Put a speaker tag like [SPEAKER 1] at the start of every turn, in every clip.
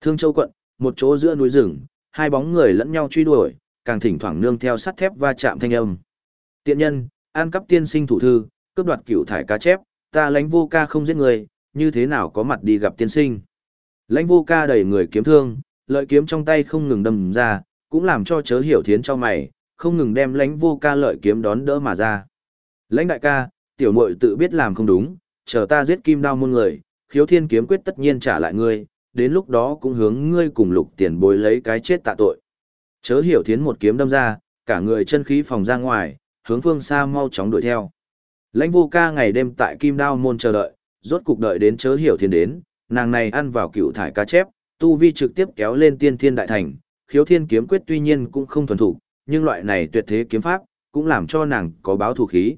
[SPEAKER 1] Thương Châu quận, một chỗ giữa núi rừng, hai bóng người lẫn nhau truy đuổi, càng thỉnh thoảng nương theo sắt thép va chạm thanh âm. Tiện nhân, an cắp tiên sinh thủ thư, cướp đoạt cửu thải cá chép, ta lãnh vô ca không giết người, như thế nào có mặt đi gặp tiên sinh. Lãnh vô ca đẩy người kiếm thương, lợi kiếm trong tay không ngừng đâm ra, cũng làm cho chớ hiểu thiến cho mày, không ngừng đem lãnh vô ca lợi kiếm đón đỡ mà ra. Lãnh đại ca, tiểu muội tự biết làm không đúng, chờ ta giết kim đao môn người, khiếu thiên kiếm quyết tất nhiên trả lại ngươi, đến lúc đó cũng hướng ngươi cùng lục tiền bối lấy cái chết tạ tội. Chớ hiểu thiến một kiếm đâm ra, cả người chân khí phòng ra ngoài, hướng phương xa mau chóng đuổi theo. Lãnh vô ca ngày đêm tại kim đao môn chờ đợi, rốt cục đợi đến chớ hiểu thiến đến, nàng này ăn vào cựu thải cá chép, tu vi trực tiếp kéo lên tiên thiên đại thành, khiếu thiên kiếm quyết tuy nhiên cũng không thuần thủ, nhưng loại này tuyệt thế kiếm pháp, cũng làm cho nàng có báo thù khí.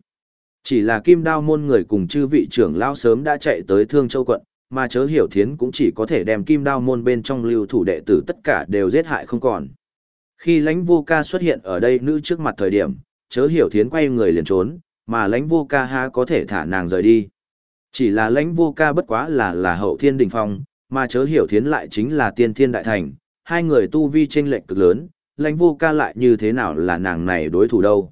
[SPEAKER 1] Chỉ là kim đao môn người cùng chư vị trưởng lao sớm đã chạy tới Thương Châu quận, mà chớ hiểu thiến cũng chỉ có thể đem kim đao môn bên trong lưu thủ đệ tử tất cả đều giết hại không còn. Khi lãnh vô ca xuất hiện ở đây nữ trước mặt thời điểm, chớ hiểu thiến quay người liền trốn, mà lãnh vô ca ha có thể thả nàng rời đi. Chỉ là lãnh vô ca bất quá là là hậu thiên đình phong, mà chớ hiểu thiến lại chính là tiên thiên đại thành, hai người tu vi chênh lệch cực lớn, lãnh vô ca lại như thế nào là nàng này đối thủ đâu.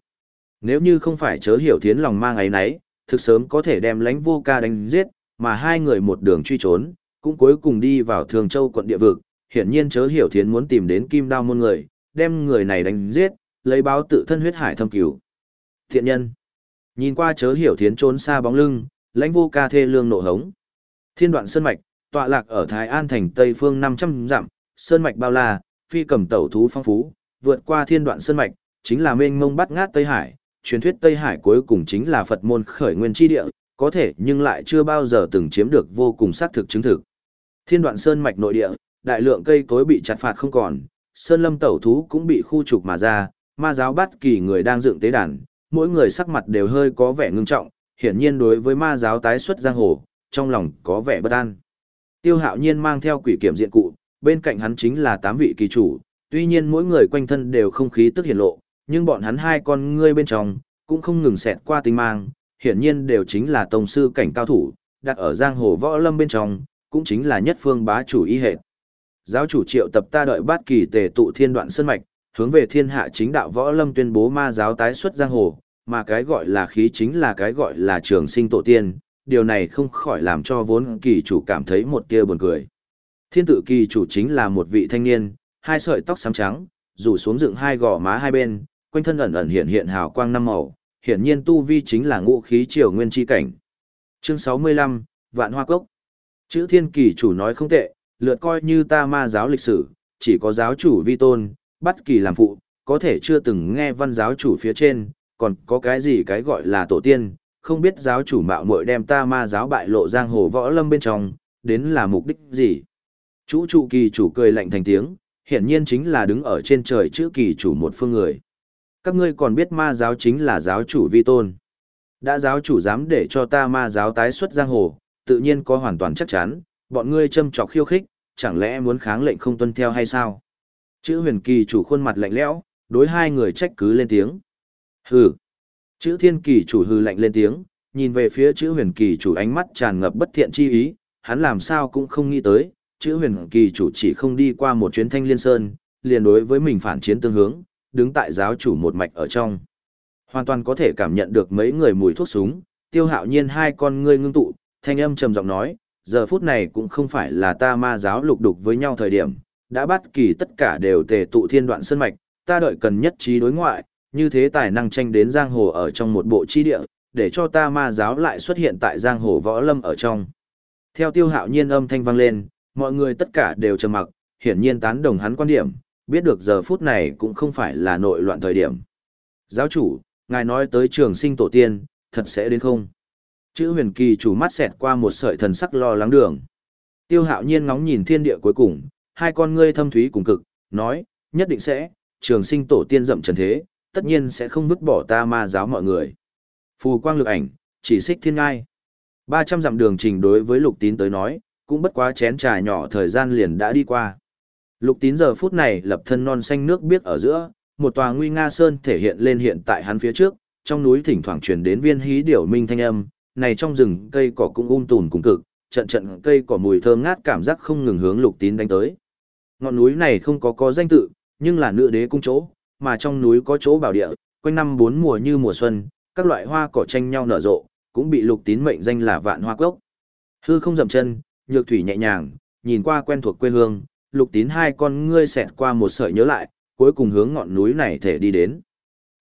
[SPEAKER 1] Nếu như không phải chớ hiểu thiến lòng mang ấy nấy, thực sớm có thể đem lãnh vô ca đánh giết, mà hai người một đường truy trốn, cũng cuối cùng đi vào Thường Châu quận địa vực, hiển nhiên chớ hiểu thiến muốn tìm đến kim đao môn người, đem người này đánh giết, lấy báo tự thân huyết hải thâm cứu. Thiện nhân. Nhìn qua chớ hiểu thiến trốn xa bóng lưng, lãnh vô ca thê lương nộ hống. Thiên đoạn sơn mạch, tọa lạc ở Thái An thành Tây phương 500 dặm, sơn mạch bao la, phi cầm tẩu thú phong phú, vượt qua thiên đoạn sơn mạch, chính là mênh mông bắt ngát Tây Hải, truyền thuyết Tây Hải cuối cùng chính là Phật môn khởi nguyên chi địa, có thể nhưng lại chưa bao giờ từng chiếm được vô cùng xác thực chứng thực. Thiên đoạn sơn mạch nội địa, đại lượng cây cối bị chặt phạt không còn, sơn lâm tẩu thú cũng bị khu trục mà ra, ma giáo bắt kỳ người đang dựng tế đàn, mỗi người sắc mặt đều hơi có vẻ ngưng trọng, hiển nhiên đối với ma giáo tái xuất giang hồ, trong lòng có vẻ bất an. Tiêu hạo nhiên mang theo quỷ kiểm diện cụ, bên cạnh hắn chính là tám vị kỳ chủ, tuy nhiên mỗi người quanh thân đều không khí tức hiển lộ, nhưng bọn hắn hai con ngươi bên trong, cũng không ngừng xẹt qua tinh mang, hiển nhiên đều chính là tông sư cảnh cao thủ, đặt ở giang hồ võ lâm bên trong, cũng chính là nhất phương bá chủ y hệ. Giáo chủ triệu tập ta đợi bát kỳ tề tụ thiên đoạn sơn mạch, hướng về thiên hạ chính đạo võ lâm tuyên bố ma giáo tái xuất giang hồ, mà cái gọi là khí chính là cái gọi là trường sinh tổ tiên, điều này không khỏi làm cho vốn kỳ chủ cảm thấy một tia buồn cười. Thiên tự kỳ chủ chính là một vị thanh niên, hai sợi tóc xám trắng, rủ xuống dựng hai gò má hai bên, quanh thân ẩn ẩn hiện hiện hào quang năm màu, hiển nhiên tu vi chính là ngũ khí triều nguyên chi cảnh. Chương 65, Vạn Hoa Cốc. Chữ thiên kỳ chủ nói không tệ, lượt coi như ta ma giáo lịch sử, chỉ có giáo chủ vi tôn, bắt kỳ làm phụ, có thể chưa từng nghe văn giáo chủ phía trên, còn có cái gì cái gọi là tổ tiên, không biết giáo chủ mạo muội đem ta ma giáo bại lộ giang hồ võ lâm bên trong, đến là mục đích gì. Chủ trụ kỳ chủ cười lạnh thành tiếng, hiển nhiên chính là đứng ở trên trời chữ kỳ chủ một phương người. Các ngươi còn biết ma giáo chính là giáo chủ vi tôn. Đã giáo chủ dám để cho ta ma giáo tái xuất giang hồ, tự nhiên có hoàn toàn chắc chắn, bọn ngươi châm trọc khiêu khích, chẳng lẽ muốn kháng lệnh không tuân theo hay sao? Chữ huyền kỳ chủ khuôn mặt lạnh lẽo, đối hai người trách cứ lên tiếng. Hừ. Chữ thiên kỳ chủ hừ lạnh lên tiếng, nhìn về phía chữ huyền kỳ chủ ánh mắt tràn ngập bất thiện chi ý, hắn làm sao cũng không nghĩ tới, chữ huyền kỳ chủ chỉ không đi qua một chuyến thanh liên sơn, liền đối với mình phản chiến tương hướng, đứng tại giáo chủ một mạch ở trong. Hoàn toàn có thể cảm nhận được mấy người mùi thuốc súng, tiêu hạo nhiên hai con ngươi ngưng tụ, thanh âm trầm giọng nói, giờ phút này cũng không phải là ta ma giáo lục đục với nhau thời điểm, đã bắt kỳ tất cả đều tề tụ thiên đoạn sơn mạch, ta đợi cần nhất trí đối ngoại, như thế tài năng tranh đến giang hồ ở trong một bộ chi địa, để cho ta ma giáo lại xuất hiện tại giang hồ võ lâm ở trong. Theo tiêu hạo nhiên âm thanh vang lên, mọi người tất cả đều trầm mặc, hiển nhiên tán đồng hắn quan điểm, biết được giờ phút này cũng không phải là nội loạn thời điểm. Giáo chủ, ngài nói tới trường sinh tổ tiên, thật sẽ đến không? Chữ huyền kỳ chủ mắt xẹt qua một sợi thần sắc lo lắng đường. Tiêu hạo nhiên ngóng nhìn thiên địa cuối cùng, hai con ngươi thâm thúy cùng cực, nói, nhất định sẽ, trường sinh tổ tiên rậm trần thế, tất nhiên sẽ không vứt bỏ ta ma giáo mọi người. Phù quang lực ảnh, chỉ xích thiên ngai. 300 dặm đường trình đối với lục tín tới nói, cũng bất quá chén trà nhỏ thời gian liền đã đi qua. Lục tín giờ phút này lập thân non xanh nước biếc ở giữa, một tòa nguy nga sơn thể hiện lên hiện tại hắn phía trước, trong núi thỉnh thoảng truyền đến viên hí điểu minh thanh âm, này trong rừng cây cỏ cũng um tùn cùng cực, trận trận cây cỏ mùi thơm ngát cảm giác không ngừng hướng lục tín đánh tới. Ngọn núi này không có có danh tự, nhưng là nữ đế cung chỗ, mà trong núi có chỗ bảo địa, quanh năm bốn mùa như mùa xuân, các loại hoa cỏ tranh nhau nở rộ, cũng bị lục tín mệnh danh là vạn hoa cốc. Hư không dậm chân, nhược thủy nhẹ nhàng, nhìn qua quen thuộc quê hương, lục tín hai con ngươi xẹt qua một sợi nhớ lại, cuối cùng hướng ngọn núi này thể đi đến.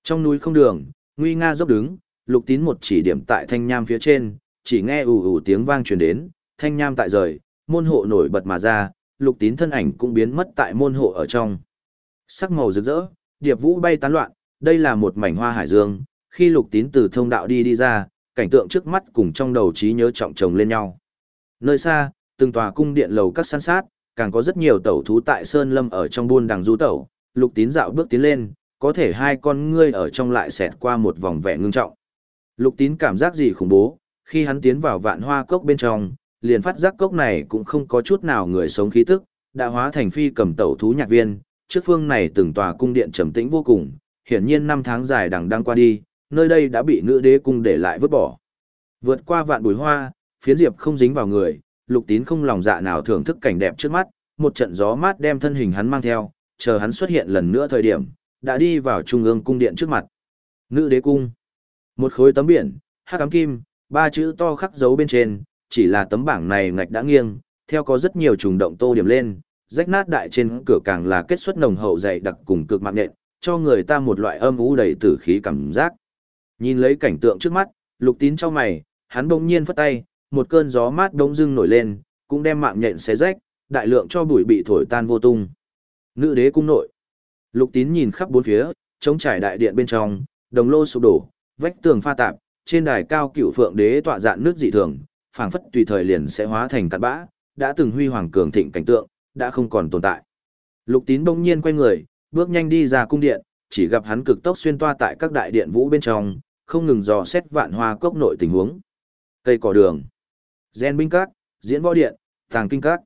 [SPEAKER 1] Trong núi không đường, nguy nga dốc đứng, lục tín một chỉ điểm tại thanh nham phía trên, chỉ nghe ù ù tiếng vang truyền đến, thanh nham tại rời, môn hộ nổi bật mà ra, lục tín thân ảnh cũng biến mất tại môn hộ ở trong. Sắc màu rực rỡ, điệp vũ bay tán loạn, đây là một mảnh hoa hải dương, khi lục tín từ thông đạo đi đi ra, cảnh tượng trước mắt cùng trong đầu trí nhớ trọng chồng lên nhau. Nơi xa, từng tòa cung điện lầu các san sát, càng có rất nhiều tẩu thú tại sơn lâm ở trong buôn đằng du tẩu, lục tín dạo bước tiến lên, có thể hai con ngươi ở trong lại xẹt qua một vòng vẻ ngưng trọng. Lục tín cảm giác gì khủng bố, khi hắn tiến vào vạn hoa cốc bên trong, liền phát giác cốc này cũng không có chút nào người sống khí tức, đã hóa thành phi cầm tẩu thú nhạc viên, trước phương này từng tòa cung điện trầm tĩnh vô cùng, hiển nhiên năm tháng dài đằng đang qua đi, nơi đây đã bị nữ đế cung để lại vứt bỏ. Vượt qua vạn bùi hoa, phiến diệp không dính vào người, lục tín không lòng dạ nào thưởng thức cảnh đẹp trước mắt, một trận gió mát đem thân hình hắn mang theo, chờ hắn xuất hiện lần nữa thời điểm, đã đi vào trung ương cung điện trước mặt. Nữ đế cung. Một khối tấm biển, hắc ám kim, ba chữ to khắc dấu bên trên, chỉ là tấm bảng này ngạch đã nghiêng, theo có rất nhiều trùng động tô điểm lên, rách nát đại trên cửa càng là kết xuất nồng hậu dày đặc cùng cực mạng nện, cho người ta một loại âm u đầy tử khí cảm giác. Nhìn lấy cảnh tượng trước mắt, lục tín cho mày, hắn bỗng nhiên phất tay, một cơn gió mát bỗng dưng nổi lên, cũng đem mạng nhện xé rách, đại lượng cho bụi bị thổi tan vô tung. Nữ đế cung nội. Lục tín nhìn khắp bốn phía, trống trải đại điện bên trong, đồng lô sụp đổ, vách tường pha tạp, trên đài cao cửu phượng đế tọa dạng nước dị thường, phảng phất tùy thời liền sẽ hóa thành cát bã, đã từng huy hoàng cường thịnh cảnh tượng, đã không còn tồn tại. Lục tín bỗng nhiên quay người, bước nhanh đi ra cung điện, chỉ gặp hắn cực tốc xuyên toa tại các đại điện vũ bên trong, không ngừng dò xét vạn hoa cốc nội tình huống. Cây cỏ đường, gen binh các, diễn võ điện, tàng kinh các.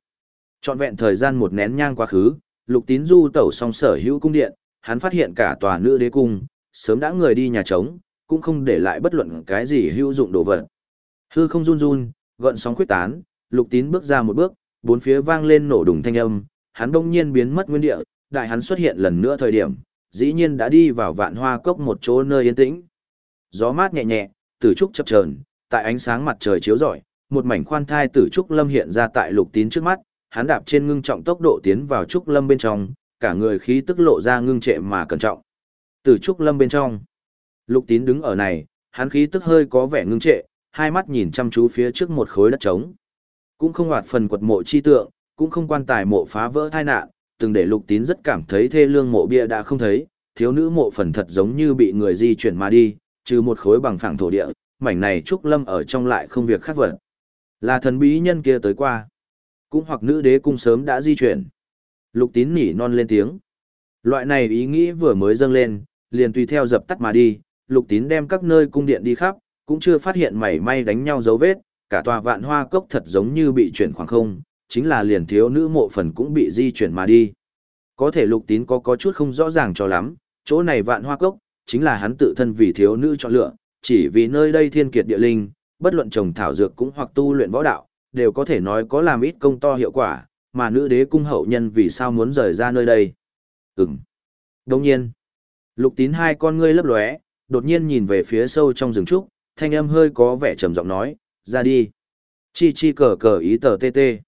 [SPEAKER 1] Trọn vẹn thời gian một nén nhang quá khứ, lục tín du tẩu song sở hữu cung điện, hắn phát hiện cả tòa nữ đế cung, sớm đã người đi nhà trống, cũng không để lại bất luận cái gì hữu dụng đồ vật. Hư không run run, gợn sóng khuyết tán, lục tín bước ra một bước, bốn phía vang lên nổ đùng thanh âm, hắn đông nhiên biến mất nguyên địa, đại hắn xuất hiện lần nữa thời điểm, dĩ nhiên đã đi vào vạn hoa cốc một chỗ nơi yên tĩnh. Gió mát nhẹ nhẹ, tử trúc chập chờn, tại ánh sáng mặt trời chiếu rọi, một mảnh khoan thai tử trúc lâm hiện ra tại lục tín trước mắt, hắn đạp trên ngưng trọng tốc độ tiến vào trúc lâm bên trong, cả người khí tức lộ ra ngưng trệ mà cẩn trọng. Tử trúc lâm bên trong, lục tín đứng ở này, hắn khí tức hơi có vẻ ngưng trệ, hai mắt nhìn chăm chú phía trước một khối đất trống. Cũng không hoạt phần quật mộ chi tượng, cũng không quan tài mộ phá vỡ tai nạn, từng để lục tín rất cảm thấy thê lương mộ bia đã không thấy, thiếu nữ mộ phần thật giống như bị người di chuyển mà đi, trừ một khối bằng phẳng thổ địa, mảnh này trúc lâm ở trong lại không việc khác vật. Là thần bí nhân kia tới qua, cũng hoặc nữ đế cung sớm đã di chuyển. Lục tín nỉ non lên tiếng. Loại này ý nghĩ vừa mới dâng lên, liền tùy theo dập tắt mà đi, lục tín đem các nơi cung điện đi khắp, cũng chưa phát hiện mảy may đánh nhau dấu vết, cả tòa vạn hoa cốc thật giống như bị chuyển khoảng không, chính là liền thiếu nữ mộ phần cũng bị di chuyển mà đi. Có thể lục tín có có chút không rõ ràng cho lắm, chỗ này vạn hoa cốc, chính là hắn tự thân vì thiếu nữ chọn lựa, chỉ vì nơi đây thiên kiệt địa linh, bất luận trồng thảo dược cũng hoặc tu luyện võ đạo, đều có thể nói có làm ít công to hiệu quả, mà nữ đế cung hậu nhân vì sao muốn rời ra nơi đây. Ừm. Đồng nhiên, lục tín hai con ngươi lấp lóe, đột nhiên nhìn về phía sâu trong rừng trúc, thanh âm hơi có vẻ trầm giọng nói, ra đi. Chi chi cờ cờ ý tờ tê tê.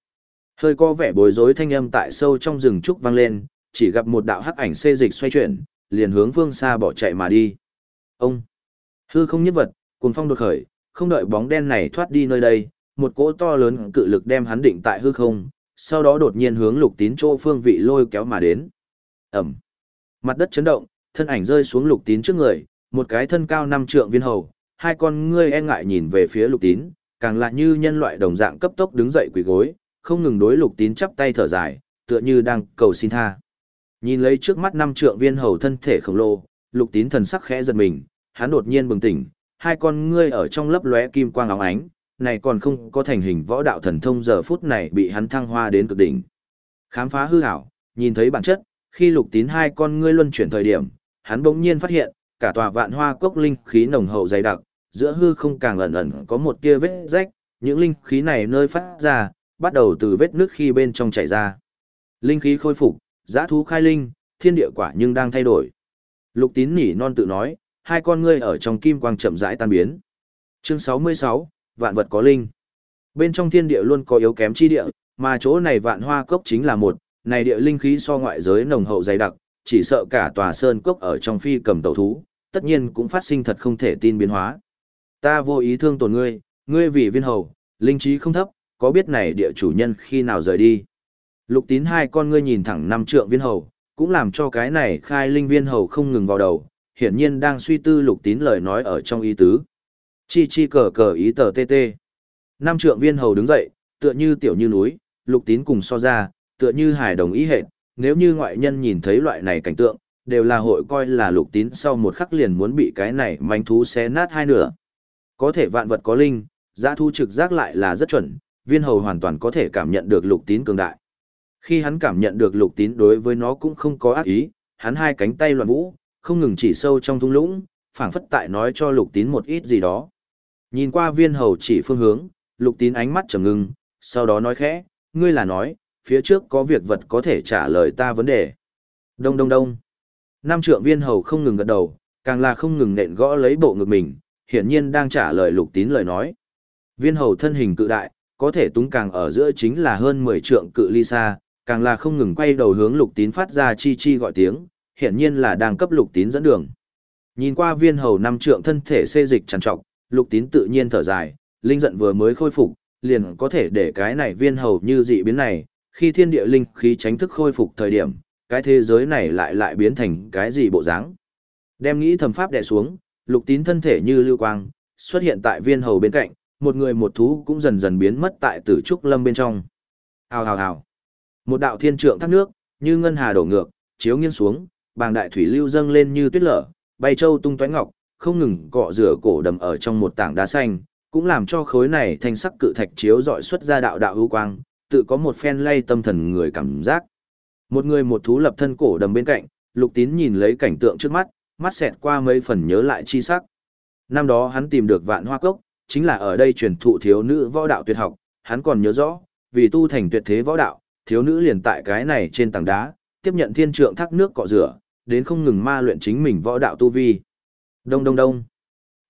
[SPEAKER 1] Hơi có vẻ bối rối thanh âm tại sâu trong rừng trúc vang lên, chỉ gặp một đạo hắc ảnh xê dịch xoay chuyển, liền hướng phương xa bỏ chạy mà đi. Ông! Hư không nhất vật, cuồng phong đột khởi, không đợi bóng đen này thoát đi nơi đây, một cỗ to lớn cự lực đem hắn định tại hư không, sau đó đột nhiên hướng lục tín chỗ phương vị lôi kéo mà đến. Ẩm! Mặt đất chấn động, thân ảnh rơi xuống lục tín trước người, một cái thân cao năm trượng viên hầu, hai con ngươi e ngại nhìn về phía lục tín, càng lại như nhân loại đồng dạng cấp tốc đứng dậy quỳ gối, không ngừng đối lục tín chắp tay thở dài, tựa như đang cầu xin tha. Nhìn lấy trước mắt năm trượng viên hầu thân thể khổng lồ, lục tín thần sắc khẽ giật mình, hắn đột nhiên bừng tỉnh, hai con ngươi ở trong lấp lóe kim quang óng ánh, này còn không có thành hình võ đạo thần thông giờ phút này bị hắn thăng hoa đến cực đỉnh. Khám phá hư ảo, nhìn thấy bản chất, khi lục tín hai con ngươi luân chuyển thời điểm, hắn bỗng nhiên phát hiện, cả tòa vạn hoa cốc linh khí nồng hậu dày đặc, giữa hư không càng ẩn ẩn có một tia vết rách, những linh khí này nơi phát ra, bắt đầu từ vết nước khi bên trong chảy ra. Linh khí khôi phục, giã thú khai linh, thiên địa quả nhưng đang thay đổi. Lục tín nỉ non tự nói, hai con ngươi ở trong kim quang chậm rãi tan biến. Chương 66, vạn vật có linh. Bên trong thiên địa luôn có yếu kém chi địa, mà chỗ này vạn hoa cốc chính là một, này địa linh khí so ngoại giới nồng hậu dày đặc, chỉ sợ cả tòa sơn cốc ở trong phi cầm tàu thú, tất nhiên cũng phát sinh thật không thể tin biến hóa. Ta vô ý thương tổn ngươi, ngươi vì viên hầu, linh trí không thấp, có biết này địa chủ nhân khi nào rời đi. Lục tín hai con ngươi nhìn thẳng năm trượng viên hầu, cũng làm cho cái này khai linh viên hầu không ngừng vào đầu, hiển nhiên đang suy tư lục tín lời nói ở trong ý tứ. Chi chi cờ cờ ý tờ tê tê. Năm trượng viên hầu đứng dậy, tựa như tiểu như núi, lục tín cùng so ra, tựa như hài đồng ý hệt, nếu như ngoại nhân nhìn thấy loại này cảnh tượng, đều là hội coi là lục tín sau một khắc liền muốn bị cái này manh thú xé nát hai nửa. Có thể vạn vật có linh, giã thu trực giác lại là rất chuẩn, viên hầu hoàn toàn có thể cảm nhận được lục tín cường đại. Khi hắn cảm nhận được lục tín đối với nó cũng không có ác ý, hắn hai cánh tay loạn vũ, không ngừng chỉ sâu trong thung lũng, phảng phất tại nói cho lục tín một ít gì đó. Nhìn qua viên hầu chỉ phương hướng, lục tín ánh mắt trầm ngưng, sau đó nói khẽ, ngươi là nói, phía trước có việc vật có thể trả lời ta vấn đề. Đông đông đông. Nam trượng viên hầu không ngừng gật đầu, càng là không ngừng nện gõ lấy bộ ngực mình, hiển nhiên đang trả lời lục tín lời nói. Viên hầu thân hình cự đại, có thể túng càng ở giữa chính là hơn 10 trượng cự ly xa, càng là không ngừng quay đầu hướng lục tín phát ra chi chi gọi tiếng, hiển nhiên là đang cấp lục tín dẫn đường. Nhìn qua viên hầu năm trượng thân thể xê dịch trằn trọc, lục tín tự nhiên thở dài, linh giận vừa mới khôi phục, liền có thể để cái này viên hầu như dị biến này, khi thiên địa linh khí tránh thức khôi phục thời điểm, cái thế giới này lại lại biến thành cái gì bộ dáng. Đem nghĩ thầm pháp đè xuống, lục tín thân thể như lưu quang, xuất hiện tại viên hầu bên cạnh, một người một thú cũng dần dần biến mất tại tử trúc lâm bên trong. Hào hào hào. Một đạo thiên trượng thác nước, như ngân hà đổ ngược, chiếu nghiêng xuống, bàng đại thủy lưu dâng lên như tuyết lở, bay châu tung toái ngọc, không ngừng cọ rửa cổ đầm ở trong một tảng đá xanh, cũng làm cho khối này thanh sắc cự thạch chiếu dọi xuất ra đạo đạo ưu quang, tự có một phen lay tâm thần người cảm giác. Một người một thú lập thân cổ đầm bên cạnh, Lục Tín nhìn lấy cảnh tượng trước mắt, mắt xẹt qua mấy phần nhớ lại chi sắc. Năm đó hắn tìm được Vạn Hoa Cốc, chính là ở đây truyền thụ thiếu nữ võ đạo tuyệt học, hắn còn nhớ rõ, vì tu thành tuyệt thế võ đạo, thiếu nữ liền tại cái này trên tảng đá, tiếp nhận thiên trượng thác nước cọ rửa, đến không ngừng ma luyện chính mình võ đạo tu vi. Đông đông đông.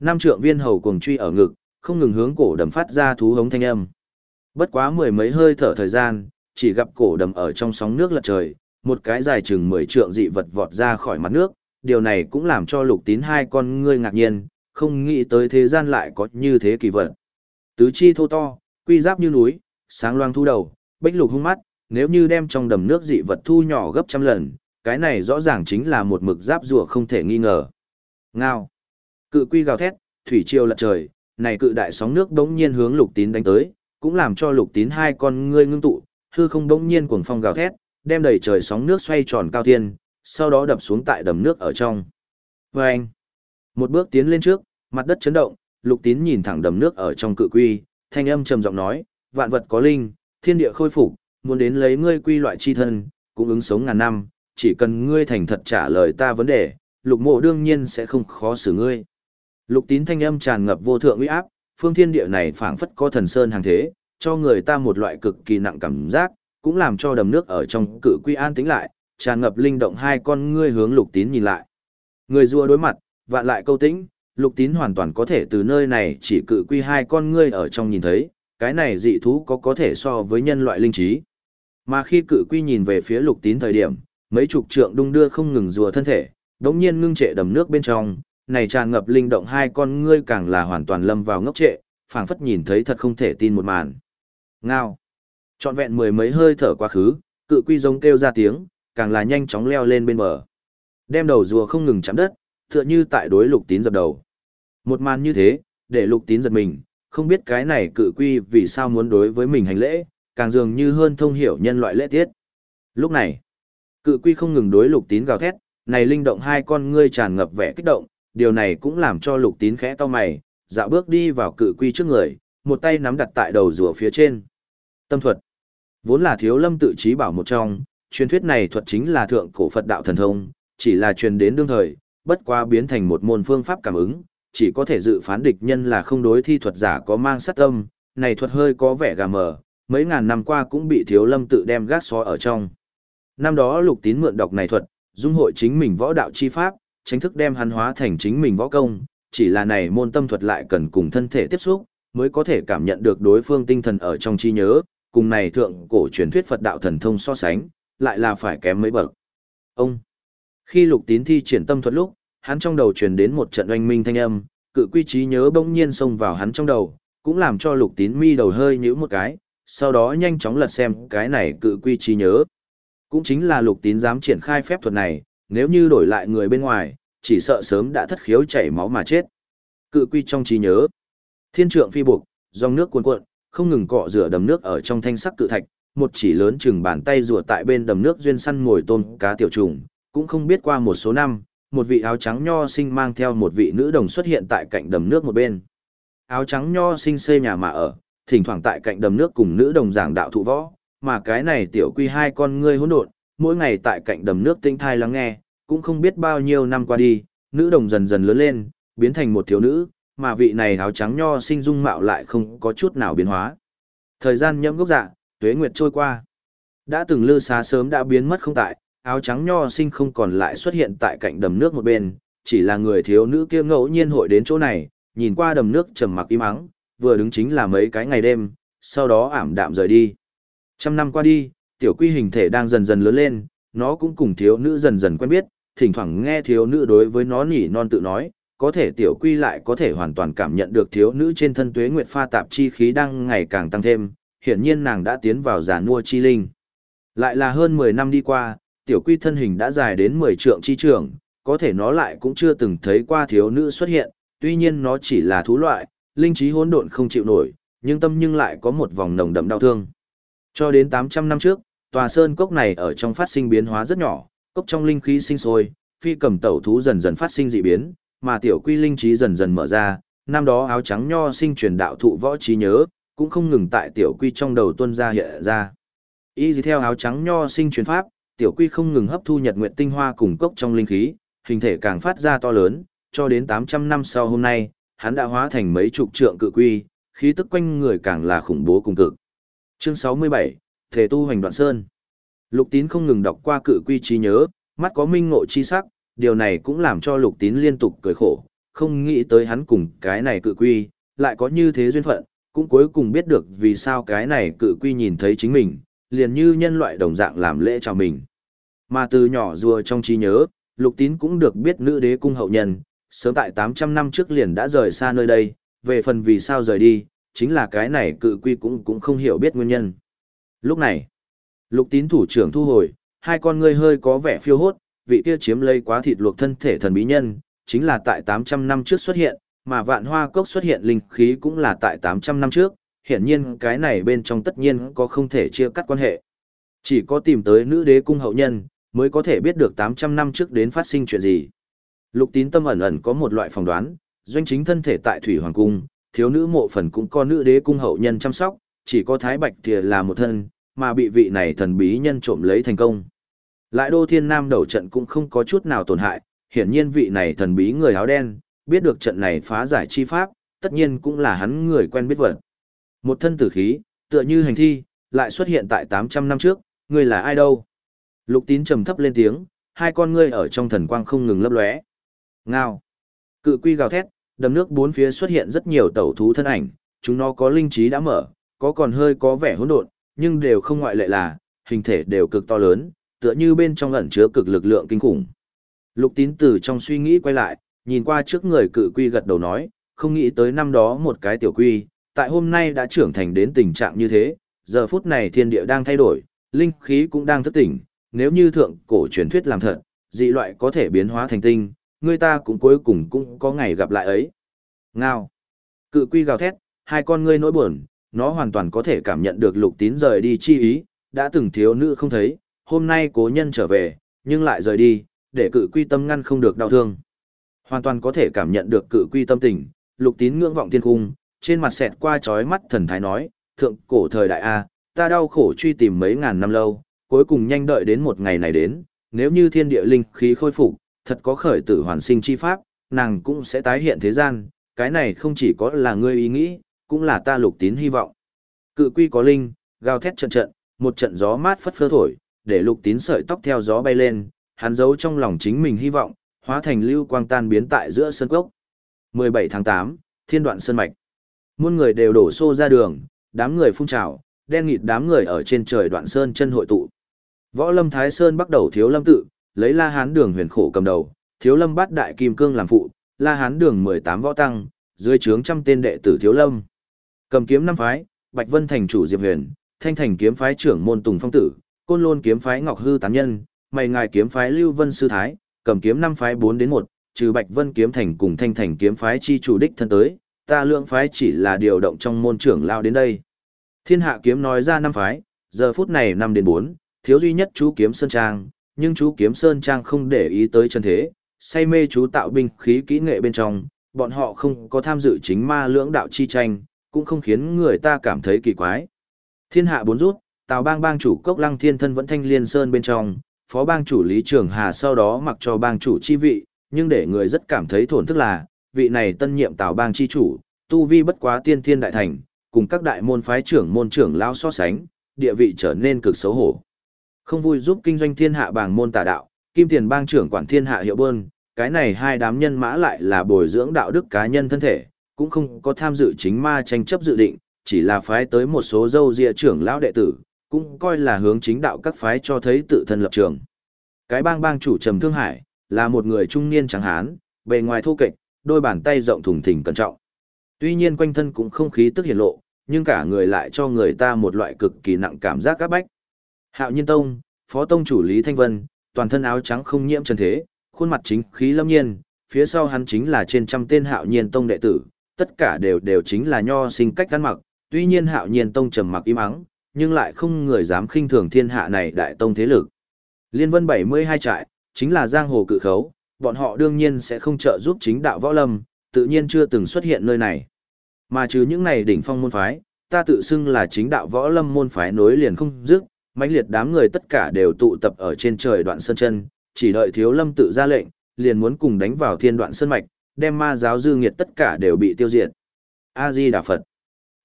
[SPEAKER 1] Năm trượng viên hầu cuồng truy ở ngực, không ngừng hướng cổ đầm phát ra thú hống thanh âm. Bất quá mười mấy hơi thở thời gian, chỉ gặp cổ đầm ở trong sóng nước lật trời, một cái dài chừng mười trượng dị vật vọt ra khỏi mặt nước, điều này cũng làm cho lục tín hai con ngươi ngạc nhiên, không nghĩ tới thế gian lại có như thế kỳ vật. Tứ chi thô to, quy giáp như núi, sáng loang thu đầu, bích lục hung mắt, nếu như đem trong đầm nước dị vật thu nhỏ gấp trăm lần, cái này rõ ràng chính là một mực giáp rùa không thể nghi ngờ. Ngao. Cự quy gào thét, thủy triều lật trời, này cự đại sóng nước đống nhiên hướng lục tín đánh tới, cũng làm cho lục tín hai con ngươi ngưng tụ, hư không đống nhiên cuồng phong gào thét, đem đầy trời sóng nước xoay tròn cao thiên, sau đó đập xuống tại đầm nước ở trong. Vâng! Một bước tiến lên trước, mặt đất chấn động, lục tín nhìn thẳng đầm nước ở trong cự quy, thanh âm trầm giọng nói, vạn vật có linh, thiên địa khôi phục, muốn đến lấy ngươi quy loại chi thân, cũng ứng sống ngàn năm, chỉ cần ngươi thành thật trả lời ta vấn đề, lục mộ đương nhiên sẽ không khó xử ngươi. Lục tín thanh âm tràn ngập vô thượng uy áp, phương thiên địa này phảng phất có thần sơn hàng thế, cho người ta một loại cực kỳ nặng cảm giác, cũng làm cho đầm nước ở trong cự quy an tĩnh lại, tràn ngập linh động hai con ngươi hướng lục tín nhìn lại. Người rua đối mặt, vạn lại câu tĩnh, lục tín hoàn toàn có thể từ nơi này chỉ cự quy hai con ngươi ở trong nhìn thấy, cái này dị thú có có thể so với nhân loại linh trí. Mà khi cự quy nhìn về phía lục tín thời điểm, mấy chục trượng đung đưa không ngừng rùa thân thể, đống nhiên ngưng trệ đầm nước bên trong, này tràn ngập linh động hai con ngươi càng là hoàn toàn lâm vào ngốc trệ, phảng phất nhìn thấy thật không thể tin một màn. Ngao. Trọn vẹn mười mấy hơi thở quá khứ, cự quy giống kêu ra tiếng, càng là nhanh chóng leo lên bên bờ. Đem đầu rùa không ngừng chạm đất, tựa như tại đối lục tín dập đầu. Một màn như thế, để lục tín giật mình, không biết cái này cự quy vì sao muốn đối với mình hành lễ, càng dường như hơn thông hiểu nhân loại lễ tiết. Lúc này, cự quy không ngừng đối lục tín gào thét, này linh động hai con ngươi tràn ngập vẻ kích động, điều này cũng làm cho lục tín khẽ to mày, dạo bước đi vào cự quy trước người, một tay nắm đặt tại đầu rùa phía trên. Tâm thuật Vốn là thiếu lâm tự trí bảo một trong, truyền thuyết này thuật chính là thượng cổ Phật đạo thần thông, chỉ là truyền đến đương thời, bất qua biến thành một môn phương pháp cảm ứng, chỉ có thể dự phán địch nhân là không đối thi thuật giả có mang sát tâm, này thuật hơi có vẻ gà mờ, mấy ngàn năm qua cũng bị thiếu lâm tự đem gác xó ở trong. Năm đó lục tín mượn đọc này thuật, dung hội chính mình võ đạo chi pháp, tránh thức đem hắn hóa thành chính mình võ công, chỉ là này môn tâm thuật lại cần cùng thân thể tiếp xúc, mới có thể cảm nhận được đối phương tinh thần ở trong trí nhớ, cùng này thượng cổ truyền thuyết Phật đạo thần thông so sánh, lại là phải kém mấy bậc. Ông, khi lục tín thi triển tâm thuật lúc, hắn trong đầu truyền đến một trận oanh minh thanh âm, cự quy trí nhớ bỗng nhiên xông vào hắn trong đầu, cũng làm cho lục tín mi đầu hơi nhíu một cái, sau đó nhanh chóng lật xem cái này cự quy trí nhớ. Cũng chính là lục tín dám triển khai phép thuật này, nếu như đổi lại người bên ngoài, chỉ sợ sớm đã thất khiếu chảy máu mà chết. Cự quy trong trí nhớ. Thiên trượng phi buộc, dòng nước cuồn cuộn, không ngừng cọ rửa đầm nước ở trong thanh sắc cự thạch, một chỉ lớn chừng bàn tay rùa tại bên đầm nước duyên săn ngồi tôm cá tiểu trùng, cũng không biết qua một số năm, một vị áo trắng nho sinh mang theo một vị nữ đồng xuất hiện tại cạnh đầm nước một bên. Áo trắng nho sinh xây nhà mà ở, thỉnh thoảng tại cạnh đầm nước cùng nữ đồng giảng đạo thụ võ, mà cái này tiểu quy hai con ngươi hỗn độn, mỗi ngày tại cạnh đầm nước tinh thai lắng nghe, cũng không biết bao nhiêu năm qua đi, nữ đồng dần dần lớn lên, biến thành một thiếu nữ, mà vị này áo trắng nho sinh dung mạo lại không có chút nào biến hóa. Thời gian nhẫm gốc dạ, tuế nguyệt trôi qua. Đã từng lư xá sớm đã biến mất không tại, áo trắng nho sinh không còn lại xuất hiện tại cạnh đầm nước một bên, chỉ là người thiếu nữ kia ngẫu nhiên hội đến chỗ này, nhìn qua đầm nước trầm mặc im ắng, vừa đứng chính là mấy cái ngày đêm, sau đó ảm đạm rời đi. Trăm năm qua đi, tiểu quy hình thể đang dần dần lớn lên, nó cũng cùng thiếu nữ dần dần quen biết, thỉnh thoảng nghe thiếu nữ đối với nó nỉ non tự nói, có thể tiểu quy lại có thể hoàn toàn cảm nhận được thiếu nữ trên thân tuế nguyệt pha tạp chi khí đang ngày càng tăng thêm, hiển nhiên nàng đã tiến vào giả nua chi linh. Lại là hơn 10 năm đi qua, tiểu quy thân hình đã dài đến 10 trượng chi trường, có thể nó lại cũng chưa từng thấy qua thiếu nữ xuất hiện, tuy nhiên nó chỉ là thú loại, linh trí hỗn độn không chịu nổi, nhưng tâm nhưng lại có một vòng nồng đậm đau thương. Cho đến 800 năm trước, tòa sơn cốc này ở trong phát sinh biến hóa rất nhỏ, cốc trong linh khí sinh sôi, phi cầm tẩu thú dần dần phát sinh dị biến, mà tiểu quy linh trí dần dần mở ra, năm đó áo trắng nho sinh truyền đạo thụ võ trí nhớ, cũng không ngừng tại tiểu quy trong đầu tuân ra hiện ra. Y dì theo áo trắng nho sinh truyền pháp, tiểu quy không ngừng hấp thu nhật nguyện tinh hoa cùng cốc trong linh khí, hình thể càng phát ra to lớn, cho đến 800 năm sau hôm nay, hắn đã hóa thành mấy chục trượng cự quy, khí tức quanh người càng là khủng bố cùng cực. Chương 67, Thể tu hành đoạn sơn. Lục tín không ngừng đọc qua cự quy trí nhớ, mắt có minh ngộ chi sắc, điều này cũng làm cho lục tín liên tục cười khổ, không nghĩ tới hắn cùng cái này cự quy, lại có như thế duyên phận, cũng cuối cùng biết được vì sao cái này cự quy nhìn thấy chính mình, liền như nhân loại đồng dạng làm lễ chào mình. Mà từ nhỏ rùa trong trí nhớ, lục tín cũng được biết nữ đế cung hậu nhân, sớm tại 800 năm trước liền đã rời xa nơi đây, về phần vì sao rời đi, chính là cái này cự quy cũng cũng không hiểu biết nguyên nhân. Lúc này, lục tín thủ trưởng thu hồi, hai con ngươi hơi có vẻ phiêu hốt, vị kia chiếm lấy quá thịt luộc thân thể thần bí nhân, chính là tại 800 năm trước xuất hiện, mà vạn hoa cốc xuất hiện linh khí cũng là tại 800 năm trước, hiển nhiên cái này bên trong tất nhiên có không thể chia cắt quan hệ. Chỉ có tìm tới nữ đế cung hậu nhân, mới có thể biết được 800 năm trước đến phát sinh chuyện gì. Lục tín tâm ẩn ẩn có một loại phỏng đoán, doanh chính thân thể tại Thủy Hoàng Cung, thiếu nữ mộ phần cũng có nữ đế cung hậu nhân chăm sóc, chỉ có Thái Bạch Thìa là một thân, mà bị vị này thần bí nhân trộm lấy thành công. Lại đô thiên nam đầu trận cũng không có chút nào tổn hại, hiển nhiên vị này thần bí người áo đen, biết được trận này phá giải chi pháp, tất nhiên cũng là hắn người quen biết vật. Một thân tử khí, tựa như hành thi, lại xuất hiện tại 800 năm trước, người là ai đâu? Lục tín trầm thấp lên tiếng, hai con ngươi ở trong thần quang không ngừng lấp lóe. Ngao. Cự quy gào thét, đầm nước bốn phía xuất hiện rất nhiều tẩu thú thân ảnh, chúng nó có linh trí đã mở, có còn hơi có vẻ hỗn độn, nhưng đều không ngoại lệ là, hình thể đều cực to lớn, tựa như bên trong ẩn chứa cực lực lượng kinh khủng. Lục tín từ trong suy nghĩ quay lại, nhìn qua trước người cự quy gật đầu nói, không nghĩ tới năm đó một cái tiểu quy, tại hôm nay đã trưởng thành đến tình trạng như thế, giờ phút này thiên địa đang thay đổi, linh khí cũng đang thức tỉnh, nếu như thượng cổ truyền thuyết làm thật, dị loại có thể biến hóa thành tinh, người ta cũng cuối cùng cũng có ngày gặp lại ấy. Ngao. Cự quy gào thét, hai con ngươi nỗi buồn, nó hoàn toàn có thể cảm nhận được lục tín rời đi chi ý, đã từng thiếu nữ không thấy, hôm nay cố nhân trở về, nhưng lại rời đi, để cự quy tâm ngăn không được đau thương. Hoàn toàn có thể cảm nhận được cự quy tâm tình, lục tín ngưỡng vọng thiên cung, trên mặt xẹt qua trói mắt thần thái nói, thượng cổ thời đại A, ta đau khổ truy tìm mấy ngàn năm lâu, cuối cùng nhanh đợi đến một ngày này đến, nếu như thiên địa linh khí khôi phục, thật có khởi tử hoàn sinh chi pháp, nàng cũng sẽ tái hiện thế gian, cái này không chỉ có là ngươi ý nghĩ, cũng là ta lục tín hy vọng. Cự quy có linh, gào thét trận trận, một trận gió mát phất phơ thổi, để lục tín sợi tóc theo gió bay lên, hắn giấu trong lòng chính mình hy vọng, hóa thành lưu quang tan biến tại giữa sân cốc. 17 tháng 8, Thiên đoạn sơn mạch. Muôn người đều đổ xô ra đường, đám người phun trào, đen nghịt đám người ở trên trời đoạn sơn chân hội tụ. Võ Lâm Thái Sơn bắt đầu thiếu lâm tự, lấy La Hán đường huyền khổ cầm đầu, thiếu lâm bắt đại kim cương làm phụ, La Hán đường 18 võ tăng, dưới trướng trăm tên đệ tử thiếu lâm. Cầm kiếm năm phái, Bạch Vân thành chủ Diệp Huyền, Thanh thành kiếm phái trưởng môn Tùng Phong tử, Côn Lôn kiếm phái Ngọc Hư tán nhân, Mày ngài kiếm phái Lưu Vân sư thái, cầm kiếm năm phái 4 đến 1, trừ Bạch Vân kiếm thành cùng Thanh thành kiếm phái chi chủ đích thân tới, ta lượng phái chỉ là điều động trong môn trưởng lao đến đây. Thiên hạ kiếm nói ra năm phái, giờ phút này năm đến 4, thiếu duy nhất chú kiếm Sơn Trang, nhưng chú kiếm Sơn Trang không để ý tới chân thế, say mê chú tạo binh khí kỹ nghệ bên trong, bọn họ không có tham dự chính ma lưỡng đạo chi tranh, cũng không khiến người ta cảm thấy kỳ quái. Thiên hạ bốn rút, Tào bang bang chủ Cốc Lăng Thiên thân vẫn thanh liên sơn bên trong, phó bang chủ Lý Trường Hà sau đó mặc cho bang chủ chi vị, nhưng để người rất cảm thấy thổn thức là, vị này tân nhiệm Tào bang chi chủ, tu vi bất quá tiên thiên đại thành, cùng các đại môn phái trưởng môn trưởng lao so sánh, địa vị trở nên cực xấu hổ. Không vui giúp kinh doanh thiên hạ bảng môn tà đạo, kim tiền bang trưởng quản thiên hạ hiệu bơn, cái này hai đám nhân mã lại là bồi dưỡng đạo đức cá nhân thân thể, cũng không có tham dự chính ma tranh chấp dự định, chỉ là phái tới một số dâu dịa trưởng lão đệ tử, cũng coi là hướng chính đạo các phái cho thấy tự thân lập trường. Cái bang bang chủ Trầm Thương Hải, là một người trung niên trắng hán, bề ngoài thô kệch, đôi bàn tay rộng thùng thình cẩn trọng. Tuy nhiên quanh thân cũng không khí tức hiển lộ, nhưng cả người lại cho người ta một loại cực kỳ nặng cảm giác áp bách. Hạo Nhiên Tông, Phó Tông chủ Lý Thanh Vân, toàn thân áo trắng không nhiễm trần thế, khuôn mặt chính khí lâm nhiên, phía sau hắn chính là trên trăm tên Hạo Nhiên Tông đệ tử, tất cả đều đều chính là nho sinh cách ăn mặc, tuy nhiên Hạo Nhiên Tông trầm mặc im ắng, nhưng lại không người dám khinh thường thiên hạ này đại tông thế lực. Liên Vân 72 trại, chính là giang hồ cự khấu, bọn họ đương nhiên sẽ không trợ giúp chính đạo võ lâm, tự nhiên chưa từng xuất hiện nơi này. Mà trừ những này đỉnh phong môn phái, ta tự xưng là chính đạo võ lâm môn phái nối liền không dứt, mãnh liệt đám người tất cả đều tụ tập ở trên trời đoạn sơn chân, chỉ đợi thiếu lâm tự ra lệnh, liền muốn cùng đánh vào thiên đoạn sơn mạch, đem ma giáo dư nghiệt tất cả đều bị tiêu diệt. A-di Đà Phật.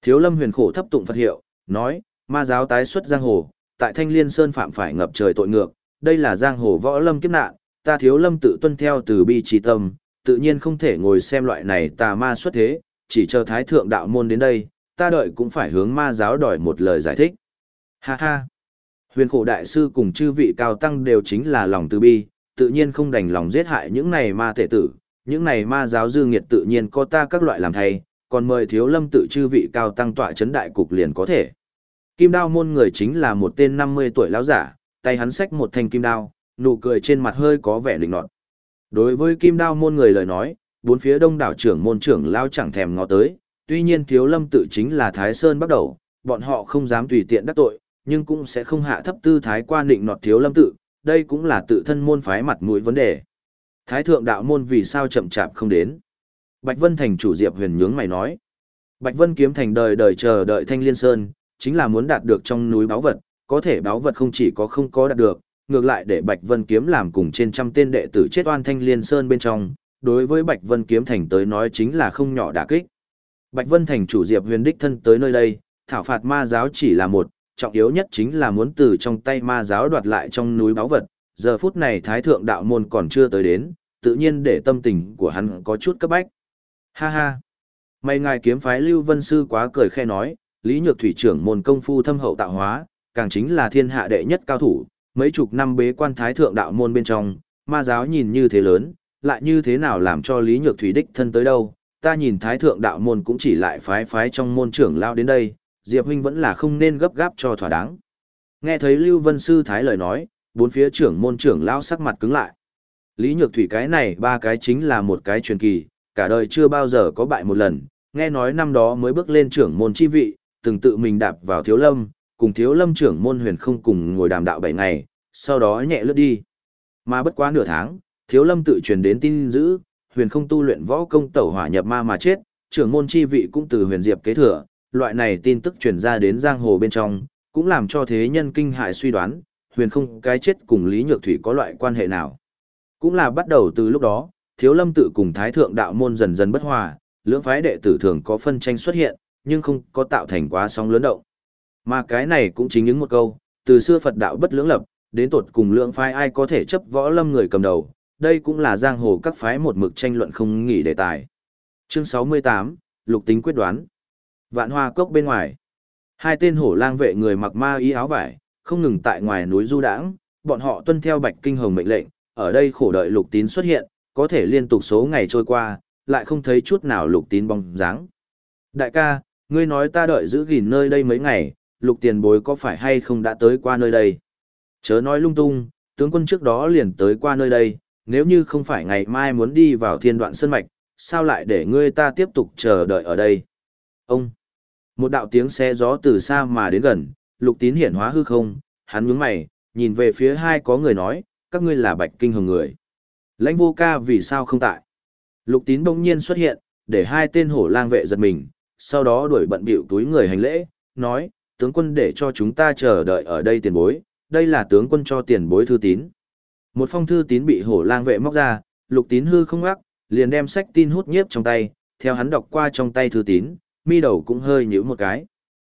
[SPEAKER 1] Thiếu lâm huyền khổ thấp tụng Phật hiệu, nói, ma giáo tái xuất giang hồ, tại thanh liên sơn phạm phải ngập trời tội ngược, đây là giang hồ võ lâm kiếp nạn, ta thiếu lâm tự tuân theo từ bi trí tâm, tự nhiên không thể ngồi xem loại này tà ma xuất thế, chỉ chờ thái thượng đạo môn đến đây, ta đợi cũng phải hướng ma giáo đòi một lời giải thích. Ha ha! Huyền khổ đại sư cùng chư vị cao tăng đều chính là lòng từ bi, tự nhiên không đành lòng giết hại những này ma thể tử, những này ma giáo dư nghiệt tự nhiên có ta các loại làm thay, còn mời thiếu lâm tự chư vị cao tăng tọa chấn đại cục liền có thể. Kim đao môn người chính là một tên 50 tuổi lão giả, tay hắn xách một thanh kim đao, nụ cười trên mặt hơi có vẻ lịnh nọt. Đối với kim đao môn người lời nói, bốn phía đông đảo trưởng môn trưởng lao chẳng thèm ngó tới, tuy nhiên thiếu lâm tự chính là Thái Sơn bắt đầu, bọn họ không dám tùy tiện đắc tội, nhưng cũng sẽ không hạ thấp tư thái qua định nọt thiếu lâm tự, đây cũng là tự thân môn phái mặt mũi vấn đề. Thái thượng đạo môn vì sao chậm chạp không đến? Bạch Vân thành chủ Diệp Huyền nhướng mày nói. Bạch Vân kiếm thành đời đời chờ đợi Thanh Liên Sơn, chính là muốn đạt được trong núi báo vật, có thể báo vật không chỉ có không có đạt được, ngược lại để Bạch Vân kiếm làm cùng trên trăm tên đệ tử chết oan Thanh Liên Sơn bên trong, đối với Bạch Vân kiếm thành tới nói chính là không nhỏ đả kích. Bạch Vân thành chủ Diệp Huyền đích thân tới nơi đây, thảo phạt ma giáo chỉ là một, trọng yếu nhất chính là muốn từ trong tay ma giáo đoạt lại trong núi báu vật, giờ phút này Thái Thượng Đạo Môn còn chưa tới đến, tự nhiên để tâm tình của hắn có chút cấp bách. Ha ha! May ngài kiếm phái Lưu Vân Sư quá cười khe nói, Lý Nhược Thủy trưởng môn công phu thâm hậu tạo hóa, càng chính là thiên hạ đệ nhất cao thủ, mấy chục năm bế quan Thái Thượng Đạo Môn bên trong, ma giáo nhìn như thế lớn, lại như thế nào làm cho Lý Nhược Thủy đích thân tới đâu, ta nhìn Thái Thượng Đạo Môn cũng chỉ lại phái phái trong môn trưởng lao đến đây, Diệp huynh vẫn là không nên gấp gáp cho thỏa đáng. Nghe thấy Lưu Vân Sư Thái lời nói, bốn phía trưởng môn trưởng lao sắc mặt cứng lại. Lý Nhược Thủy cái này ba cái chính là một cái truyền kỳ, cả đời chưa bao giờ có bại một lần, nghe nói năm đó mới bước lên trưởng môn chi vị, từng tự mình đạp vào thiếu lâm, cùng thiếu lâm trưởng môn huyền không cùng ngồi đàm đạo bảy ngày, sau đó nhẹ lướt đi. Mà bất quá nửa tháng, thiếu lâm tự truyền đến tin dữ, huyền không tu luyện võ công tẩu hỏa nhập ma mà chết, trưởng môn chi vị cũng từ huyền diệp kế thừa, loại này tin tức truyền ra đến giang hồ bên trong, cũng làm cho thế nhân kinh hại suy đoán, huyền không cái chết cùng Lý Nhược Thủy có loại quan hệ nào. Cũng là bắt đầu từ lúc đó, thiếu lâm tự cùng thái thượng đạo môn dần dần bất hòa, lưỡng phái đệ tử thường có phân tranh xuất hiện, nhưng không có tạo thành quá sóng lớn động. Mà cái này cũng chính những một câu, từ xưa Phật đạo bất lưỡng lập, đến tột cùng lưỡng phái ai có thể chấp võ lâm người cầm đầu, đây cũng là giang hồ các phái một mực tranh luận không nghỉ đề tài. Chương 68, Lục Tính quyết đoán. Vạn Hoa cốc bên ngoài. Hai tên hổ lang vệ người mặc ma y áo vải, không ngừng tại ngoài núi du đãng, bọn họ tuân theo Bạch Kinh Hồng mệnh lệnh, ở đây khổ đợi Lục Tín xuất hiện, có thể liên tục số ngày trôi qua, lại không thấy chút nào Lục Tín bóng dáng. Đại ca, ngươi nói ta đợi giữ gìn nơi đây mấy ngày, Lục Tiền Bối có phải hay không đã tới qua nơi đây? Chớ nói lung tung, tướng quân trước đó liền tới qua nơi đây, nếu như không phải ngày mai muốn đi vào thiên đoạn sơn mạch, sao lại để ngươi ta tiếp tục chờ đợi ở đây? Ông! Một đạo tiếng xe gió từ xa mà đến gần, lục tín hiển hóa hư không, hắn nhướng mày, nhìn về phía hai có người nói, các ngươi là bạch kinh hồng người. Lãnh vô ca vì sao không tại? Lục tín bỗng nhiên xuất hiện, để hai tên hổ lang vệ giật mình, sau đó đuổi bận bịu túi người hành lễ, nói, tướng quân để cho chúng ta chờ đợi ở đây tiền bối, đây là tướng quân cho tiền bối thư tín. Một phong thư tín bị hổ lang vệ móc ra, lục tín hư không ác, liền đem sách tin hút nhiếp trong tay, theo hắn đọc qua trong tay thư tín, mi đầu cũng hơi nhíu một cái.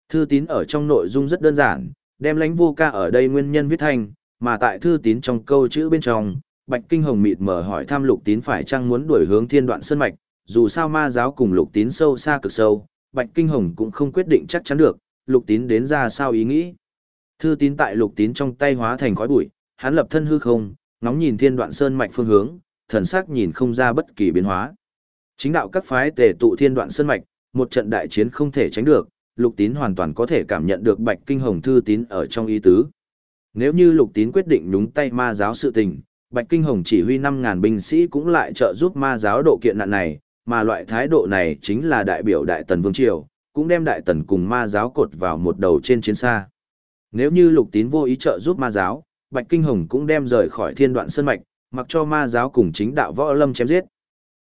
[SPEAKER 1] Thư tín ở trong nội dung rất đơn giản, đem lãnh vô ca ở đây nguyên nhân viết thành, mà tại thư tín trong câu chữ bên trong, Bạch Kinh Hồng mịt mở hỏi tham lục tín phải chăng muốn đuổi hướng thiên đoạn sơn mạch, dù sao ma giáo cùng lục tín sâu xa cực sâu, Bạch Kinh Hồng cũng không quyết định chắc chắn được, lục tín đến ra sao ý nghĩ. Thư tín tại lục tín trong tay hóa thành khói bụi, hắn lập thân hư không, ngóng nhìn thiên đoạn sơn mạch phương hướng, thần sắc nhìn không ra bất kỳ biến hóa. Chính đạo các phái tề tụ thiên đoạn sơn mạch, một trận đại chiến không thể tránh được, lục tín hoàn toàn có thể cảm nhận được bạch kinh hồng thư tín ở trong ý tứ. Nếu như lục tín quyết định nhúng tay ma giáo sự tình, bạch kinh hồng chỉ huy 5.000 binh sĩ cũng lại trợ giúp ma giáo độ kiện nạn này, mà loại thái độ này chính là đại biểu đại tần vương triều, cũng đem đại tần cùng ma giáo cột vào một đầu trên chiến xa. Nếu như lục tín vô ý trợ giúp ma giáo, bạch kinh hồng cũng đem rời khỏi thiên đoạn sơn mạch, mặc cho ma giáo cùng chính đạo võ lâm chém giết.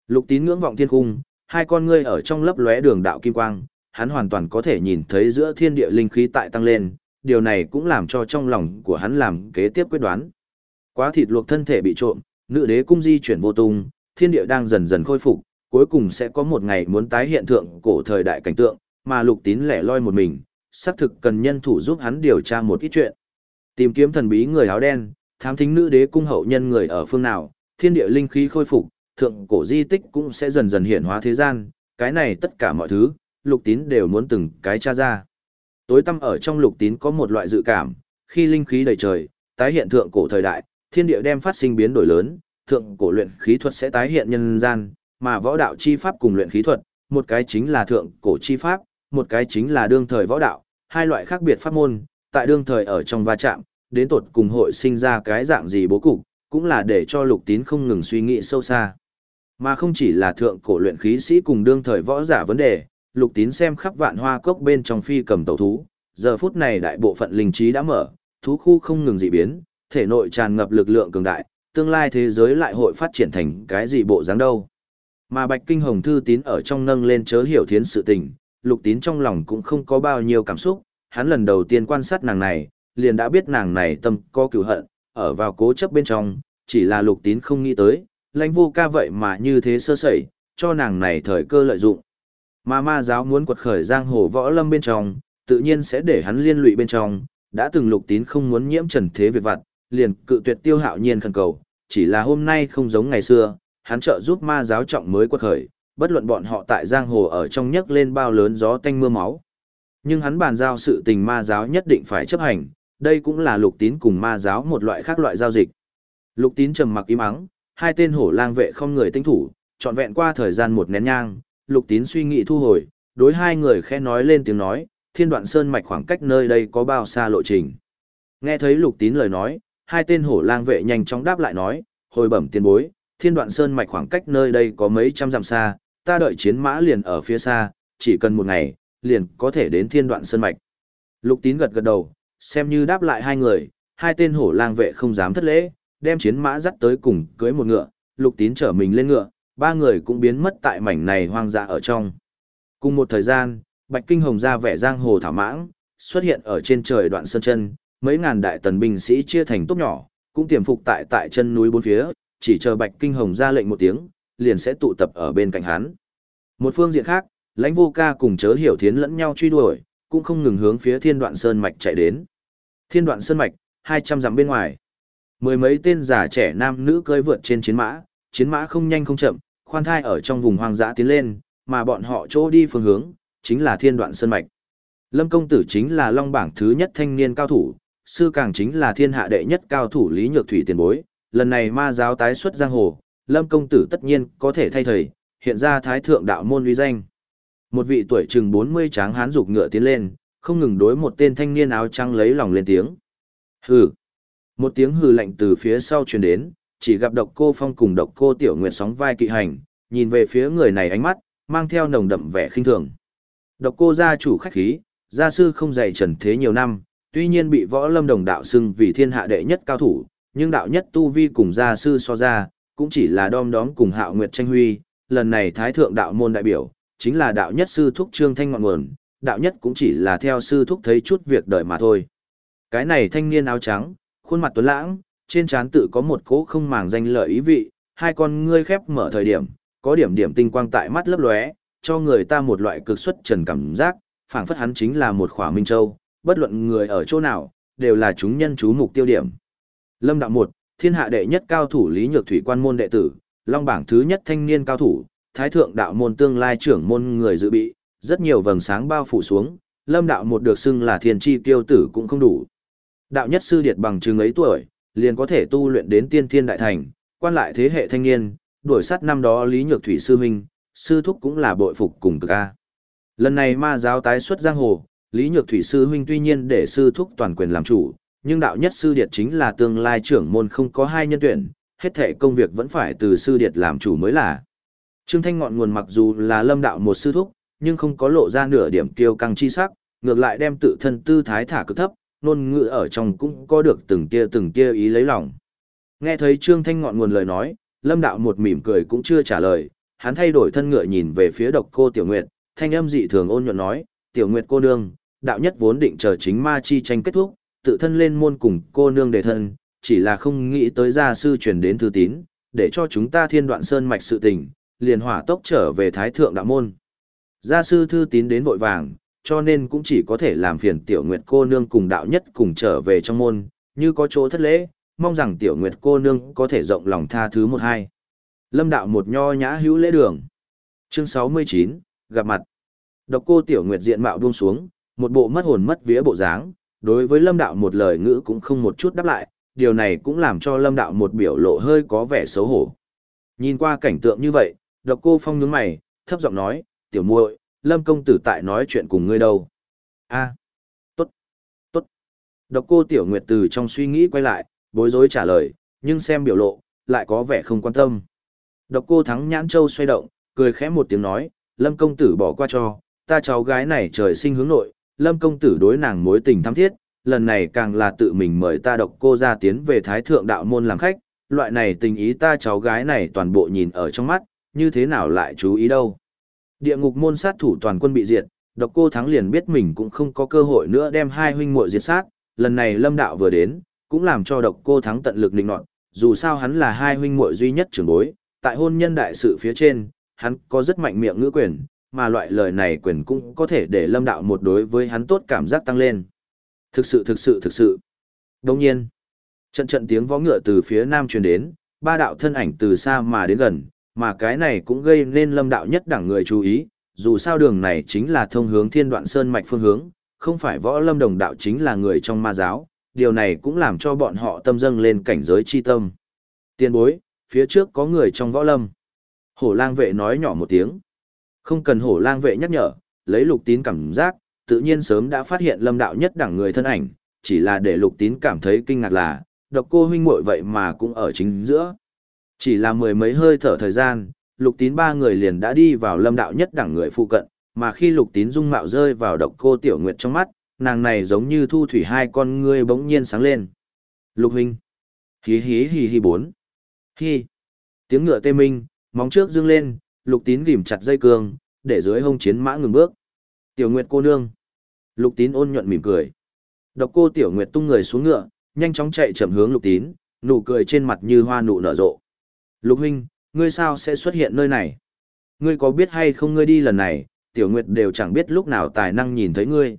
[SPEAKER 1] Lục tín ngưỡng vọng thiên cung, hai con ngươi ở trong lấp lóe đường đạo kim quang, hắn hoàn toàn có thể nhìn thấy giữa thiên địa linh khí tại tăng lên, điều này cũng làm cho trong lòng của hắn làm kế tiếp quyết đoán. Quá thịt luộc thân thể bị trộm, nữ đế cung di chuyển vô tung, thiên địa đang dần dần khôi phục, cuối cùng sẽ có một ngày muốn tái hiện thượng cổ thời đại cảnh tượng, mà lục tín lẻ loi một mình, xác thực cần nhân thủ giúp hắn điều tra một ít chuyện. Tìm kiếm thần bí người áo đen, thám thính nữ đế cung hậu nhân người ở phương nào, thiên địa linh khí khôi phục, thượng cổ di tích cũng sẽ dần dần hiện hóa thế gian, cái này tất cả mọi thứ, lục tín đều muốn từng cái tra ra. Tối tâm ở trong lục tín có một loại dự cảm, khi linh khí đầy trời, tái hiện thượng cổ thời đại, thiên địa đem phát sinh biến đổi lớn, thượng cổ luyện khí thuật sẽ tái hiện nhân gian, mà võ đạo chi pháp cùng luyện khí thuật, một cái chính là thượng cổ chi pháp, một cái chính là đương thời võ đạo, hai loại khác biệt pháp môn, tại đương thời ở trong va chạm, đến tột cùng hội sinh ra cái dạng gì bố cục, cũng là để cho lục tín không ngừng suy nghĩ sâu xa. Mà không chỉ là thượng cổ luyện khí sĩ cùng đương thời võ giả vấn đề, lục tín xem khắp vạn hoa cốc bên trong phi cầm tàu thú, giờ phút này đại bộ phận linh trí đã mở, thú khu không ngừng dị biến, thể nội tràn ngập lực lượng cường đại, tương lai thế giới lại hội phát triển thành cái gì bộ dáng đâu. Mà Bạch Kinh Hồng Thư tín ở trong nâng lên chớ hiểu thiến sự tình, lục tín trong lòng cũng không có bao nhiêu cảm xúc, hắn lần đầu tiên quan sát nàng này, liền đã biết nàng này tâm có cửu hận, ở vào cố chấp bên trong, chỉ là lục tín không nghĩ tới, lãnh vô ca vậy mà như thế sơ sẩy, cho nàng này thời cơ lợi dụng. Mà ma giáo muốn quật khởi giang hồ võ lâm bên trong, tự nhiên sẽ để hắn liên lụy bên trong, đã từng lục tín không muốn nhiễm trần thế việc vặt, liền cự tuyệt tiêu hạo nhiên khẩn cầu, chỉ là hôm nay không giống ngày xưa, hắn trợ giúp ma giáo trọng mới quật khởi, bất luận bọn họ tại giang hồ ở trong nhấc lên bao lớn gió tanh mưa máu. Nhưng hắn bàn giao sự tình ma giáo nhất định phải chấp hành, đây cũng là lục tín cùng ma giáo một loại khác loại giao dịch. Lục tín trầm mặc im ắng, hai tên hổ lang vệ không người tinh thủ, trọn vẹn qua thời gian một nén nhang, lục tín suy nghĩ thu hồi, đối hai người khẽ nói lên tiếng nói, thiên đoạn sơn mạch khoảng cách nơi đây có bao xa lộ trình. Nghe thấy lục tín lời nói, hai tên hổ lang vệ nhanh chóng đáp lại nói, hồi bẩm tiền bối, thiên đoạn sơn mạch khoảng cách nơi đây có mấy trăm dặm xa, ta đợi chiến mã liền ở phía xa, chỉ cần một ngày, liền có thể đến thiên đoạn sơn mạch. Lục tín gật gật đầu, xem như đáp lại hai người, hai tên hổ lang vệ không dám thất lễ, đem chiến mã dắt tới cùng cưới một ngựa, lục tín trở mình lên ngựa, ba người cũng biến mất tại mảnh này hoang dã ở trong. Cùng một thời gian, Bạch Kinh Hồng ra vẻ giang hồ thảo mãng, xuất hiện ở trên trời đoạn sơn chân, mấy ngàn đại tần binh sĩ chia thành tốt nhỏ, cũng tiềm phục tại tại chân núi bốn phía, chỉ chờ Bạch Kinh Hồng ra lệnh một tiếng, liền sẽ tụ tập ở bên cạnh hắn. Một phương diện khác, lãnh vô ca cùng chớ hiểu thiến lẫn nhau truy đuổi, cũng không ngừng hướng phía thiên đoạn sơn mạch chạy đến. Thiên đoạn sơn mạch, 200 dặm bên ngoài. Mười mấy tên giả trẻ nam nữ cưỡi vượt trên chiến mã, chiến mã không nhanh không chậm, khoan thai ở trong vùng hoang dã tiến lên, mà bọn họ chỗ đi phương hướng, chính là thiên đoạn sơn mạch. Lâm công tử chính là long bảng thứ nhất thanh niên cao thủ, sư càng chính là thiên hạ đệ nhất cao thủ Lý Nhược Thủy tiền bối, lần này ma giáo tái xuất giang hồ, Lâm công tử tất nhiên có thể thay thầy, hiện ra thái thượng đạo môn uy danh. Một vị tuổi chừng 40 tráng hán dục ngựa tiến lên, không ngừng đối một tên thanh niên áo trắng lấy lòng lên tiếng. Hừ. Một tiếng hừ lạnh từ phía sau truyền đến, chỉ gặp độc cô phong cùng độc cô tiểu nguyệt sóng vai kỵ hành, nhìn về phía người này ánh mắt, mang theo nồng đậm vẻ khinh thường. Độc cô gia chủ khách khí, gia sư không dạy trần thế nhiều năm, tuy nhiên bị võ lâm đồng đạo xưng vì thiên hạ đệ nhất cao thủ, nhưng đạo nhất tu vi cùng gia sư so ra, cũng chỉ là đom đóm cùng hạo nguyệt tranh huy, lần này thái thượng đạo môn đại biểu, chính là đạo nhất sư thúc trương thanh ngọn nguồn, đạo nhất cũng chỉ là theo sư thúc thấy chút việc đời mà thôi. Cái này thanh niên áo trắng, khuôn mặt tuấn lãng, trên trán tự có một cỗ không màng danh lợi ý vị, hai con ngươi khép mở thời điểm, có điểm điểm tinh quang tại mắt lấp lóe, cho người ta một loại cực xuất trần cảm giác, phảng phất hắn chính là một khỏa minh châu, bất luận người ở chỗ nào, đều là chúng nhân chú mục tiêu điểm. Lâm đạo một, thiên hạ đệ nhất cao thủ Lý Nhược Thủy quan môn đệ tử, long bảng thứ nhất thanh niên cao thủ, thái thượng đạo môn tương lai trưởng môn người dự bị, rất nhiều vầng sáng bao phủ xuống, lâm đạo một được xưng là thiên chi tiêu tử cũng không đủ. Đạo nhất sư điệt bằng chừng ấy tuổi, liền có thể tu luyện đến tiên thiên đại thành, quan lại thế hệ thanh niên, đuổi sát năm đó Lý Nhược Thủy sư huynh, sư thúc cũng là bội phục cùng cực a. Lần này ma giáo tái xuất giang hồ, Lý Nhược Thủy sư huynh tuy nhiên để sư thúc toàn quyền làm chủ, nhưng đạo nhất sư điệt chính là tương lai trưởng môn không có hai nhân tuyển, hết thệ công việc vẫn phải từ sư điệt làm chủ mới là. Trương Thanh ngọn nguồn mặc dù là lâm đạo một sư thúc, nhưng không có lộ ra nửa điểm kiêu căng chi sắc, ngược lại đem tự thân tư thái thả cực thấp, ngôn ngữ ở trong cũng có được từng tia từng tia ý lấy lòng. Nghe thấy Trương Thanh ngọn nguồn lời nói, lâm đạo một mỉm cười cũng chưa trả lời, hắn thay đổi thân ngựa nhìn về phía độc cô Tiểu Nguyệt, thanh âm dị thường ôn nhuận nói, Tiểu Nguyệt cô nương, đạo nhất vốn định chờ chính ma chi tranh kết thúc, tự thân lên môn cùng cô nương đề thân, chỉ là không nghĩ tới gia sư truyền đến thư tín, để cho chúng ta thiên đoạn sơn mạch sự tình, liền hỏa tốc trở về thái thượng đạo môn. Gia sư thư tín đến vội vàng, cho nên cũng chỉ có thể làm phiền tiểu nguyệt cô nương cùng đạo nhất cùng trở về trong môn, như có chỗ thất lễ, mong rằng tiểu nguyệt cô nương có thể rộng lòng tha thứ một hai. Lâm đạo một nho nhã hữu lễ đường. Chương 69, gặp mặt. Độc cô tiểu nguyệt diện mạo buông xuống, một bộ mất hồn mất vía bộ dáng, đối với lâm đạo một lời ngữ cũng không một chút đáp lại, điều này cũng làm cho lâm đạo một biểu lộ hơi có vẻ xấu hổ. Nhìn qua cảnh tượng như vậy, độc cô phong nhướng mày, thấp giọng nói, tiểu muội, lâm công tử tại nói chuyện cùng ngươi đâu. a tốt, tốt. Độc cô tiểu nguyệt từ trong suy nghĩ quay lại, bối rối trả lời, nhưng xem biểu lộ, lại có vẻ không quan tâm. Độc cô thắng nhãn châu xoay động, cười khẽ một tiếng nói, lâm công tử bỏ qua cho, ta cháu gái này trời sinh hướng nội, lâm công tử đối nàng mối tình thắm thiết, lần này càng là tự mình mời ta độc cô ra tiến về thái thượng đạo môn làm khách, loại này tình ý ta cháu gái này toàn bộ nhìn ở trong mắt, như thế nào lại chú ý đâu. Địa ngục môn sát thủ toàn quân bị diệt, độc cô thắng liền biết mình cũng không có cơ hội nữa đem hai huynh muội diệt sát, lần này lâm đạo vừa đến, cũng làm cho độc cô thắng tận lực định nọt, dù sao hắn là hai huynh muội duy nhất trưởng bối, tại hôn nhân đại sự phía trên, hắn có rất mạnh miệng ngữ quyền, mà loại lời này quyền cũng có thể để lâm đạo một đối với hắn tốt cảm giác tăng lên. Thực sự thực sự thực sự. Đồng nhiên, trận trận tiếng võ ngựa từ phía nam truyền đến, ba đạo thân ảnh từ xa mà đến gần, mà cái này cũng gây nên lâm đạo nhất đẳng người chú ý, dù sao đường này chính là thông hướng thiên đoạn sơn mạch phương hướng, không phải võ lâm đồng đạo chính là người trong ma giáo, điều này cũng làm cho bọn họ tâm dâng lên cảnh giới chi tâm. Tiên bối, phía trước có người trong võ lâm. Hổ lang vệ nói nhỏ một tiếng. Không cần hổ lang vệ nhắc nhở, lấy lục tín cảm giác, tự nhiên sớm đã phát hiện lâm đạo nhất đẳng người thân ảnh, chỉ là để lục tín cảm thấy kinh ngạc là, độc cô huynh muội vậy mà cũng ở chính giữa. Chỉ là mười mấy hơi thở thời gian, lục tín ba người liền đã đi vào lâm đạo nhất đẳng người phụ cận, mà khi lục tín dung mạo rơi vào độc cô tiểu nguyệt trong mắt, nàng này giống như thu thủy hai con ngươi bỗng nhiên sáng lên. Lục huynh. Hí hí hí hí bốn. hí, Tiếng ngựa tê minh, móng trước dương lên, lục tín ghim chặt dây cương, để dưới hông chiến mã ngừng bước. Tiểu Nguyệt cô nương. Lục tín ôn nhuận mỉm cười. Độc cô Tiểu Nguyệt tung người xuống ngựa, nhanh chóng chạy chậm hướng lục tín, nụ cười trên mặt như hoa nụ nở rộ. Lục huynh, ngươi sao sẽ xuất hiện nơi này? Ngươi có biết hay không ngươi đi lần này, Tiểu Nguyệt đều chẳng biết lúc nào tài năng nhìn thấy ngươi.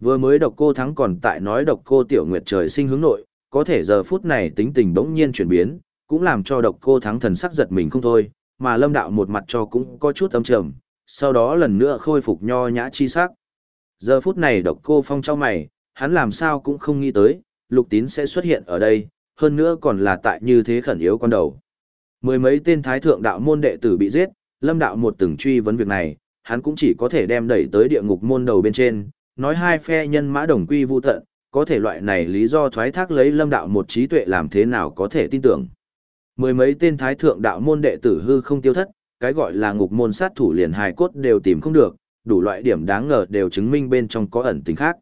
[SPEAKER 1] Vừa mới độc cô thắng còn tại nói độc cô Tiểu Nguyệt trời sinh hướng nội, có thể giờ phút này tính tình bỗng nhiên chuyển biến, cũng làm cho độc cô thắng thần sắc giật mình không thôi, mà lâm đạo một mặt cho cũng có chút âm trầm, sau đó lần nữa khôi phục nho nhã chi sắc. Giờ phút này độc cô phong trao mày, hắn làm sao cũng không nghĩ tới, lục tín sẽ xuất hiện ở đây, hơn nữa còn là tại như thế khẩn yếu con đầu. Mười mấy tên thái thượng đạo môn đệ tử bị giết, lâm đạo một từng truy vấn việc này, hắn cũng chỉ có thể đem đẩy tới địa ngục môn đầu bên trên, nói hai phe nhân mã đồng quy vu tận, có thể loại này lý do thoái thác lấy lâm đạo một trí tuệ làm thế nào có thể tin tưởng. Mười mấy tên thái thượng đạo môn đệ tử hư không tiêu thất, cái gọi là ngục môn sát thủ liền hài cốt đều tìm không được, đủ loại điểm đáng ngờ đều chứng minh bên trong có ẩn tình khác.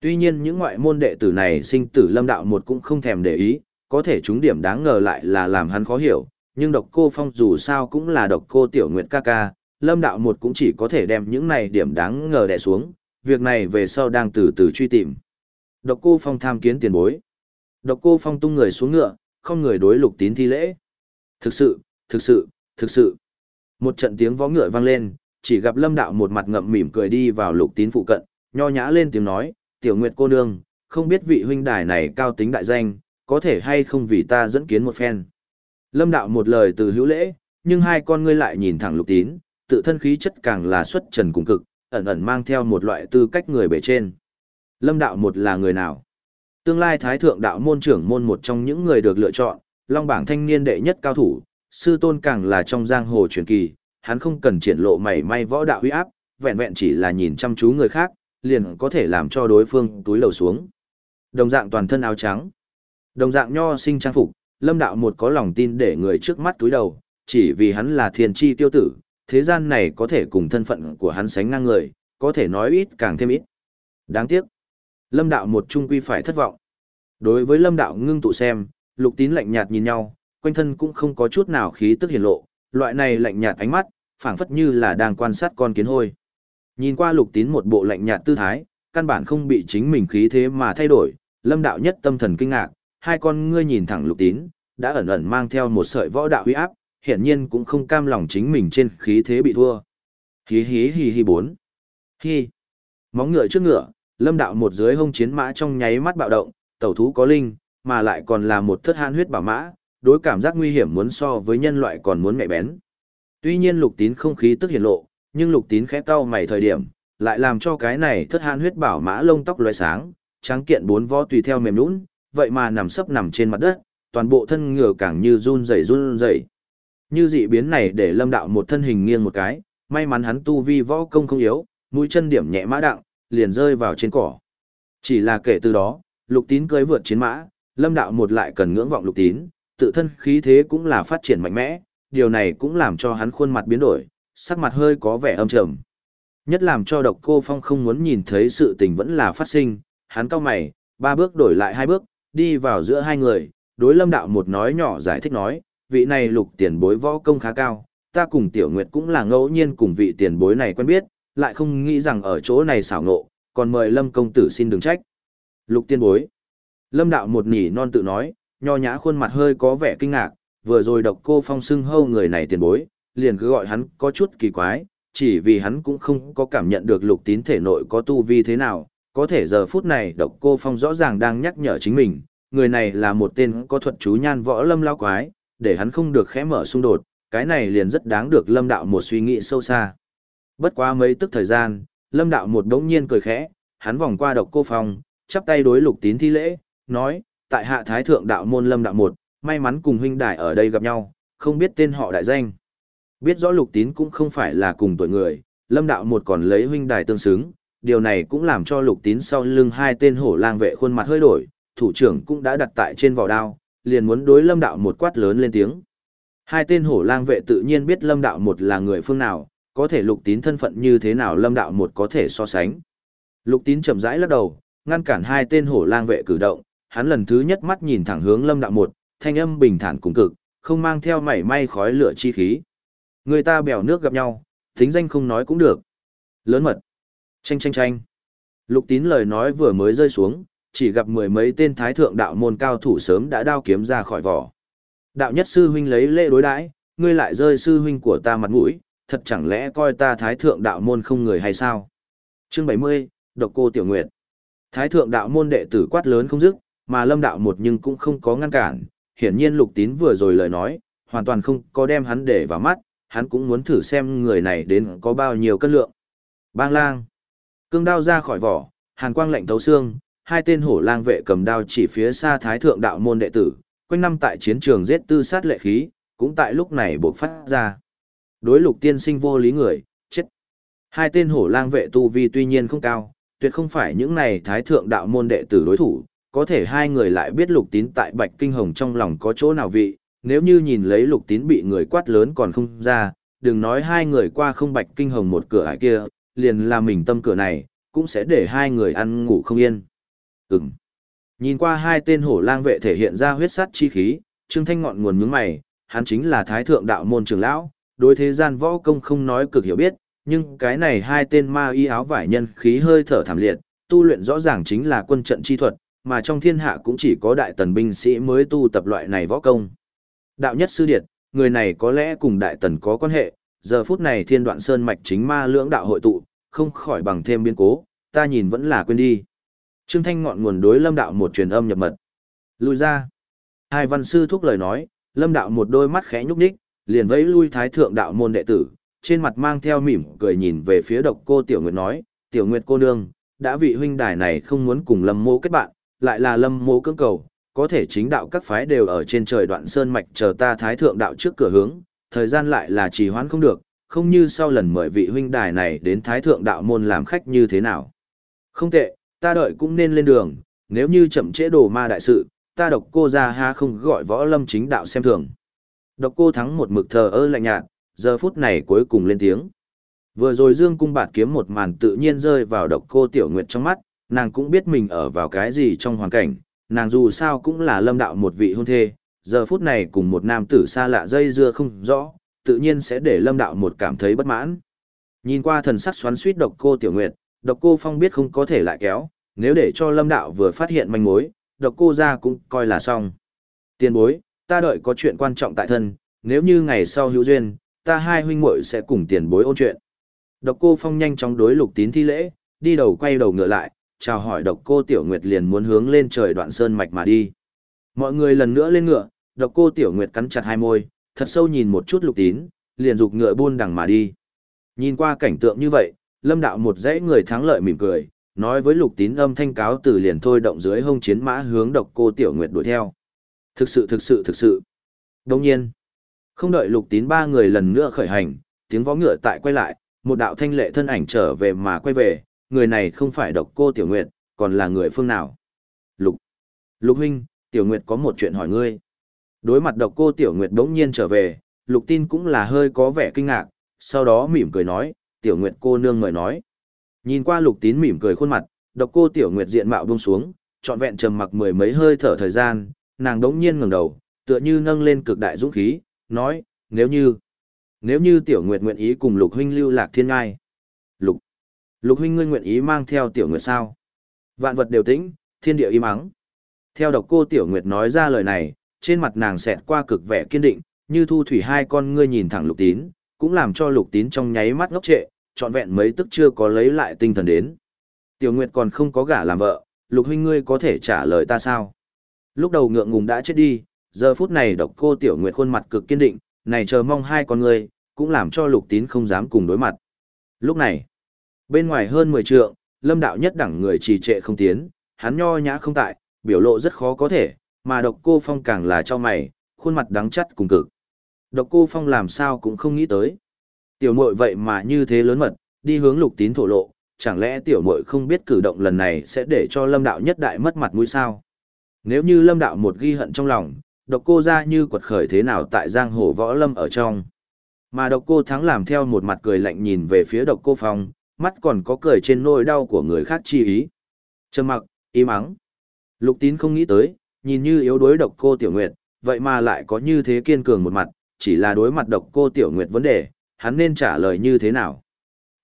[SPEAKER 1] Tuy nhiên những ngoại môn đệ tử này sinh tử lâm đạo một cũng không thèm để ý, có thể chúng điểm đáng ngờ lại là làm hắn khó hiểu, nhưng độc cô phong dù sao cũng là độc cô tiểu nguyệt ca ca, lâm đạo một cũng chỉ có thể đem những này điểm đáng ngờ đè xuống, việc này về sau đang từ từ truy tìm. Độc cô phong tham kiến tiền bối. Độc cô phong tung người xuống ngựa, không người đối lục tín thi lễ. Thực sự, thực sự, thực sự. Một trận tiếng vó ngựa vang lên, chỉ gặp lâm đạo một mặt ngậm mỉm cười đi vào lục tín phụ cận, nho nhã lên tiếng nói, tiểu nguyệt cô nương, không biết vị huynh đài này cao tính đại danh, có thể hay không vì ta dẫn kiến một phen. Lâm đạo một lời từ hữu lễ, nhưng hai con ngươi lại nhìn thẳng lục tín, tự thân khí chất càng là xuất trần cùng cực, ẩn ẩn mang theo một loại tư cách người bề trên. Lâm đạo một là người nào? Tương lai thái thượng đạo môn trưởng môn một trong những người được lựa chọn, long bảng thanh niên đệ nhất cao thủ, sư tôn càng là trong giang hồ truyền kỳ, hắn không cần triển lộ mảy may võ đạo huy áp, vẹn vẹn chỉ là nhìn chăm chú người khác, liền có thể làm cho đối phương túi lầu xuống. Đồng dạng toàn thân áo trắng, đồng dạng nho sinh trang phục, lâm đạo một có lòng tin để người trước mắt túi đầu, chỉ vì hắn là thiên tri tiêu tử, thế gian này có thể cùng thân phận của hắn sánh ngang người, có thể nói ít càng thêm ít. Đáng tiếc, lâm đạo một trung quy phải thất vọng. Đối với lâm đạo ngưng tụ xem, lục tín lạnh nhạt nhìn nhau, quanh thân cũng không có chút nào khí tức hiển lộ, loại này lạnh nhạt ánh mắt, phảng phất như là đang quan sát con kiến hôi. Nhìn qua lục tín một bộ lạnh nhạt tư thái, căn bản không bị chính mình khí thế mà thay đổi, lâm đạo nhất tâm thần kinh ngạc, hai con ngươi nhìn thẳng lục tín, đã ẩn ẩn mang theo một sợi võ đạo huy áp, hiển nhiên cũng không cam lòng chính mình trên khí thế bị thua. Hí hí hí hí bốn. Hí. Móng ngựa trước ngựa, lâm đạo một dưới hông chiến mã trong nháy mắt bạo động, tẩu thú có linh, mà lại còn là một thất hãn huyết bảo mã, đối cảm giác nguy hiểm muốn so với nhân loại còn muốn mẹ bén. Tuy nhiên lục tín không khí tức hiển lộ, nhưng lục tín khẽ cau mày thời điểm, lại làm cho cái này thất hãn huyết bảo mã lông tóc loé sáng, trắng kiện bốn vó tùy theo mềm nhũn, vậy mà nằm sấp nằm trên mặt đất, toàn bộ thân ngựa càng như run rẩy run rẩy. Như dị biến này để lâm đạo một thân hình nghiêng một cái, may mắn hắn tu vi võ công không yếu, mũi chân điểm nhẹ mã đặng, liền rơi vào trên cỏ. Chỉ là kể từ đó, lục tín cưỡi vượt chiến mã, lâm đạo một lại cần ngưỡng vọng lục tín, tự thân khí thế cũng là phát triển mạnh mẽ, điều này cũng làm cho hắn khuôn mặt biến đổi, sắc mặt hơi có vẻ âm trầm. Nhất làm cho độc cô phong không muốn nhìn thấy sự tình vẫn là phát sinh, hắn cao mày, ba bước đổi lại hai bước, đi vào giữa hai người, đối lâm đạo một nói nhỏ giải thích nói, vị này lục tiền bối võ công khá cao, ta cùng tiểu nguyệt cũng là ngẫu nhiên cùng vị tiền bối này quen biết, lại không nghĩ rằng ở chỗ này xảo ngộ, còn mời lâm công tử xin đừng trách. Lục tiền bối. Lâm đạo một nỉ non tự nói, nho nhã khuôn mặt hơi có vẻ kinh ngạc, vừa rồi độc cô phong xưng hâu người này tiền bối, liền cứ gọi hắn có chút kỳ quái, chỉ vì hắn cũng không có cảm nhận được lục tín thể nội có tu vi thế nào, có thể giờ phút này độc cô phong rõ ràng đang nhắc nhở chính mình, người này là một tên có thuật chú nhan võ lâm lao quái, để hắn không được khẽ mở xung đột, cái này liền rất đáng được lâm đạo một suy nghĩ sâu xa. Bất quá mấy tức thời gian, lâm đạo một đống nhiên cười khẽ, hắn vòng qua độc cô phong, chắp tay đối lục tín thi lễ, nói, tại hạ thái thượng đạo môn lâm đạo một, may mắn cùng huynh đài ở đây gặp nhau, không biết tên họ đại danh. Biết rõ lục tín cũng không phải là cùng tuổi người, lâm đạo một còn lấy huynh đài tương xứng, điều này cũng làm cho lục tín sau lưng hai tên hổ lang vệ khuôn mặt hơi đổi, thủ trưởng cũng đã đặt tại trên vỏ đao, liền muốn đối lâm đạo một quát lớn lên tiếng. Hai tên hổ lang vệ tự nhiên biết lâm đạo một là người phương nào, có thể lục tín thân phận như thế nào lâm đạo một có thể so sánh. Lục tín chậm rãi lắc đầu, ngăn cản hai tên hổ lang vệ cử động, hắn lần thứ nhất mắt nhìn thẳng hướng lâm đạo một, thanh âm bình thản cùng cực, không mang theo mảy may khói lửa chi khí. Người ta bèo nước gặp nhau, tính danh không nói cũng được. Lớn mật. Tranh tranh tranh. Lục tín lời nói vừa mới rơi xuống, chỉ gặp mười mấy tên thái thượng đạo môn cao thủ sớm đã đao kiếm ra khỏi vỏ. Đạo nhất sư huynh lấy lễ đối đãi, ngươi lại rơi sư huynh của ta mặt mũi, thật chẳng lẽ coi ta thái thượng đạo môn không người hay sao? Chương 70, Độc Cô Tiểu Nguyệt. Thái thượng đạo môn đệ tử quát lớn không dứt, mà lâm đạo một nhưng cũng không có ngăn cản, hiển nhiên lục tín vừa rồi lời nói, hoàn toàn không có đem hắn để vào mắt, hắn cũng muốn thử xem người này đến có bao nhiêu cân lượng. Bang lang. Cương đao ra khỏi vỏ, hàn quang lạnh thấu xương, hai tên hổ lang vệ cầm đao chỉ phía xa thái thượng đạo môn đệ tử, quanh năm tại chiến trường giết tư sát lệ khí, cũng tại lúc này bộc phát ra. Đối lục tiên sinh vô lý người, chết. Hai tên hổ lang vệ tu vi tuy nhiên không cao, tuyệt không phải những này thái thượng đạo môn đệ tử đối thủ, có thể hai người lại biết lục tín tại bạch kinh hồng trong lòng có chỗ nào vị, nếu như nhìn lấy lục tín bị người quát lớn còn không ra, đừng nói hai người qua không bạch kinh hồng một cửa ải kia, liền là mình tâm cửa này, cũng sẽ để hai người ăn ngủ không yên. Ừm. Nhìn qua hai tên hổ lang vệ thể hiện ra huyết sắt chi khí, Trương Thanh ngọn nguồn nhướng mày, hắn chính là thái thượng đạo môn trưởng lão, đối thế gian võ công không nói cực hiểu biết, nhưng cái này hai tên ma y áo vải nhân khí hơi thở thảm liệt, tu luyện rõ ràng chính là quân trận chi thuật, mà trong thiên hạ cũng chỉ có đại tần binh sĩ mới tu tập loại này võ công. Đạo nhất sư điệt, người này có lẽ cùng đại tần có quan hệ, giờ phút này thiên đoạn sơn mạch chính ma lưỡng đạo hội tụ, không khỏi bằng thêm biến cố, ta nhìn vẫn là quên đi. Trương Thanh ngọn nguồn đối lâm đạo một truyền âm nhập mật. Lui ra. Hai văn sư thúc lời nói, lâm đạo một đôi mắt khẽ nhúc nhích, liền vẫy lui thái thượng đạo môn đệ tử, trên mặt mang theo mỉm cười nhìn về phía độc cô Tiểu Nguyệt nói, Tiểu Nguyệt cô nương, đã vị huynh đài này không muốn cùng lâm mô kết bạn, lại là lâm mô cưỡng cầu, có thể chính đạo các phái đều ở trên trời đoạn sơn mạch chờ ta thái thượng đạo trước cửa hướng, thời gian lại là trì hoãn không được, không như sau lần mời vị huynh đài này đến thái thượng đạo môn làm khách như thế nào. Không tệ, ta đợi cũng nên lên đường, nếu như chậm trễ đồ ma đại sự, ta độc cô ra ha không gọi võ lâm chính đạo xem thường. Độc cô thắng một mực thờ ơ lạnh nhạt, giờ phút này cuối cùng lên tiếng. Vừa rồi Dương cung bạt kiếm một màn tự nhiên rơi vào độc cô tiểu nguyệt trong mắt, nàng cũng biết mình ở vào cái gì trong hoàn cảnh, nàng dù sao cũng là lâm đạo một vị hôn thê, giờ phút này cùng một nam tử xa lạ dây dưa không rõ, tự nhiên sẽ để lâm đạo một cảm thấy bất mãn. Nhìn qua thần sắc xoắn suýt độc cô tiểu nguyệt, độc cô phong biết không có thể lại kéo, nếu để cho lâm đạo vừa phát hiện manh mối, độc cô ra cũng coi là xong. Tiền bối, ta đợi có chuyện quan trọng tại thân, nếu như ngày sau hữu duyên, ta hai huynh muội sẽ cùng tiền bối ôn chuyện. Độc cô phong nhanh chóng đối lục tín thi lễ, đi đầu quay đầu ngựa lại, chào hỏi độc cô tiểu nguyệt liền muốn hướng lên trời đoạn sơn mạch mà đi. Mọi người lần nữa lên ngựa, độc cô tiểu nguyệt cắn chặt hai môi, thật sâu nhìn một chút lục tín, liền dục ngựa buôn đằng mà đi. Nhìn qua cảnh tượng như vậy, lâm đạo một dãy người thắng lợi mỉm cười, nói với lục tín âm thanh cáo từ liền thôi động dưới hông chiến mã hướng độc cô tiểu nguyệt đuổi theo. Thực sự thực sự thực sự. Đồng nhiên, không đợi lục tín ba người lần nữa khởi hành, tiếng vó ngựa tại quay lại, một đạo thanh lệ thân ảnh trở về mà quay về, người này không phải độc cô tiểu nguyệt, còn là người phương nào. Lục, lục huynh, tiểu nguyệt có một chuyện hỏi ngươi. Đối mặt độc cô tiểu nguyệt đống nhiên trở về, lục tin cũng là hơi có vẻ kinh ngạc, sau đó mỉm cười nói, tiểu nguyệt cô nương người nói. Nhìn qua lục tín mỉm cười khuôn mặt, độc cô tiểu nguyệt diện mạo buông xuống, trọn vẹn trầm mặc mười mấy hơi thở thời gian, nàng đống nhiên ngẩng đầu, tựa như nâng lên cực đại dũng khí, nói, nếu như, nếu như tiểu nguyệt nguyện ý cùng lục huynh lưu lạc thiên ngai. Lục, lục huynh ngươi nguyện ý mang theo tiểu nguyệt sao? Vạn vật đều tĩnh, thiên địa im ắng. Theo độc cô tiểu nguyệt nói ra lời này, trên mặt nàng xẹt qua cực vẻ kiên định, như thu thủy hai con ngươi nhìn thẳng lục tín, cũng làm cho lục tín trong nháy mắt ngốc trệ, trọn vẹn mấy tức chưa có lấy lại tinh thần đến. Tiểu Nguyệt còn không có gả làm vợ, lục huynh ngươi có thể trả lời ta sao? Lúc đầu ngượng ngùng đã chết đi, giờ phút này độc cô Tiểu Nguyệt khuôn mặt cực kiên định, này chờ mong hai con ngươi, cũng làm cho lục tín không dám cùng đối mặt. Lúc này, bên ngoài hơn 10 trượng, lâm đạo nhất đẳng người trì trệ không tiến, hắn nho nhã không tại, biểu lộ rất khó có thể, mà độc cô phong càng là cho mày, khuôn mặt đắng chắt cùng cực. Độc cô phong làm sao cũng không nghĩ tới. Tiểu muội vậy mà như thế lớn mật, đi hướng lục tín thổ lộ, chẳng lẽ tiểu muội không biết cử động lần này sẽ để cho lâm đạo nhất đại mất mặt mũi sao? Nếu như lâm đạo một ghi hận trong lòng, độc cô ra như quật khởi thế nào tại giang hồ võ lâm ở trong. Mà độc cô thắng làm theo một mặt cười lạnh nhìn về phía độc cô phong, mắt còn có cười trên nỗi đau của người khác chi ý. Trầm mặc, im ắng. Lục tín không nghĩ tới, nhìn như yếu đối độc cô tiểu nguyệt, vậy mà lại có như thế kiên cường một mặt, chỉ là đối mặt độc cô tiểu nguyệt vấn đề, hắn nên trả lời như thế nào.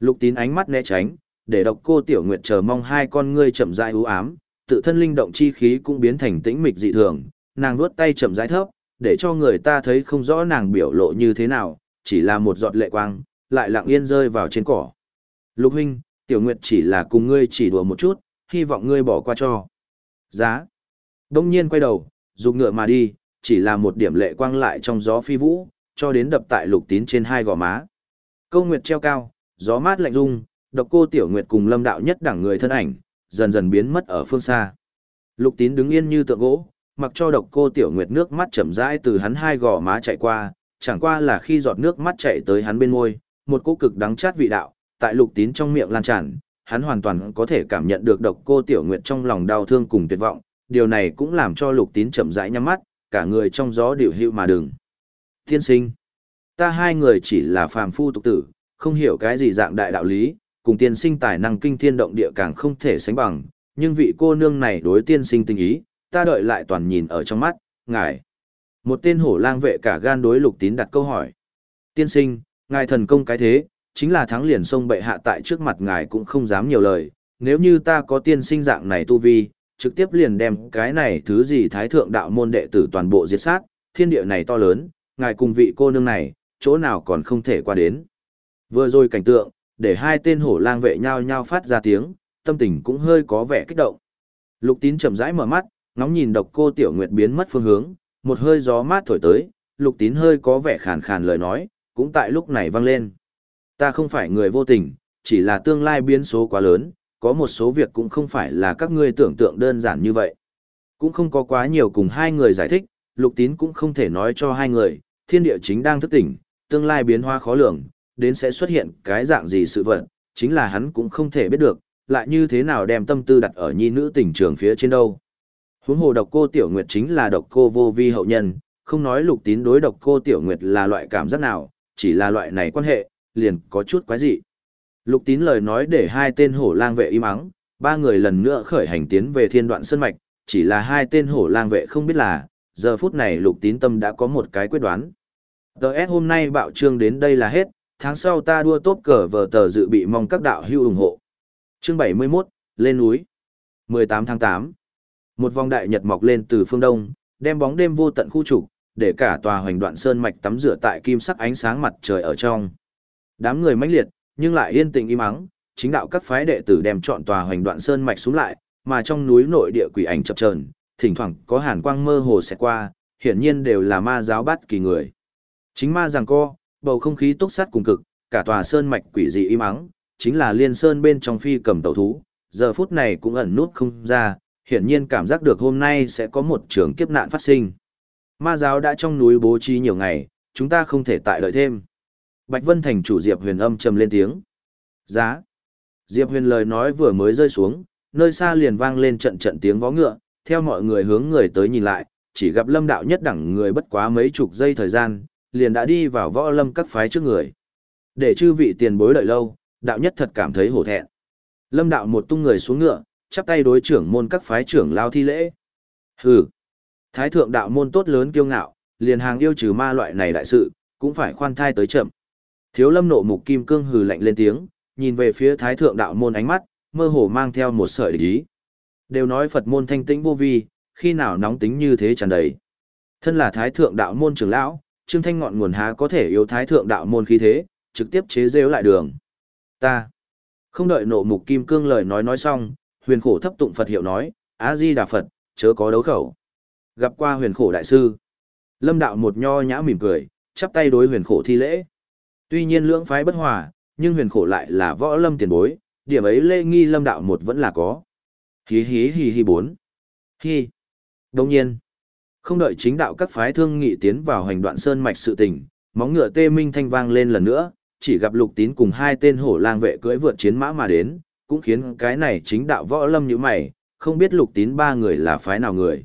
[SPEAKER 1] Lục tín ánh mắt né tránh, để độc cô tiểu nguyệt chờ mong hai con ngươi chậm rãi u ám, tự thân linh động chi khí cũng biến thành tĩnh mịch dị thường, nàng vuốt tay chậm rãi thấp, để cho người ta thấy không rõ nàng biểu lộ như thế nào, chỉ là một giọt lệ quang, lại lặng yên rơi vào trên cỏ. Lục huynh, tiểu nguyệt chỉ là cùng ngươi chỉ đùa một chút, hy vọng ngươi bỏ qua cho. Giá. Đông nhiên quay đầu, dục ngựa mà đi, chỉ là một điểm lệ quang lại trong gió phi vũ, cho đến đập tại lục tín trên hai gò má. Câu nguyệt treo cao, gió mát lạnh rung, độc cô tiểu nguyệt cùng lâm đạo nhất đẳng người thân ảnh, dần dần biến mất ở phương xa. Lục tín đứng yên như tượng gỗ, mặc cho độc cô tiểu nguyệt nước mắt chậm rãi từ hắn hai gò má chạy qua, chẳng qua là khi giọt nước mắt chạy tới hắn bên môi, một cỗ cực đắng chát vị đạo, tại lục tín trong miệng lan tràn, hắn hoàn toàn có thể cảm nhận được độc cô tiểu nguyệt trong lòng đau thương cùng tuyệt vọng, điều này cũng làm cho lục tín chậm rãi nhắm mắt, cả người trong gió điệu hữu mà đừng. Tiên sinh, ta hai người chỉ là phàm phu tục tử, không hiểu cái gì dạng đại đạo lý, cùng tiên sinh tài năng kinh thiên động địa càng không thể sánh bằng, nhưng vị cô nương này đối tiên sinh tình ý, ta đợi lại toàn nhìn ở trong mắt, ngài. Một tên hổ lang vệ cả gan đối lục tín đặt câu hỏi. Tiên sinh, ngài thần công cái thế, chính là thắng liền sông bệ hạ tại trước mặt ngài cũng không dám nhiều lời, nếu như ta có tiên sinh dạng này tu vi, trực tiếp liền đem cái này thứ gì thái thượng đạo môn đệ tử toàn bộ diệt sát, thiên địa này to lớn, ngài cùng vị cô nương này, chỗ nào còn không thể qua đến. Vừa rồi cảnh tượng, để hai tên hổ lang vệ nhau nhau phát ra tiếng, tâm tình cũng hơi có vẻ kích động. Lục tín chậm rãi mở mắt, ngóng nhìn độc cô tiểu nguyệt biến mất phương hướng, một hơi gió mát thổi tới, lục tín hơi có vẻ khàn khàn lời nói, cũng tại lúc này vang lên. Ta không phải người vô tình, chỉ là tương lai biến số quá lớn, có một số việc cũng không phải là các ngươi tưởng tượng đơn giản như vậy. Cũng không có quá nhiều cùng hai người giải thích, lục tín cũng không thể nói cho hai người, thiên địa chính đang thức tỉnh, tương lai biến hóa khó lường, đến sẽ xuất hiện cái dạng gì sự vật, chính là hắn cũng không thể biết được, lại như thế nào đem tâm tư đặt ở nhi nữ tình trường phía trên đâu. Huống hồ độc cô Tiểu Nguyệt chính là độc cô vô vi hậu nhân, không nói lục tín đối độc cô Tiểu Nguyệt là loại cảm giác nào, chỉ là loại này quan hệ, liền có chút quái dị. Lục tín lời nói để hai tên hổ lang vệ im ắng, ba người lần nữa khởi hành tiến về thiên đoạn sơn mạch, chỉ là hai tên hổ lang vệ không biết là, giờ phút này lục tín tâm đã có một cái quyết đoán. Đợt hôm nay bạo trương đến đây là hết, tháng sau ta đua tốt cờ vờ tờ dự bị mong các đạo hưu ủng hộ. Chương 71, lên núi. 18 tháng 8. Một vòng đại nhật mọc lên từ phương đông, đem bóng đêm vô tận khu trục, để cả tòa hoành đoạn sơn mạch tắm rửa tại kim sắc ánh sáng mặt trời ở trong. Đám người mãnh liệt, nhưng lại yên tĩnh im ắng, chính đạo các phái đệ tử đem chọn tòa hoành đoạn sơn mạch xuống lại, mà trong núi nội địa quỷ ảnh chập chờn, thỉnh thoảng có hàn quang mơ hồ sẽ qua, hiển nhiên đều là ma giáo bắt kỳ người. Chính ma rằng co, bầu không khí túc sát cùng cực, cả tòa sơn mạch quỷ dị im ắng, chính là liên sơn bên trong phi cầm tẩu thú, giờ phút này cũng ẩn nút không ra, hiển nhiên cảm giác được hôm nay sẽ có một trường kiếp nạn phát sinh. Ma giáo đã trong núi bố trí nhiều ngày, chúng ta không thể tại đợi thêm. Bạch Vân Thành chủ Diệp Huyền âm trầm lên tiếng. Giá. Diệp Huyền lời nói vừa mới rơi xuống, nơi xa liền vang lên trận trận tiếng vó ngựa, theo mọi người hướng người tới nhìn lại, chỉ gặp lâm đạo nhất đẳng người bất quá mấy chục giây thời gian, liền đã đi vào võ lâm các phái trước người. Để chư vị tiền bối đợi lâu, đạo nhất thật cảm thấy hổ thẹn. Lâm đạo một tung người xuống ngựa, chắp tay đối trưởng môn các phái trưởng lao thi lễ. Hừ. Thái thượng đạo môn tốt lớn kiêu ngạo, liền hàng yêu trừ ma loại này đại sự, cũng phải khoan thai tới chậm. Thiếu lâm nộ mục kim cương hừ lạnh lên tiếng, nhìn về phía thái thượng đạo môn ánh mắt, mơ hồ mang theo một sợi ý. Đều nói Phật môn thanh tĩnh vô vi, khi nào nóng tính như thế tràn đầy. Thân là thái thượng đạo môn trưởng lão, Trương Thanh ngọn nguồn há có thể yếu thái thượng đạo môn khí thế, trực tiếp chế rêu lại đường. Ta. Không đợi nộ mục kim cương lời nói nói xong, huyền khổ thấp tụng Phật hiệu nói, A-di Đà Phật, chớ có đấu khẩu. Gặp qua huyền khổ đại sư. Lâm đạo một nho nhã mỉm cười, chắp tay đối huyền khổ thi lễ. Tuy nhiên lưỡng phái bất hòa, nhưng huyền khổ lại là võ lâm tiền bối, điểm ấy lê nghi lâm đạo một vẫn là có. Hí hí hí hí bốn. Hí. Đồng nhiên. Không đợi chính đạo các phái thương nghị tiến vào hành đoạn sơn mạch sự tình, móng ngựa tê minh thanh vang lên lần nữa, chỉ gặp lục tín cùng hai tên hổ lang vệ cưỡi vượt chiến mã mà đến, cũng khiến cái này chính đạo võ lâm như mày, không biết lục tín ba người là phái nào người.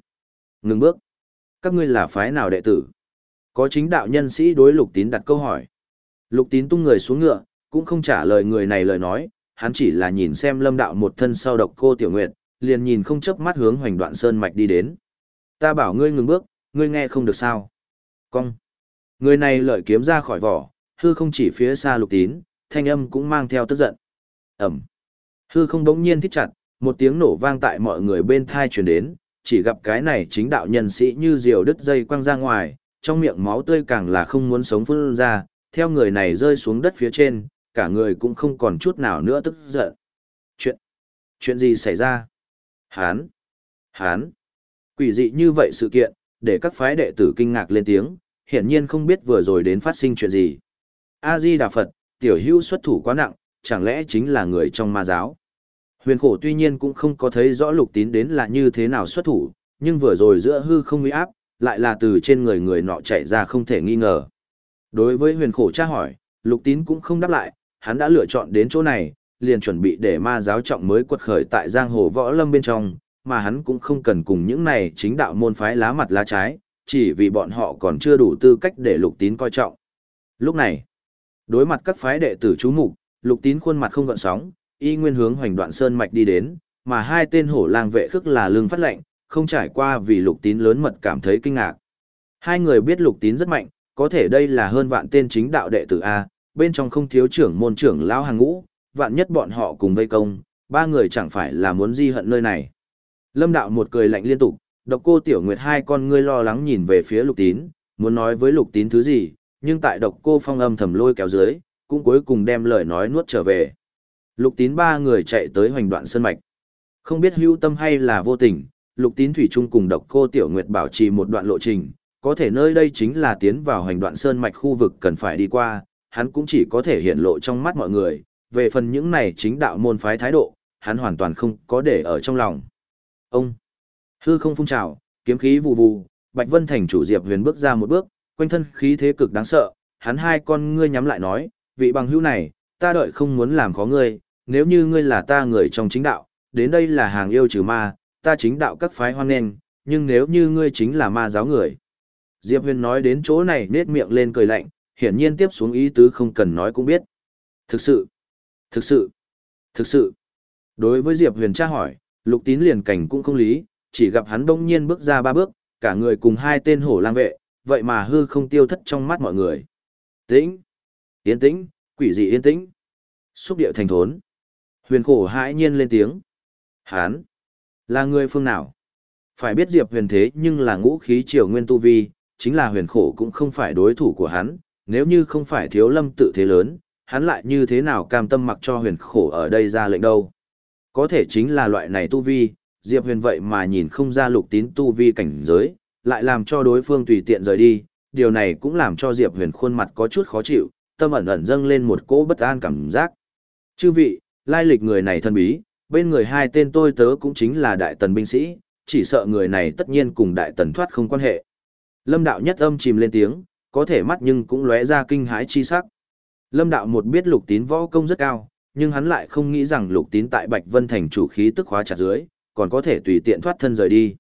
[SPEAKER 1] Ngừng bước. Các ngươi là phái nào đệ tử? Có chính đạo nhân sĩ đối lục tín đặt câu hỏi. Lục tín tung người xuống ngựa, cũng không trả lời người này lời nói, hắn chỉ là nhìn xem lâm đạo một thân sau độc cô tiểu nguyệt, liền nhìn không chớp mắt hướng hoành đoạn sơn mạch đi đến. Ta bảo ngươi ngừng bước, ngươi nghe không được sao. Cong. Người này lợi kiếm ra khỏi vỏ, hư không chỉ phía xa lục tín, thanh âm cũng mang theo tức giận. Ẩm. Hư không bỗng nhiên thích chặt, một tiếng nổ vang tại mọi người bên thai truyền đến, chỉ gặp cái này chính đạo nhân sĩ như diều đứt dây quăng ra ngoài, trong miệng máu tươi càng là không muốn sống phun ra, theo người này rơi xuống đất phía trên, cả người cũng không còn chút nào nữa tức giận. Chuyện, chuyện gì xảy ra? Hán, hán, Quỷ dị như vậy sự kiện, để các phái đệ tử kinh ngạc lên tiếng, hiển nhiên không biết vừa rồi đến phát sinh chuyện gì. A-di Đà Phật, tiểu hữu xuất thủ quá nặng, chẳng lẽ chính là người trong ma giáo. Huyền khổ tuy nhiên cũng không có thấy rõ lục tín đến là như thế nào xuất thủ, nhưng vừa rồi giữa hư không uy áp, lại là từ trên người người nọ chạy ra không thể nghi ngờ. Đối với huyền khổ tra hỏi, lục tín cũng không đáp lại, hắn đã lựa chọn đến chỗ này, liền chuẩn bị để ma giáo trọng mới quật khởi tại giang hồ võ lâm bên trong, mà hắn cũng không cần cùng những này chính đạo môn phái lá mặt lá trái, chỉ vì bọn họ còn chưa đủ tư cách để lục tín coi trọng. Lúc này, đối mặt các phái đệ tử chú mục, lục tín khuôn mặt không gợn sóng, y nguyên hướng hoành đoạn sơn mạch đi đến, mà hai tên hổ lang vệ khức là lương phát lệnh, không trải qua vì lục tín lớn mật cảm thấy kinh ngạc. Hai người biết lục tín rất mạnh, có thể đây là hơn vạn tên chính đạo đệ tử A, bên trong không thiếu trưởng môn trưởng lão hàng ngũ, vạn nhất bọn họ cùng vây công, ba người chẳng phải là muốn di hận nơi này. Lâm đạo một cười lạnh liên tục, độc cô tiểu nguyệt hai con ngươi lo lắng nhìn về phía lục tín, muốn nói với lục tín thứ gì, nhưng tại độc cô phong âm thầm lôi kéo dưới, cũng cuối cùng đem lời nói nuốt trở về. Lục tín ba người chạy tới hoành đoạn sơn mạch. Không biết hưu tâm hay là vô tình, lục tín thủy chung cùng độc cô tiểu nguyệt bảo trì một đoạn lộ trình, có thể nơi đây chính là tiến vào hành đoạn sơn mạch khu vực cần phải đi qua, hắn cũng chỉ có thể hiện lộ trong mắt mọi người, về phần những này chính đạo môn phái thái độ, hắn hoàn toàn không có để ở trong lòng. Ông, hư không phun trào, kiếm khí vù vù, Bạch Vân Thành chủ Diệp Huyền bước ra một bước, quanh thân khí thế cực đáng sợ, hắn hai con ngươi nhắm lại nói, vị bằng hữu này, ta đợi không muốn làm khó ngươi, nếu như ngươi là ta người trong chính đạo, đến đây là hàng yêu trừ ma, ta chính đạo các phái hoan nghênh, nhưng nếu như ngươi chính là ma giáo người. Diệp Huyền nói đến chỗ này nết miệng lên cười lạnh, hiển nhiên tiếp xuống ý tứ không cần nói cũng biết. Thực sự, thực sự, thực sự. Đối với Diệp Huyền tra hỏi, lục tín liền cảnh cũng không lý, chỉ gặp hắn đông nhiên bước ra ba bước, cả người cùng hai tên hổ lang vệ, vậy mà hư không tiêu thất trong mắt mọi người. Tĩnh, yên tĩnh, quỷ dị yên tĩnh. Xúc điệu thành thốn. Huyền khổ hãi nhiên lên tiếng. Hán, là người phương nào? Phải biết Diệp huyền thế nhưng là ngũ khí triều nguyên tu vi, chính là huyền khổ cũng không phải đối thủ của hắn, nếu như không phải thiếu lâm tự thế lớn, hắn lại như thế nào cam tâm mặc cho huyền khổ ở đây ra lệnh đâu. Có thể chính là loại này tu vi, Diệp huyền vậy mà nhìn không ra lục tín tu vi cảnh giới, lại làm cho đối phương tùy tiện rời đi, điều này cũng làm cho Diệp huyền khuôn mặt có chút khó chịu, tâm ẩn ẩn dâng lên một cỗ bất an cảm giác. Chư vị, lai lịch người này thân bí, bên người hai tên tôi tớ cũng chính là đại tần binh sĩ, chỉ sợ người này tất nhiên cùng đại tần thoát không quan hệ. Lâm đạo nhất âm chìm lên tiếng, có thể mắt nhưng cũng lóe ra kinh hãi chi sắc. Lâm đạo một biết lục tín võ công rất cao, nhưng hắn lại không nghĩ rằng lục tín tại Bạch Vân Thành chủ khí tức khóa chặt dưới, còn có thể tùy tiện thoát thân rời đi.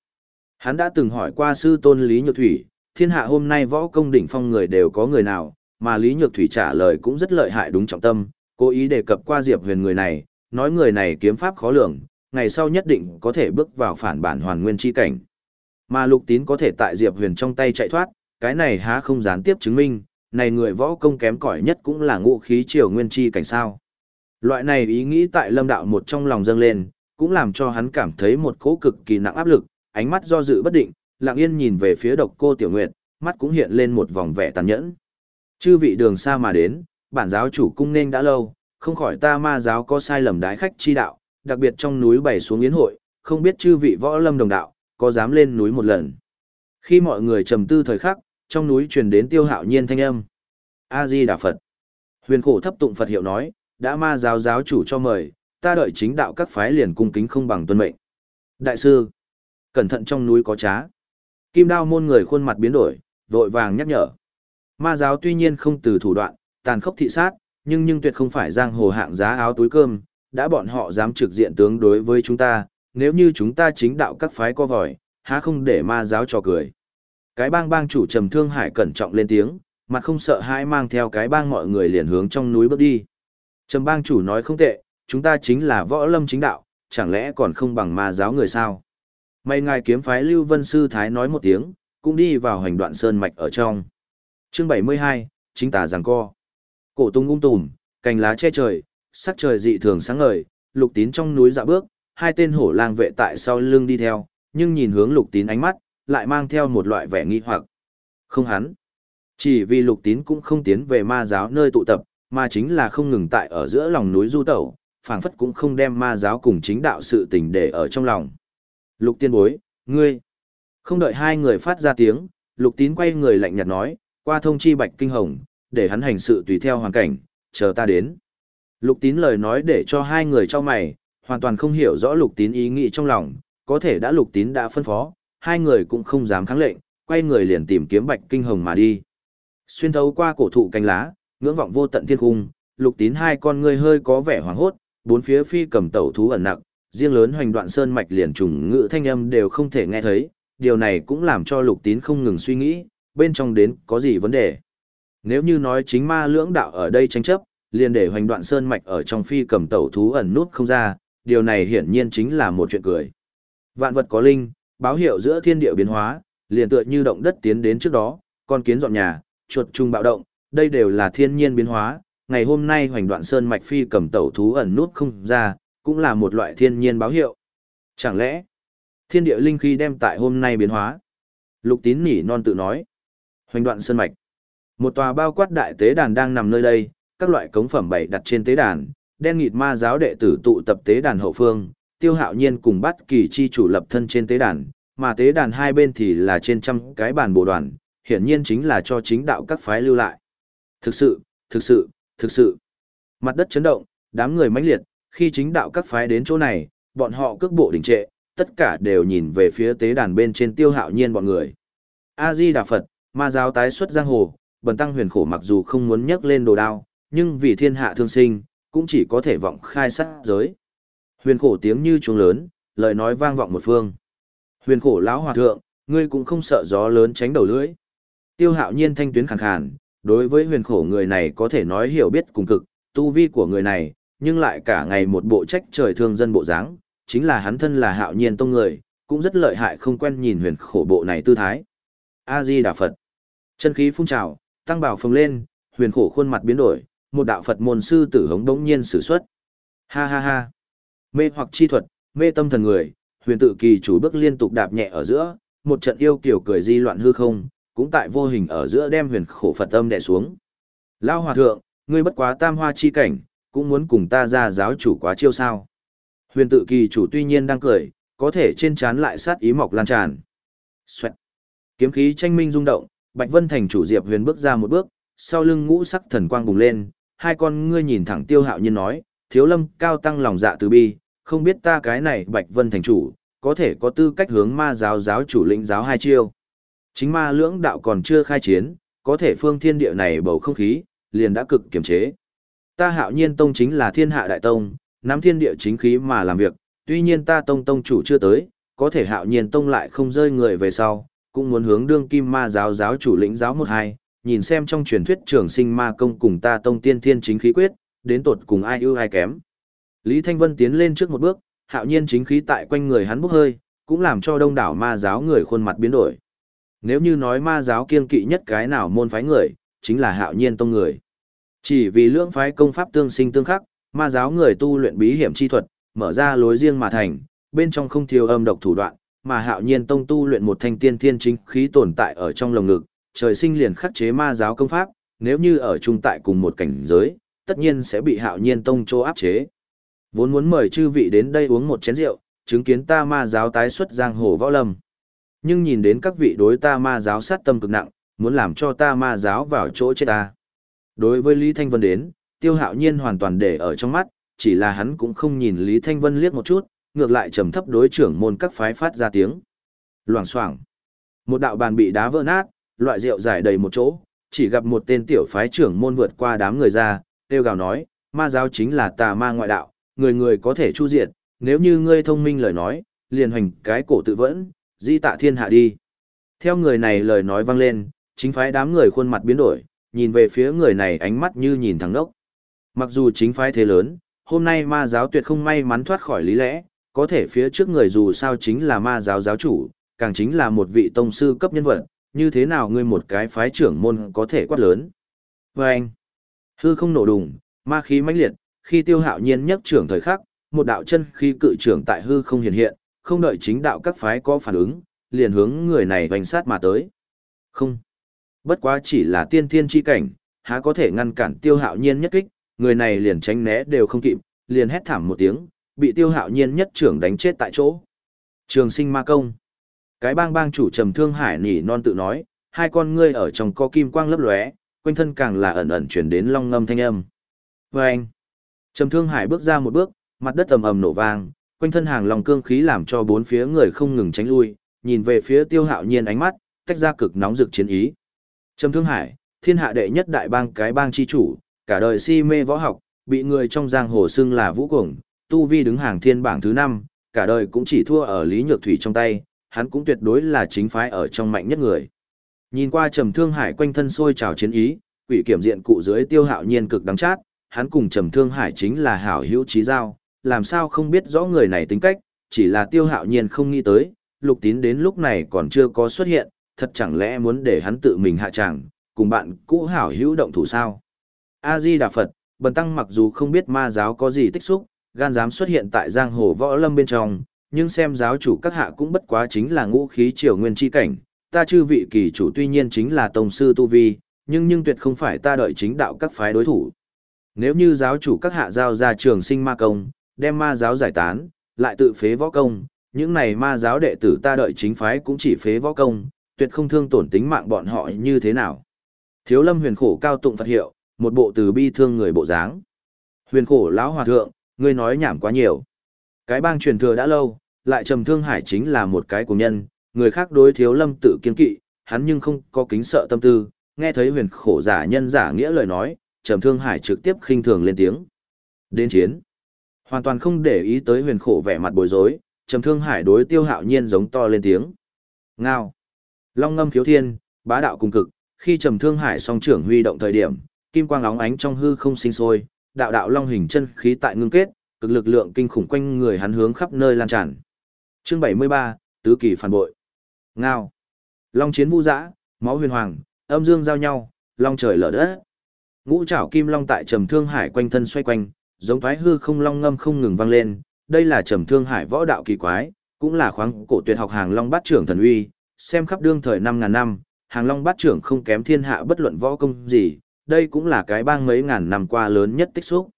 [SPEAKER 1] Hắn đã từng hỏi qua sư tôn Lý Nhược Thủy, thiên hạ hôm nay võ công đỉnh phong người đều có người nào, mà Lý Nhược Thủy trả lời cũng rất lợi hại đúng trọng tâm, cố ý đề cập qua Diệp Huyền người này, nói người này kiếm pháp khó lường, ngày sau nhất định có thể bước vào phản bản hoàn nguyên chi cảnh. Mà Lục Tín có thể tại Diệp Huyền trong tay chạy thoát, cái này há không gián tiếp chứng minh, này người võ công kém cỏi nhất cũng là ngũ khí triều nguyên chi cảnh sao. Loại này ý nghĩ tại lâm đạo một trong lòng dâng lên, cũng làm cho hắn cảm thấy một cỗ cực kỳ nặng áp lực, ánh mắt do dự bất định, lặng yên nhìn về phía độc cô tiểu nguyệt, mắt cũng hiện lên một vòng vẻ tàn nhẫn. Chư vị đường xa mà đến, bản giáo chủ cung nên đã lâu, không khỏi ta ma giáo có sai lầm đái khách chi đạo, đặc biệt trong núi bày xuống yến hội, không biết chư vị võ lâm đồng đạo, có dám lên núi một lần. Khi mọi người trầm tư thời khắc, trong núi truyền đến tiêu hạo nhiên thanh âm. A-di Đà Phật. Huyền khổ thấp tụng Phật hiệu nói, đã ma giáo giáo chủ cho mời, ta đợi chính đạo các phái liền cung kính không bằng tuân mệnh. Đại sư, cẩn thận trong núi có trá. Kim đao môn người khuôn mặt biến đổi, vội vàng nhắc nhở. Ma giáo tuy nhiên không từ thủ đoạn, tàn khốc thị sát, nhưng nhưng tuyệt không phải giang hồ hạng giá áo túi cơm, đã bọn họ dám trực diện tướng đối với chúng ta, nếu như chúng ta chính đạo các phái co vòi, há không để ma giáo cho cười. Cái bang bang chủ trầm thương hải cẩn trọng lên tiếng, mặt không sợ hãi mang theo cái bang mọi người liền hướng trong núi bước đi. Trầm bang chủ nói không tệ, chúng ta chính là võ lâm chính đạo, chẳng lẽ còn không bằng ma giáo người sao? May ngài kiếm phái Lưu Vân Sư Thái nói một tiếng, cũng đi vào hành đoạn sơn mạch ở trong. Chương 72, chính tà giằng co. Cổ tung ung tùm, cành lá che trời, sắc trời dị thường sáng ngời, lục tín trong núi dạ bước, hai tên hổ lang vệ tại sau lưng đi theo, nhưng nhìn hướng lục tín ánh mắt, lại mang theo một loại vẻ nghi hoặc. Không hắn. Chỉ vì lục tín cũng không tiến về ma giáo nơi tụ tập, mà chính là không ngừng tại ở giữa lòng núi du tẩu, phảng phất cũng không đem ma giáo cùng chính đạo sự tình để ở trong lòng. Lục tiên bối, ngươi, Không đợi hai người phát ra tiếng, lục tín quay người lạnh nhạt nói, qua thông chi bạch kinh hồng, để hắn hành sự tùy theo hoàn cảnh, chờ ta đến. Lục tín lời nói để cho hai người cho mày, hoàn toàn không hiểu rõ lục tín ý nghĩ trong lòng, có thể đã lục tín đã phân phó, hai người cũng không dám kháng lệnh, quay người liền tìm kiếm bạch kinh hồng mà đi. Xuyên thấu qua cổ thụ cánh lá, ngưỡng vọng vô tận thiên cung, lục tín hai con ngươi hơi có vẻ hoảng hốt, bốn phía phi cầm tẩu thú ẩn nặng, riêng lớn hoành đoạn sơn mạch liền trùng ngữ thanh âm đều không thể nghe thấy, điều này cũng làm cho lục tín không ngừng suy nghĩ, bên trong đến có gì vấn đề. Nếu như nói chính ma lưỡng đạo ở đây tranh chấp, liền để hoành đoạn sơn mạch ở trong phi cầm tẩu thú ẩn nút không ra, điều này hiển nhiên chính là một chuyện cười. Vạn vật có linh, báo hiệu giữa thiên địa biến hóa, liền tựa như động đất tiến đến trước đó, con kiến dọn nhà, chuột trùng bạo động, đây đều là thiên nhiên biến hóa, ngày hôm nay hoành đoạn sơn mạch phi cầm tẩu thú ẩn nút không ra, cũng là một loại thiên nhiên báo hiệu. Chẳng lẽ, thiên địa linh khí đem tại hôm nay biến hóa? Lục tín nỉ non tự nói. Hoành đoạn sơn mạch. Một tòa bao quát đại tế đàn đang nằm nơi đây, các loại cống phẩm bày đặt trên tế đàn, đen nghịt ma giáo đệ tử tụ tập tế đàn hậu phương, tiêu hạo nhiên cùng bắt kỳ chi chủ lập thân trên tế đàn, mà tế đàn hai bên thì là trên trăm cái bàn bồ đoàn, hiển nhiên chính là cho chính đạo các phái lưu lại. Thực sự, thực sự, thực sự. Mặt đất chấn động, đám người mãnh liệt, khi chính đạo các phái đến chỗ này, bọn họ cước bộ đình trệ, tất cả đều nhìn về phía tế đàn bên trên tiêu hạo nhiên bọn người. A-di Đà Phật, ma giáo tái xuất giang hồ, bần tăng huyền khổ mặc dù không muốn nhấc lên đồ đao, nhưng vì thiên hạ thương sinh, cũng chỉ có thể vọng khai sát giới. Huyền khổ tiếng như chuông lớn, lời nói vang vọng một phương. Huyền khổ lão hòa thượng, ngươi cũng không sợ gió lớn tránh đầu lưỡi. Tiêu hạo nhiên thanh tuyến khàn khàn, đối với huyền khổ người này có thể nói hiểu biết cùng cực, tu vi của người này, nhưng lại cả ngày một bộ trách trời thương dân bộ dáng, chính là hắn thân là hạo nhiên tông người, cũng rất lợi hại không quen nhìn huyền khổ bộ này tư thái. A-di Đà Phật. Chân khí phun trào, tăng bảo phồng lên, huyền khổ khuôn mặt biến đổi, một đạo Phật môn sư tử hống đống nhiên sử xuất. Ha ha ha. Mê hoặc chi thuật, mê tâm thần người, huyền tự kỳ chủ bước liên tục đạp nhẹ ở giữa, một trận yêu kiểu cười di loạn hư không, cũng tại vô hình ở giữa đem huyền khổ Phật tâm đè xuống. Lao hòa thượng, ngươi bất quá tam hoa chi cảnh, cũng muốn cùng ta ra giáo chủ quá chiêu sao. Huyền tự kỳ chủ tuy nhiên đang cười, có thể trên trán lại sát ý mọc lan tràn. Xoẹt. Kiếm khí tranh minh rung động, Bạch Vân Thành chủ Diệp Huyền bước ra một bước, sau lưng ngũ sắc thần quang bùng lên, hai con ngươi nhìn thẳng Tiêu Hạo Nhiên nói, "Thiếu Lâm cao tăng lòng dạ từ bi, không biết ta cái này Bạch Vân Thành chủ, có thể có tư cách hướng ma giáo giáo chủ lĩnh giáo hai chiêu." Chính ma lưỡng đạo còn chưa khai chiến, có thể phương thiên địa này bầu không khí, liền đã cực kiềm chế. Ta Hạo Nhiên tông chính là thiên hạ đại tông, nắm thiên địa chính khí mà làm việc, tuy nhiên ta tông tông chủ chưa tới, có thể Hạo Nhiên tông lại không rơi người về sau cũng muốn hướng đương kim ma giáo giáo chủ lĩnh giáo một hai, nhìn xem trong truyền thuyết trường sinh ma công cùng ta tông tiên thiên chính khí quyết, đến tột cùng ai ưu ai kém. Lý Thanh Vân tiến lên trước một bước, hạo nhiên chính khí tại quanh người hắn bốc hơi, cũng làm cho đông đảo ma giáo người khuôn mặt biến đổi. Nếu như nói ma giáo kiên kỵ nhất cái nào môn phái người, chính là hạo nhiên tông người. Chỉ vì lưỡng phái công pháp tương sinh tương khắc, ma giáo người tu luyện bí hiểm chi thuật, mở ra lối riêng mà thành, bên trong không thiếu âm độc thủ đoạn, mà hạo nhiên tông tu luyện một thanh tiên thiên chính khí tồn tại ở trong lồng ngực, trời sinh liền khắc chế ma giáo công pháp, nếu như ở chung tại cùng một cảnh giới, tất nhiên sẽ bị hạo nhiên tông chô áp chế. Vốn muốn mời chư vị đến đây uống một chén rượu, chứng kiến ta ma giáo tái xuất giang hồ võ lâm. Nhưng nhìn đến các vị đối ta ma giáo sát tâm cực nặng, muốn làm cho ta ma giáo vào chỗ chết ta. Đối với Lý Thanh Vân đến, tiêu hạo nhiên hoàn toàn để ở trong mắt, chỉ là hắn cũng không nhìn Lý Thanh Vân liếc một chút, ngược lại trầm thấp đối trưởng môn các phái phát ra tiếng. Loảng xoảng. Một đạo bàn bị đá vỡ nát, loại rượu giải đầy một chỗ, chỉ gặp một tên tiểu phái trưởng môn vượt qua đám người ra, kêu gào nói, ma giáo chính là tà ma ngoại đạo, người người có thể chu diệt, nếu như ngươi thông minh lời nói, liền hành cái cổ tự vẫn, di tạ thiên hạ đi. Theo người này lời nói vang lên, chính phái đám người khuôn mặt biến đổi, nhìn về phía người này ánh mắt như nhìn thẳng đốc. Mặc dù chính phái thế lớn, hôm nay ma giáo tuyệt không may mắn thoát khỏi lý lẽ, có thể phía trước người dù sao chính là ma giáo giáo chủ, càng chính là một vị tông sư cấp nhân vật, như thế nào ngươi một cái phái trưởng môn có thể quát lớn. Và anh, hư không nổ đùng, ma khí mãnh liệt, khi tiêu hạo nhiên nhất trưởng thời khắc, một đạo chân khí cự trưởng tại hư không hiện hiện, không đợi chính đạo các phái có phản ứng, liền hướng người này vành sát mà tới. Không, bất quá chỉ là tiên thiên chi cảnh, há có thể ngăn cản tiêu hạo nhiên nhất kích, người này liền tránh né đều không kịp, liền hét thảm một tiếng, bị tiêu hạo nhiên nhất trưởng đánh chết tại chỗ. Trường sinh ma công. Cái bang bang chủ trầm thương hải nỉ non tự nói, hai con ngươi ở trong có kim quang lấp lóe, quanh thân càng là ẩn ẩn chuyển đến long ngâm thanh âm. Và anh, trầm thương hải bước ra một bước, mặt đất ầm ầm nổ vang, quanh thân hàng lòng cương khí làm cho bốn phía người không ngừng tránh lui, nhìn về phía tiêu hạo nhiên ánh mắt, tách ra cực nóng rực chiến ý. Trầm thương hải, thiên hạ đệ nhất đại bang cái bang chi chủ, cả đời si mê võ học, bị người trong giang hồ xưng là vũ cuồng, tu vi đứng hàng thiên bảng thứ năm, cả đời cũng chỉ thua ở Lý Nhược Thủy trong tay, hắn cũng tuyệt đối là chính phái ở trong mạnh nhất người. Nhìn qua Trầm Thương Hải quanh thân sôi trào chiến ý, quỷ kiểm diện cụ dưới Tiêu Hạo Nhiên cực đắng chát, hắn cùng Trầm Thương Hải chính là hảo hữu chí giao, làm sao không biết rõ người này tính cách, chỉ là Tiêu Hạo Nhiên không nghĩ tới, Lục Tín đến lúc này còn chưa có xuất hiện, thật chẳng lẽ muốn để hắn tự mình hạ trạng, cùng bạn cũ hảo hữu động thủ sao? A Di Đà Phật, Bần tăng mặc dù không biết ma giáo có gì tích xúc, gan dám xuất hiện tại giang hồ võ lâm bên trong, nhưng xem giáo chủ các hạ cũng bất quá chính là ngũ khí triều nguyên chi cảnh, ta chư vị kỳ chủ tuy nhiên chính là tông sư tu vi, nhưng nhưng tuyệt không phải ta đợi chính đạo các phái đối thủ. Nếu như giáo chủ các hạ giao ra trường sinh ma công, đem ma giáo giải tán, lại tự phế võ công, những này ma giáo đệ tử ta đợi chính phái cũng chỉ phế võ công, tuyệt không thương tổn tính mạng bọn họ như thế nào. Thiếu lâm huyền khổ cao tụng Phật hiệu, một bộ từ bi thương người bộ dáng. Huyền khổ lão hòa thượng, ngươi nói nhảm quá nhiều. Cái bang truyền thừa đã lâu, lại trầm thương hải chính là một cái của nhân, người khác đối thiếu lâm tự kiên kỵ, hắn nhưng không có kính sợ tâm tư, nghe thấy huyền khổ giả nhân giả nghĩa lời nói, trầm thương hải trực tiếp khinh thường lên tiếng. Đến chiến. Hoàn toàn không để ý tới huyền khổ vẻ mặt bối rối, trầm thương hải đối tiêu hạo nhiên giống to lên tiếng. Ngao. Long ngâm khiếu thiên, bá đạo cùng cực, khi trầm thương hải song trưởng huy động thời điểm, kim quang óng ánh trong hư không sinh sôi, đạo đạo long hình chân khí tại ngưng kết, cực lực lượng kinh khủng quanh người hắn hướng khắp nơi lan tràn. Chương 73, tứ kỳ phản bội. Ngao. Long chiến vũ dã, máu huyền hoàng, âm dương giao nhau, long trời lở đất. Ngũ trảo kim long tại trầm thương hải quanh thân xoay quanh, giống thoái hư không long ngâm không ngừng vang lên, đây là trầm thương hải võ đạo kỳ quái, cũng là khoáng cổ tuyệt học hàng long bát trưởng thần uy, xem khắp đương thời năm ngàn năm, hàng long bát trưởng không kém thiên hạ bất luận võ công gì, đây cũng là cái bang mấy ngàn năm qua lớn nhất tích xúc.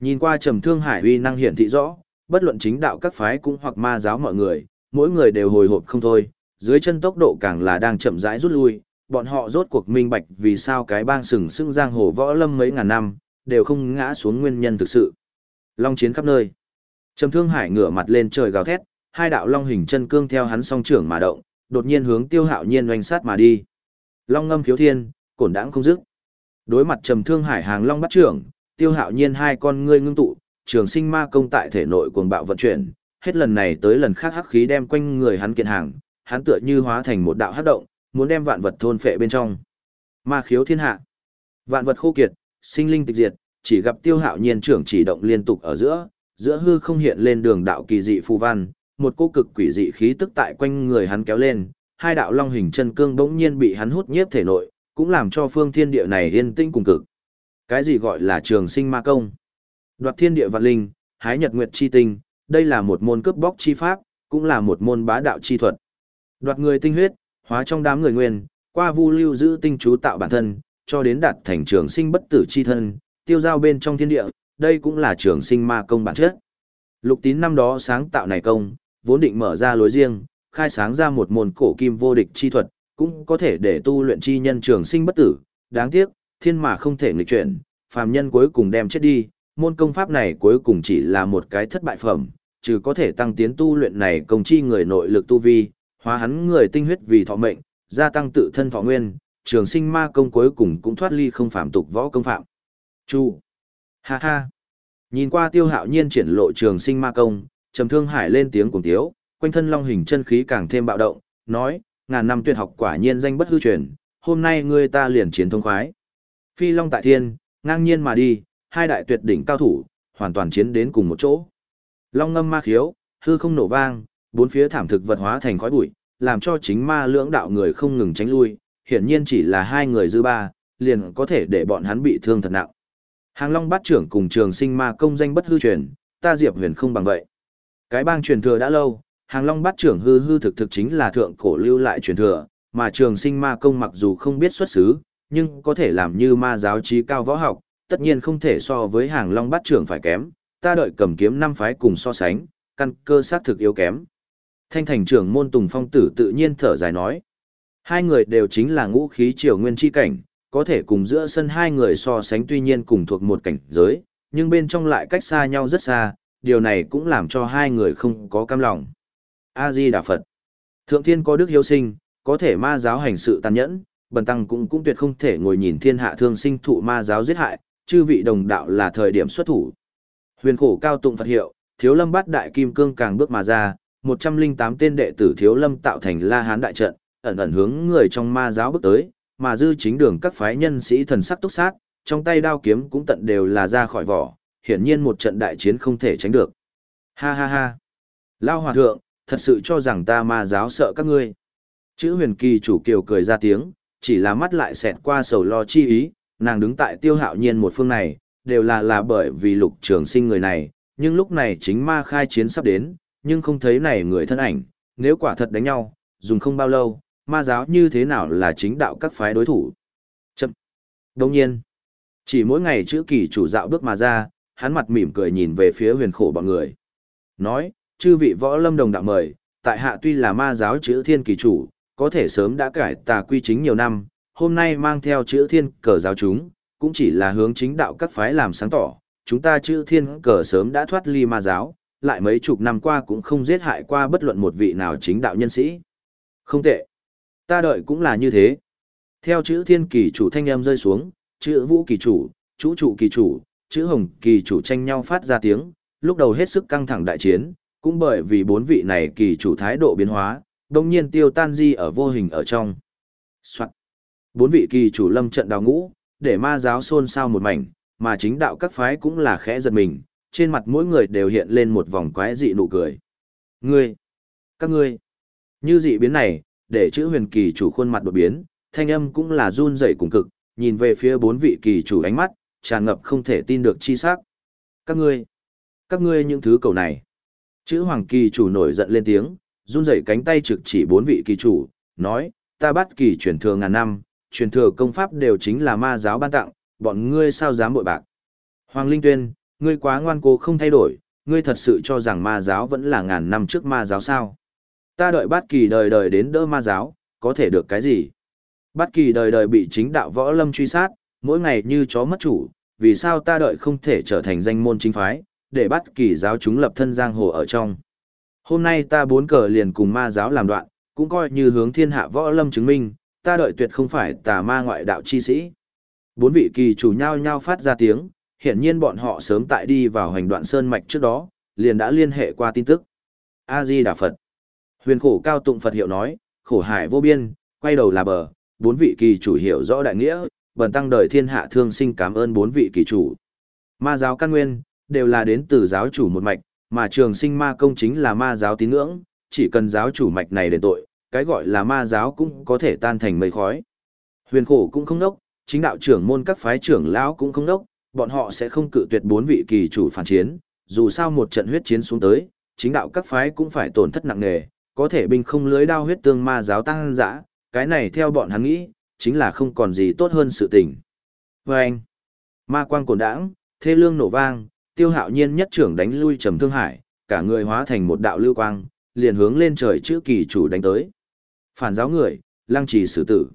[SPEAKER 1] Nhìn qua trầm thương hải uy năng hiển thị rõ, bất luận chính đạo các phái cũng hoặc ma giáo mọi người, mỗi người đều hồi hộp không thôi, dưới chân tốc độ càng là đang chậm rãi rút lui, bọn họ rốt cuộc minh bạch vì sao cái bang sừng sững giang hồ võ lâm mấy ngàn năm, đều không ngã xuống nguyên nhân thực sự. Long chiến khắp nơi. Trầm Thương Hải ngửa mặt lên trời gào thét, hai đạo long hình chân cương theo hắn song trưởng mà động, đột nhiên hướng Tiêu Hạo Nhiên oanh sát mà đi. Long ngâm khiếu thiên, cổn đãng không dứt. Đối mặt Trầm Thương Hải hàng long bắt trưởng, Tiêu Hạo Nhiên hai con ngươi ngưng tụ, trường sinh ma công tại thể nội cuồng bạo vận chuyển, hết lần này tới lần khác hắc khí đem quanh người hắn kiện hàng, hắn tựa như hóa thành một đạo hắc động, muốn đem vạn vật thôn phệ bên trong. Ma khiếu thiên hạ. Vạn vật khô kiệt, sinh linh tịch diệt, chỉ gặp Tiêu Hạo Nhiên trưởng chỉ động liên tục ở giữa, giữa hư không hiện lên đường đạo kỳ dị phù văn, một cô cực quỷ dị khí tức tại quanh người hắn kéo lên, hai đạo long hình chân cương bỗng nhiên bị hắn hút nhiếp thể nội, cũng làm cho phương thiên địa này yên tĩnh cùng cực. Cái gì gọi là trường sinh ma công? Đoạt thiên địa vạn linh, hái nhật nguyệt chi tinh, đây là một môn cướp bóc chi pháp, cũng là một môn bá đạo chi thuật. Đoạt người tinh huyết, hóa trong đám người nguyên, qua vu lưu giữ tinh chú tạo bản thân, cho đến đạt thành trường sinh bất tử chi thân, tiêu giao bên trong thiên địa, đây cũng là trường sinh ma công bản chất. Lục tín năm đó sáng tạo này công, vốn định mở ra lối riêng, khai sáng ra một môn cổ kim vô địch chi thuật, cũng có thể để tu luyện chi nhân trường sinh bất tử, đáng tiếc, thiên mà không thể nghịch chuyển, phàm nhân cuối cùng đem chết đi, môn công pháp này cuối cùng chỉ là một cái thất bại phẩm, trừ có thể tăng tiến tu luyện này công chi người nội lực tu vi, hóa hắn người tinh huyết vì thọ mệnh, gia tăng tự thân thọ nguyên, trường sinh ma công cuối cùng cũng thoát ly không phạm tục võ công phạm. Chu. Ha ha. Nhìn qua tiêu hạo nhiên triển lộ trường sinh ma công, trầm thương hải lên tiếng cùng tiếu, quanh thân long hình chân khí càng thêm bạo động, nói, ngàn năm tuyệt học quả nhiên danh bất hư truyền, hôm nay ngươi ta liền chiến thông khoái. Phi long tại thiên, ngang nhiên mà đi, hai đại tuyệt đỉnh cao thủ, hoàn toàn chiến đến cùng một chỗ. Long ngâm ma khiếu, hư không nổ vang, bốn phía thảm thực vật hóa thành khói bụi, làm cho chính ma lưỡng đạo người không ngừng tránh lui, hiển nhiên chỉ là hai người dư ba, liền có thể để bọn hắn bị thương thật nặng. Hàng Long bát trưởng cùng trường sinh ma công danh bất hư truyền, ta Diệp Huyền không bằng vậy. Cái bang truyền thừa đã lâu, Hàng Long bát trưởng hư hư thực thực chính là thượng cổ lưu lại truyền thừa, mà trường sinh ma công mặc dù không biết xuất xứ, nhưng có thể làm như ma giáo trí cao võ học, tất nhiên không thể so với Hàng Long bát trưởng phải kém, ta đợi cầm kiếm năm phái cùng so sánh, căn cơ sát thực yếu kém. Thanh thành trưởng môn Tùng Phong tử tự nhiên thở dài nói. Hai người đều chính là ngũ khí triều nguyên chi cảnh, có thể cùng giữa sân hai người so sánh tuy nhiên cùng thuộc một cảnh giới, nhưng bên trong lại cách xa nhau rất xa, điều này cũng làm cho hai người không có cam lòng. A-di Đà Phật Thượng thiên có đức hiếu sinh, có thể ma giáo hành sự tàn nhẫn, bần tăng cũng cũng tuyệt không thể ngồi nhìn thiên hạ thương sinh thụ ma giáo giết hại, chư vị đồng đạo là thời điểm xuất thủ. Huyền khổ cao tụng Phật hiệu, thiếu lâm bát đại kim cương càng bước mà ra, 108 tên đệ tử thiếu lâm tạo thành la hán đại trận, ẩn ẩn hướng người trong ma giáo bước tới, mà dư chính đường các phái nhân sĩ thần sắc túc sát, trong tay đao kiếm cũng tận đều là ra khỏi vỏ, hiển nhiên một trận đại chiến không thể tránh được. Ha ha ha. Lao hòa thượng, thật sự cho rằng ta ma giáo sợ các ngươi. Chữ huyền kỳ chủ kiều cười ra tiếng, chỉ là mắt lại xẹt qua sầu lo chi ý, nàng đứng tại tiêu hạo nhiên một phương này, đều là là bởi vì lục trường sinh người này, nhưng lúc này chính ma khai chiến sắp đến, nhưng không thấy này người thân ảnh, nếu quả thật đánh nhau, dùng không bao lâu, ma giáo như thế nào là chính đạo các phái đối thủ. Chậm. Đồng nhiên, chỉ mỗi ngày chữ kỳ chủ dạo bước mà ra, hắn mặt mỉm cười nhìn về phía huyền khổ bọn người. Nói, chư vị võ lâm đồng đạo mời, tại hạ tuy là ma giáo chữ thiên kỳ chủ, có thể sớm đã cải tà quy chính nhiều năm, hôm nay mang theo chữ thiên cờ giáo chúng, cũng chỉ là hướng chính đạo các phái làm sáng tỏ, chúng ta chữ thiên cờ sớm đã thoát ly ma giáo, lại mấy chục năm qua cũng không giết hại qua bất luận một vị nào chính đạo nhân sĩ. Không tệ. Ta đợi cũng là như thế. Theo chữ thiên kỳ chủ thanh em rơi xuống, chữ vũ kỳ chủ, chủ trụ kỳ chủ, chữ hồng kỳ chủ tranh nhau phát ra tiếng, lúc đầu hết sức căng thẳng đại chiến, cũng bởi vì bốn vị này kỳ chủ thái độ biến hóa, đồng nhiên tiêu tan di ở vô hình ở trong. Soạn. Bốn vị kỳ chủ lâm trận đào ngũ, để ma giáo xôn xao một mảnh, mà chính đạo các phái cũng là khẽ giật mình, trên mặt mỗi người đều hiện lên một vòng quái dị nụ cười. Ngươi! Các ngươi! Như dị biến này, để chữ huyền kỳ chủ khuôn mặt đột biến, thanh âm cũng là run rẩy cùng cực, nhìn về phía bốn vị kỳ chủ ánh mắt, tràn ngập không thể tin được chi sắc. Các ngươi! Các ngươi những thứ cầu này! Chữ hoàng kỳ chủ nổi giận lên tiếng, run rẩy cánh tay trực chỉ bốn vị kỳ chủ, nói, ta bắt kỳ truyền thừa ngàn năm, truyền thừa công pháp đều chính là ma giáo ban tặng, bọn ngươi sao dám bội bạc. Hoàng Linh Tuyên, ngươi quá ngoan cố không thay đổi, ngươi thật sự cho rằng ma giáo vẫn là ngàn năm trước ma giáo sao. Ta đợi bát kỳ đời đời đến đỡ ma giáo, có thể được cái gì? Bát kỳ đời đời bị chính đạo võ lâm truy sát, mỗi ngày như chó mất chủ, vì sao ta đợi không thể trở thành danh môn chính phái, để bắt kỳ giáo chúng lập thân giang hồ ở trong. Hôm nay ta bốn cờ liền cùng ma giáo làm đoạn, cũng coi như hướng thiên hạ võ lâm chứng minh, ta đợi tuyệt không phải tà ma ngoại đạo chi sĩ. Bốn vị kỳ chủ nhau nhau phát ra tiếng, hiển nhiên bọn họ sớm tại đi vào hành đoạn sơn mạch trước đó, liền đã liên hệ qua tin tức. A-di Đà Phật. Huyền khổ cao tụng Phật hiệu nói, khổ hải vô biên, quay đầu là bờ, bốn vị kỳ chủ hiểu rõ đại nghĩa, bần tăng đời thiên hạ thương sinh cảm ơn bốn vị kỳ chủ. Ma giáo căn nguyên, đều là đến từ giáo chủ một mạch, mà trường sinh ma công chính là ma giáo tín ngưỡng, chỉ cần giáo chủ mạch này đền tội, cái gọi là ma giáo cũng có thể tan thành mây khói. Huyền khổ cũng không nốc, chính đạo trưởng môn các phái trưởng lão cũng không nốc, bọn họ sẽ không cự tuyệt bốn vị kỳ chủ phản chiến, dù sao một trận huyết chiến xuống tới, chính đạo các phái cũng phải tổn thất nặng nề, có thể binh không lưới đao huyết tương ma giáo tăng dã, cái này theo bọn hắn nghĩ, chính là không còn gì tốt hơn sự tình. Và anh, ma quang cổn đãng, thê lương nổ vang, tiêu hạo nhiên nhất trưởng đánh lui trầm thương hải, cả người hóa thành một đạo lưu quang, liền hướng lên trời chữ kỳ chủ đánh tới. Phản giáo người, lăng trì xử tử.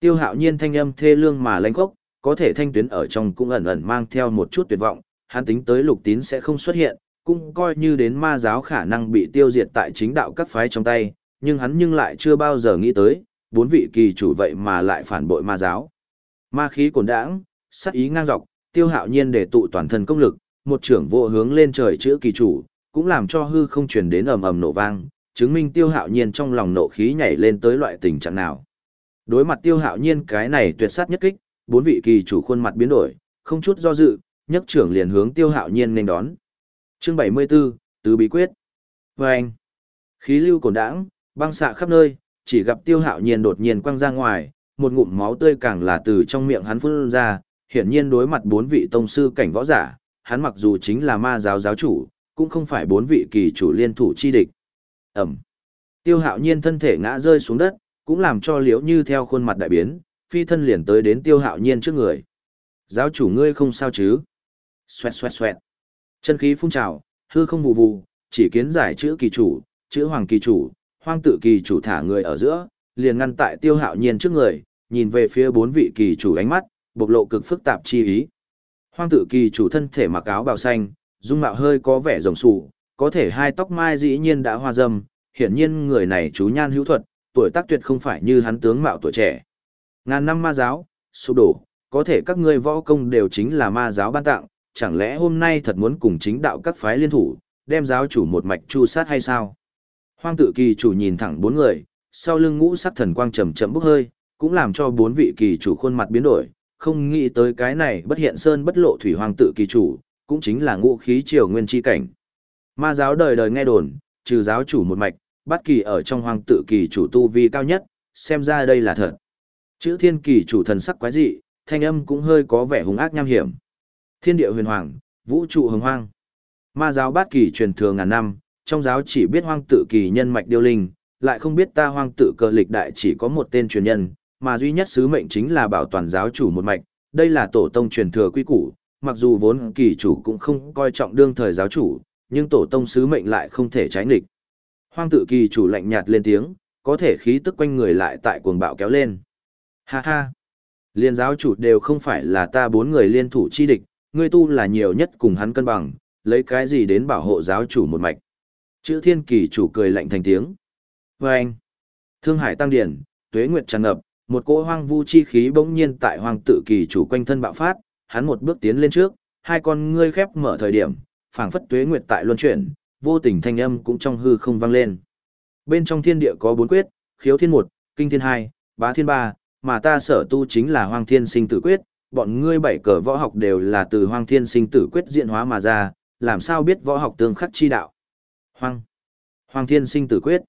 [SPEAKER 1] Tiêu hạo nhiên thanh âm thê lương mà lanh khốc, có thể thanh tuyến ở trong cũng ẩn ẩn mang theo một chút tuyệt vọng, hắn tính tới lục tín sẽ không xuất hiện, cũng coi như đến ma giáo khả năng bị tiêu diệt tại chính đạo các phái trong tay, nhưng hắn nhưng lại chưa bao giờ nghĩ tới, bốn vị kỳ chủ vậy mà lại phản bội ma giáo. Ma khí cồn đãng, sát ý ngang dọc, tiêu hạo nhiên để tụ toàn thân công lực, một trưởng vô hướng lên trời chữ kỳ chủ, cũng làm cho hư không truyền đến ầm ầm nổ vang, chứng minh tiêu hạo nhiên trong lòng nộ khí nhảy lên tới loại tình trạng nào. Đối mặt tiêu hạo nhiên cái này tuyệt sát nhất kích, bốn vị kỳ chủ khuôn mặt biến đổi, không chút do dự, nhất trưởng liền hướng tiêu hạo nhiên nên đón. Chương 74, Tứ Bí Quyết. Và anh, khí lưu cổn đãng, băng xạ khắp nơi, chỉ gặp tiêu hạo nhiên đột nhiên quăng ra ngoài, một ngụm máu tươi càng là từ trong miệng hắn phun ra, hiển nhiên đối mặt bốn vị tông sư cảnh võ giả, hắn mặc dù chính là ma giáo giáo chủ, cũng không phải bốn vị kỳ chủ liên thủ chi địch. Ẩm. Tiêu hạo nhiên thân thể ngã rơi xuống đất, cũng làm cho liễu như theo khuôn mặt đại biến, phi thân liền tới đến tiêu hạo nhiên trước người. Giáo chủ ngươi không sao chứ? Xoẹt xoẹt xoẹt. Chân khí phun trào, hư không vụ vụ, chỉ kiến giải chữ kỳ chủ, chữ hoàng kỳ chủ, hoang tự kỳ chủ thả người ở giữa, liền ngăn tại tiêu hạo nhiên trước người, nhìn về phía bốn vị kỳ chủ ánh mắt, bộc lộ cực phức tạp chi ý. Hoang tự kỳ chủ thân thể mặc áo bào xanh, dung mạo hơi có vẻ rồng sụ, có thể hai tóc mai dĩ nhiên đã hoa dâm, hiển nhiên người này chú nhan hữu thuật, tuổi tác tuyệt không phải như hắn tướng mạo tuổi trẻ. Ngàn năm ma giáo, sụp đổ, có thể các ngươi võ công đều chính là ma giáo ban tặng, chẳng lẽ hôm nay thật muốn cùng chính đạo các phái liên thủ, đem giáo chủ một mạch chu sát hay sao? Hoang tự kỳ chủ nhìn thẳng bốn người, sau lưng ngũ sắc thần quang chậm chậm bốc hơi, cũng làm cho bốn vị kỳ chủ khuôn mặt biến đổi, không nghĩ tới cái này bất hiện sơn bất lộ thủy hoàng tự kỳ chủ, cũng chính là ngũ khí triều nguyên chi cảnh. Ma giáo đời đời nghe đồn, trừ giáo chủ một mạch, bất kỳ ở trong hoàng tự kỳ chủ tu vi cao nhất, xem ra đây là thật. Chữ thiên kỳ chủ thần sắc quái dị, thanh âm cũng hơi có vẻ hung ác nham hiểm. Thiên địa huyền hoàng, vũ trụ hồng hoang. Ma giáo bát kỳ truyền thừa ngàn năm, trong giáo chỉ biết hoang tự kỳ nhân mạch điêu linh, lại không biết ta hoang tự cơ lịch đại chỉ có một tên truyền nhân, mà duy nhất sứ mệnh chính là bảo toàn giáo chủ một mạch, đây là tổ tông truyền thừa quy củ, mặc dù vốn kỳ chủ cũng không coi trọng đương thời giáo chủ, nhưng tổ tông sứ mệnh lại không thể trái nghịch. Hoang tự kỳ chủ lạnh nhạt lên tiếng, có thể khí tức quanh người lại tại cuồng bạo kéo lên. Ha ha! Liên giáo chủ đều không phải là ta bốn người liên thủ chi địch, ngươi tu là nhiều nhất cùng hắn cân bằng, lấy cái gì đến bảo hộ giáo chủ một mạch. Chữ thiên kỳ chủ cười lạnh thành tiếng. Và anh, thương hải tăng điển, tuế nguyệt tràn ngập, một cỗ hoang vu chi khí bỗng nhiên tại hoàng tự kỳ chủ quanh thân bạo phát, hắn một bước tiến lên trước, hai con ngươi khép mở thời điểm, phảng phất tuế nguyệt tại luân chuyển, vô tình thanh âm cũng trong hư không vang lên. Bên trong thiên địa có bốn quyết, khiếu thiên một, kinh thiên hai, bá thiên ba, mà ta sở tu chính là hoang thiên sinh tử quyết, bọn ngươi bảy cờ võ học đều là từ hoang thiên sinh tử quyết diện hóa mà ra, làm sao biết võ học tương khắc chi đạo. Hoang. Hoang thiên sinh tử quyết.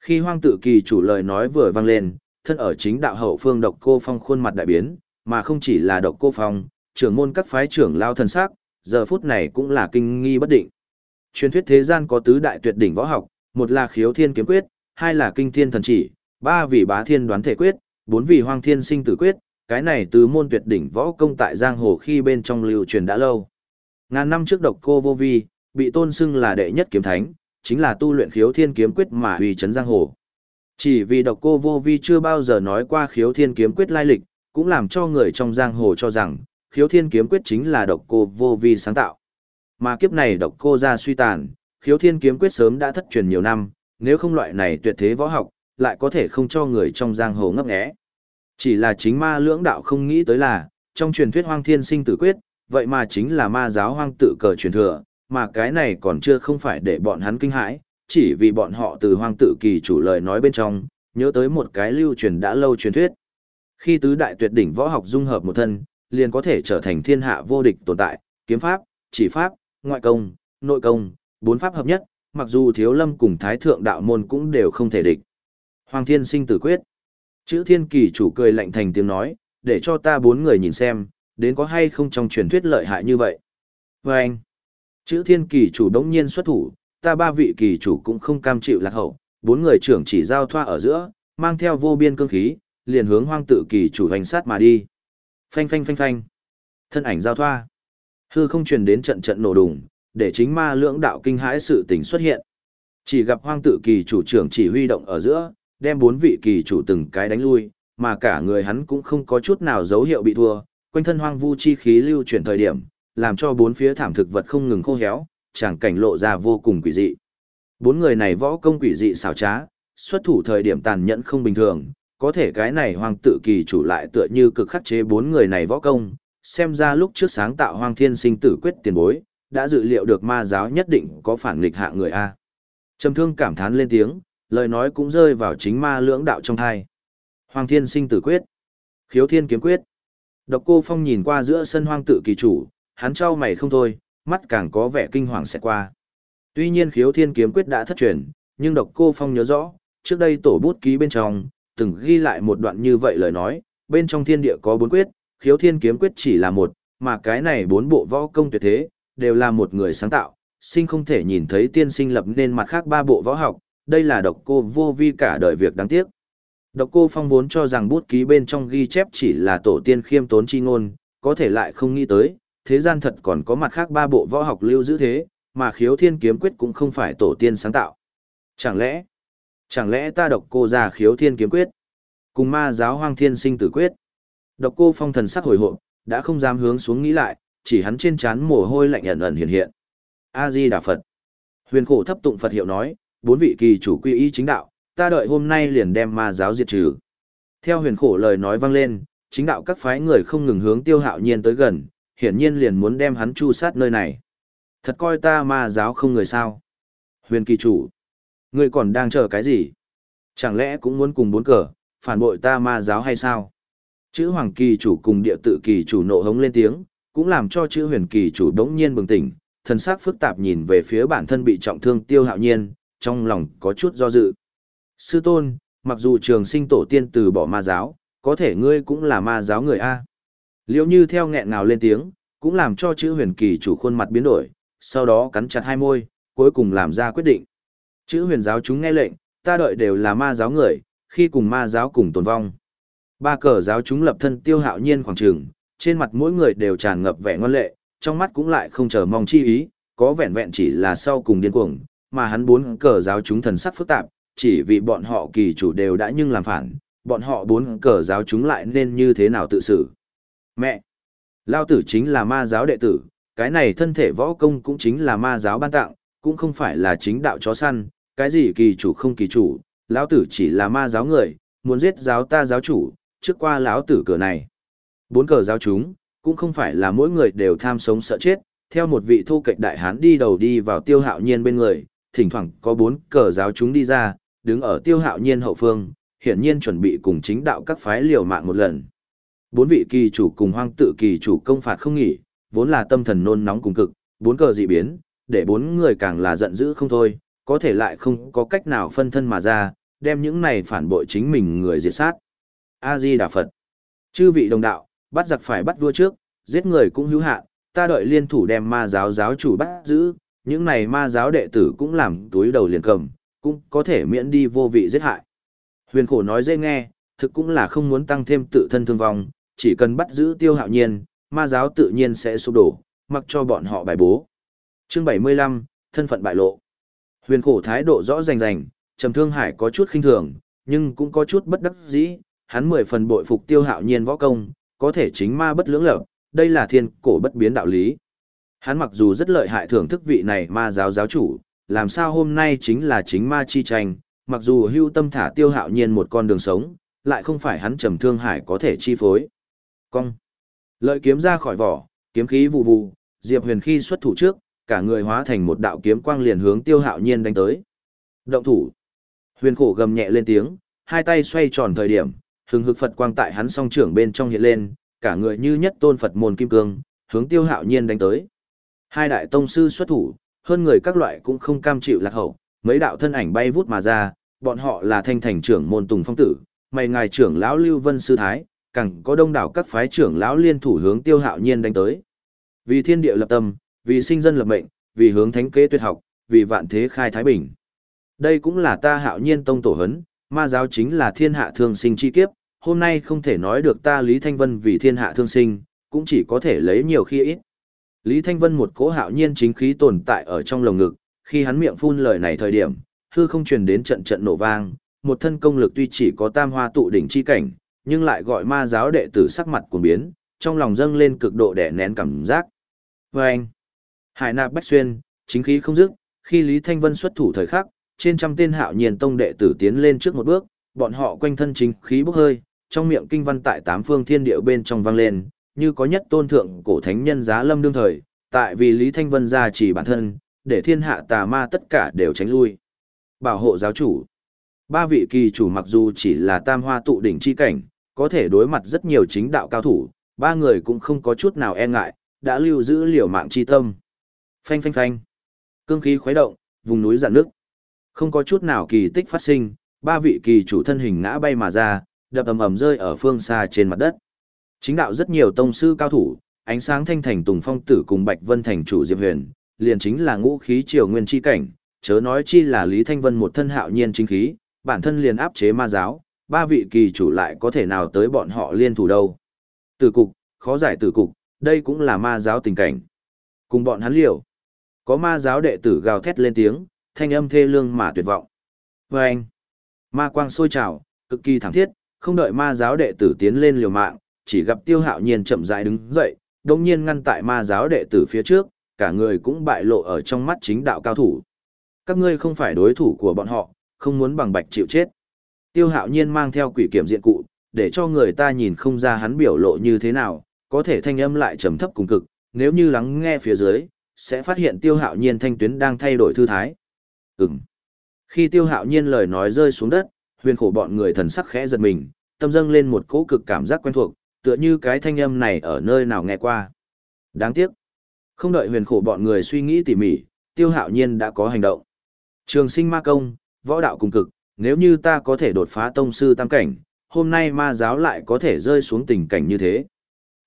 [SPEAKER 1] Khi hoang tự kỳ chủ lời nói vừa vang lên, thân ở chính đạo hậu phương độc cô phong khuôn mặt đại biến, mà không chỉ là độc cô phong, trưởng môn các phái trưởng lao thần sắc, giờ phút này cũng là kinh nghi bất định. Truyền thuyết thế gian có tứ đại tuyệt đỉnh võ học, một là khiếu thiên kiếm quyết, hai là kinh thiên thần chỉ, ba vì bá thiên đoán thể quyết, bốn vì hoang thiên sinh tử quyết, cái này tứ môn tuyệt đỉnh võ công tại giang hồ khi bên trong lưu truyền đã lâu. Ngàn năm trước độc cô vô vi, bị tôn xưng là đệ nhất kiếm thánh, chính là tu luyện khiếu thiên kiếm quyết mà uy chấn giang hồ. Chỉ vì độc cô vô vi chưa bao giờ nói qua khiếu thiên kiếm quyết lai lịch, cũng làm cho người trong giang hồ cho rằng, khiếu thiên kiếm quyết chính là độc cô vô vi sáng tạo. Mà kiếp này độc cô ra suy tàn, khiếu thiên kiếm quyết sớm đã thất truyền nhiều năm, nếu không loại này tuyệt thế võ học, lại có thể không cho người trong giang hồ ngấp nghé. Chỉ là chính ma lưỡng đạo không nghĩ tới là, trong truyền thuyết hoang thiên sinh tử quyết, vậy mà chính là ma giáo hoang tự cờ truyền thừa, mà cái này còn chưa không phải để bọn hắn kinh hãi, chỉ vì bọn họ từ hoang tự kỳ chủ lời nói bên trong, nhớ tới một cái lưu truyền đã lâu truyền thuyết. Khi tứ đại tuyệt đỉnh võ học dung hợp một thân, liền có thể trở thành thiên hạ vô địch tồn tại, kiếm pháp, chỉ pháp, ngoại công, nội công, bốn pháp hợp nhất, mặc dù thiếu lâm cùng thái thượng đạo môn cũng đều không thể địch. Hoàng thiên sinh tử quyết. Chữ thiên kỳ chủ cười lạnh thành tiếng nói, để cho ta bốn người nhìn xem, đến có hay không trong truyền thuyết lợi hại như vậy. Và anh, chữ thiên kỳ chủ đống nhiên xuất thủ, ta ba vị kỳ chủ cũng không cam chịu lạc hậu, bốn người trưởng chỉ giao thoa ở giữa, mang theo vô biên cương khí, liền hướng hoang tự kỳ chủ hành sát mà đi. Phanh phanh phanh phanh. Thân ảnh giao thoa. Hư không truyền đến trận trận nổ đùng, để chính ma lưỡng đạo kinh hãi sự tình xuất hiện. Chỉ gặp hoang tự kỳ chủ trưởng chỉ huy động ở giữa, đem bốn vị kỳ chủ từng cái đánh lui, mà cả người hắn cũng không có chút nào dấu hiệu bị thua, quanh thân hoang vu chi khí lưu chuyển thời điểm, làm cho bốn phía thảm thực vật không ngừng khô héo, chẳng cảnh lộ ra vô cùng quỷ dị. Bốn người này võ công quỷ dị xảo trá, xuất thủ thời điểm tàn nhẫn không bình thường, có thể cái này hoàng tự kỳ chủ lại tựa như cực khắc chế bốn người này võ công, xem ra lúc trước sáng tạo hoàng thiên sinh tử quyết tiền bối, đã dự liệu được ma giáo nhất định có phản nghịch hạ người A. Trầm thương cảm thán lên tiếng, lời nói cũng rơi vào chính ma lưỡng đạo trong thai. Hoàng thiên sinh tử quyết, khiếu thiên kiếm quyết. Độc cô phong nhìn qua giữa sân hoang tự kỳ chủ, hắn trao mày không thôi, mắt càng có vẻ kinh hoàng sẽ qua. Tuy nhiên khiếu thiên kiếm quyết đã thất truyền, nhưng độc cô phong nhớ rõ, trước đây tổ bút ký bên trong, từng ghi lại một đoạn như vậy lời nói, bên trong thiên địa có bốn quyết, khiếu thiên kiếm quyết chỉ là một, mà cái này bốn bộ võ công tuyệt thế, đều là một người sáng tạo, sinh không thể nhìn thấy tiên sinh lập nên mặt khác ba bộ võ học, đây là độc cô vô vi cả đời việc đáng tiếc. Độc cô phong vốn cho rằng bút ký bên trong ghi chép chỉ là tổ tiên khiêm tốn chi ngôn, có thể lại không nghĩ tới, thế gian thật còn có mặt khác ba bộ võ học lưu giữ thế, mà khiếu thiên kiếm quyết cũng không phải tổ tiên sáng tạo. Chẳng lẽ, chẳng lẽ ta độc cô già khiếu thiên kiếm quyết, cùng ma giáo hoang thiên sinh tử quyết. Độc cô phong thần sắc hồi hộp, đã không dám hướng xuống nghĩ lại, chỉ hắn trên trán mồ hôi lạnh ẩn ẩn hiện hiện. A Di Đà Phật. Huyền khổ thấp tụng Phật hiệu nói, bốn vị kỳ chủ quy y chính đạo, ta đợi hôm nay liền đem ma giáo diệt trừ. Theo huyền khổ lời nói vang lên, chính đạo các phái người không ngừng hướng tiêu hạo nhiên tới gần, hiển nhiên liền muốn đem hắn chu sát nơi này. Thật coi ta ma giáo không người sao. Huyền kỳ chủ, ngươi còn đang chờ cái gì? Chẳng lẽ cũng muốn cùng bốn cờ, phản bội ta ma giáo hay sao? Chữ hoàng kỳ chủ cùng địa tự kỳ chủ nộ hống lên tiếng, cũng làm cho chữ huyền kỳ chủ đống nhiên bừng tỉnh, thần sắc phức tạp nhìn về phía bản thân bị trọng thương tiêu hạo nhiên, trong lòng có chút do dự. Sư tôn, mặc dù trường sinh tổ tiên từ bỏ ma giáo, có thể ngươi cũng là ma giáo người A. Liệu như theo nghẹn ngào lên tiếng, cũng làm cho chữ huyền kỳ chủ khuôn mặt biến đổi, sau đó cắn chặt hai môi, cuối cùng làm ra quyết định. Chữ huyền giáo chúng nghe lệnh, ta đợi đều là ma giáo người, khi cùng ma giáo cùng tồn vong. Ba cờ giáo chúng lập thân tiêu hạo nhiên khoảng trường, trên mặt mỗi người đều tràn ngập vẻ ngoan lệ, trong mắt cũng lại không chờ mong chi ý, có vẹn vẹn chỉ là sau cùng điên cuồng, mà hắn bốn cờ giáo chúng thần sắc phức tạp, chỉ vì bọn họ kỳ chủ đều đã nhưng làm phản, bọn họ bốn cờ giáo chúng lại nên như thế nào tự xử. Mẹ! Lao tử chính là ma giáo đệ tử, cái này thân thể võ công cũng chính là ma giáo ban tặng, cũng không phải là chính đạo chó săn, cái gì kỳ chủ không kỳ chủ, lão tử chỉ là ma giáo người, muốn giết giáo ta giáo chủ, trước qua lão tử cửa này. Bốn cờ giáo chúng, cũng không phải là mỗi người đều tham sống sợ chết, theo một vị thu kịch đại hán đi đầu đi vào tiêu hạo nhiên bên người, thỉnh thoảng có bốn cờ giáo chúng đi ra, đứng ở tiêu hạo nhiên hậu phương, hiển nhiên chuẩn bị cùng chính đạo các phái liều mạng một lần. Bốn vị kỳ chủ cùng hoang tự kỳ chủ công phạt không nghỉ, vốn là tâm thần nôn nóng cùng cực, bốn cờ dị biến, để bốn người càng là giận dữ không thôi, có thể lại không có cách nào phân thân mà ra, đem những này phản bội chính mình người diệt sát. A-di Đà Phật. Chư vị đồng đạo, bắt giặc phải bắt vua trước, giết người cũng hữu hạn, ta đợi liên thủ đem ma giáo giáo chủ bắt giữ, những này ma giáo đệ tử cũng làm túi đầu liền cầm, cũng có thể miễn đi vô vị giết hại. Huyền khổ nói dễ nghe, thực cũng là không muốn tăng thêm tự thân thương vong, chỉ cần bắt giữ tiêu hạo nhiên, ma giáo tự nhiên sẽ sụp đổ, mặc cho bọn họ bài bố. Chương 75, thân phận bại lộ. Huyền khổ thái độ rõ rành rành, Trầm Thương Hải có chút khinh thường, nhưng cũng có chút bất đắc dĩ, hắn mười phần bội phục tiêu hạo nhiên võ công, có thể chính ma bất lưỡng lập, đây là thiên cổ bất biến đạo lý. Hắn mặc dù rất lợi hại thưởng thức vị này ma giáo giáo chủ, làm sao hôm nay chính là chính ma chi tranh, mặc dù hưu tâm thả tiêu hạo nhiên một con đường sống, lại không phải hắn trầm thương hải có thể chi phối. Cong. Lợi kiếm ra khỏi vỏ, kiếm khí vụ vụ, Diệp Huyền khi xuất thủ trước, cả người hóa thành một đạo kiếm quang liền hướng tiêu hạo nhiên đánh tới. Động thủ. Huyền khổ gầm nhẹ lên tiếng, hai tay xoay tròn thời điểm, hừng hực Phật quang tại hắn song trưởng bên trong hiện lên, cả người như nhất tôn Phật môn kim cương, hướng tiêu hạo nhiên đánh tới. Hai đại tông sư xuất thủ, hơn người các loại cũng không cam chịu lạc hậu, mấy đạo thân ảnh bay vút mà ra, bọn họ là thanh thành trưởng môn Tùng Phong Tử, mày ngài trưởng lão Lưu Vân Sư Thái, càng có đông đảo các phái trưởng lão liên thủ hướng tiêu hạo nhiên đánh tới. Vì thiên địa lập tâm, vì sinh dân lập mệnh, vì hướng thánh kế tuyệt học, vì vạn thế khai thái bình. Đây cũng là ta hạo nhiên tông tổ hấn, ma giáo chính là thiên hạ thương sinh chi kiếp, hôm nay không thể nói được ta Lý Thanh Vân vì thiên hạ thương sinh, cũng chỉ có thể lấy nhiều khi ít. Lý Thanh Vân một cỗ hạo nhiên chính khí tồn tại ở trong lồng ngực, khi hắn miệng phun lời này thời điểm, hư không truyền đến trận trận nổ vang, một thân công lực tuy chỉ có tam hoa tụ đỉnh chi cảnh, nhưng lại gọi ma giáo đệ tử sắc mặt cuồng biến, trong lòng dâng lên cực độ đè nén cảm giác. Và anh, Hải nạp bách xuyên, chính khí không dứt, khi Lý Thanh Vân xuất thủ thời khắc, trên trăm tên hạo nhiên tông đệ tử tiến lên trước một bước, bọn họ quanh thân chính khí bốc hơi, trong miệng kinh văn tại tám phương thiên địa bên trong vang lên, như có nhất tôn thượng cổ thánh nhân giá lâm đương thời, tại vì Lý Thanh Vân gia chỉ bản thân, để thiên hạ tà ma tất cả đều tránh lui. Bảo hộ giáo chủ. Ba vị kỳ chủ mặc dù chỉ là tam hoa tụ đỉnh chi cảnh, có thể đối mặt rất nhiều chính đạo cao thủ, ba người cũng không có chút nào e ngại, đã lưu giữ liều mạng chi tâm. Phanh phanh phanh. Cương khí khuấy động, vùng núi giận nước. Không có chút nào kỳ tích phát sinh, ba vị kỳ chủ thân hình ngã bay mà ra, đập ầm ầm rơi ở phương xa trên mặt đất. Chính đạo rất nhiều tông sư cao thủ, ánh sáng thanh thành Tùng Phong tử cùng Bạch Vân thành chủ Diệp Huyền, liền chính là ngũ khí triều nguyên chi cảnh, chớ nói chi là Lý Thanh Vân một thân hạo nhiên chính khí, bản thân liền áp chế ma giáo, ba vị kỳ chủ lại có thể nào tới bọn họ liên thủ đâu. Tử cục, khó giải tử cục, đây cũng là ma giáo tình cảnh. Cùng bọn hắn liều. Có ma giáo đệ tử gào thét lên tiếng, thanh âm thê lương mà tuyệt vọng. Và anh, ma quang sôi trào, cực kỳ thẳng thiết, không đợi ma giáo đệ tử tiến lên liều mạng, chỉ gặp tiêu hạo nhiên chậm rãi đứng dậy, đồng nhiên ngăn tại ma giáo đệ tử phía trước, cả người cũng bại lộ ở trong mắt chính đạo cao thủ. Các ngươi không phải đối thủ của bọn họ, không muốn bằng bạch chịu chết. Tiêu hạo nhiên mang theo quỷ kiểm diện cụ, để cho người ta nhìn không ra hắn biểu lộ như thế nào, có thể thanh âm lại trầm thấp cùng cực, nếu như lắng nghe phía dưới, sẽ phát hiện tiêu hạo nhiên thanh tuyến đang thay đổi thư thái. Ừm. Khi tiêu hạo nhiên lời nói rơi xuống đất, huyền khổ bọn người thần sắc khẽ giật mình, tâm dâng lên một cỗ cực cảm giác quen thuộc, tựa như cái thanh âm này ở nơi nào nghe qua. Đáng tiếc. Không đợi huyền khổ bọn người suy nghĩ tỉ mỉ, tiêu hạo nhiên đã có hành động. Trường sinh ma công, võ đạo cùng cực, nếu như ta có thể đột phá tông sư tam cảnh, hôm nay ma giáo lại có thể rơi xuống tình cảnh như thế.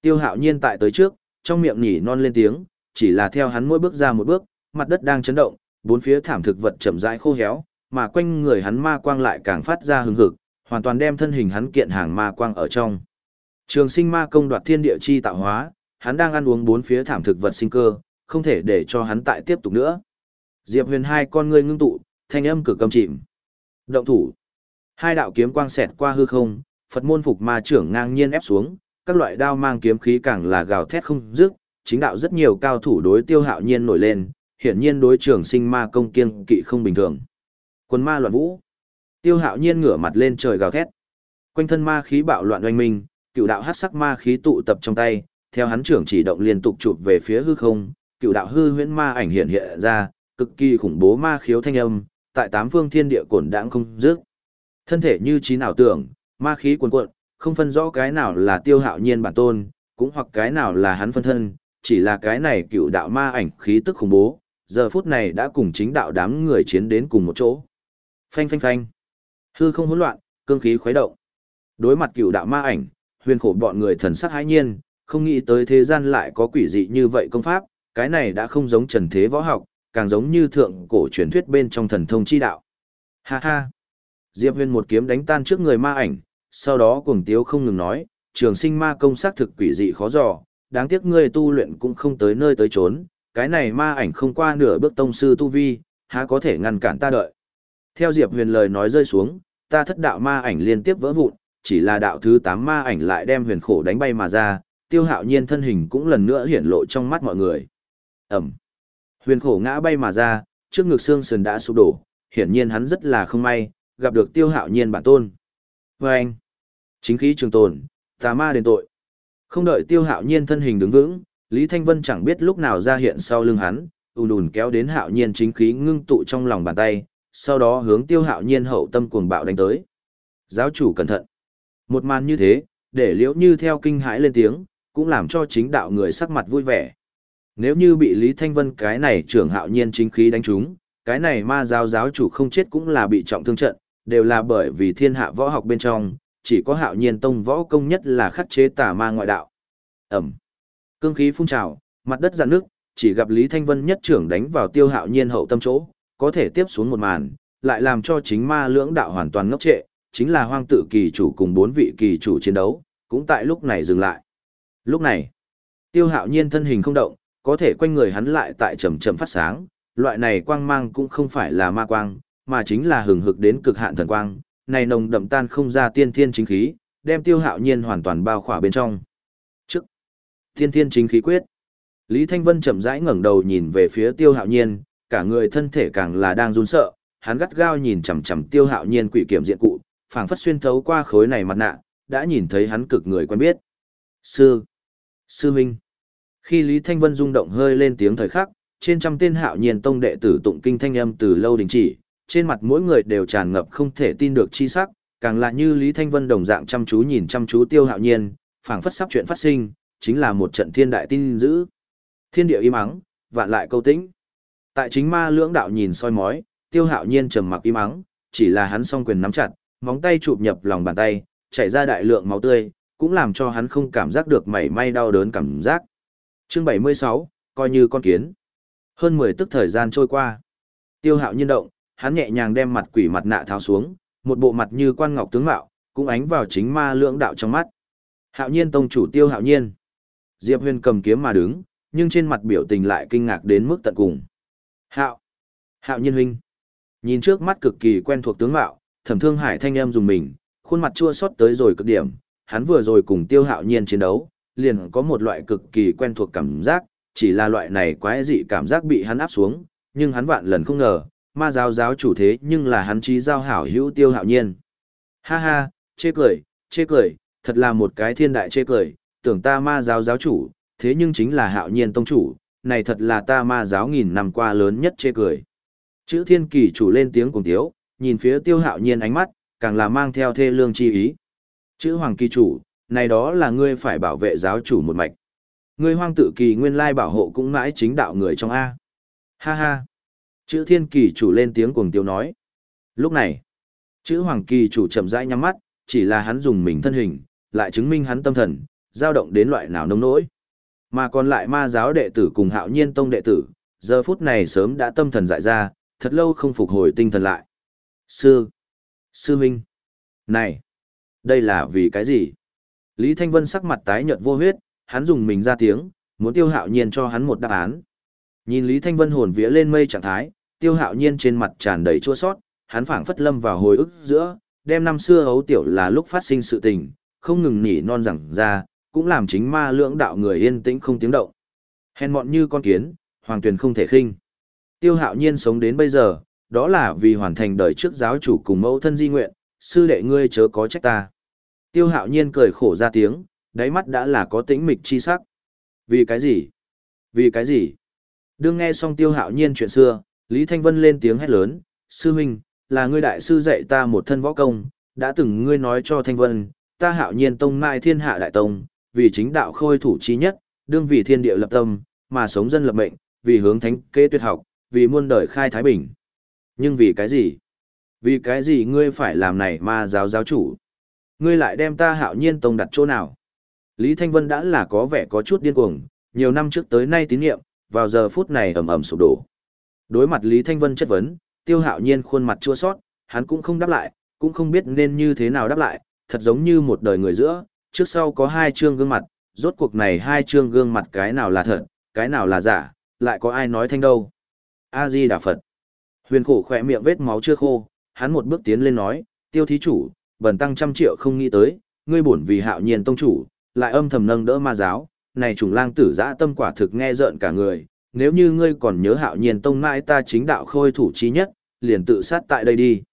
[SPEAKER 1] Tiêu hạo nhiên tại tới trước, trong miệng nhỉ non lên tiếng, chỉ là theo hắn mỗi bước ra một bước, mặt đất đang chấn động, bốn phía thảm thực vật chậm rãi khô héo, mà quanh người hắn ma quang lại càng phát ra hừng hực, hoàn toàn đem thân hình hắn kiện hàng ma quang ở trong. Trường sinh ma công đoạt thiên địa chi tạo hóa, hắn đang ăn uống bốn phía thảm thực vật sinh cơ, không thể để cho hắn tại tiếp tục nữa. Diệp Huyền hai con ngươi ngưng tụ, thanh âm cực cầm chìm. Động thủ. Hai đạo kiếm quang xẹt qua hư không, Phật môn phục ma trưởng ngang nhiên ép xuống, các loại đao mang kiếm khí càng là gào thét không dứt, chính đạo rất nhiều cao thủ đối Tiêu Hạo Nhiên nổi lên, hiển nhiên đối trường sinh ma công kiêng kỵ không bình thường. Quân ma loạn vũ. Tiêu Hạo Nhiên ngửa mặt lên trời gào thét. Quanh thân ma khí bạo loạn oanh minh, cựu đạo hắc sắc ma khí tụ tập trong tay, theo hắn trưởng chỉ động liên tục chụp về phía hư không, cựu đạo hư huyễn ma ảnh hiện hiện ra, cực kỳ khủng bố ma khiếu thanh âm, tại tám phương thiên địa cổn đãng không dứt. Thân thể như trí nào tưởng, ma khí cuồn cuộn, không phân rõ cái nào là tiêu hạo nhiên bản tôn, cũng hoặc cái nào là hắn phân thân, chỉ là cái này cựu đạo ma ảnh khí tức khủng bố, giờ phút này đã cùng chính đạo đám người chiến đến cùng một chỗ. Phanh phanh phanh. Hư không hỗn loạn, cương khí khuấy động. Đối mặt cựu đạo ma ảnh, huyền khổ bọn người thần sắc hãi nhiên, không nghĩ tới thế gian lại có quỷ dị như vậy công pháp, cái này đã không giống trần thế võ học, càng giống như thượng cổ truyền thuyết bên trong thần thông chi đạo. Ha ha! Diệp Huyền một kiếm đánh tan trước người ma ảnh, sau đó cuồng tiếu không ngừng nói, trường sinh ma công sắc thực quỷ dị khó dò, đáng tiếc ngươi tu luyện cũng không tới nơi tới trốn, cái này ma ảnh không qua nửa bước tông sư tu vi, há có thể ngăn cản ta đợi. Theo Diệp Huyền lời nói rơi xuống, ta thất đạo ma ảnh liên tiếp vỡ vụn, chỉ là đạo thứ 8 ma ảnh lại đem huyền khổ đánh bay mà ra, tiêu hạo nhiên thân hình cũng lần nữa hiển lộ trong mắt mọi người. Ẩm. Huyền khổ ngã bay mà ra, trước ngực xương sườn đã sụp đổ, hiển nhiên hắn rất là không may, gặp được tiêu hạo nhiên bản tôn. Và anh. Chính khí trường tồn, tà ma đền tội. Không đợi tiêu hạo nhiên thân hình đứng vững, Lý Thanh Vân chẳng biết lúc nào ra hiện sau lưng hắn, ùn ùn kéo đến hạo nhiên chính khí ngưng tụ trong lòng bàn tay, sau đó hướng tiêu hạo nhiên hậu tâm cuồng bạo đánh tới. Giáo chủ cẩn thận. Một màn như thế, để liễu như theo kinh hãi lên tiếng, cũng làm cho chính đạo người sắc mặt vui vẻ. Nếu như bị Lý Thanh Vân cái này trưởng hạo nhiên chính khí đánh trúng, cái này ma giáo giáo chủ không chết cũng là bị trọng thương trận, đều là bởi vì thiên hạ võ học bên trong, chỉ có hạo nhiên tông võ công nhất là khắc chế tà ma ngoại đạo. Ẩm. Cương khí phun trào, mặt đất dạn nước, chỉ gặp Lý Thanh Vân nhất trưởng đánh vào tiêu hạo nhiên hậu tâm chỗ, có thể tiếp xuống một màn, lại làm cho chính ma lưỡng đạo hoàn toàn ngốc trệ, chính là hoang tự kỳ chủ cùng bốn vị kỳ chủ chiến đấu, cũng tại lúc này dừng lại. Lúc này, tiêu hạo nhiên thân hình không động, có thể quanh người hắn lại tại chậm chậm phát sáng, loại này quang mang cũng không phải là ma quang, mà chính là hừng hực đến cực hạn thần quang, này nồng đậm tan không ra tiên thiên chính khí, đem tiêu hạo nhiên hoàn toàn bao khỏa bên trong. Trước, tiên thiên chính khí quyết, Lý Thanh Vân chậm rãi ngẩng đầu nhìn về phía tiêu hạo nhiên, cả người thân thể càng là đang run sợ, hắn gắt gao nhìn chằm chằm tiêu hạo nhiên quỷ kiểm diện cụ, phảng phất xuyên thấu qua khối này mặt nạ, đã nhìn thấy hắn cực người quen biết. Sư, sư minh. Khi Lý Thanh Vân rung động hơi lên tiếng thời khắc, trên trăm tên hạo nhiên tông đệ tử tụng kinh thanh âm từ lâu đình chỉ, trên mặt mỗi người đều tràn ngập không thể tin được chi sắc, càng là như Lý Thanh Vân đồng dạng chăm chú nhìn chăm chú tiêu hạo nhiên, phảng phất sắp chuyện phát sinh, chính là một trận thiên đại tin dữ. Thiên địa im ắng, vạn lại câu tĩnh. Tại chính ma lưỡng đạo nhìn soi mói, tiêu hạo nhiên trầm mặc im ắng, chỉ là hắn song quyền nắm chặt, móng tay chụp nhập lòng bàn tay, chảy ra đại lượng máu tươi, cũng làm cho hắn không cảm giác được mảy may đau đớn cảm giác. Chương 76, coi như con kiến. Hơn 10 tức thời gian trôi qua. Tiêu hạo nhiên động, hắn nhẹ nhàng đem mặt quỷ mặt nạ tháo xuống, một bộ mặt như quan ngọc tướng mạo, cũng ánh vào chính ma lưỡng đạo trong mắt. Hạo nhiên tông chủ tiêu hạo nhiên. Diệp huyền cầm kiếm mà đứng, nhưng trên mặt biểu tình lại kinh ngạc đến mức tận cùng. Hạo! Hạo nhiên huynh! Nhìn trước mắt cực kỳ quen thuộc tướng mạo, Thẩm Thương Hải thanh em dùng mình, khuôn mặt chua xót tới rồi cực điểm, hắn vừa rồi cùng Tiêu Hạo Nhiên chiến đấu, liền có một loại cực kỳ quen thuộc cảm giác, chỉ là loại này quái dị cảm giác bị hắn áp xuống, nhưng hắn vạn lần không ngờ, ma giáo giáo chủ thế nhưng là hắn trí giao hảo hữu Tiêu Hạo Nhiên. Ha ha, chê cười, chê cười, thật là một cái thiên đại chê cười, tưởng ta ma giáo giáo chủ, thế nhưng chính là Hạo Nhiên tông chủ, này thật là ta ma giáo nghìn năm qua lớn nhất chê cười. Chữ thiên kỳ chủ lên tiếng cùng tiếu, nhìn phía tiêu hạo nhiên ánh mắt, càng là mang theo thê lương chi ý. Chữ hoàng kỳ chủ, này đó là ngươi phải bảo vệ giáo chủ một mạch. Ngươi hoang tự kỳ nguyên lai bảo hộ cũng mãi chính đạo người trong A. Ha ha. Chữ thiên kỳ chủ lên tiếng cuồng tiêu nói. Lúc này, chữ hoàng kỳ chủ chậm rãi nhắm mắt, chỉ là hắn dùng mình thân hình, lại chứng minh hắn tâm thần, dao động đến loại nào nông nỗi. Mà còn lại ma giáo đệ tử cùng hạo nhiên tông đệ tử, giờ phút này sớm đã tâm thần dại ra, thật lâu không phục hồi tinh thần lại. Sư! Sư Minh! Này! Đây là vì cái gì? Lý Thanh Vân sắc mặt tái nhợt vô huyết, hắn dùng mình ra tiếng, muốn tiêu hạo nhiên cho hắn một đáp án. Nhìn Lý Thanh Vân hồn vía lên mây trạng thái, tiêu hạo nhiên trên mặt tràn đầy chua sót, hắn phảng phất lâm vào hồi ức giữa, đem năm xưa hấu tiểu là lúc phát sinh sự tình, không ngừng nỉ non rằng ra, cũng làm chính ma lưỡng đạo người yên tĩnh không tiếng động. Hèn mọn như con kiến, hoàng tuyền không thể khinh. Tiêu hạo nhiên sống đến bây giờ, đó là vì hoàn thành đời trước giáo chủ cùng mẫu thân di nguyện, sư đệ ngươi chớ có trách ta. Tiêu hạo nhiên cười khổ ra tiếng, đáy mắt đã là có tĩnh mịch chi sắc. Vì cái gì? Vì cái gì? Đương nghe xong tiêu hạo nhiên chuyện xưa, Lý Thanh Vân lên tiếng hét lớn, sư huynh, là ngươi đại sư dạy ta một thân võ công, đã từng ngươi nói cho Thanh Vân, ta hạo nhiên tông mai thiên hạ đại tông, vì chính đạo khôi thủ trí nhất, đương vì thiên địa lập tâm, mà sống dân lập mệnh, vì hướng thánh kế tuyệt học, vì muôn đời khai thái bình. Nhưng vì cái gì? Vì cái gì ngươi phải làm này ma giáo giáo chủ? Ngươi lại đem ta hạo nhiên tông đặt chỗ nào? Lý Thanh Vân đã là có vẻ có chút điên cuồng, nhiều năm trước tới nay tín nhiệm, vào giờ phút này ầm ầm sụp đổ. Đối mặt Lý Thanh Vân chất vấn, tiêu hạo nhiên khuôn mặt chua sót, hắn cũng không đáp lại, cũng không biết nên như thế nào đáp lại, thật giống như một đời người giữa, trước sau có hai chương gương mặt, rốt cuộc này hai chương gương mặt cái nào là thật, cái nào là giả, lại có ai nói thanh đâu. A-di Đà Phật. Huyền khổ khỏe miệng vết máu chưa khô, hắn một bước tiến lên nói, tiêu thí chủ, bần tăng trăm triệu không nghĩ tới, ngươi bổn vì hạo nhiên tông chủ, lại âm thầm nâng đỡ ma giáo, này trùng lang tử dã tâm quả thực nghe rợn cả người, nếu như ngươi còn nhớ hạo nhiên tông mãi ta chính đạo khôi thủ trí nhất, liền tự sát tại đây đi.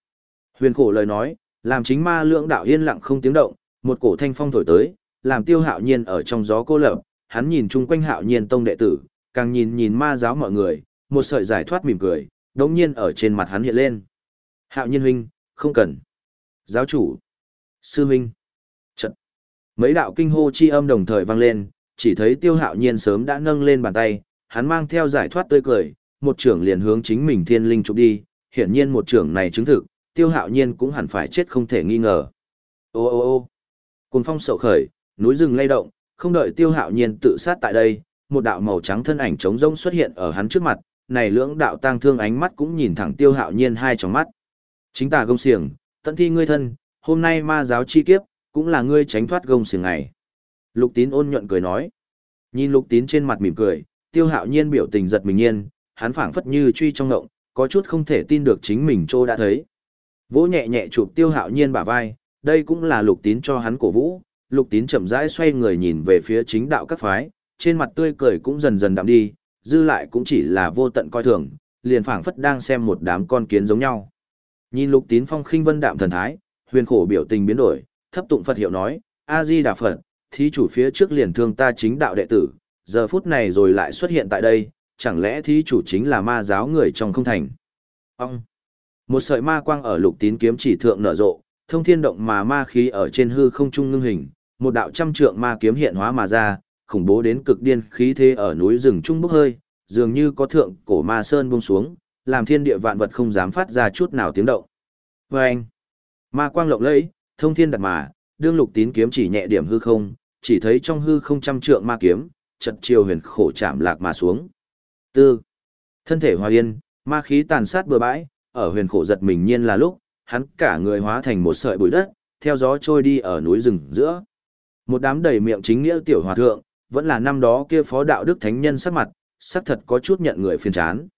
[SPEAKER 1] Huyền khổ lời nói, làm chính ma lượng đạo yên lặng không tiếng động, một cổ thanh phong thổi tới, làm tiêu hạo nhiên ở trong gió cô lập, hắn nhìn chung quanh hạo nhiên tông đệ tử, càng nhìn nhìn ma giáo mọi người, một sợi giải thoát mỉm cười, đống nhiên ở trên mặt hắn hiện lên. Hạo nhiên huynh, không cần. Giáo chủ. Sư huynh. Trận. Mấy đạo kinh hô chi âm đồng thời vang lên, chỉ thấy tiêu hạo nhiên sớm đã nâng lên bàn tay, hắn mang theo giải thoát tươi cười, một trưởng liền hướng chính mình thiên linh chụp đi, hiển nhiên một trưởng này chứng thực, tiêu hạo nhiên cũng hẳn phải chết không thể nghi ngờ. Ô ô ô cùng phong sậu khởi, núi rừng lay động, không đợi tiêu hạo nhiên tự sát tại đây, một đạo màu trắng thân ảnh trống rông xuất hiện ở hắn trước mặt, này lưỡng đạo tang thương ánh mắt cũng nhìn thẳng tiêu hạo nhiên hai trong mắt. Chính tà gông xiềng, tận thi ngươi thân, hôm nay ma giáo chi kiếp, cũng là ngươi tránh thoát gông xiềng này. Lục tín ôn nhuận cười nói. Nhìn lục tín trên mặt mỉm cười, tiêu hạo nhiên biểu tình giật mình nhiên, hắn phảng phất như truy trong ngộng, có chút không thể tin được chính mình trô đã thấy. Vỗ nhẹ nhẹ chụp tiêu hạo nhiên bả vai, đây cũng là lục tín cho hắn cổ vũ, lục tín chậm rãi xoay người nhìn về phía chính đạo các phái, trên mặt tươi cười cũng dần dần đạm đi, dư lại cũng chỉ là vô tận coi thường, liền phảng phất đang xem một đám con kiến giống nhau. Nhìn lục tín phong khinh vân đạm thần thái, huyền khổ biểu tình biến đổi, thấp tụng Phật hiệu nói, A-di Đà Phật, thí chủ phía trước liền thương ta chính đạo đệ tử, giờ phút này rồi lại xuất hiện tại đây, chẳng lẽ thí chủ chính là ma giáo người trong không thành. Ông! Một sợi ma quang ở lục tín kiếm chỉ thượng nở rộ, thông thiên động mà ma khí ở trên hư không trung ngưng hình, một đạo trăm trượng ma kiếm hiện hóa mà ra, khủng bố đến cực điên khí thế ở núi rừng trung bốc hơi, dường như có thượng cổ ma sơn buông xuống, làm thiên địa vạn vật không dám phát ra chút nào tiếng động. Và anh, ma quang lộng lẫy, thông thiên đặt mà, đương lục tín kiếm chỉ nhẹ điểm hư không, chỉ thấy trong hư không trăm trượng ma kiếm, chật chiều huyền khổ chạm lạc mà xuống. Tư, thân thể hòa yên, ma khí tàn sát bừa bãi, ở huyền khổ giật mình nhiên là lúc, hắn cả người hóa thành một sợi bụi đất, theo gió trôi đi ở núi rừng giữa. Một đám đầy miệng chính nghĩa tiểu hòa thượng, vẫn là năm đó kia phó đạo đức thánh nhân sắc mặt, sắc thật có chút nhận người phiền chán.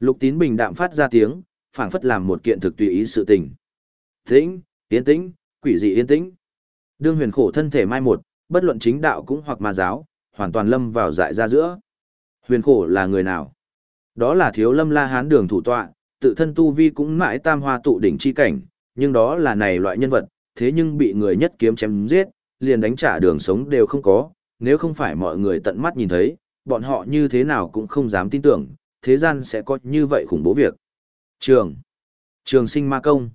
[SPEAKER 1] Lục tín bình đạm phát ra tiếng, phảng phất làm một kiện thực tùy ý sự tình. Tĩnh, yên tĩnh, quỷ dị yên tĩnh. Đương huyền khổ thân thể mai một, bất luận chính đạo cũng hoặc ma giáo, hoàn toàn lâm vào dại ra giữa. Huyền khổ là người nào? Đó là thiếu lâm la hán đường thủ tọa, tự thân tu vi cũng mãi tam hoa tụ đỉnh chi cảnh, nhưng đó là này loại nhân vật, thế nhưng bị người nhất kiếm chém giết, liền đánh trả đường sống đều không có, nếu không phải mọi người tận mắt nhìn thấy, bọn họ như thế nào cũng không dám tin tưởng, thế gian sẽ có như vậy khủng bố việc. Trường. Trường sinh ma công.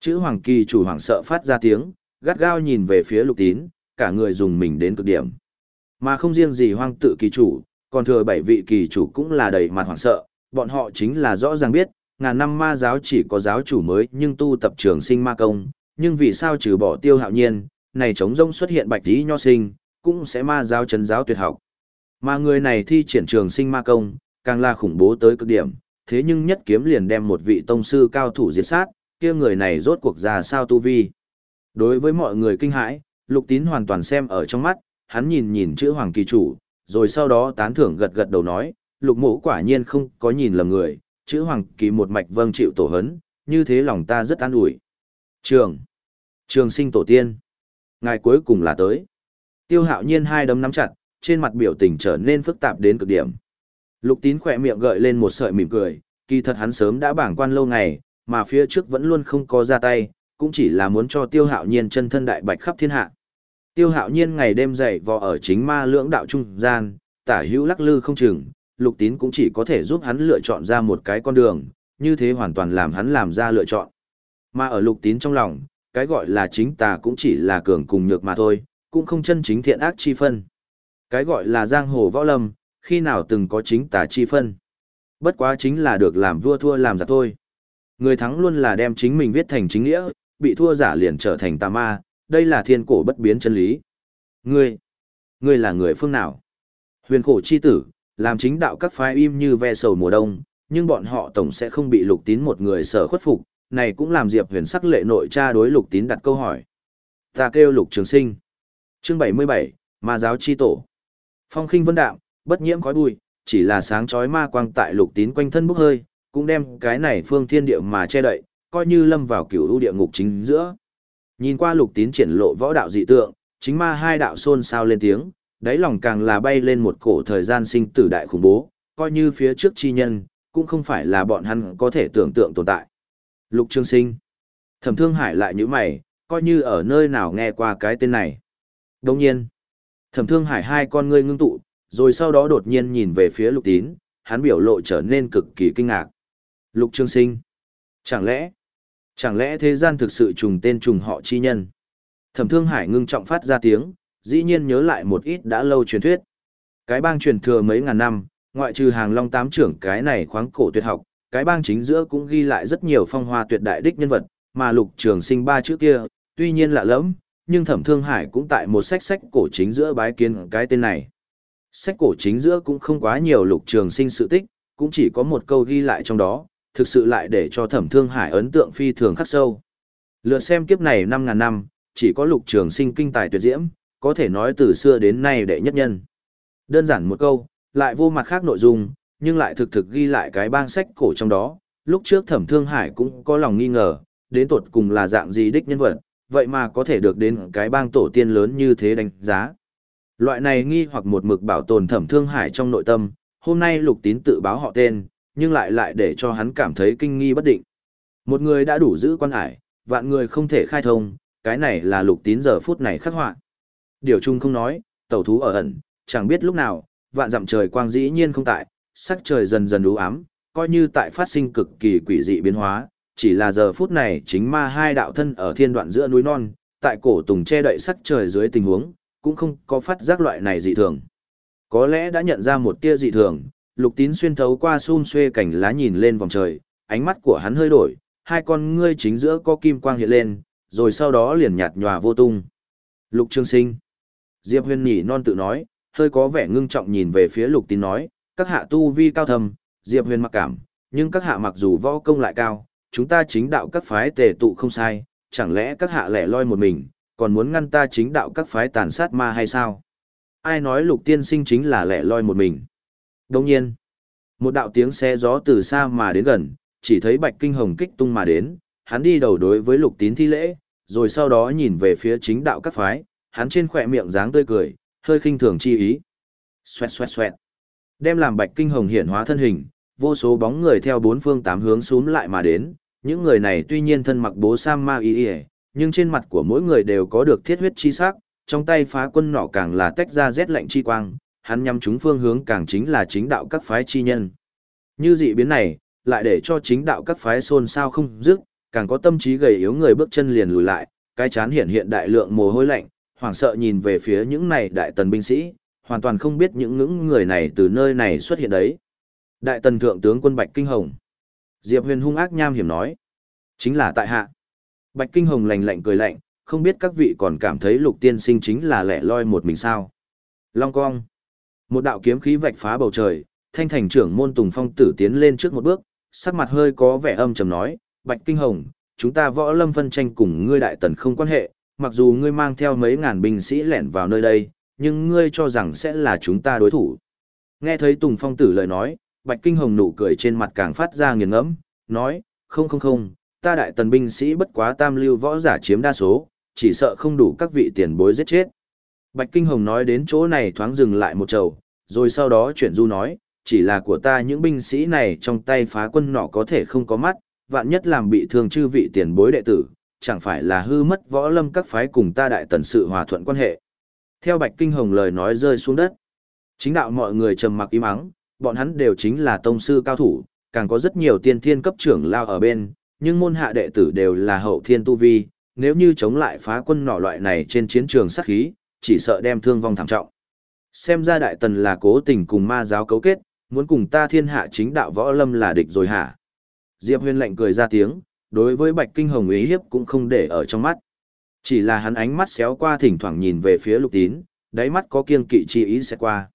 [SPEAKER 1] Chữ hoàng kỳ chủ hoàng sợ phát ra tiếng, gắt gao nhìn về phía lục tín, cả người dùng mình đến cực điểm. Mà không riêng gì hoang tự kỳ chủ, còn thừa bảy vị kỳ chủ cũng là đầy mặt hoảng sợ, bọn họ chính là rõ ràng biết, ngàn năm ma giáo chỉ có giáo chủ mới nhưng tu tập trường sinh ma công, nhưng vì sao trừ bỏ tiêu hạo nhiên, này chống rông xuất hiện bạch tí nho sinh, cũng sẽ ma giáo chấn giáo tuyệt học. Mà người này thi triển trường sinh ma công, càng là khủng bố tới cực điểm, thế nhưng nhất kiếm liền đem một vị tông sư cao thủ diệt sát, kia người này rốt cuộc ra sao tu vi. Đối với mọi người kinh hãi, lục tín hoàn toàn xem ở trong mắt, hắn nhìn nhìn chữ hoàng kỳ chủ, rồi sau đó tán thưởng gật gật đầu nói, lục mũ quả nhiên không có nhìn lầm người, chữ hoàng kỳ một mạch vâng chịu tổ hấn, như thế lòng ta rất an ủi. Trường, trường sinh tổ tiên, ngài cuối cùng là tới. Tiêu hạo nhiên hai đấm nắm chặt, trên mặt biểu tình trở nên phức tạp đến cực điểm. Lục tín khỏe miệng gợi lên một sợi mỉm cười, kỳ thật hắn sớm đã bảng quan lâu ngày, mà phía trước vẫn luôn không có ra tay, cũng chỉ là muốn cho tiêu hạo nhiên chân thân đại bạch khắp thiên hạ. Tiêu hạo nhiên ngày đêm dậy vò ở chính ma lưỡng đạo trung gian, tả hữu lắc lư không chừng, lục tín cũng chỉ có thể giúp hắn lựa chọn ra một cái con đường, như thế hoàn toàn làm hắn làm ra lựa chọn. Mà ở lục tín trong lòng, cái gọi là chính tà cũng chỉ là cường cùng nhược mà thôi, cũng không chân chính thiện ác chi phân. Cái gọi là giang hồ võ lâm, khi nào từng có chính tà chi phân. Bất quá chính là được làm vua thua làm giả thôi. Người thắng luôn là đem chính mình viết thành chính nghĩa, bị thua giả liền trở thành tà ma, đây là thiên cổ bất biến chân lý. Ngươi, ngươi là người phương nào? Huyền khổ chi tử, làm chính đạo các phái im như ve sầu mùa đông, nhưng bọn họ tổng sẽ không bị lục tín một người sở khuất phục, này cũng làm Diệp Huyền sắc lệ nội cha đối lục tín đặt câu hỏi. Ta kêu lục trường sinh. Chương 77, Ma giáo chi tổ. Phong khinh vân đạm, bất nhiễm khói bụi, chỉ là sáng chói ma quang tại lục tín quanh thân bốc hơi, cũng đem cái này phương thiên địa mà che đậy, coi như lâm vào cửu u địa ngục chính giữa. Nhìn qua lục tín triển lộ võ đạo dị tượng, chính ma hai đạo xôn xao lên tiếng, đáy lòng càng là bay lên một cổ thời gian sinh tử đại khủng bố, coi như phía trước chi nhân, cũng không phải là bọn hắn có thể tưởng tượng tồn tại. Lục Trương Sinh. Thẩm Thương Hải lại như mày, coi như ở nơi nào nghe qua cái tên này. Đồng nhiên, Thẩm Thương Hải hai con ngươi ngưng tụ, rồi sau đó đột nhiên nhìn về phía Lục Tín, hắn biểu lộ trở nên cực kỳ kinh ngạc. Lục Trương Sinh. Chẳng lẽ, chẳng lẽ thế gian thực sự trùng tên trùng họ chi nhân? Thẩm Thương Hải ngưng trọng phát ra tiếng, dĩ nhiên nhớ lại một ít đã lâu truyền thuyết. Cái bang truyền thừa mấy ngàn năm, ngoại trừ hàng long tám trưởng cái này khoáng cổ tuyệt học, cái bang chính giữa cũng ghi lại rất nhiều phong hoa tuyệt đại đích nhân vật, mà lục trường sinh ba chữ kia, tuy nhiên lạ lẫm, nhưng thẩm thương hải cũng tại một sách sách cổ chính giữa bái kiến cái tên này. Sách cổ chính giữa cũng không quá nhiều lục trường sinh sự tích, cũng chỉ có một câu ghi lại trong đó, thực sự lại để cho thẩm thương hải ấn tượng phi thường khắc sâu. Lựa xem kiếp này 5.000 năm, chỉ có lục trường sinh kinh tài tuyệt diễm, có thể nói từ xưa đến nay đệ nhất nhân. Đơn giản một câu, lại vô mặt khác nội dung, nhưng lại thực thực ghi lại cái bang sách cổ trong đó. Lúc trước thẩm thương hải cũng có lòng nghi ngờ, đến tột cùng là dạng gì đích nhân vật, vậy mà có thể được đến cái bang tổ tiên lớn như thế đánh giá. Loại này nghi hoặc một mực bảo tồn thẩm thương hải trong nội tâm, hôm nay lục tín tự báo họ tên, nhưng lại lại để cho hắn cảm thấy kinh nghi bất định. Một người đã đủ giữ quan hải, vạn người không thể khai thông, cái này là lục tín giờ phút này khắc họa. Điều chung không nói, tẩu thú ở ẩn, chẳng biết lúc nào, vạn dặm trời quang dĩ nhiên không tại, sắc trời dần dần u ám, coi như tại phát sinh cực kỳ quỷ dị biến hóa, chỉ là giờ phút này chính ma hai đạo thân ở thiên đoạn giữa núi non, tại cổ tùng che đậy sắc trời dưới tình huống, cũng không có phát giác loại này dị thường. Có lẽ đã nhận ra một tia dị thường, lục tín xuyên thấu qua xun xuê cảnh lá nhìn lên vòng trời, ánh mắt của hắn hơi đổi, hai con ngươi chính giữa có kim quang hiện lên, rồi sau đó liền nhạt nhòa vô tung. Lục Trương Sinh. Diệp Huyền nhỉ non tự nói, hơi có vẻ ngưng trọng nhìn về phía Lục Tín nói, các hạ tu vi cao thầm, Diệp Huyền mặc cảm, nhưng các hạ mặc dù võ công lại cao, chúng ta chính đạo các phái tề tụ không sai, chẳng lẽ các hạ lẻ loi một mình, còn muốn ngăn ta chính đạo các phái tàn sát ma hay sao? Ai nói Lục Tiên Sinh chính là lẻ loi một mình? Đồng nhiên, một đạo tiếng xe gió từ xa mà đến gần, chỉ thấy Bạch Kinh Hồng kích tung mà đến, hắn đi đầu đối với lục tín thi lễ, rồi sau đó nhìn về phía chính đạo các phái, hắn trên khỏe miệng dáng tươi cười, hơi khinh thường chi ý. Xoẹt xoẹt xoẹt. Đem làm Bạch Kinh Hồng hiện hóa thân hình, vô số bóng người theo bốn phương tám hướng xuống lại mà đến, những người này tuy nhiên thân mặc bố sam ma y y, nhưng trên mặt của mỗi người đều có được thiết huyết chi sắc, trong tay phá quân nỏ càng là tách ra rét lạnh chi quang, hắn nhắm chúng phương hướng càng chính là chính đạo các phái chi nhân. Như dị biến này, lại để cho chính đạo các phái xôn xao không dứt, càng có tâm trí gầy yếu người bước chân liền lùi lại, cái chán hiện hiện đại lượng mồ hôi lạnh, hoảng sợ nhìn về phía những này đại tần binh sĩ, hoàn toàn không biết những ngưỡng người này từ nơi này xuất hiện đấy. Đại tần thượng tướng quân Bạch Kinh Hồng. Diệp Huyền hung ác nham hiểm nói. Chính là tại hạ. Bạch Kinh Hồng lạnh lạnh cười lạnh, không biết các vị còn cảm thấy lục tiên sinh chính là lẻ loi một mình sao. Long cong. Một đạo kiếm khí vạch phá bầu trời, thanh thành trưởng môn Tùng Phong tử tiến lên trước một bước, sắc mặt hơi có vẻ âm trầm nói, Bạch Kinh Hồng, chúng ta võ lâm phân tranh cùng ngươi đại tần không quan hệ, mặc dù ngươi mang theo mấy ngàn binh sĩ lẻn vào nơi đây, nhưng ngươi cho rằng sẽ là chúng ta đối thủ. Nghe thấy Tùng Phong tử lời nói, Bạch Kinh Hồng nụ cười trên mặt càng phát ra nghiền ngẫm, nói, không không không, ta đại tần binh sĩ bất quá tam lưu võ giả chiếm đa số, chỉ sợ không đủ các vị tiền bối giết chết. Bạch Kinh Hồng nói đến chỗ này thoáng dừng lại một trầu, rồi sau đó chuyển du nói, chỉ là của ta những binh sĩ này trong tay phá quân nọ có thể không có mắt, vạn nhất làm bị thương chư vị tiền bối đệ tử, chẳng phải là hư mất võ lâm các phái cùng ta đại tần sự hòa thuận quan hệ. Theo Bạch Kinh Hồng lời nói rơi xuống đất, chính đạo mọi người trầm mặc im ắng, bọn hắn đều chính là tông sư cao thủ, càng có rất nhiều tiên thiên cấp trưởng lao ở bên, nhưng môn hạ đệ tử đều là hậu thiên tu vi, nếu như chống lại phá quân nọ loại này trên chiến trường sát khí, chỉ sợ đem thương vong thảm trọng. Xem ra đại tần là cố tình cùng ma giáo cấu kết, muốn cùng ta thiên hạ chính đạo võ lâm là địch rồi hả? Diệp Huyền lạnh cười ra tiếng, đối với Bạch Kinh Hồng ý hiếp cũng không để ở trong mắt. Chỉ là hắn ánh mắt xéo qua thỉnh thoảng nhìn về phía Lục Tín, đáy mắt có kiêng kỵ chi ý sẽ qua.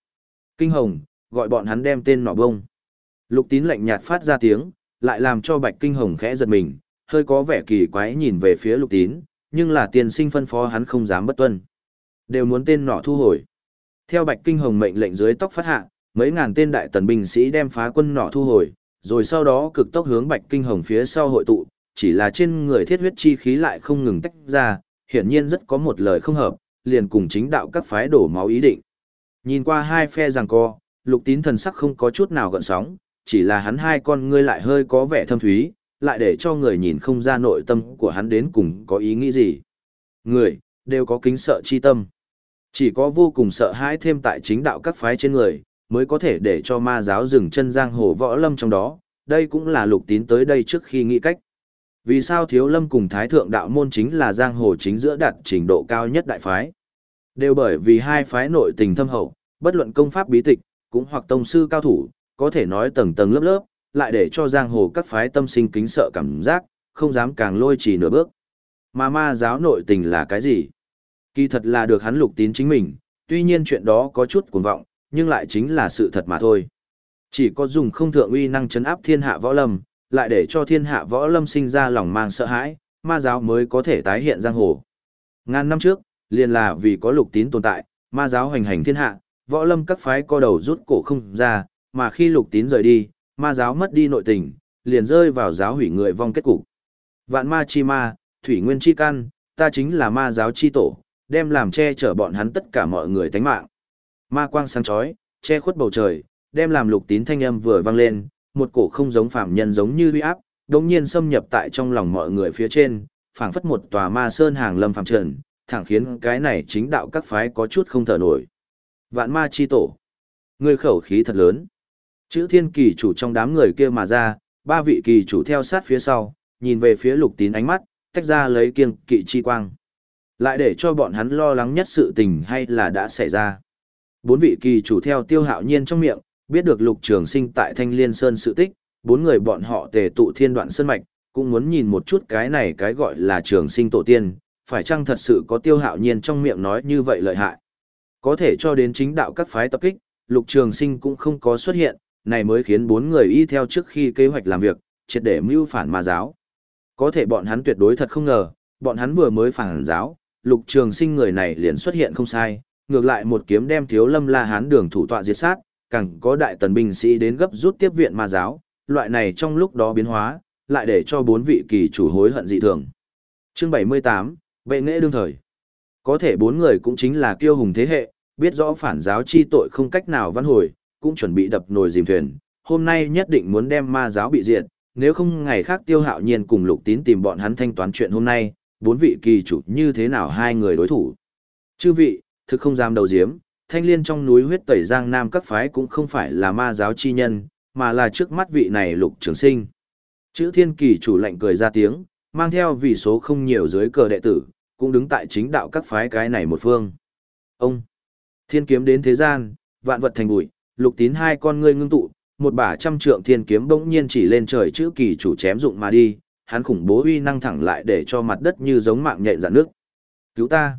[SPEAKER 1] Kinh Hồng, gọi bọn hắn đem tên nọ bông. Lục Tín lạnh nhạt phát ra tiếng, lại làm cho Bạch Kinh Hồng khẽ giật mình, hơi có vẻ kỳ quái nhìn về phía Lục Tín, nhưng là tiền sinh phân phó hắn không dám bất tuân. Đều muốn tên nọ thu hồi. Theo Bạch Kinh Hồng mệnh lệnh dưới tóc phát hạ, mấy ngàn tên đại tần binh sĩ đem phá quân nọ thu hồi, rồi sau đó cực tốc hướng Bạch Kinh Hồng phía sau hội tụ, chỉ là trên người thiết huyết chi khí lại không ngừng tách ra, hiển nhiên rất có một lời không hợp, liền cùng chính đạo các phái đổ máu ý định. Nhìn qua hai phe giằng co, Lục Tín thần sắc không có chút nào gợn sóng, chỉ là hắn hai con ngươi lại hơi có vẻ thâm thúy, lại để cho người nhìn không ra nội tâm của hắn đến cùng có ý nghĩ gì. Người, đều có kính sợ chi tâm. Chỉ có vô cùng sợ hãi thêm tại chính đạo các phái trên người, mới có thể để cho ma giáo dừng chân giang hồ võ lâm trong đó, đây cũng là lục tín tới đây trước khi nghĩ cách. Vì sao thiếu lâm cùng thái thượng đạo môn chính là giang hồ chính giữa đạt trình độ cao nhất đại phái? Đều bởi vì hai phái nội tình thâm hậu, bất luận công pháp bí tịch, cũng hoặc tông sư cao thủ, có thể nói tầng tầng lớp lớp, lại để cho giang hồ các phái tâm sinh kính sợ cảm giác, không dám càng lôi trì nửa bước. Mà ma giáo nội tình là cái gì? Kỳ thật là được hắn lục tín chính mình, tuy nhiên chuyện đó có chút cuồng vọng, nhưng lại chính là sự thật mà thôi. Chỉ có dùng không thượng uy năng chấn áp thiên hạ võ lâm, lại để cho thiên hạ võ lâm sinh ra lòng mang sợ hãi, ma giáo mới có thể tái hiện giang hồ. Ngàn năm trước, liền là vì có lục tín tồn tại, ma giáo hoành hành thiên hạ, võ lâm các phái co đầu rút cổ không ra, mà khi lục tín rời đi, ma giáo mất đi nội tình, liền rơi vào giáo hủy người vong kết cục. Vạn ma chi ma, thủy nguyên chi căn, ta chính là ma giáo chi tổ, đem làm che chở bọn hắn tất cả mọi người tánh mạng. Ma quang sáng chói, che khuất bầu trời, đem làm lục tín thanh âm vừa vang lên, một cổ không giống phàm nhân giống như uy áp, đột nhiên xâm nhập tại trong lòng mọi người phía trên, phảng phất một tòa ma sơn hàng lâm phàm trần, thẳng khiến cái này chính đạo các phái có chút không thở nổi. Vạn ma chi tổ. Người khẩu khí thật lớn. Chữ thiên kỳ chủ trong đám người kia mà ra, ba vị kỳ chủ theo sát phía sau, nhìn về phía lục tín ánh mắt, tách ra lấy kiêng kỵ chi quang. Lại để cho bọn hắn lo lắng nhất sự tình hay là đã xảy ra. Bốn vị kỳ chủ theo tiêu hạo nhiên trong miệng, biết được lục trường sinh tại thanh liên sơn sự tích, bốn người bọn họ tề tụ thiên đoạn sơn mạch, cũng muốn nhìn một chút cái này cái gọi là trường sinh tổ tiên, phải chăng thật sự có tiêu hạo nhiên trong miệng nói như vậy lợi hại. Có thể cho đến chính đạo các phái tập kích, lục trường sinh cũng không có xuất hiện, này mới khiến bốn người y theo trước khi kế hoạch làm việc, triệt để mưu phản ma giáo. Có thể bọn hắn tuyệt đối thật không ngờ, bọn hắn vừa mới phản giáo, lục trường sinh người này liền xuất hiện không sai, ngược lại một kiếm đem thiếu lâm la hán đường thủ tọa diệt sát, càng có đại tần binh sĩ đến gấp rút tiếp viện ma giáo, loại này trong lúc đó biến hóa, lại để cho bốn vị kỳ chủ hối hận dị thường. Chương 78, Vệ nghệ đương thời. Có thể bốn người cũng chính là kiêu hùng thế hệ, biết rõ phản giáo chi tội không cách nào văn hồi, cũng chuẩn bị đập nồi dìm thuyền, hôm nay nhất định muốn đem ma giáo bị diệt, nếu không ngày khác tiêu hạo nhiên cùng lục tín tìm bọn hắn thanh toán chuyện hôm nay, bốn vị kỳ chủ như thế nào hai người đối thủ. Chư vị, thực không dám đầu diếm, thanh liên trong núi huyết tẩy giang nam các phái cũng không phải là ma giáo chi nhân, mà là trước mắt vị này lục trường sinh. Chữ thiên kỳ chủ lạnh cười ra tiếng, mang theo vì số không nhiều dưới cờ đệ tử, cũng đứng tại chính đạo các phái cái này một phương. Ông, thiên kiếm đến thế gian, vạn vật thành bụi, lục tín hai con ngươi ngưng tụ, một bả trăm trượng thiên kiếm bỗng nhiên chỉ lên trời chữ kỳ chủ chém dụng mà đi, hắn khủng bố uy năng thẳng lại để cho mặt đất như giống mạng nhện dạn nước. Cứu ta!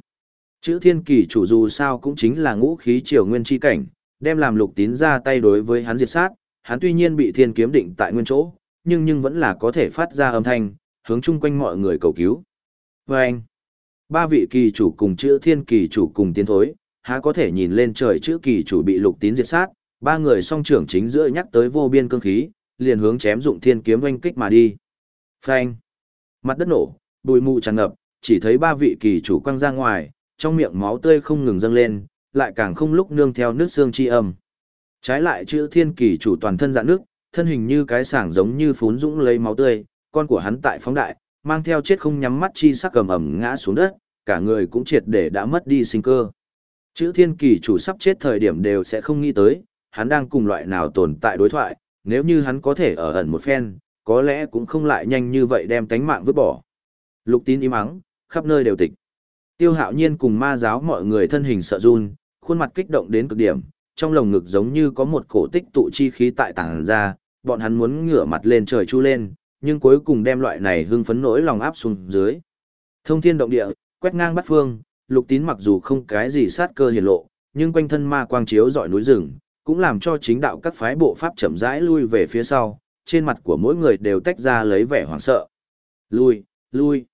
[SPEAKER 1] Chữ thiên kỳ chủ dù sao cũng chính là ngũ khí triều nguyên chi cảnh, đem làm lục tín ra tay đối với hắn diệt sát, hắn tuy nhiên bị thiên kiếm định tại nguyên chỗ, nhưng nhưng vẫn là có thể phát ra âm thanh, hướng chung quanh mọi người cầu cứu. Và anh, ba vị kỳ chủ cùng chữ thiên kỳ chủ cùng tiến thối, há có thể nhìn lên trời chữ kỳ chủ bị lục tín diệt sát, ba người song trưởng chính giữa nhắc tới vô biên cương khí, liền hướng chém dụng thiên kiếm oanh kích mà đi. Phanh! Mặt đất nổ, bụi mù tràn ngập, chỉ thấy ba vị kỳ chủ quăng ra ngoài, trong miệng máu tươi không ngừng dâng lên, lại càng không lúc nương theo nước xương chi âm. Trái lại chữ thiên kỳ chủ toàn thân dạn nước, thân hình như cái sảng giống như phún dũng lấy máu tươi, con của hắn tại phóng đại, mang theo chết không nhắm mắt chi sắc cầm ẩm ngã xuống đất, cả người cũng triệt để đã mất đi sinh cơ. Chữ thiên kỳ chủ sắp chết thời điểm đều sẽ không nghĩ tới, hắn đang cùng loại nào tồn tại đối thoại, nếu như hắn có thể ở ẩn một phen, có lẽ cũng không lại nhanh như vậy đem tánh mạng vứt bỏ. Lục tín im ắng, khắp nơi đều tịch. Tiêu hạo nhiên cùng ma giáo mọi người thân hình sợ run, khuôn mặt kích động đến cực điểm, trong lồng ngực giống như có một cổ tích tụ chi khí tại tảng ra, bọn hắn muốn ngửa mặt lên trời chu lên, nhưng cuối cùng đem loại này hưng phấn nỗi lòng áp xuống dưới. Thông thiên động địa, quét ngang bắt phương, lục tín mặc dù không cái gì sát cơ hiển lộ, nhưng quanh thân ma quang chiếu dọi núi rừng, cũng làm cho chính đạo các phái bộ pháp chậm rãi lui về phía sau, trên mặt của mỗi người đều tách ra lấy vẻ hoảng sợ. Lui, lui.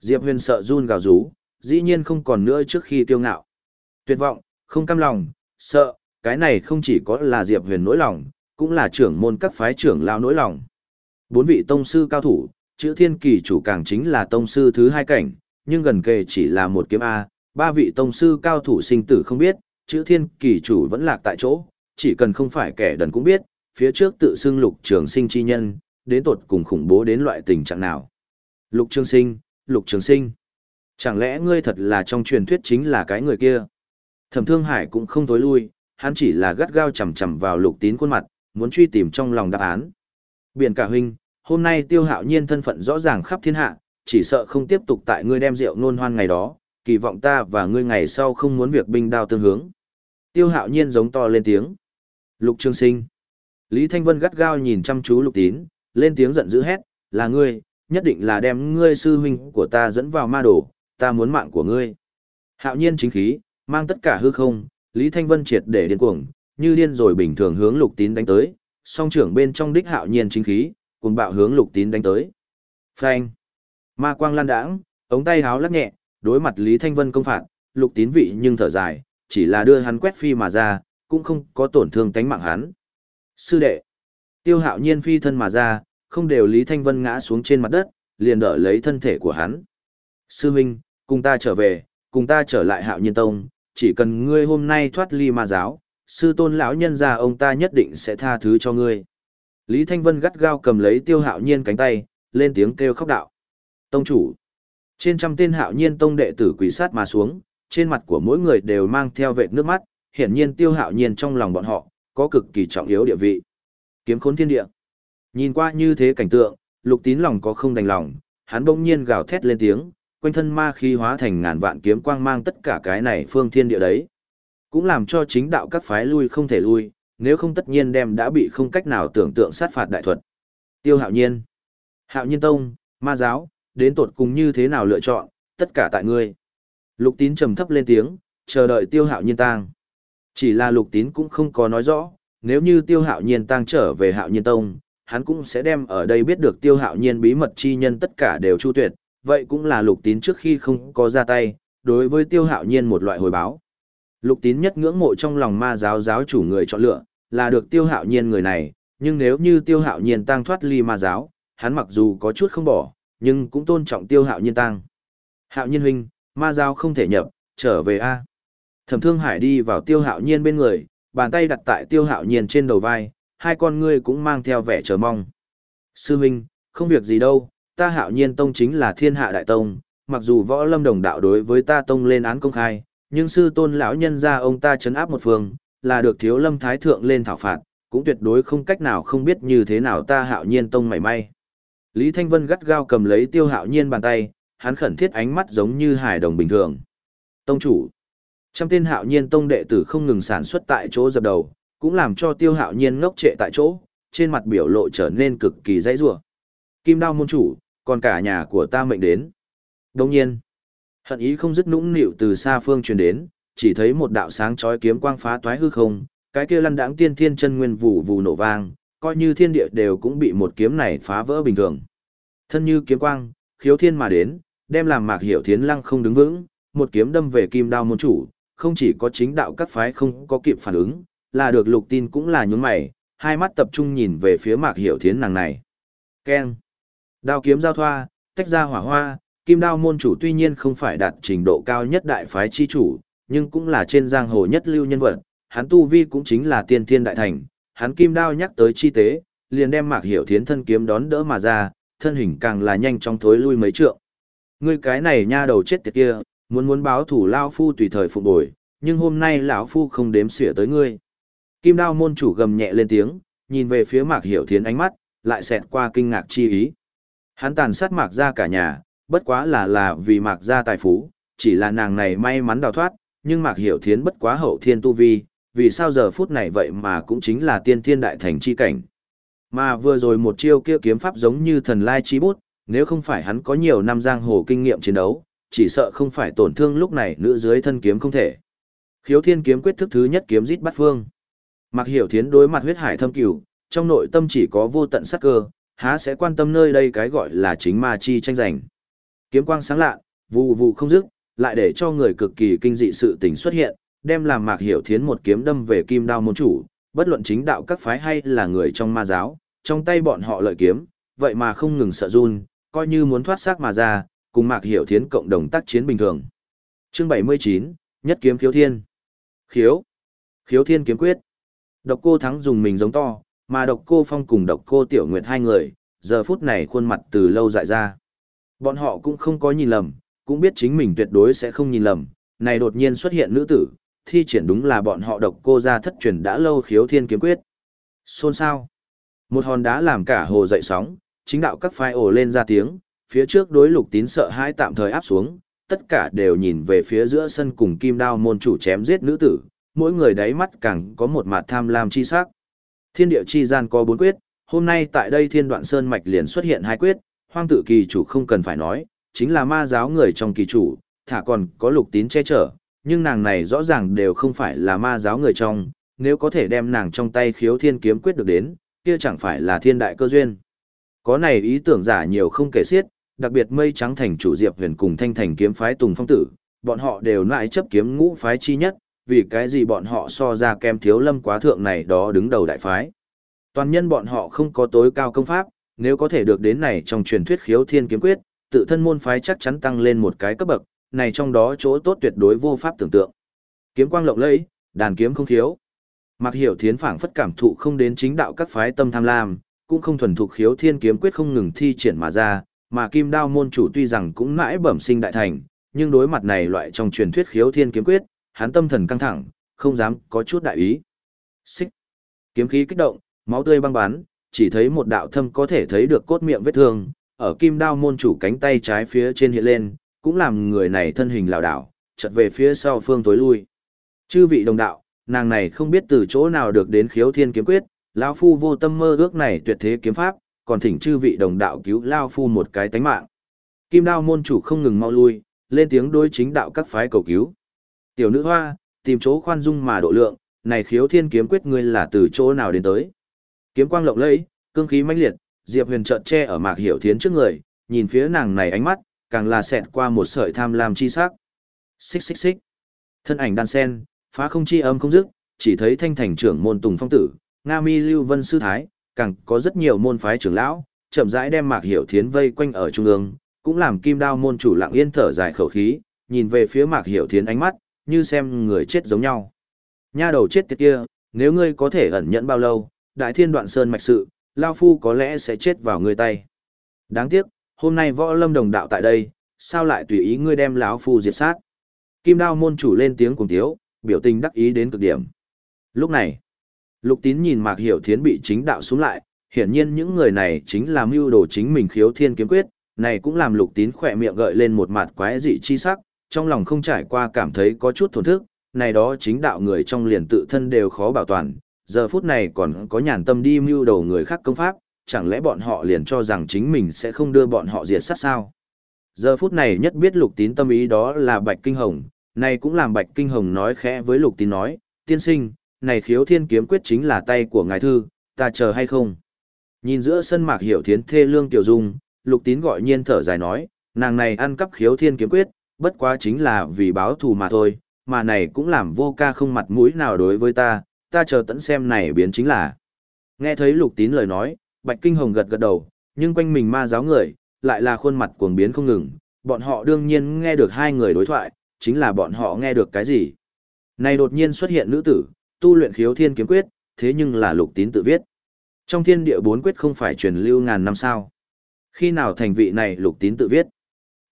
[SPEAKER 1] Diệp Huyền sợ run gào rú, dĩ nhiên không còn nữa trước khi tiêu ngạo. Tuyệt vọng, không cam lòng, sợ, cái này không chỉ có là Diệp Huyền nỗi lòng, cũng là trưởng môn các phái trưởng lao nỗi lòng. Bốn vị tông sư cao thủ, chữ thiên kỳ chủ càng chính là tông sư thứ hai cảnh, nhưng gần kề chỉ là một kiếm A, ba vị tông sư cao thủ sinh tử không biết, chữ thiên kỳ chủ vẫn lạc tại chỗ, chỉ cần không phải kẻ đần cũng biết, phía trước tự xưng lục trường sinh chi nhân, đến tột cùng khủng bố đến loại tình trạng nào. Lục trường sinh, lục trường sinh. Chẳng lẽ ngươi thật là trong truyền thuyết chính là cái người kia? Thẩm Thương Hải cũng không tối lui, hắn chỉ là gắt gao chầm chầm vào lục tín khuôn mặt, muốn truy tìm trong lòng đáp án. Biển cả huynh, hôm nay tiêu hạo nhiên thân phận rõ ràng khắp thiên hạ, chỉ sợ không tiếp tục tại ngươi đem rượu nôn hoan ngày đó, kỳ vọng ta và ngươi ngày sau không muốn việc binh đao tương hướng. Tiêu hạo nhiên giống to lên tiếng. Lục trường Sinh. Lý Thanh Vân gắt gao nhìn chăm chú Lục Tín, lên tiếng giận dữ hét, là ngươi, nhất định là đem ngươi sư huynh của ta dẫn vào ma đồ, ta muốn mạng của ngươi. Hạo nhiên chính khí, mang tất cả hư không, Lý Thanh Vân triệt để điên cuồng, như điên rồi bình thường hướng Lục Tín đánh tới, song trưởng bên trong đích hạo nhiên chính khí, cùng bạo hướng Lục Tín đánh tới. Phanh. Ma quang lan đãng, ống tay háo lắc nhẹ, đối mặt Lý Thanh Vân công phạt, Lục Tín vị nhưng thở dài, chỉ là đưa hắn quét phi mà ra, cũng không có tổn thương tánh mạng hắn. Sư đệ, tiêu hạo nhiên phi thân mà ra, không đều Lý Thanh Vân ngã xuống trên mặt đất, liền đỡ lấy thân thể của hắn. Sư Minh, cùng ta trở về, cùng ta trở lại hạo nhiên tông, chỉ cần ngươi hôm nay thoát ly ma giáo, sư tôn lão nhân gia ông ta nhất định sẽ tha thứ cho ngươi. Lý Thanh Vân gắt gao cầm lấy tiêu hạo nhiên cánh tay, lên tiếng kêu khóc đạo. Tông chủ, trên trăm tên hạo nhiên tông đệ tử quỷ sát mà xuống, trên mặt của mỗi người đều mang theo vệt nước mắt, hiển nhiên tiêu hạo nhiên trong lòng bọn họ, có cực kỳ trọng yếu địa vị. Kiếm khốn thiên địa. Nhìn qua như thế cảnh tượng, lục tín lòng có không đành lòng, hắn bỗng nhiên gào thét lên tiếng, quanh thân ma khí hóa thành ngàn vạn kiếm quang mang tất cả cái này phương thiên địa đấy. Cũng làm cho chính đạo các phái lui không thể lui, nếu không tất nhiên đem đã bị không cách nào tưởng tượng sát phạt đại thuật. Tiêu hạo nhiên. Hạo nhiên tông, ma giáo, đến tột cùng như thế nào lựa chọn, tất cả tại ngươi. Lục tín trầm thấp lên tiếng, chờ đợi tiêu hạo nhiên tang. Chỉ là lục tín cũng không có nói rõ, nếu như tiêu hạo nhiên tăng trở về hạo nhiên tông, hắn cũng sẽ đem ở đây biết được tiêu hạo nhiên bí mật chi nhân tất cả đều chu tuyệt, vậy cũng là lục tín trước khi không có ra tay, đối với tiêu hạo nhiên một loại hồi báo. Lục tín nhất ngưỡng mộ trong lòng ma giáo giáo chủ người chọn lựa, là được tiêu hạo nhiên người này, nhưng nếu như tiêu hạo nhiên tăng thoát ly ma giáo, hắn mặc dù có chút không bỏ, nhưng cũng tôn trọng tiêu hạo nhiên tăng. Hạo nhiên huynh, ma giáo không thể nhập, trở về A. Thẩm thương hải đi vào tiêu hạo nhiên bên người, bàn tay đặt tại tiêu hạo nhiên trên đầu vai, hai con ngươi cũng mang theo vẻ chờ mong. Sư huynh, không việc gì đâu, ta hạo nhiên tông chính là thiên hạ đại tông, mặc dù võ lâm đồng đạo đối với ta tông lên án công khai, nhưng sư tôn lão nhân ra ông ta chấn áp một phương, là được thiếu lâm thái thượng lên thảo phạt, cũng tuyệt đối không cách nào không biết như thế nào ta hạo nhiên tông mảy may. Lý Thanh Vân gắt gao cầm lấy tiêu hạo nhiên bàn tay, hắn khẩn thiết ánh mắt giống như hải đồng bình thường. Tông chủ. Trăm tên hạo nhiên tông đệ tử không ngừng sản xuất tại chỗ dập đầu, cũng làm cho tiêu hạo nhiên ngốc trệ tại chỗ, trên mặt biểu lộ trở nên cực kỳ dãy rủa. Kim đao môn chủ, còn cả nhà của ta mệnh đến. Đồng nhiên, hận ý không dứt nũng nịu từ xa phương truyền đến, chỉ thấy một đạo sáng chói kiếm quang phá toái hư không, cái kia lăn đãng tiên thiên chân nguyên vụ vụ nổ vang, coi như thiên địa đều cũng bị một kiếm này phá vỡ bình thường. Thân như kiếm quang, khiếu thiên mà đến, đem làm mạc hiểu thiến lăng không đứng vững, một kiếm đâm về kim đao môn chủ, không chỉ có chính đạo các phái không có kịp phản ứng, là được lục tin cũng là nhún mày, hai mắt tập trung nhìn về phía mạc hiểu thiến nàng này. Keng. Đao kiếm giao thoa, tách ra hỏa hoa, kim đao môn chủ tuy nhiên không phải đạt trình độ cao nhất đại phái chi chủ, nhưng cũng là trên giang hồ nhất lưu nhân vật, hắn tu vi cũng chính là tiên thiên đại thành, hắn kim đao nhắc tới chi tế, liền đem mạc hiểu thiến thân kiếm đón đỡ mà ra, thân hình càng là nhanh chóng thối lui mấy trượng. Ngươi cái này nha đầu chết tiệt kia, muốn muốn báo thủ lao phu tùy thời phục bồi, nhưng hôm nay lão phu không đếm xỉa tới ngươi. Kim đao môn chủ gầm nhẹ lên tiếng, nhìn về phía mạc hiểu thiến ánh mắt, lại xẹt qua kinh ngạc chi ý. Hắn tàn sát mạc ra cả nhà, bất quá là là vì mạc ra tài phú, chỉ là nàng này may mắn đào thoát, nhưng mạc hiểu thiến bất quá hậu thiên tu vi, vì sao giờ phút này vậy mà cũng chính là tiên thiên đại thành chi cảnh. Mà vừa rồi một chiêu kia kiếm pháp giống như thần lai chi bút, nếu không phải hắn có nhiều năm giang hồ kinh nghiệm chiến đấu, chỉ sợ không phải tổn thương lúc này nữ dưới thân kiếm không thể. Khiếu thiên kiếm quyết thức thứ nhất kiếm giết bắt phương. Mặc hiểu thiến đối mặt huyết hải thâm cửu, trong nội tâm chỉ có vô tận sắc cơ, há sẽ quan tâm nơi đây cái gọi là chính ma chi tranh giành. Kiếm quang sáng lạ, vụ vụ không dứt, lại để cho người cực kỳ kinh dị sự tình xuất hiện, đem làm mạc hiểu thiến một kiếm đâm về kim đao môn chủ, bất luận chính đạo các phái hay là người trong ma giáo, trong tay bọn họ lợi kiếm, vậy mà không ngừng sợ run, coi như muốn thoát xác mà ra, cùng mạc hiểu thiến cộng đồng tác chiến bình thường. Chương 79, Nhất kiếm khiếu thiên. Khiếu. Khiếu thiên kiếm quyết. Độc cô thắng dùng mình giống to, mà độc cô phong cùng độc cô tiểu nguyệt hai người, giờ phút này khuôn mặt từ lâu dại ra. Bọn họ cũng không có nhìn lầm, cũng biết chính mình tuyệt đối sẽ không nhìn lầm, này đột nhiên xuất hiện nữ tử, thi triển đúng là bọn họ độc cô ra thất truyền đã lâu khiếu thiên kiếm quyết. Xôn sao? Một hòn đá làm cả hồ dậy sóng, chính đạo các phái ồ lên ra tiếng, phía trước đối lục tín sợ hãi tạm thời áp xuống, tất cả đều nhìn về phía giữa sân cùng kim đao môn chủ chém giết nữ tử, mỗi người đáy mắt càng có một mặt tham lam chi sắc. Thiên địa chi gian có bốn quyết, hôm nay tại đây thiên đoạn sơn mạch liền xuất hiện hai quyết, hoang tự kỳ chủ không cần phải nói, chính là ma giáo người trong kỳ chủ, thả còn có lục tín che chở, nhưng nàng này rõ ràng đều không phải là ma giáo người trong, nếu có thể đem nàng trong tay khiếu thiên kiếm quyết được đến, kia chẳng phải là thiên đại cơ duyên. Có này ý tưởng giả nhiều không kể xiết, đặc biệt mây trắng thành chủ diệp huyền cùng thanh thành kiếm phái tùng phong tử, bọn họ đều nại chấp kiếm ngũ phái chi nhất, vì cái gì bọn họ so ra kem thiếu lâm quá thượng này đó đứng đầu đại phái. Toàn nhân bọn họ không có tối cao công pháp, nếu có thể được đến này trong truyền thuyết khiếu thiên kiếm quyết, tự thân môn phái chắc chắn tăng lên một cái cấp bậc, này trong đó chỗ tốt tuyệt đối vô pháp tưởng tượng. Kiếm quang lộng lẫy, đàn kiếm không khiếu. Mặc hiểu thiến phảng phất cảm thụ không đến chính đạo các phái tâm tham lam, cũng không thuần thục khiếu thiên kiếm quyết không ngừng thi triển mà ra, mà kim đao môn chủ tuy rằng cũng mãi bẩm sinh đại thành, nhưng đối mặt này loại trong truyền thuyết khiếu thiên kiếm quyết, hắn tâm thần căng thẳng, không dám có chút đại ý. Xích. Kiếm khí kích động, máu tươi băng bắn, chỉ thấy một đạo thâm có thể thấy được cốt miệng vết thương, ở kim đao môn chủ cánh tay trái phía trên hiện lên, cũng làm người này thân hình lảo đảo, chợt về phía sau phương tối lui. Chư vị đồng đạo, nàng này không biết từ chỗ nào được đến khiếu thiên kiếm quyết, lão phu vô tâm mơ ước này tuyệt thế kiếm pháp, còn thỉnh chư vị đồng đạo cứu lao phu một cái tánh mạng. Kim đao môn chủ không ngừng mau lui, lên tiếng đối chính đạo các phái cầu cứu. Tiểu nữ hoa, tìm chỗ khoan dung mà độ lượng, này khiếu thiên kiếm quyết ngươi là từ chỗ nào đến tới. Kiếm quang lộng lẫy, cương khí mãnh liệt, Diệp Huyền chợt che ở Mạc Hiểu Thiến trước người, nhìn phía nàng này ánh mắt, càng là xẹt qua một sợi tham lam chi sắc. Xích xích xích. Thân ảnh đan sen, phá không chi âm không dứt, chỉ thấy thanh thành trưởng môn Tùng Phong tử, Nga Mi Lưu Vân sư thái, càng có rất nhiều môn phái trưởng lão, chậm rãi đem Mạc Hiểu Thiến vây quanh ở trung ương, cũng làm Kim Đao môn chủ lặng yên thở dài khẩu khí, nhìn về phía Mạc Hiểu Thiến ánh mắt, như xem người chết giống nhau. Nha đầu chết tiệt kia, nếu ngươi có thể ẩn nhẫn bao lâu, đại thiên đoạn sơn mạch sự, Lão Phu có lẽ sẽ chết vào ngươi tay. Đáng tiếc, hôm nay võ lâm đồng đạo tại đây, sao lại tùy ý ngươi đem lão Phu diệt sát. Kim đao môn chủ lên tiếng cùng thiếu biểu tình đắc ý đến cực điểm. Lúc này, lục tín nhìn mạc hiểu thiến bị chính đạo xuống lại, hiển nhiên những người này chính là mưu đồ chính mình khiếu thiên kiếm quyết, này cũng làm lục tín khỏe miệng gợi lên một mặt quái dị chi sắc, trong lòng không trải qua cảm thấy có chút thổn thức, này đó chính đạo người trong liền tự thân đều khó bảo toàn, giờ phút này còn có nhàn tâm đi mưu đồ người khác công pháp, chẳng lẽ bọn họ liền cho rằng chính mình sẽ không đưa bọn họ diệt sát sao? Giờ phút này nhất biết lục tín tâm ý đó là Bạch Kinh Hồng, này cũng làm Bạch Kinh Hồng nói khẽ với lục tín nói, tiên sinh, này khiếu thiên kiếm quyết chính là tay của ngài thư, ta chờ hay không? Nhìn giữa sân mạc hiểu thiến thê lương tiểu dung, lục tín gọi nhiên thở dài nói, nàng này ăn cắp khiếu thiên kiếm quyết, bất quá chính là vì báo thù mà thôi, mà này cũng làm vô ca không mặt mũi nào đối với ta, ta chờ tận xem này biến chính là. Nghe thấy lục tín lời nói, Bạch Kinh Hồng gật gật đầu, nhưng quanh mình ma giáo người, lại là khuôn mặt cuồng biến không ngừng, bọn họ đương nhiên nghe được hai người đối thoại, chính là bọn họ nghe được cái gì. Này đột nhiên xuất hiện nữ tử, tu luyện khiếu thiên kiếm quyết, thế nhưng là lục tín tự viết. Trong thiên địa bốn quyết không phải truyền lưu ngàn năm sao. Khi nào thành vị này lục tín tự viết?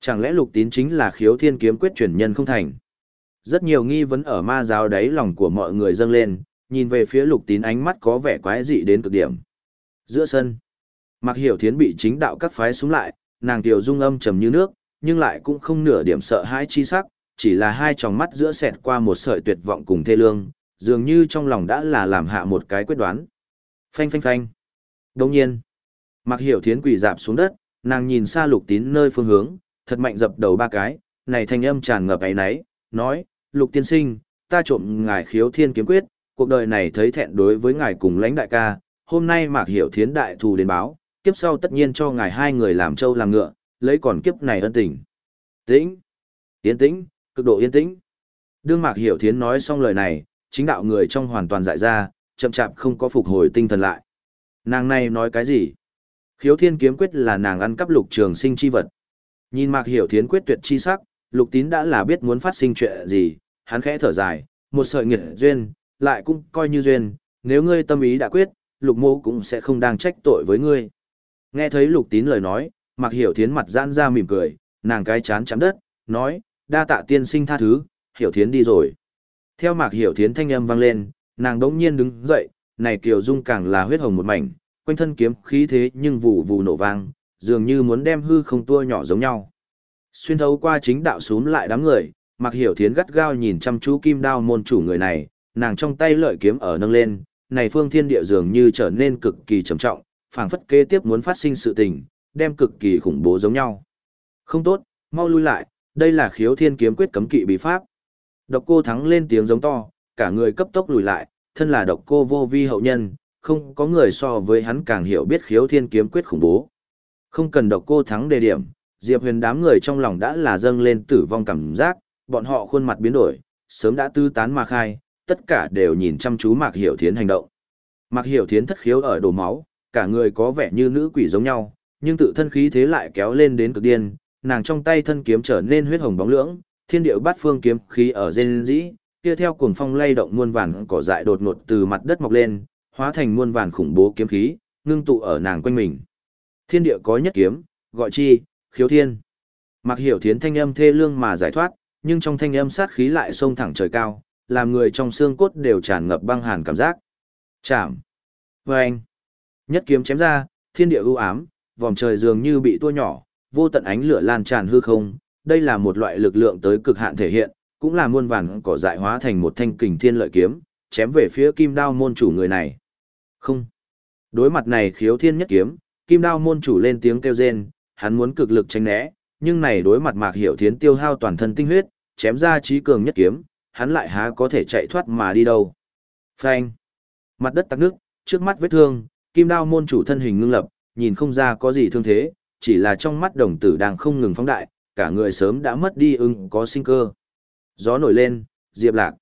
[SPEAKER 1] Chẳng lẽ lục tín chính là khiếu thiên kiếm quyết truyền nhân không thành? Rất nhiều nghi vấn ở ma giáo đáy lòng của mọi người dâng lên, nhìn về phía lục tín ánh mắt có vẻ quái dị đến cực điểm. Giữa sân, Mặc Hiểu Thiến bị chính đạo các phái xuống lại, nàng tiểu dung âm trầm như nước, nhưng lại cũng không nửa điểm sợ hãi chi sắc, chỉ là hai tròng mắt giữa xẹt qua một sợi tuyệt vọng cùng thê lương, dường như trong lòng đã là làm hạ một cái quyết đoán. Phanh phanh phanh. Đồng nhiên, Mạc Hiểu Thiến quỳ dạp xuống đất, nàng nhìn xa lục tín nơi phương hướng, thật mạnh dập đầu ba cái, này thanh âm tràn ngập ấy náy, nói, lục tiên sinh, ta trộm ngài khiếu thiên kiếm quyết, cuộc đời này thấy thẹn đối với ngài cùng lãnh đại ca, hôm nay mạc hiểu thiến đại thù đến báo, kiếp sau tất nhiên cho ngài hai người làm trâu làm ngựa, lấy còn kiếp này ân tình. Tĩnh, yên tĩnh, cực độ yên tĩnh. Đương mạc hiểu thiến nói xong lời này, chính đạo người trong hoàn toàn dại ra, chậm chạp không có phục hồi tinh thần lại. Nàng này nói cái gì? Khiếu thiên kiếm quyết là nàng ăn cắp lục trường sinh chi vật. Nhìn mạc hiểu thiến quyết tuyệt chi sắc, lục tín đã là biết muốn phát sinh chuyện gì, hắn khẽ thở dài, một sợi nghiệt duyên, lại cũng coi như duyên, nếu ngươi tâm ý đã quyết, lục mô cũng sẽ không đang trách tội với ngươi. Nghe thấy lục tín lời nói, mặc hiểu thiến mặt giãn ra mỉm cười, nàng cái chán chạm đất, nói, đa tạ tiên sinh tha thứ, hiểu thiến đi rồi. Theo mạc hiểu thiến thanh âm vang lên, nàng đống nhiên đứng dậy, này kiều dung càng là huyết hồng một mảnh, quanh thân kiếm khí thế nhưng vụ vụ nổ vang, dường như muốn đem hư không tua nhỏ giống nhau. Xuyên thấu qua chính đạo xuống lại đám người, Mạc Hiểu Thiến gắt gao nhìn chăm chú kim đao môn chủ người này, nàng trong tay lợi kiếm ở nâng lên, này phương thiên địa dường như trở nên cực kỳ trầm trọng, phảng phất kế tiếp muốn phát sinh sự tình, đem cực kỳ khủng bố giống nhau. Không tốt, mau lui lại, đây là khiếu thiên kiếm quyết cấm kỵ bí pháp. Độc cô thắng lên tiếng giống to, cả người cấp tốc lùi lại, thân là độc cô vô vi hậu nhân, không có người so với hắn càng hiểu biết khiếu thiên kiếm quyết khủng bố. Không cần độc cô thắng đề điểm, Diệp Huyền đám người trong lòng đã là dâng lên tử vong cảm giác, bọn họ khuôn mặt biến đổi, sớm đã tư tán mà khai, tất cả đều nhìn chăm chú Mạc Hiểu Thiến hành động. Mạc Hiểu Thiến thất khiếu ở đổ máu, cả người có vẻ như nữ quỷ giống nhau, nhưng tự thân khí thế lại kéo lên đến cực điên, nàng trong tay thân kiếm trở nên huyết hồng bóng lưỡng, thiên điệu bát phương kiếm khí ở rên dĩ, kia theo cuồng phong lay động muôn vàn cỏ dại đột ngột từ mặt đất mọc lên, hóa thành muôn vàn khủng bố kiếm khí, ngưng tụ ở nàng quanh mình. Thiên địa có nhất kiếm, gọi chi, khiếu thiên. Mặc hiểu thiến thanh âm thê lương mà giải thoát, nhưng trong thanh âm sát khí lại sông thẳng trời cao, làm người trong xương cốt đều tràn ngập băng hàn cảm giác. Chạm. Vâng. anh. Nhất kiếm chém ra, thiên địa ưu ám, vòng trời dường như bị tua nhỏ, vô tận ánh lửa lan tràn hư không. Đây là một loại lực lượng tới cực hạn thể hiện, cũng là muôn vàn cỏ dại hóa thành một thanh kình thiên lợi kiếm, chém về phía kim đao môn chủ người này. Không. Đối mặt này khiếu thiên nhất kiếm, kim đao môn chủ lên tiếng kêu rên, hắn muốn cực lực tránh né, nhưng này đối mặt Mạc Hiểu Thiến tiêu hao toàn thân tinh huyết, chém ra trí cường nhất kiếm, hắn lại há có thể chạy thoát mà đi đâu. Phanh. Mặt đất tắc nước, trước mắt vết thương, kim đao môn chủ thân hình ngưng lập, nhìn không ra có gì thương thế, chỉ là trong mắt đồng tử đang không ngừng phóng đại, cả người sớm đã mất đi ưng có sinh cơ. Gió nổi lên, diệp lạc.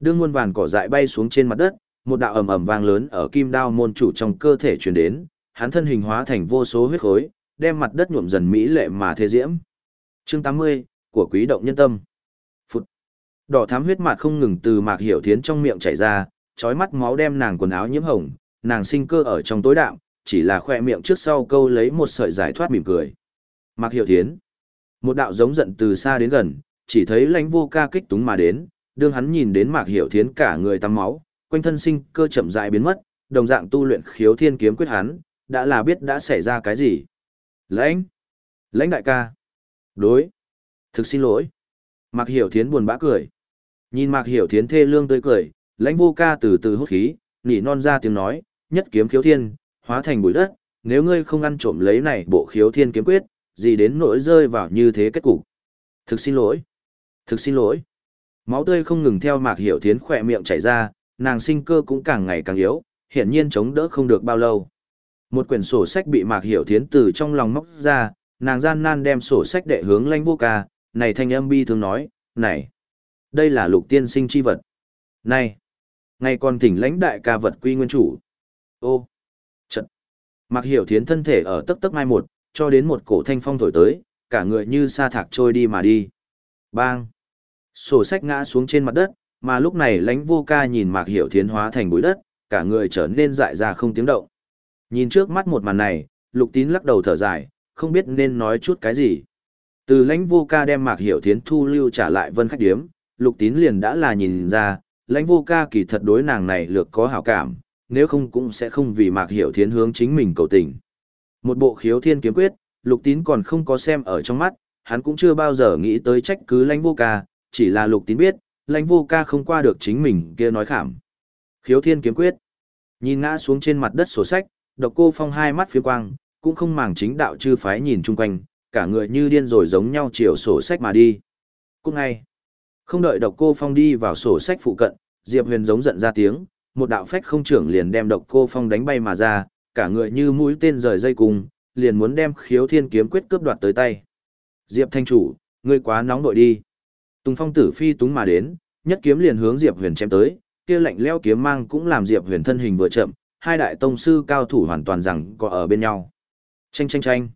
[SPEAKER 1] Đương muôn vàn cỏ dại bay xuống trên mặt đất, một đạo ầm ầm vang lớn ở kim đao môn chủ trong cơ thể truyền đến, hắn thân hình hóa thành vô số huyết khối, đem mặt đất nhuộm dần mỹ lệ mà thế diễm. Chương 80 của Quý động nhân tâm. Phút. Đỏ thắm huyết mạt không ngừng từ Mạc Hiểu Thiến trong miệng chảy ra, chói mắt máu đem nàng quần áo nhiễm hồng, nàng sinh cơ ở trong tối đạm, chỉ là khoe miệng trước sau câu lấy một sợi giải thoát mỉm cười. Mạc Hiểu Thiến. Một đạo giống giận từ xa đến gần, chỉ thấy lãnh vô ca kích túng mà đến, đương hắn nhìn đến Mạc Hiểu Thiến cả người tắm máu, quanh thân sinh cơ chậm rãi biến mất, đồng dạng tu luyện khiếu thiên kiếm quyết hắn, đã là biết đã xảy ra cái gì. Lãnh! Lãnh đại ca! Đối! Thực xin lỗi! Mạc Hiểu Thiến buồn bã cười. Nhìn Mạc Hiểu Thiến thê lương tươi cười, lãnh vô ca từ từ hút khí, nỉ non ra tiếng nói, nhất kiếm khiếu thiên, hóa thành bụi đất, nếu ngươi không ăn trộm lấy này bộ khiếu thiên kiếm quyết, gì đến nỗi rơi vào như thế kết cục. Thực xin lỗi. Thực xin lỗi. Máu tươi không ngừng theo Mạc Hiểu Thiến khỏe miệng chảy ra, nàng sinh cơ cũng càng ngày càng yếu, hiển nhiên chống đỡ không được bao lâu. Một quyển sổ sách bị Mạc Hiểu Thiến từ trong lòng móc ra, nàng gian nan đem sổ sách đệ hướng lãnh vô ca, này thanh âm bi thường nói, này, đây là lục tiên sinh chi vật. Này, ngày còn thỉnh lãnh đại ca vật quy nguyên chủ. Ô, trận. Mạc Hiểu Thiến thân thể ở tấp tấp mai một, cho đến một cổ thanh phong thổi tới, cả người như sa thạc trôi đi mà đi. Bang! Sổ sách ngã xuống trên mặt đất, mà lúc này lãnh vô ca nhìn Mạc Hiểu Thiến hóa thành bụi đất, cả người trở nên dại ra không tiếng động. Nhìn trước mắt một màn này, lục tín lắc đầu thở dài, không biết nên nói chút cái gì. Từ lãnh vô ca đem Mạc Hiểu Thiến thu lưu trả lại vân khách điếm, lục tín liền đã là nhìn ra, lãnh vô ca kỳ thật đối nàng này lược có hảo cảm, nếu không cũng sẽ không vì Mạc Hiểu Thiến hướng chính mình cầu tình. Một bộ khiếu thiên kiếm quyết, lục tín còn không có xem ở trong mắt, hắn cũng chưa bao giờ nghĩ tới trách cứ lãnh vô ca, chỉ là lục tín biết, lãnh vô ca không qua được chính mình kia nói khảm. Khiếu thiên kiếm quyết. Nhìn ngã xuống trên mặt đất sổ sách, độc cô phong hai mắt phía quang, cũng không màng chính đạo chư phái nhìn chung quanh, cả người như điên rồi giống nhau chiều sổ sách mà đi. Cũng ngay. Không đợi độc cô phong đi vào sổ sách phụ cận, Diệp huyền giống giận ra tiếng, một đạo phách không trưởng liền đem độc cô phong đánh bay mà ra, cả người như mũi tên rời dây cùng, liền muốn đem khiếu thiên kiếm quyết cướp đoạt tới tay. Diệp thanh chủ, ngươi quá nóng nội đi. Tùng phong tử phi túng mà đến, nhất kiếm liền hướng Diệp huyền chém tới, kia lạnh leo kiếm mang cũng làm Diệp huyền thân hình vừa chậm, hai đại tông sư cao thủ hoàn toàn rằng có ở bên nhau. Chanh chanh chanh.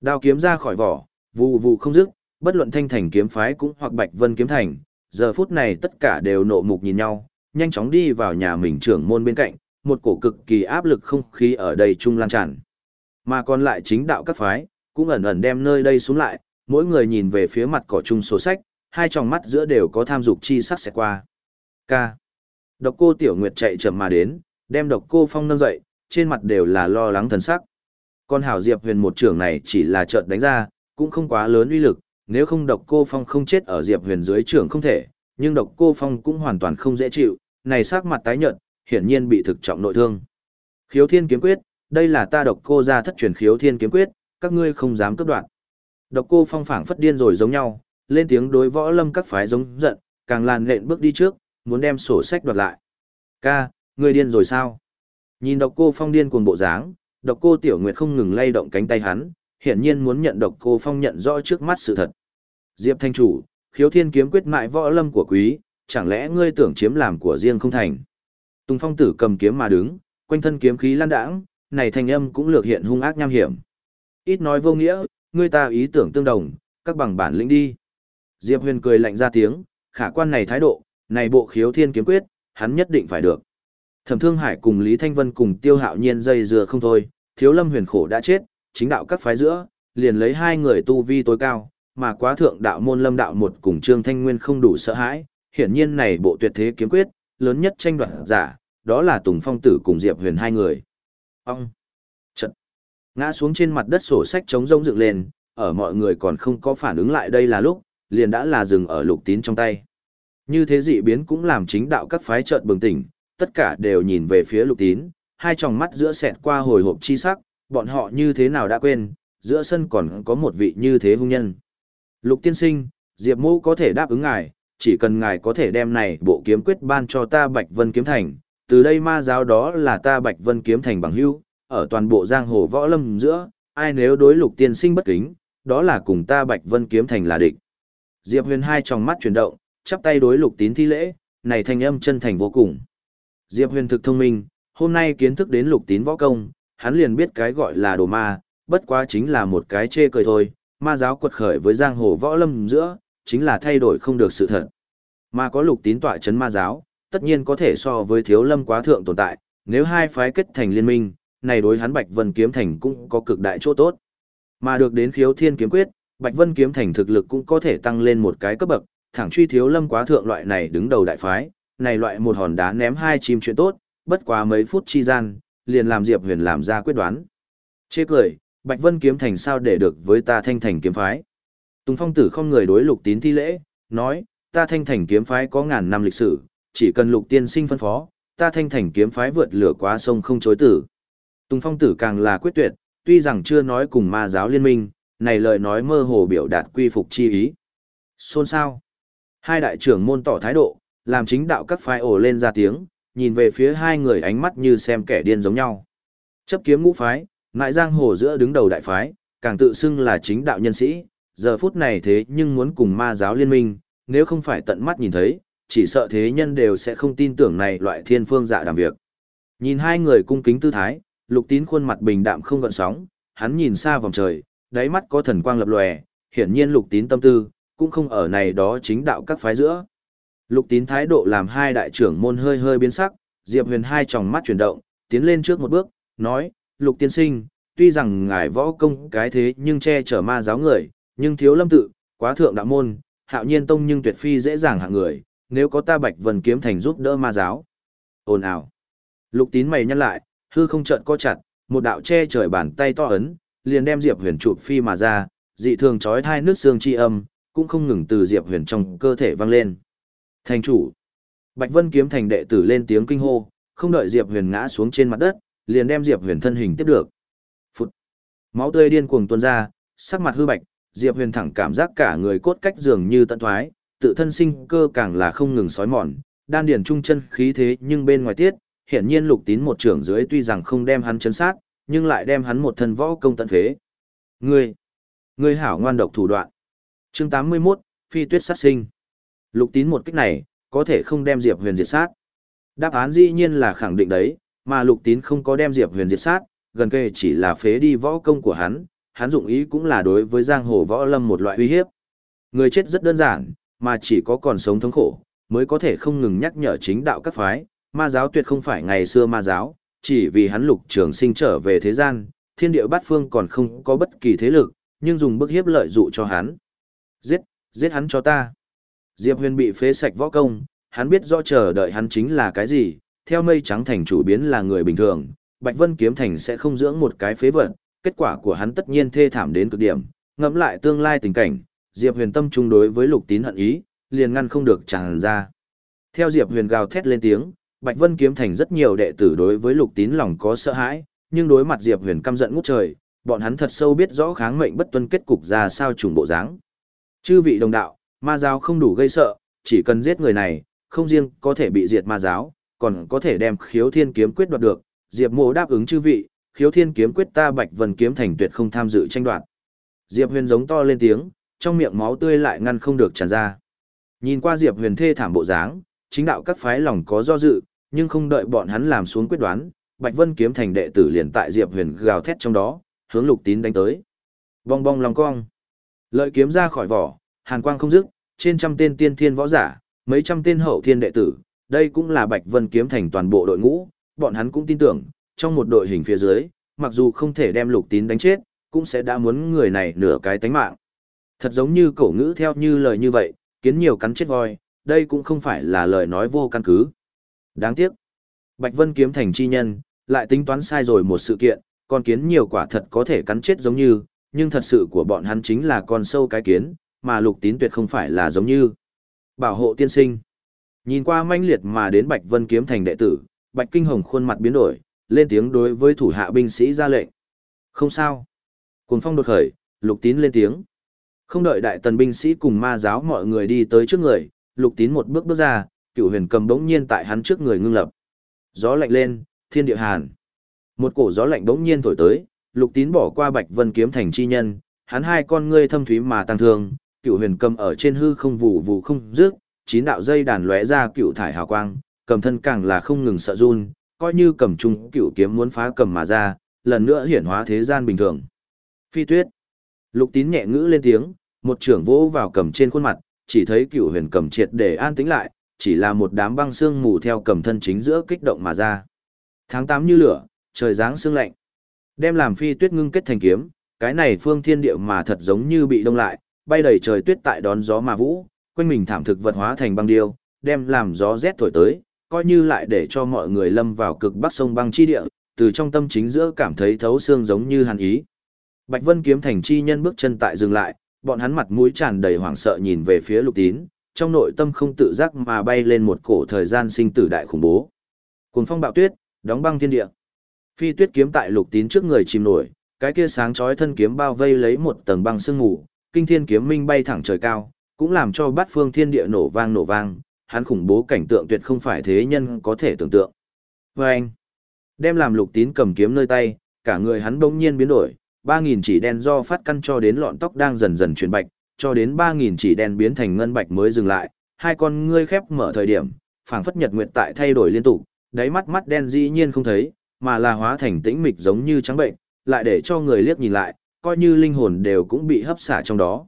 [SPEAKER 1] Đao kiếm ra khỏi vỏ, vụ vụ không dứt, bất luận thanh thành kiếm phái cũng hoặc bạch vân kiếm thành, giờ phút này tất cả đều nộ mục nhìn nhau, nhanh chóng đi vào nhà mình trưởng môn bên cạnh, một cổ cực kỳ áp lực không khí ở đây trung lan tràn. Mà còn lại chính đạo các phái, cũng ẩn ẩn đem nơi đây xuống lại, mỗi người nhìn về phía mặt cỏ chung sổ sách, hai tròng mắt giữa đều có tham dục chi sắc sẽ qua. K. Độc cô Tiểu Nguyệt chạy chậm mà đến, đem độc cô Phong nâng dậy, trên mặt đều là lo lắng thần sắc. Con Hảo Diệp huyền một trưởng này chỉ là trợt đánh ra, cũng không quá lớn uy lực, nếu không độc cô Phong không chết ở Diệp huyền dưới trưởng không thể, nhưng độc cô Phong cũng hoàn toàn không dễ chịu, này sắc mặt tái nhợt, hiển nhiên bị thực trọng nội thương. Khiếu Thiên kiếm quyết, đây là ta độc cô ra thất truyền Khiếu Thiên kiếm quyết, các ngươi không dám cướp đoạt. Độc cô Phong phảng phất điên rồi giống nhau, lên tiếng đối võ lâm các phái giống giận, càng làn lện bước đi trước, muốn đem sổ sách đoạt lại. Ca, ngươi điên rồi sao? Nhìn độc cô Phong điên cuồng bộ dáng, độc cô Tiểu Nguyệt không ngừng lay động cánh tay hắn, hiển nhiên muốn nhận độc cô Phong nhận rõ trước mắt sự thật. Diệp Thanh Chủ, khiếu thiên kiếm quyết mại võ lâm của quý, chẳng lẽ ngươi tưởng chiếm làm của riêng không thành? Tùng Phong tử cầm kiếm mà đứng, quanh thân kiếm khí lan đãng, này thanh âm cũng lược hiện hung ác nham hiểm. Ít nói vô nghĩa, ngươi ta ý tưởng tương đồng, các bằng bản lĩnh đi. Diệp Huyền cười lạnh ra tiếng, khả quan này thái độ, này bộ khiếu thiên kiếm quyết, hắn nhất định phải được. Thẩm Thương Hải cùng Lý Thanh Vân cùng Tiêu Hạo Nhiên dây dưa không thôi, Thiếu Lâm Huyền khổ đã chết, chính đạo các phái giữa, liền lấy hai người tu vi tối cao, mà quá thượng đạo môn Lâm đạo một cùng Trương Thanh Nguyên không đủ sợ hãi, hiển nhiên này bộ tuyệt thế kiếm quyết, lớn nhất tranh đoạt giả, đó là Tùng Phong Tử cùng Diệp Huyền hai người. Ông! Trận! Ngã xuống trên mặt đất sổ sách trống rông dựng lên, ở mọi người còn không có phản ứng lại đây là lúc, liền đã là dừng ở lục tín trong tay. Như thế dị biến cũng làm chính đạo các phái trợn bừng tỉnh, tất cả đều nhìn về phía lục tín, hai tròng mắt giữa sẹt qua hồi hộp chi sắc, bọn họ như thế nào đã quên, giữa sân còn có một vị như thế hung nhân. Lục tiên sinh, Diệp mô có thể đáp ứng ngài, chỉ cần ngài có thể đem này bộ kiếm quyết ban cho ta Bạch Vân Kiếm Thành, từ đây ma giáo đó là ta Bạch Vân Kiếm Thành bằng hữu, ở toàn bộ giang hồ võ lâm giữa, ai nếu đối lục tiên sinh bất kính, đó là cùng ta Bạch Vân Kiếm Thành là địch. Diệp Huyền hai tròng mắt chuyển động, chắp tay đối lục tín thi lễ, này thanh âm chân thành vô cùng. Diệp Huyền thực thông minh, hôm nay kiến thức đến lục tín võ công, hắn liền biết cái gọi là đồ ma, bất quá chính là một cái chê cười thôi, ma giáo quật khởi với giang hồ võ lâm giữa, chính là thay đổi không được sự thật. Mà có lục tín tọa chấn ma giáo, tất nhiên có thể so với thiếu lâm quá thượng tồn tại, nếu hai phái kết thành liên minh, này đối hắn Bạch Vân Kiếm Thành cũng có cực đại chỗ tốt. Mà được đến khiếu thiên kiếm quyết, Bạch Vân Kiếm Thành thực lực cũng có thể tăng lên một cái cấp bậc, thẳng truy thiếu lâm quá thượng loại này đứng đầu đại phái, này loại một hòn đá ném hai chim chuyện tốt, bất quá mấy phút chi gian, liền làm Diệp Huyền làm ra quyết đoán. Chê cười, Bạch Vân kiếm thành sao để được với ta thanh thành kiếm phái. Tùng Phong tử không người đối lục tín thi lễ, nói, ta thanh thành kiếm phái có ngàn năm lịch sử, chỉ cần lục tiên sinh phân phó, ta thanh thành kiếm phái vượt lửa qua sông không chối tử. Tùng Phong tử càng là quyết tuyệt, tuy rằng chưa nói cùng ma giáo liên minh, này lời nói mơ hồ biểu đạt quy phục chi ý. Xôn sao? Hai đại trưởng môn tỏ thái độ, làm chính đạo các phái ổ lên ra tiếng, nhìn về phía hai người ánh mắt như xem kẻ điên giống nhau. Chấp kiếm ngũ phái, ngại giang hồ giữa đứng đầu đại phái, càng tự xưng là chính đạo nhân sĩ, giờ phút này thế nhưng muốn cùng ma giáo liên minh, nếu không phải tận mắt nhìn thấy, chỉ sợ thế nhân đều sẽ không tin tưởng này loại thiên phương dạ đàm việc. Nhìn hai người cung kính tư thái, lục tín khuôn mặt bình đạm không gợn sóng, hắn nhìn xa vòng trời, đáy mắt có thần quang lập lòe, hiển nhiên lục tín tâm tư, cũng không ở này đó chính đạo các phái giữa. Lục tín thái độ làm hai đại trưởng môn hơi hơi biến sắc, Diệp Huyền hai tròng mắt chuyển động, tiến lên trước một bước, nói, Lục tiên sinh, tuy rằng ngài võ công cái thế nhưng che chở ma giáo người, nhưng thiếu lâm tự, quá thượng đạo môn, hạo nhiên tông nhưng tuyệt phi dễ dàng hạng người, nếu có ta bạch vân kiếm thành giúp đỡ ma giáo. Ồn ào. Lục tín mày nhăn lại, hư không trợn co chặt, một đạo che trời bàn tay to ấn, liền đem Diệp Huyền chụp phi mà ra, dị thường chói thai nước xương chi âm, cũng không ngừng từ Diệp Huyền trong cơ thể vang lên. Thành chủ. Bạch Vân kiếm thành đệ tử lên tiếng kinh hô, không đợi Diệp Huyền ngã xuống trên mặt đất, liền đem Diệp Huyền thân hình tiếp được. Phút. Máu tươi điên cuồng tuôn ra, sắc mặt hư bạch, Diệp Huyền thẳng cảm giác cả người cốt cách dường như tận thoái, tự thân sinh cơ càng là không ngừng sói mòn, đan điền trung chân khí thế nhưng bên ngoài tiết, hiển nhiên Lục Tín một trưởng dưới tuy rằng không đem hắn chấn sát, nhưng lại đem hắn một thân võ công tận phế. Ngươi, ngươi hảo ngoan độc thủ đoạn. Chương 81, Phi Tuyết sát sinh. Lục tín một kích này, có thể không đem Diệp Huyền diệt sát. Đáp án dĩ nhiên là khẳng định đấy, mà lục tín không có đem Diệp Huyền diệt sát, gần kề chỉ là phế đi võ công của hắn, hắn dụng ý cũng là đối với giang hồ võ lâm một loại uy hiếp. Người chết rất đơn giản, mà chỉ có còn sống thống khổ, mới có thể không ngừng nhắc nhở chính đạo các phái, ma giáo tuyệt không phải ngày xưa ma giáo, chỉ vì hắn lục trường sinh trở về thế gian, thiên địa bát phương còn không có bất kỳ thế lực, nhưng dùng bức hiếp lợi dụ cho hắn. Giết, giết hắn cho ta. Diệp Huyền bị phế sạch võ công, hắn biết rõ chờ đợi hắn chính là cái gì, theo mây trắng thành chủ biến là người bình thường, Bạch Vân kiếm thành sẽ không dưỡng một cái phế vật, kết quả của hắn tất nhiên thê thảm đến cực điểm, ngẫm lại tương lai tình cảnh, Diệp Huyền tâm trung đối với Lục Tín hận ý, liền ngăn không được tràn ra. Theo Diệp Huyền gào thét lên tiếng, Bạch Vân kiếm thành rất nhiều đệ tử đối với Lục Tín lòng có sợ hãi, nhưng đối mặt Diệp Huyền căm giận ngút trời, bọn hắn thật sâu biết rõ kháng mệnh bất tuân kết cục ra sao trùng bộ dáng. Chư vị đồng đạo, Ma giáo không đủ gây sợ, chỉ cần giết người này, không riêng có thể bị diệt ma giáo, còn có thể đem khiếu thiên kiếm quyết đoạt được. Diệp mộ đáp ứng chư vị, khiếu thiên kiếm quyết ta bạch vân kiếm thành tuyệt không tham dự tranh đoạt. Diệp huyền giống to lên tiếng, trong miệng máu tươi lại ngăn không được tràn ra. Nhìn qua Diệp huyền thê thảm bộ dáng, chính đạo các phái lòng có do dự, nhưng không đợi bọn hắn làm xuống quyết đoán, Bạch Vân kiếm thành đệ tử liền tại Diệp Huyền gào thét trong đó, hướng Lục Tín đánh tới. Bong bong lòng cong. Lợi kiếm ra khỏi vỏ, hàn quang không dứt, trên trăm tên tiên thiên võ giả, mấy trăm tên hậu thiên đệ tử, đây cũng là Bạch Vân kiếm thành toàn bộ đội ngũ, bọn hắn cũng tin tưởng, trong một đội hình phía dưới, mặc dù không thể đem lục tín đánh chết, cũng sẽ đã muốn người này nửa cái tánh mạng. Thật giống như cổ ngữ theo như lời như vậy, kiến nhiều cắn chết voi, đây cũng không phải là lời nói vô căn cứ. Đáng tiếc, Bạch Vân kiếm thành chi nhân, lại tính toán sai rồi một sự kiện, con kiến nhiều quả thật có thể cắn chết giống như, nhưng thật sự của bọn hắn chính là con sâu cái kiến, mà lục tín tuyệt không phải là giống như bảo hộ tiên sinh. Nhìn qua manh liệt mà đến Bạch Vân kiếm thành đệ tử, Bạch Kinh Hồng khuôn mặt biến đổi, lên tiếng đối với thủ hạ binh sĩ ra lệnh. Không sao. Cuồng phong đột khởi, lục tín lên tiếng. Không đợi đại tần binh sĩ cùng ma giáo mọi người đi tới trước người, lục tín một bước bước ra, cựu huyền cầm bỗng nhiên tại hắn trước người ngưng lập. Gió lạnh lên, thiên địa hàn. Một cổ gió lạnh bỗng nhiên thổi tới, lục tín bỏ qua Bạch Vân kiếm thành chi nhân, hắn hai con ngươi thâm thúy mà tăng thương, cựu huyền cầm ở trên hư không vụ vụ không dứt, chín đạo dây đàn lóe ra cựu thải hào quang, cầm thân càng là không ngừng sợ run, coi như cầm trung cửu kiếm muốn phá cầm mà ra, lần nữa hiển hóa thế gian bình thường. Phi tuyết. Lục tín nhẹ ngữ lên tiếng, một trưởng vỗ vào cầm trên khuôn mặt, chỉ thấy cửu huyền cầm triệt để an tĩnh lại, chỉ là một đám băng xương mù theo cầm thân chính giữa kích động mà ra. Tháng 8 như lửa, trời giáng sương lạnh. Đem làm phi tuyết ngưng kết thành kiếm, cái này phương thiên địa mà thật giống như bị đông lại, bay đầy trời tuyết tại đón gió mà vũ, quanh mình thảm thực vật hóa thành băng điêu, đem làm gió rét thổi tới, coi như lại để cho mọi người lâm vào cực bắc sông băng chi địa, từ trong tâm chính giữa cảm thấy thấu xương giống như hàn ý. Bạch Vân kiếm thành chi nhân bước chân tại dừng lại, bọn hắn mặt mũi tràn đầy hoảng sợ nhìn về phía Lục Tín, trong nội tâm không tự giác mà bay lên một cổ thời gian sinh tử đại khủng bố. Cuồng phong bạo tuyết, đóng băng thiên địa. Phi tuyết kiếm tại Lục Tín trước người chìm nổi, cái kia sáng chói thân kiếm bao vây lấy một tầng băng sương mù, kinh thiên kiếm minh bay thẳng trời cao, cũng làm cho bát phương thiên địa nổ vang nổ vang, hắn khủng bố cảnh tượng tuyệt không phải thế nhân có thể tưởng tượng. Và anh, đem làm lục tín cầm kiếm nơi tay, cả người hắn bỗng nhiên biến đổi, 3.000 chỉ đen do phát căn cho đến lọn tóc đang dần dần chuyển bạch, cho đến 3.000 chỉ đen biến thành ngân bạch mới dừng lại, hai con ngươi khép mở thời điểm, phảng phất nhật nguyệt tại thay đổi liên tục, đáy mắt mắt đen dĩ nhiên không thấy, mà là hóa thành tĩnh mịch giống như trắng bệnh, lại để cho người liếc nhìn lại, coi như linh hồn đều cũng bị hấp xả trong đó.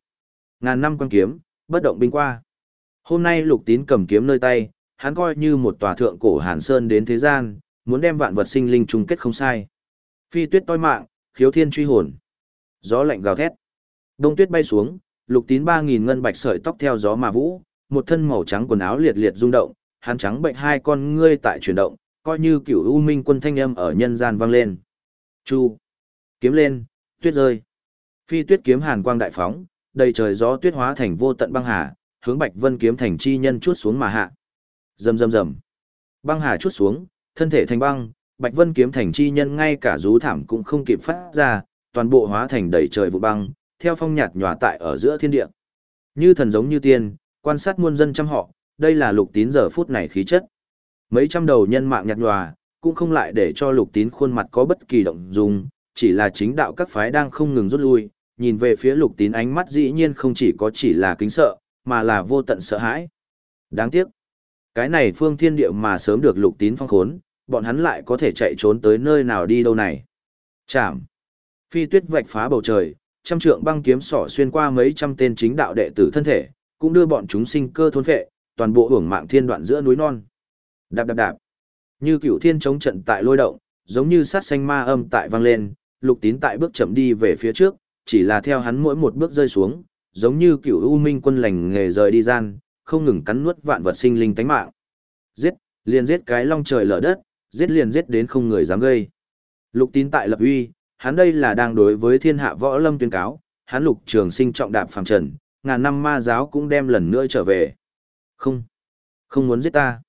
[SPEAKER 1] Ngàn năm quan kiếm, bất động binh qua. Hôm nay lục tín cầm kiếm nơi tay, hắn coi như một tòa thượng cổ hàn sơn đến thế gian, muốn đem vạn vật sinh linh chung kết không sai. Phi tuyết toi mạng, khiếu thiên truy hồn. Gió lạnh gào thét. Đông tuyết bay xuống, lục tín ba nghìn ngân bạch sợi tóc theo gió mà vũ, một thân màu trắng quần áo liệt liệt rung động, hắn trắng bệnh hai con ngươi tại chuyển động, coi như cửu u minh quân thanh âm ở nhân gian vang lên. Chu. Kiếm lên, tuyết rơi. Phi tuyết kiếm hàn quang đại phóng, đầy trời gió tuyết hóa thành vô tận băng hà, hướng Bạch Vân kiếm thành chi nhân chuốt xuống mà hạ. Rầm rầm rầm. Băng hà chuốt xuống, thân thể thành băng, Bạch Vân kiếm thành chi nhân ngay cả rú thảm cũng không kịp phát ra, toàn bộ hóa thành đầy trời vụ băng, theo phong nhạt nhòa tại ở giữa thiên địa. Như thần giống như tiên, quan sát muôn dân trăm họ, đây là lục tín giờ phút này khí chất. Mấy trăm đầu nhân mạng nhạt nhòa, cũng không lại để cho lục tín khuôn mặt có bất kỳ động dung, chỉ là chính đạo các phái đang không ngừng rút lui, nhìn về phía lục tín ánh mắt dĩ nhiên không chỉ có chỉ là kính sợ, mà là vô tận sợ hãi. Đáng tiếc, cái này phương thiên địa mà sớm được lục tín phong khốn, bọn hắn lại có thể chạy trốn tới nơi nào đi đâu này. Chạm. Phi tuyết vạch phá bầu trời, trăm trượng băng kiếm sỏ xuyên qua mấy trăm tên chính đạo đệ tử thân thể, cũng đưa bọn chúng sinh cơ thôn phệ, toàn bộ hưởng mạng thiên đoạn giữa núi non. Đạp đạp đạp. Như cựu thiên chống trận tại lôi động, giống như sát xanh ma âm tại vang lên, lục tín tại bước chậm đi về phía trước, chỉ là theo hắn mỗi một bước rơi xuống, giống như cựu u minh quân lành nghề rời đi gian, không ngừng cắn nuốt vạn vật sinh linh tánh mạng. Giết, liền giết cái long trời lở đất, giết liền giết đến không người dám gây. Lục tín tại lập uy, hắn đây là đang đối với thiên hạ võ lâm tuyên cáo, hắn lục trường sinh trọng đạp phàm trần, ngàn năm ma giáo cũng đem lần nữa trở về. Không, không muốn giết ta.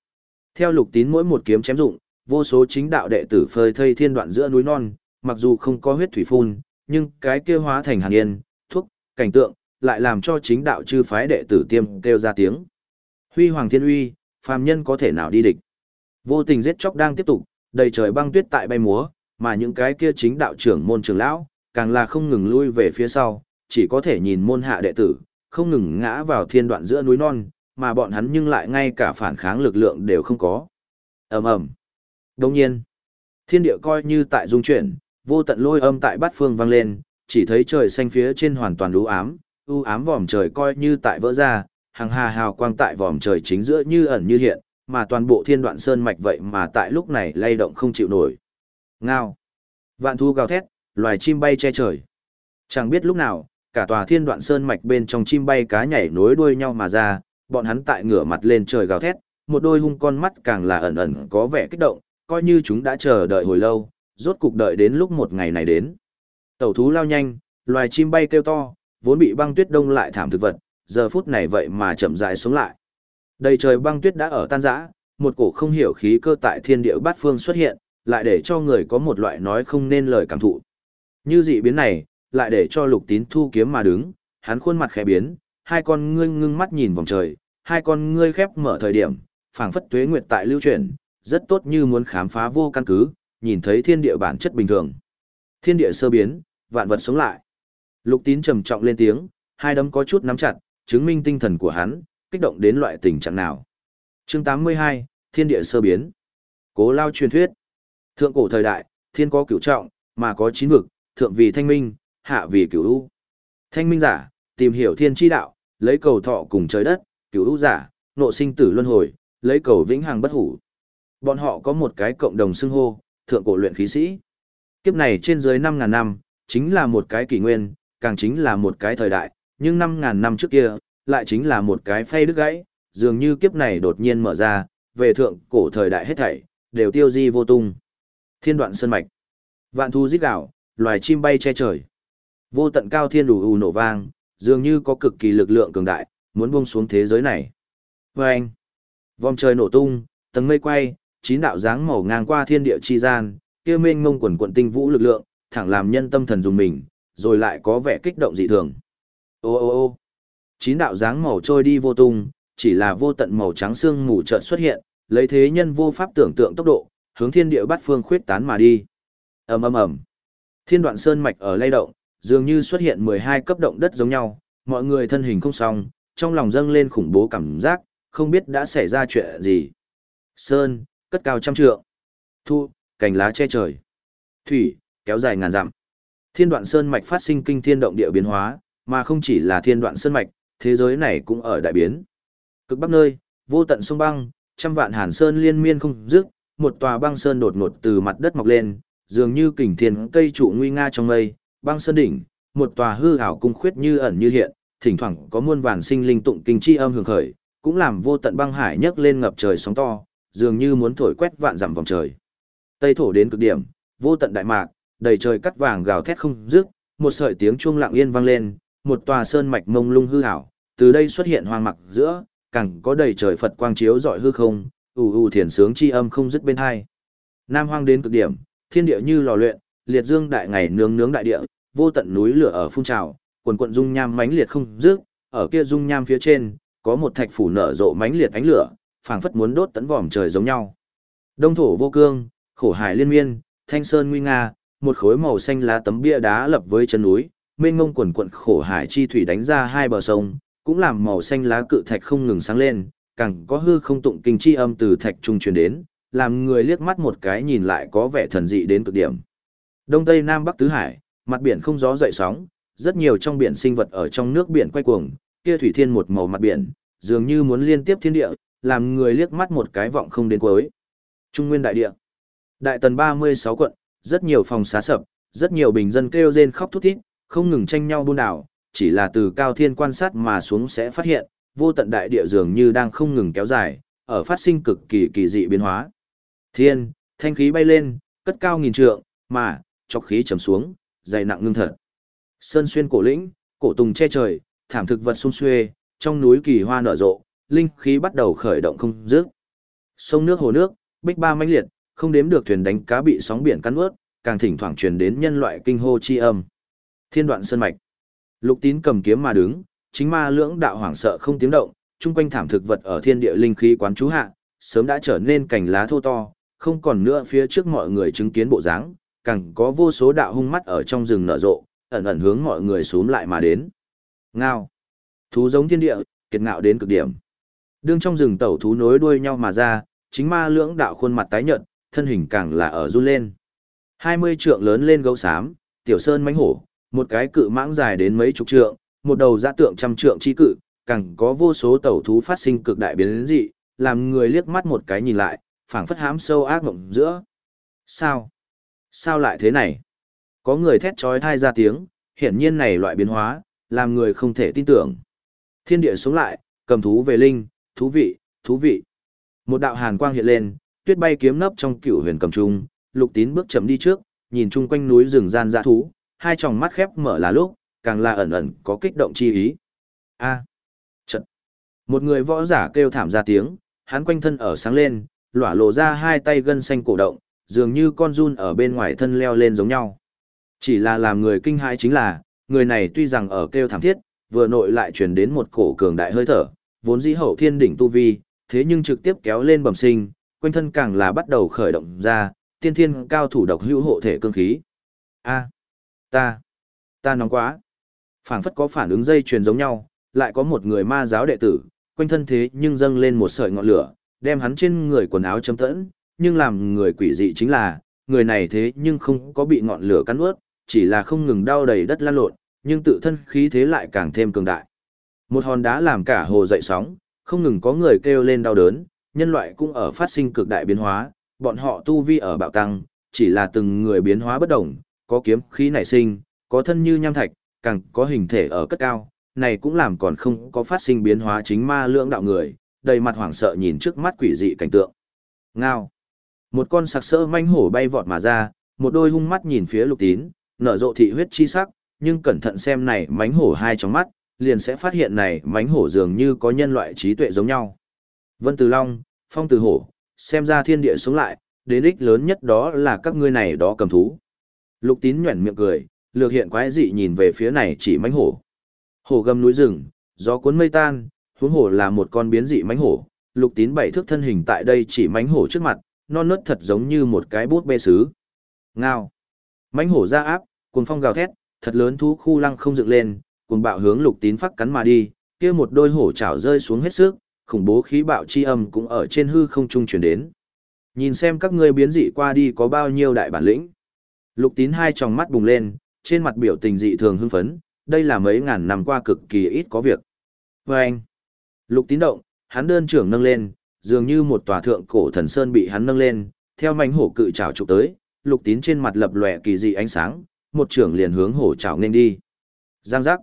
[SPEAKER 1] Theo lục tín mỗi một kiếm chém dụng, vô số chính đạo đệ tử phơi thây thiên đoạn giữa núi non, mặc dù không có huyết thủy phun, nhưng cái kia hóa thành hàn yên, thuốc, cảnh tượng, lại làm cho chính đạo chư phái đệ tử tiêm kêu ra tiếng. Huy hoàng thiên uy, phàm nhân có thể nào đi địch. Vô tình giết chóc đang tiếp tục, đầy trời băng tuyết tại bay múa, mà những cái kia chính đạo trưởng môn trưởng lão, càng là không ngừng lui về phía sau, chỉ có thể nhìn môn hạ đệ tử, không ngừng ngã vào thiên đoạn giữa núi non, mà bọn hắn nhưng lại ngay cả phản kháng lực lượng đều không có. ầm ầm Đồng nhiên, thiên địa coi như tại dung chuyển, vô tận lôi âm tại bát phương vang lên, chỉ thấy trời xanh phía trên hoàn toàn u ám, u ám vòm trời coi như tại vỡ ra, hàng hà hào quang tại vòm trời chính giữa như ẩn như hiện, mà toàn bộ thiên đoạn sơn mạch vậy mà tại lúc này lay động không chịu nổi. Ngao. Vạn thu gào thét, loài chim bay che trời. Chẳng biết lúc nào, cả tòa thiên đoạn sơn mạch bên trong chim bay cá nhảy nối đuôi nhau mà ra, bọn hắn tại ngửa mặt lên trời gào thét, một đôi hung con mắt càng là ẩn ẩn có vẻ kích động, coi như chúng đã chờ đợi hồi lâu, rốt cục đợi đến lúc một ngày này đến. Tẩu thú lao nhanh, loài chim bay kêu to, vốn bị băng tuyết đông lại thảm thực vật, giờ phút này vậy mà chậm rãi xuống lại. Đầy trời băng tuyết đã ở tan rã, một cổ không hiểu khí cơ tại thiên địa bát phương xuất hiện, lại để cho người có một loại nói không nên lời cảm thụ. Như dị biến này, lại để cho lục tín thu kiếm mà đứng, hắn khuôn mặt khẽ biến, hai con ngươi ngưng mắt nhìn vòng trời, hai con ngươi khép mở thời điểm, phảng phất tuế nguyệt tại lưu chuyển, rất tốt như muốn khám phá vô căn cứ, nhìn thấy thiên địa bản chất bình thường. Thiên địa sơ biến, vạn vật sống lại. Lục tín trầm trọng lên tiếng, hai đấm có chút nắm chặt, chứng minh tinh thần của hắn, kích động đến loại tình trạng nào. chương 82, thiên địa sơ biến. Cố lao truyền thuyết. Thượng cổ thời đại, thiên có cửu trọng, mà có chín vực, thượng vì thanh minh, hạ vì cửu u. Thanh minh giả, tìm hiểu thiên chi đạo, lấy cầu thọ cùng trời đất, cửu u giả, nộ sinh tử luân hồi, lấy cầu vĩnh hằng bất hủ. Bọn họ có một cái cộng đồng xưng hô, thượng cổ luyện khí sĩ. Kiếp này trên dưới 5.000 năm, chính là một cái kỷ nguyên, càng chính là một cái thời đại, nhưng 5.000 năm trước kia, lại chính là một cái phay đứt gãy, dường như kiếp này đột nhiên mở ra, về thượng cổ thời đại hết thảy, đều tiêu di vô tung. Thiên đoạn sơn mạch, vạn thu giết gạo, loài chim bay che trời. Vô tận cao thiên đủ ù nổ vang, dường như có cực kỳ lực lượng cường đại, muốn buông xuống thế giới này. Vâng! vòng trời nổ tung, tầng mây quay, chín đạo dáng màu ngang qua thiên địa chi gian, kia mênh mông quần quận tinh vũ lực lượng, thẳng làm nhân tâm thần dùng mình, rồi lại có vẻ kích động dị thường. Ô ô ô chín đạo dáng màu trôi đi vô tung, chỉ là vô tận màu trắng xương mù chợt xuất hiện, lấy thế nhân vô pháp tưởng tượng tốc độ, hướng thiên địa bát phương khuyết tán mà đi. Ầm ầm ầm. Thiên đoạn sơn mạch ở lay động, dường như xuất hiện 12 cấp động đất giống nhau, mọi người thân hình không xong, trong lòng dâng lên khủng bố cảm giác, không biết đã xảy ra chuyện gì. Sơn, cất cao trăm trượng. Thu, cành lá che trời. Thủy, kéo dài ngàn dặm. Thiên đoạn sơn mạch phát sinh kinh thiên động địa biến hóa, mà không chỉ là thiên đoạn sơn mạch, thế giới này cũng ở đại biến. Cực bắc nơi, vô tận sông băng, trăm vạn hàn sơn liên miên không dứt, một tòa băng sơn đột ngột từ mặt đất mọc lên, dường như kình thiên cây trụ nguy nga trong mây, băng sơn đỉnh, một tòa hư ảo cung khuyết như ẩn như hiện, thỉnh thoảng có muôn vàn sinh linh tụng kinh chi âm hưởng khởi, cũng làm vô tận băng hải nhấc lên ngập trời sóng to, dường như muốn thổi quét vạn dặm vòng trời. Tây thổ đến cực điểm, vô tận đại mạc, đầy trời cắt vàng gào thét không dứt, một sợi tiếng chuông lặng yên vang lên, một tòa sơn mạch mông lung hư ảo, từ đây xuất hiện hoang mạc giữa, càng có đầy trời Phật quang chiếu rọi hư không, ù ù thiền sướng chi âm không dứt bên hai. Nam hoang đến cực điểm, thiên địa như lò luyện, liệt dương đại ngày nướng nướng đại địa, vô tận núi lửa ở phun trào, quần quận dung nham mãnh liệt không dứt, ở kia dung nham phía trên, có một thạch phủ nở rộ mãnh liệt ánh lửa, phảng phất muốn đốt tận vòm trời giống nhau. Đông thổ vô cương, khổ hải liên miên, thanh sơn nguy nga, một khối màu xanh lá tấm bia đá lập với chân núi, mênh ngông quần quận khổ hải chi thủy đánh ra hai bờ sông, cũng làm màu xanh lá cự thạch không ngừng sáng lên, càng có hư không tụng kinh chi âm từ thạch trung truyền đến, làm người liếc mắt một cái nhìn lại có vẻ thần dị đến cực điểm. Đông Tây Nam Bắc Tứ Hải, mặt biển không gió dậy sóng, rất nhiều trong biển sinh vật ở trong nước biển quay cuồng, kia thủy thiên một màu mặt biển, dường như muốn liên tiếp thiên địa, làm người liếc mắt một cái vọng không đến cuối. Trung Nguyên đại địa. Đại tần 36 quận, rất nhiều phòng xá sập, rất nhiều bình dân kêu rên khóc thút thít, không ngừng tranh nhau buôn đảo, chỉ là từ cao thiên quan sát mà xuống sẽ phát hiện, vô tận đại địa dường như đang không ngừng kéo dài, ở phát sinh cực kỳ kỳ dị biến hóa. Thiên, thanh khí bay lên, cất cao nghìn trượng, mà, chọc khí trầm xuống, dày nặng ngưng thật. Sơn xuyên cổ lĩnh, cổ tùng che trời, thảm thực vật sung xuê, trong núi kỳ hoa nở rộ, linh khí bắt đầu khởi động không dứt. Sông nước hồ nước, bích ba mãnh liệt, không đếm được thuyền đánh cá bị sóng biển cắn ướt, càng thỉnh thoảng truyền đến nhân loại kinh hô chi âm. Thiên đoạn sơn mạch. Lục Tín cầm kiếm mà đứng, chính ma lưỡng đạo hoảng sợ không tiếng động, chung quanh thảm thực vật ở thiên địa linh khí quán chú hạ, sớm đã trở nên cành lá thô to, không còn nữa phía trước mọi người chứng kiến bộ dáng, càng có vô số đạo hung mắt ở trong rừng nở rộ, ẩn ẩn hướng mọi người xuống lại mà đến. Ngao. Thú giống thiên địa, kiệt ngạo đến cực điểm. Đương trong rừng tẩu thú nối đuôi nhau mà ra, chính ma lưỡng đạo khuôn mặt tái nhợt, thân hình càng là ở run lên. 20 trượng lớn lên gấu xám, tiểu sơn mãnh hổ, một cái cự mãng dài đến mấy chục trượng, một đầu dã tượng trăm trượng chi cự, càng có vô số tẩu thú phát sinh cực đại biến dị, làm người liếc mắt một cái nhìn lại, phảng phất hám sâu ác mộng giữa. Sao? Sao lại thế này? Có người thét trói thai ra tiếng, hiển nhiên này loại biến hóa, làm người không thể tin tưởng. Thiên địa xuống lại, cầm thú về linh, thú vị, thú vị. Một đạo hàn quang hiện lên, tuyết bay kiếm nấp trong cựu huyền cầm trung, lục tín bước chậm đi trước, nhìn chung quanh núi rừng gian dã thú, hai tròng mắt khép mở là lúc, càng là ẩn ẩn có kích động chi ý. A. À, Trận. Một người võ giả kêu thảm ra tiếng, hắn quanh thân ở sáng lên, lỏa lộ ra hai tay gân xanh cổ động, dường như con run ở bên ngoài thân leo lên giống nhau. Chỉ là làm người kinh hãi chính là, người này tuy rằng ở kêu thảm thiết, vừa nội lại truyền đến một cổ cường đại hơi thở, vốn dĩ hậu thiên đỉnh tu vi, thế nhưng trực tiếp kéo lên bẩm sinh, quanh thân càng là bắt đầu khởi động ra, tiên thiên cao thủ độc hữu hộ thể cương khí. A, ta, ta nóng quá. phảng phất có phản ứng dây truyền giống nhau, lại có một người ma giáo đệ tử, quanh thân thế nhưng dâng lên một sợi ngọn lửa, đem hắn trên người quần áo châm tẫn, nhưng làm người quỷ dị chính là, người này thế nhưng không có bị ngọn lửa cắn ướt, chỉ là không ngừng đau đầy đất lan lộn, nhưng tự thân khí thế lại càng thêm cường đại. Một hòn đá làm cả hồ dậy sóng, không ngừng có người kêu lên đau đớn, nhân loại cũng ở phát sinh cực đại biến hóa, bọn họ tu vi ở bạo tăng, chỉ là từng người biến hóa bất đồng, có kiếm khí nảy sinh, có thân như nham thạch, càng có hình thể ở cất cao, này cũng làm còn không có phát sinh biến hóa chính ma lượng đạo người, đầy mặt hoảng sợ nhìn trước mắt quỷ dị cảnh tượng. Ngao. Một con sặc sỡ manh hổ bay vọt mà ra, một đôi hung mắt nhìn phía lục tín, nở rộ thị huyết chi sắc, nhưng cẩn thận xem này mánh hổ hai trong mắt, liền sẽ phát hiện này mánh hổ dường như có nhân loại trí tuệ giống nhau. Vân Từ Long, Phong Từ Hổ, xem ra thiên địa sống lại, đến ích lớn nhất đó là các ngươi này đó cầm thú. Lục tín nhuẩn miệng cười, lược hiện quái dị nhìn về phía này chỉ mánh hổ. Hổ gầm núi rừng, gió cuốn mây tan, huống hổ là một con biến dị mánh hổ. Lục tín bảy thước thân hình tại đây chỉ mánh hổ trước mặt, non nớt thật giống như một cái bút bê sứ. Ngao. Mánh hổ ra áp, cuồng phong gào thét, thật lớn thú khu lăng không dựng lên, cuồng bạo hướng lục tín phát cắn mà đi, kia một đôi hổ chảo rơi xuống hết sức, khủng bố khí bạo chi âm cũng ở trên hư không trung truyền đến. Nhìn xem các ngươi biến dị qua đi có bao nhiêu đại bản lĩnh. Lục tín hai tròng mắt bùng lên, trên mặt biểu tình dị thường hưng phấn, đây là mấy ngàn năm qua cực kỳ ít có việc. Và anh, lục tín động, hắn đơn trưởng nâng lên, dường như một tòa thượng cổ thần sơn bị hắn nâng lên, theo mảnh hổ cự trảo trục tới, lục tín trên mặt lập lòe kỳ dị ánh sáng, một trưởng liền hướng hổ trảo nên đi. Giang giác,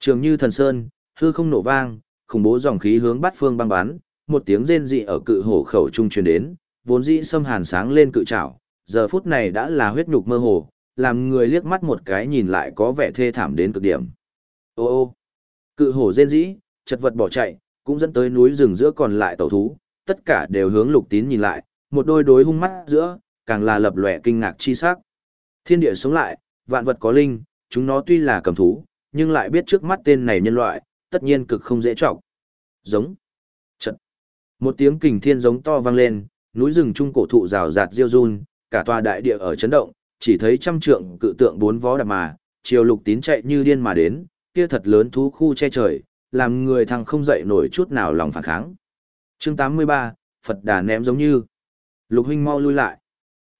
[SPEAKER 1] trường như thần sơn, hư không nổ vang, khủng bố dòng khí hướng bát phương băng bắn, một tiếng rên dị ở cự hổ khẩu trung truyền đến, vốn dĩ xâm hàn sáng lên cự trảo, giờ phút này đã là huyết nhục mơ hồ, làm người liếc mắt một cái nhìn lại có vẻ thê thảm đến cực điểm. Ô ô, cự hổ rên rỉ, chật vật bỏ chạy, cũng dẫn tới núi rừng giữa còn lại tẩu thú, tất cả đều hướng lục tín nhìn lại, một đôi đối hung mắt giữa, càng là lập lòe kinh ngạc chi sắc. Thiên địa sống lại, vạn vật có linh, chúng nó tuy là cầm thú, nhưng lại biết trước mắt tên này nhân loại, tất nhiên cực không dễ trọng. Giống. Trận. Một tiếng kình thiên giống to vang lên, núi rừng trung cổ thụ rào rạt diêu run, cả tòa đại địa ở chấn động, chỉ thấy trăm trượng cự tượng bốn vó đạp mà, chiều lục tín chạy như điên mà đến, kia thật lớn thú khu che trời, làm người thằng không dậy nổi chút nào lòng phản kháng. Chương 83, Phật đà ném giống như. Lục huynh mau lui lại.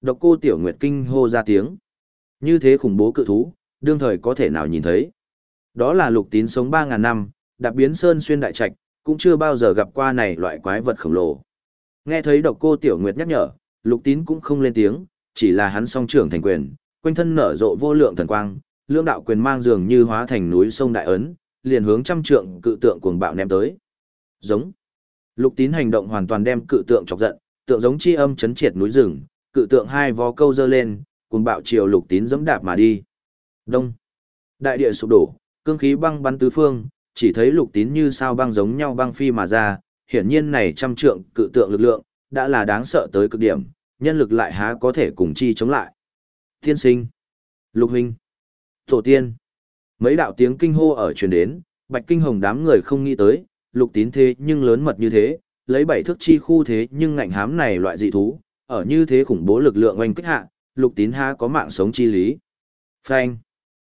[SPEAKER 1] Độc cô tiểu nguyệt kinh hô ra tiếng. Như thế khủng bố cự thú, đương thời có thể nào nhìn thấy. Đó là lục tín sống 3.000 năm, đạp biến sơn xuyên đại trạch, cũng chưa bao giờ gặp qua này loại quái vật khổng lồ. Nghe thấy độc cô tiểu nguyệt nhắc nhở, lục tín cũng không lên tiếng, chỉ là hắn song trưởng thành quyền, quanh thân nở rộ vô lượng thần quang, lưỡng đạo quyền mang dường như hóa thành núi sông đại ấn, liền hướng trăm trượng cự tượng cuồng bạo ném tới. Giống. Lục tín hành động hoàn toàn đem cự tượng chọc giận, tượng giống chi âm chấn triệt núi rừng, cự tượng hai vó câu dơ lên, cuồng bạo chiều lục tín giẫm đạp mà đi. Đông. Đại địa sụp đổ, cương khí băng bắn tứ phương, chỉ thấy lục tín như sao băng giống nhau băng phi mà ra, hiển nhiên này trăm trượng cự tượng lực lượng, đã là đáng sợ tới cực điểm, nhân lực lại há có thể cùng chi chống lại. Tiên sinh, lục huynh, tổ tiên, mấy đạo tiếng kinh hô ở truyền đến, bạch kinh hồng đám người không nghĩ tới, lục tín thế nhưng lớn mật như thế, lấy bảy thước chi khu thế nhưng ngạnh hám này loại dị thú, ở như thế khủng bố lực lượng oanh kích hạ, lục tín há có mạng sống chi lý. Phanh,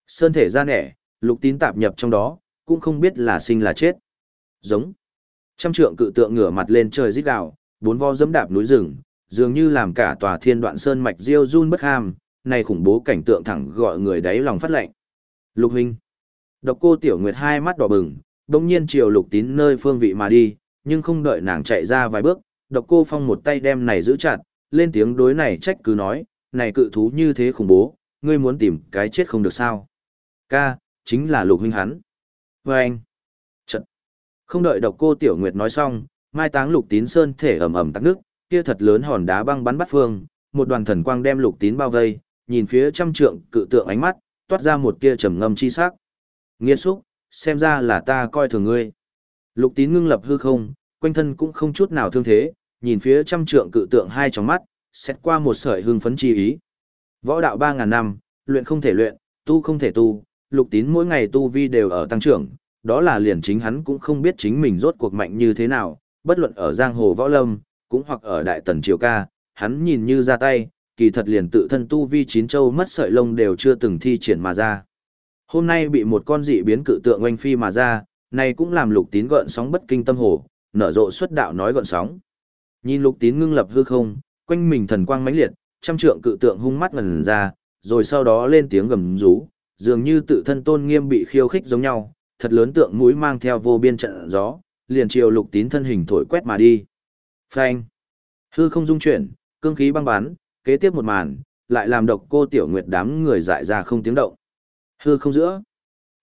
[SPEAKER 1] sơn thể ra nẻ, lục tín tạp nhập trong đó, cũng không biết là sinh là chết. Giống, trăm trượng cự tượng ngửa mặt lên trời rít gào, bốn vo dẫm đạp núi rừng, dường như làm cả tòa thiên đoạn sơn mạch diêu run bất ham, này khủng bố cảnh tượng thẳng gọi người đáy lòng phát lạnh. Lục huynh. Độc cô tiểu nguyệt hai mắt đỏ bừng, đồng nhiên chiều lục tín nơi phương vị mà đi, nhưng không đợi nàng chạy ra vài bước, độc cô phong một tay đem này giữ chặt, lên tiếng đối này trách cứ nói, này cự thú như thế khủng bố, ngươi muốn tìm cái chết không được sao. Ca, chính là lục huynh hắn. Và anh. Trận. Không đợi độc cô tiểu nguyệt nói xong, mai táng lục tín sơn thể ẩm ẩm tắc nước, kia thật lớn hòn đá băng bắn bắt phương, một đoàn thần quang đem lục tín bao vây, nhìn phía trăm trượng cự tượng ánh mắt, toát ra một tia trầm ngâm chi sắc. Nghiên xúc, xem ra là ta coi thường ngươi. Lục tín ngưng lập hư không, quanh thân cũng không chút nào thương thế, nhìn phía trăm trượng cự tượng hai trong mắt, xét qua một sợi hưng phấn chi ý. Võ đạo ba ngàn năm, luyện không thể luyện, tu không thể tu, lục tín mỗi ngày tu vi đều ở tăng trưởng, đó là liền chính hắn cũng không biết chính mình rốt cuộc mạnh như thế nào, bất luận ở giang hồ võ lâm, cũng hoặc ở đại tần triều ca, hắn nhìn như ra tay, kỳ thật liền tự thân tu vi chín châu mất sợi lông đều chưa từng thi triển mà ra. Hôm nay bị một con dị biến cự tượng oanh phi mà ra, này cũng làm lục tín gợn sóng bất kinh tâm hồ, nở rộ xuất đạo nói gợn sóng. Nhìn lục tín ngưng lập hư không, quanh mình thần quang mãnh liệt, trăm trượng cự tượng hung mắt ngần ra, rồi sau đó lên tiếng gầm rú, dường như tự thân tôn nghiêm bị khiêu khích giống nhau, thật lớn tượng mũi mang theo vô biên trận gió, liền chiều lục tín thân hình thổi quét mà đi. Phanh! Hư không dung chuyển, cương khí băng bắn, kế tiếp một màn, lại làm độc cô tiểu nguyệt đám người dại ra không tiếng động. Hư không giữa.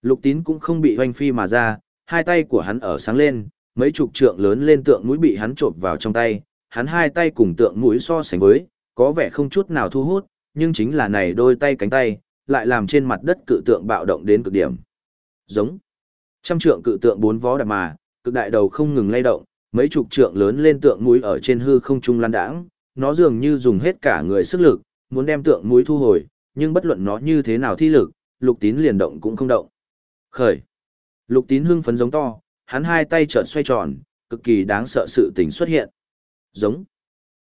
[SPEAKER 1] Lục tín cũng không bị hoanh phi mà ra, hai tay của hắn ở sáng lên, mấy chục trượng lớn lên tượng mũi bị hắn trộm vào trong tay, hắn hai tay cùng tượng mũi so sánh với, có vẻ không chút nào thu hút, nhưng chính là này đôi tay cánh tay, lại làm trên mặt đất cự tượng bạo động đến cực điểm. Giống. Trăm trượng cự tượng bốn vó đạp mà, cực đại đầu không ngừng lay động, mấy chục trượng lớn lên tượng mũi ở trên hư không trung lan đãng, nó dường như dùng hết cả người sức lực, muốn đem tượng mũi thu hồi, nhưng bất luận nó như thế nào thi lực, lục tín liền động cũng không động. Khởi. Lục tín hưng phấn giống to, hắn hai tay chợt xoay tròn, cực kỳ đáng sợ sự tình xuất hiện. Giống.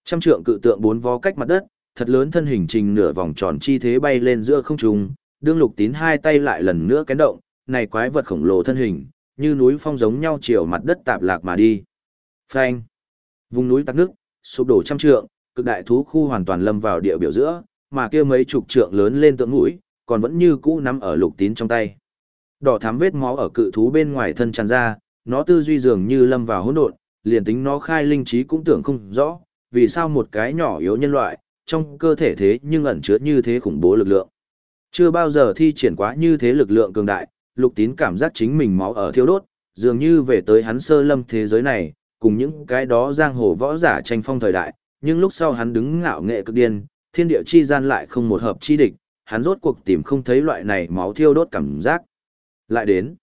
[SPEAKER 1] Trăm trượng cự tượng bốn vó cách mặt đất, thật lớn thân hình trình nửa vòng tròn chi thế bay lên giữa không trung, đương lục tín hai tay lại lần nữa kén động, này quái vật khổng lồ thân hình, như núi phong giống nhau chiều mặt đất tạp lạc mà đi. Phanh. Vùng núi tắc nước, sụp đổ trăm trượng, cực đại thú khu hoàn toàn lâm vào địa biểu giữa, mà kia mấy chục trượng lớn lên tượng mũi, còn vẫn như cũ nắm ở lục tín trong tay. Đỏ thắm vết máu ở cự thú bên ngoài thân tràn ra, nó tư duy dường như lâm vào hỗn độn, liền tính nó khai linh trí cũng tưởng không rõ, vì sao một cái nhỏ yếu nhân loại, trong cơ thể thế nhưng ẩn chứa như thế khủng bố lực lượng. Chưa bao giờ thi triển quá như thế lực lượng cường đại, lục tín cảm giác chính mình máu ở thiêu đốt, dường như về tới hắn sơ lâm thế giới này, cùng những cái đó giang hồ võ giả tranh phong thời đại, nhưng lúc sau hắn đứng ngạo nghệ cực điên, thiên địa chi gian lại không một hợp chi địch, hắn rốt cuộc tìm không thấy loại này máu thiêu đốt cảm giác. Lại đến,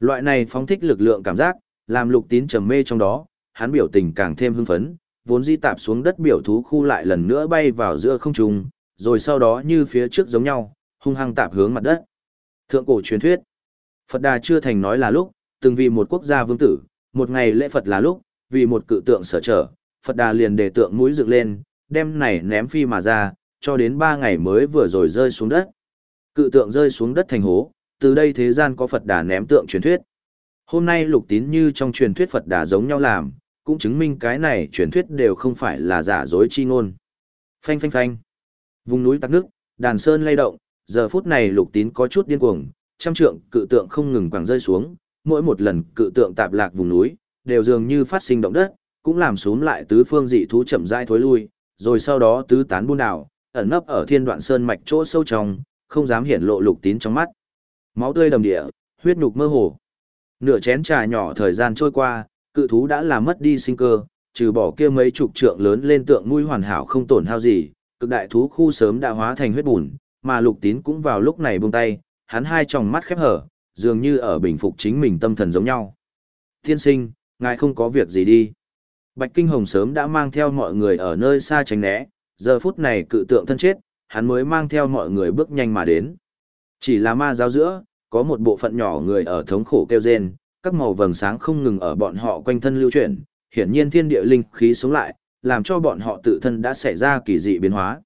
[SPEAKER 1] loại này phóng thích lực lượng cảm giác, làm lục tín trầm mê trong đó, hắn biểu tình càng thêm hưng phấn, vốn di tạp xuống đất biểu thú khu lại lần nữa bay vào giữa không trung, rồi sau đó như phía trước giống nhau, hung hăng tạp hướng mặt đất. Thượng cổ truyền thuyết, Phật Đà chưa thành nói là lúc, từng vì một quốc gia vương tử, một ngày lễ Phật là lúc, vì một cự tượng sở trở, Phật Đà liền để tượng mũi dựng lên, đem này ném phi mà ra, cho đến ba ngày mới vừa rồi rơi xuống đất. Cự tượng rơi xuống đất thành hố, từ đây thế gian có Phật Đà ném tượng truyền thuyết. Hôm nay lục tín như trong truyền thuyết Phật Đà giống nhau làm, cũng chứng minh cái này truyền thuyết đều không phải là giả dối chi ngôn. Phanh phanh phanh. Vùng núi tắc nước, đàn sơn lay động, giờ phút này lục tín có chút điên cuồng, trăm trượng cự tượng không ngừng quẳng rơi xuống, mỗi một lần cự tượng tạp lạc vùng núi, đều dường như phát sinh động đất, cũng làm xuống lại tứ phương dị thú chậm rãi thối lui, rồi sau đó tứ tán buôn đảo, ẩn nấp ở thiên đoạn sơn mạch chỗ sâu trong, không dám hiển lộ lục tín trong mắt. Máu tươi đầm địa, huyết nhục mơ hồ. Nửa chén trà nhỏ thời gian trôi qua, cự thú đã làm mất đi sinh cơ, trừ bỏ kia mấy chục trượng lớn lên tượng mũi hoàn hảo không tổn hao gì, cực đại thú khu sớm đã hóa thành huyết bùn, mà lục tín cũng vào lúc này buông tay, hắn hai tròng mắt khép hở, dường như ở bình phục chính mình tâm thần giống nhau. Tiên sinh, ngài không có việc gì đi. Bạch Kinh Hồng sớm đã mang theo mọi người ở nơi xa tránh né, giờ phút này cự tượng thân chết, hắn mới mang theo mọi người bước nhanh mà đến. Chỉ là ma giáo giữa, có một bộ phận nhỏ người ở thống khổ kêu rên, các màu vầng sáng không ngừng ở bọn họ quanh thân lưu chuyển, hiển nhiên thiên địa linh khí sống lại, làm cho bọn họ tự thân đã xảy ra kỳ dị biến hóa.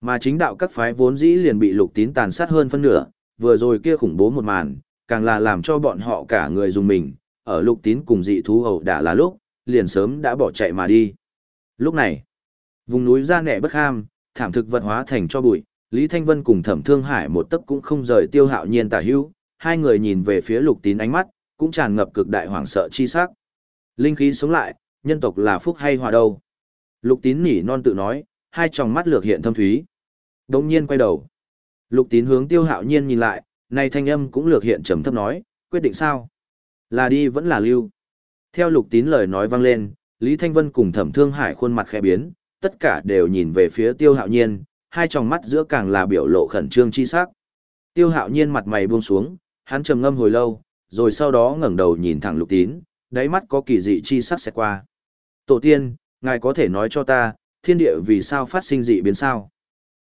[SPEAKER 1] Mà chính đạo các phái vốn dĩ liền bị lục tín tàn sát hơn phân nửa, vừa rồi kia khủng bố một màn, càng là làm cho bọn họ cả người dùng mình, ở lục tín cùng dị thú hầu đã là lúc, liền sớm đã bỏ chạy mà đi. Lúc này, vùng núi ra nẻ bất ham, thảm thực vật hóa thành cho bụi, Lý Thanh Vân cùng Thẩm Thương Hải một tấc cũng không rời Tiêu Hạo Nhiên tả hữu, hai người nhìn về phía Lục Tín ánh mắt, cũng tràn ngập cực đại hoảng sợ chi sắc. Linh khí sống lại, nhân tộc là phúc hay hòa đâu? Lục Tín nỉ non tự nói, hai tròng mắt lược hiện thâm thúy. Đống nhiên quay đầu. Lục Tín hướng Tiêu Hạo Nhiên nhìn lại, này thanh âm cũng lược hiện trầm thấp nói, quyết định sao? Là đi vẫn là lưu. Theo Lục Tín lời nói vang lên, Lý Thanh Vân cùng Thẩm Thương Hải khuôn mặt khẽ biến, tất cả đều nhìn về phía Tiêu Hạo Nhiên, hai tròng mắt giữa càng là biểu lộ khẩn trương chi sắc. Tiêu Hạo Nhiên mặt mày buông xuống, hắn trầm ngâm hồi lâu, rồi sau đó ngẩng đầu nhìn thẳng Lục Tín, đáy mắt có kỳ dị chi sắc xẹt qua. Tổ tiên, ngài có thể nói cho ta, thiên địa vì sao phát sinh dị biến sao?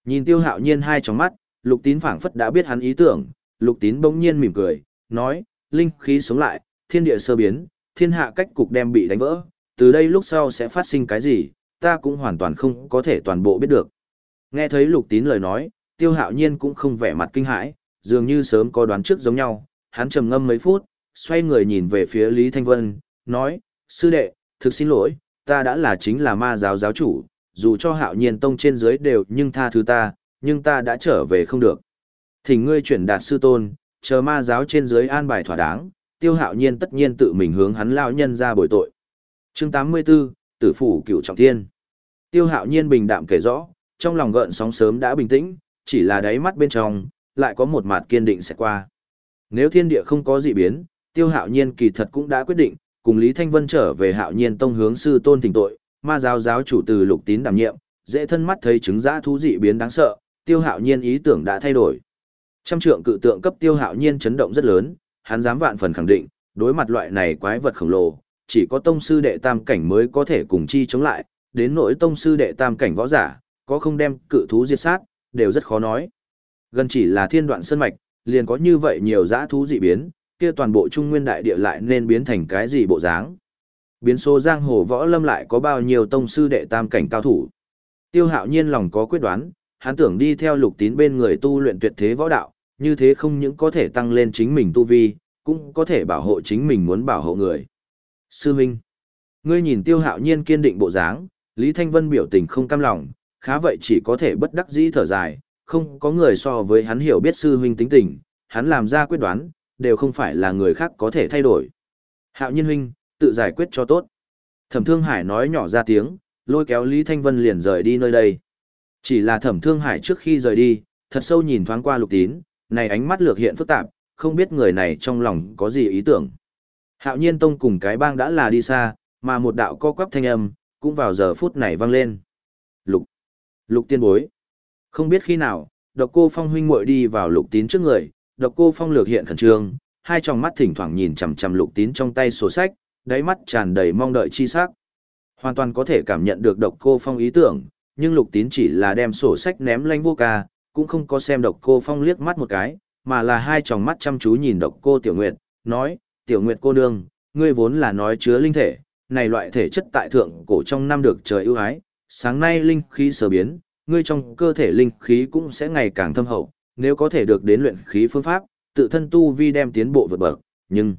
[SPEAKER 1] Nhìn Tiêu Hạo Nhiên hai tròng mắt, Lục Tín phảng phất đã biết hắn ý tưởng, Lục Tín bỗng nhiên mỉm cười, nói, linh khí sống lại, thiên địa sơ biến, thiên hạ cách cục đem bị đánh vỡ, từ đây lúc sau sẽ phát sinh cái gì, ta cũng hoàn toàn không có thể toàn bộ biết được. Nghe thấy lục tín lời nói, tiêu hạo nhiên cũng không vẻ mặt kinh hãi, dường như sớm có đoán trước giống nhau, hắn trầm ngâm mấy phút, xoay người nhìn về phía Lý Thanh Vân, nói, sư đệ, thực xin lỗi, ta đã là chính là ma giáo giáo chủ, dù cho hạo nhiên tông trên dưới đều nhưng tha thứ ta, nhưng ta đã trở về không được. Thỉnh ngươi chuyển đạt sư tôn, chờ ma giáo trên dưới an bài thỏa đáng, tiêu hạo nhiên tất nhiên tự mình hướng hắn lao nhân ra bồi tội. chương 84, Tử Phủ Cựu Trọng Thiên Tiêu hạo nhiên bình đạm kể rõ, trong lòng gợn sóng sớm đã bình tĩnh, chỉ là đáy mắt bên trong, lại có một mặt kiên định sẽ qua. Nếu thiên địa không có dị biến, tiêu hạo nhiên kỳ thật cũng đã quyết định, cùng Lý Thanh Vân trở về hạo nhiên tông hướng sư tôn thỉnh tội, ma giáo giáo chủ từ lục tín đảm nhiệm, dễ thân mắt thấy chứng giã thú dị biến đáng sợ, tiêu hạo nhiên ý tưởng đã thay đổi. Trăm trượng cự tượng cấp tiêu hạo nhiên chấn động rất lớn, hắn dám vạn phần khẳng định, đối mặt loại này quái vật khổng lồ, chỉ có tông sư đệ tam cảnh mới có thể cùng chi chống lại, đến nỗi tông sư đệ tam cảnh võ giả, có không đem cự thú diệt sát, đều rất khó nói. Gần chỉ là thiên đoạn sơn mạch, liền có như vậy nhiều dã thú dị biến, kia toàn bộ trung nguyên đại địa lại nên biến thành cái gì bộ dáng. Biến số giang hồ võ lâm lại có bao nhiêu tông sư đệ tam cảnh cao thủ. Tiêu hạo nhiên lòng có quyết đoán, hắn tưởng đi theo lục tín bên người tu luyện tuyệt thế võ đạo, như thế không những có thể tăng lên chính mình tu vi, cũng có thể bảo hộ chính mình muốn bảo hộ người. Sư Minh, ngươi nhìn tiêu hạo nhiên kiên định bộ dáng, Lý Thanh Vân biểu tình không cam lòng, khá vậy chỉ có thể bất đắc dĩ thở dài, không có người so với hắn hiểu biết sư huynh tính tình, hắn làm ra quyết đoán, đều không phải là người khác có thể thay đổi. Hạo nhiên huynh, tự giải quyết cho tốt. Thẩm Thương Hải nói nhỏ ra tiếng, lôi kéo Lý Thanh Vân liền rời đi nơi đây. Chỉ là Thẩm Thương Hải trước khi rời đi, thật sâu nhìn thoáng qua Lục Tín, này ánh mắt lược hiện phức tạp, không biết người này trong lòng có gì ý tưởng. Hạo nhiên tông cùng cái bang đã là đi xa, mà một đạo co quắp thanh âm, cũng vào giờ phút này vang lên. Lục, lục tiên bối. Không biết khi nào, độc cô phong huynh muội đi vào lục tín trước người, độc cô phong lược hiện khẩn trương, hai tròng mắt thỉnh thoảng nhìn chằm chằm lục tín trong tay sổ sách, đáy mắt tràn đầy mong đợi chi sắc. Hoàn toàn có thể cảm nhận được độc cô phong ý tưởng, nhưng lục tín chỉ là đem sổ sách ném lanh vô ca, cũng không có xem độc cô phong liếc mắt một cái, mà là hai tròng mắt chăm chú nhìn độc cô tiểu nguyệt, nói, tiểu nguyệt cô nương, ngươi vốn là nói chứa linh thể, này loại thể chất tại thượng cổ trong năm được trời ưu ái, sáng nay linh khí sở biến, ngươi trong cơ thể linh khí cũng sẽ ngày càng thâm hậu, nếu có thể được đến luyện khí phương pháp, tự thân tu vi đem tiến bộ vượt bậc, nhưng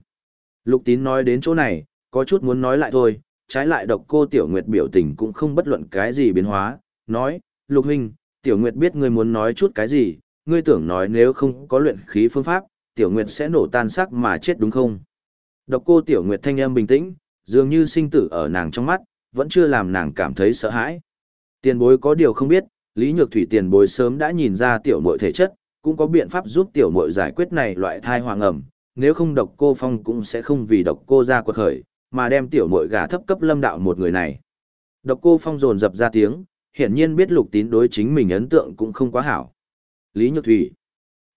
[SPEAKER 1] Lục Tín nói đến chỗ này, có chút muốn nói lại thôi, trái lại độc cô Tiểu Nguyệt biểu tình cũng không bất luận cái gì biến hóa, nói, Lục Huynh, Tiểu Nguyệt biết ngươi muốn nói chút cái gì, ngươi tưởng nói nếu không có luyện khí phương pháp, Tiểu Nguyệt sẽ nổ tan xác mà chết đúng không? Độc cô Tiểu Nguyệt thanh âm bình tĩnh, dường như sinh tử ở nàng trong mắt, vẫn chưa làm nàng cảm thấy sợ hãi. Tiền bối có điều không biết, Lý Nhược Thủy tiền bối sớm đã nhìn ra tiểu muội thể chất, cũng có biện pháp giúp tiểu muội giải quyết này loại thai hoàng ẩm, nếu không độc cô phong cũng sẽ không vì độc cô ra quật khởi, mà đem tiểu muội gả thấp cấp lâm đạo một người này. Độc cô phong rồn dập ra tiếng, hiển nhiên biết lục tín đối chính mình ấn tượng cũng không quá hảo. Lý Nhược Thủy.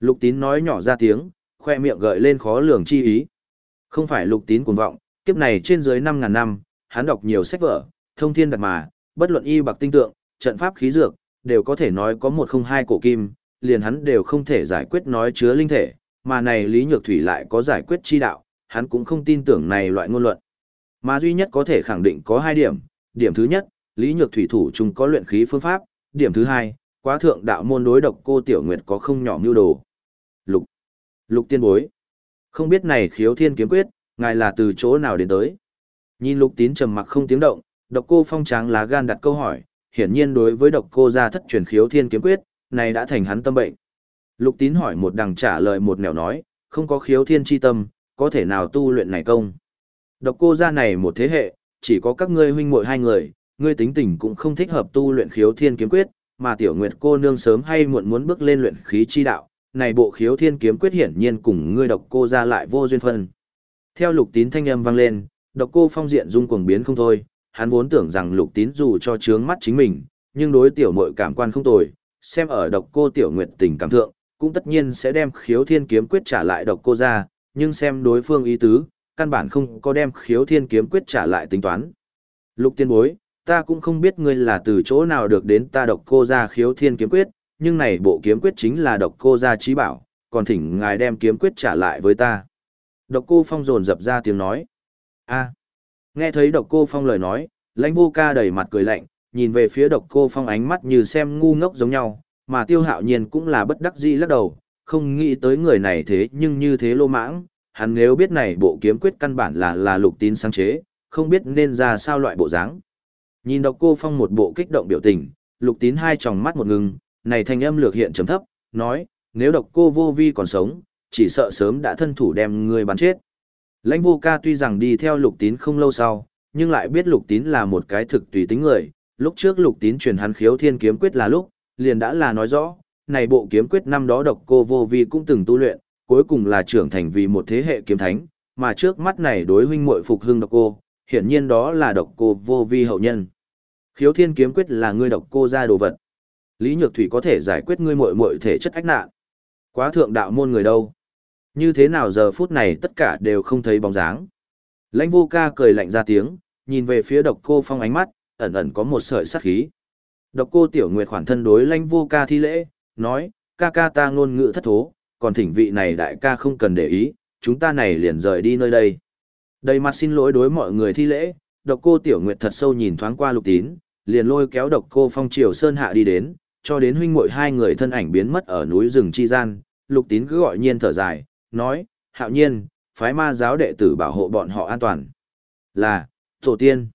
[SPEAKER 1] Lục tín nói nhỏ ra tiếng, khoe miệng gợi lên khó lường chi ý. Không phải lục tín cuồng vọng, kiếp này trên dưới 5.000 năm, hắn đọc nhiều sách vở, thông thiên đặt mà, bất luận y bạc tinh tượng, trận pháp khí dược, đều có thể nói có một không hai cổ kim, liền hắn đều không thể giải quyết nói chứa linh thể, mà này Lý Nhược Thủy lại có giải quyết chi đạo, hắn cũng không tin tưởng này loại ngôn luận. Mà duy nhất có thể khẳng định có hai điểm, điểm thứ nhất, Lý Nhược Thủy thủ chung có luyện khí phương pháp, điểm thứ hai, quá thượng đạo môn đối độc cô Tiểu Nguyệt có không nhỏ mưu đồ. Lục, lục tiên bối, không biết này khiếu thiên kiếm quyết, ngài là từ chỗ nào đến tới. Nhìn lục tín trầm mặc không tiếng động, độc cô phong tráng lá gan đặt câu hỏi, hiển nhiên đối với độc cô gia thất truyền khiếu thiên kiếm quyết, này đã thành hắn tâm bệnh. Lục tín hỏi một đằng trả lời một nẻo nói, không có khiếu thiên chi tâm, có thể nào tu luyện này công. Độc cô gia này một thế hệ, chỉ có các ngươi huynh muội hai người, ngươi tính tình cũng không thích hợp tu luyện khiếu thiên kiếm quyết, mà tiểu nguyệt cô nương sớm hay muộn muốn bước lên luyện khí chi đạo, này bộ khiếu thiên kiếm quyết hiển nhiên cùng ngươi độc cô gia lại vô duyên phân. Theo lục tín thanh âm vang lên, độc cô phong diện dung cuồng biến không thôi, hắn vốn tưởng rằng lục tín dù cho trướng mắt chính mình, nhưng đối tiểu mội cảm quan không tồi, xem ở độc cô tiểu nguyệt tình cảm thượng, cũng tất nhiên sẽ đem khiếu thiên kiếm quyết trả lại độc cô ra, nhưng xem đối phương ý tứ, căn bản không có đem khiếu thiên kiếm quyết trả lại tính toán. Lục tiên bối, ta cũng không biết ngươi là từ chỗ nào được đến ta độc cô ra khiếu thiên kiếm quyết, nhưng này bộ kiếm quyết chính là độc cô ra trí bảo, còn thỉnh ngài đem kiếm quyết trả lại với ta. Độc cô phong dồn dập ra tiếng nói. a nghe thấy độc cô phong lời nói, lãnh vô ca đầy mặt cười lạnh, nhìn về phía độc cô phong ánh mắt như xem ngu ngốc giống nhau, mà tiêu hạo nhiên cũng là bất đắc dĩ lắc đầu, không nghĩ tới người này thế nhưng như thế lô mãng, hắn nếu biết này bộ kiếm quyết căn bản là là lục tín sáng chế, không biết nên ra sao loại bộ dáng. Nhìn độc cô phong một bộ kích động biểu tình, lục tín hai tròng mắt một ngừng, này thanh âm lược hiện trầm thấp, nói, nếu độc cô vô vi còn sống, chỉ sợ sớm đã thân thủ đem người bắn chết. Lãnh vô ca tuy rằng đi theo lục tín không lâu sau, nhưng lại biết lục tín là một cái thực tùy tính người, lúc trước lục tín truyền hắn khiếu thiên kiếm quyết là lúc, liền đã là nói rõ, này bộ kiếm quyết năm đó độc cô vô vi cũng từng tu luyện, cuối cùng là trưởng thành vì một thế hệ kiếm thánh, mà trước mắt này đối huynh muội phục hưng độc cô, hiển nhiên đó là độc cô vô vi hậu nhân. Khiếu thiên kiếm quyết là ngươi độc cô ra đồ vật. Lý Nhược Thủy có thể giải quyết ngươi muội muội thể chất ách nạn. Quá thượng đạo môn người đâu? Như thế nào giờ phút này tất cả đều không thấy bóng dáng. Lãnh vô ca cười lạnh ra tiếng, nhìn về phía độc cô phong ánh mắt, ẩn ẩn có một sợi sát khí. Độc cô tiểu nguyệt khoản thân đối lãnh vô ca thi lễ, nói, ca ca ta ngôn ngữ thất thố, còn thỉnh vị này đại ca không cần để ý, chúng ta này liền rời đi nơi đây. Đầy mặt xin lỗi đối mọi người thi lễ, độc cô tiểu nguyệt thật sâu nhìn thoáng qua lục tín, liền lôi kéo độc cô phong triều sơn hạ đi đến, cho đến huynh muội hai người thân ảnh biến mất ở núi rừng chi gian, lục tín cứ gọi nhiên thở dài, nói, hạo nhiên, phái ma giáo đệ tử bảo hộ bọn họ an toàn. Là, tổ tiên.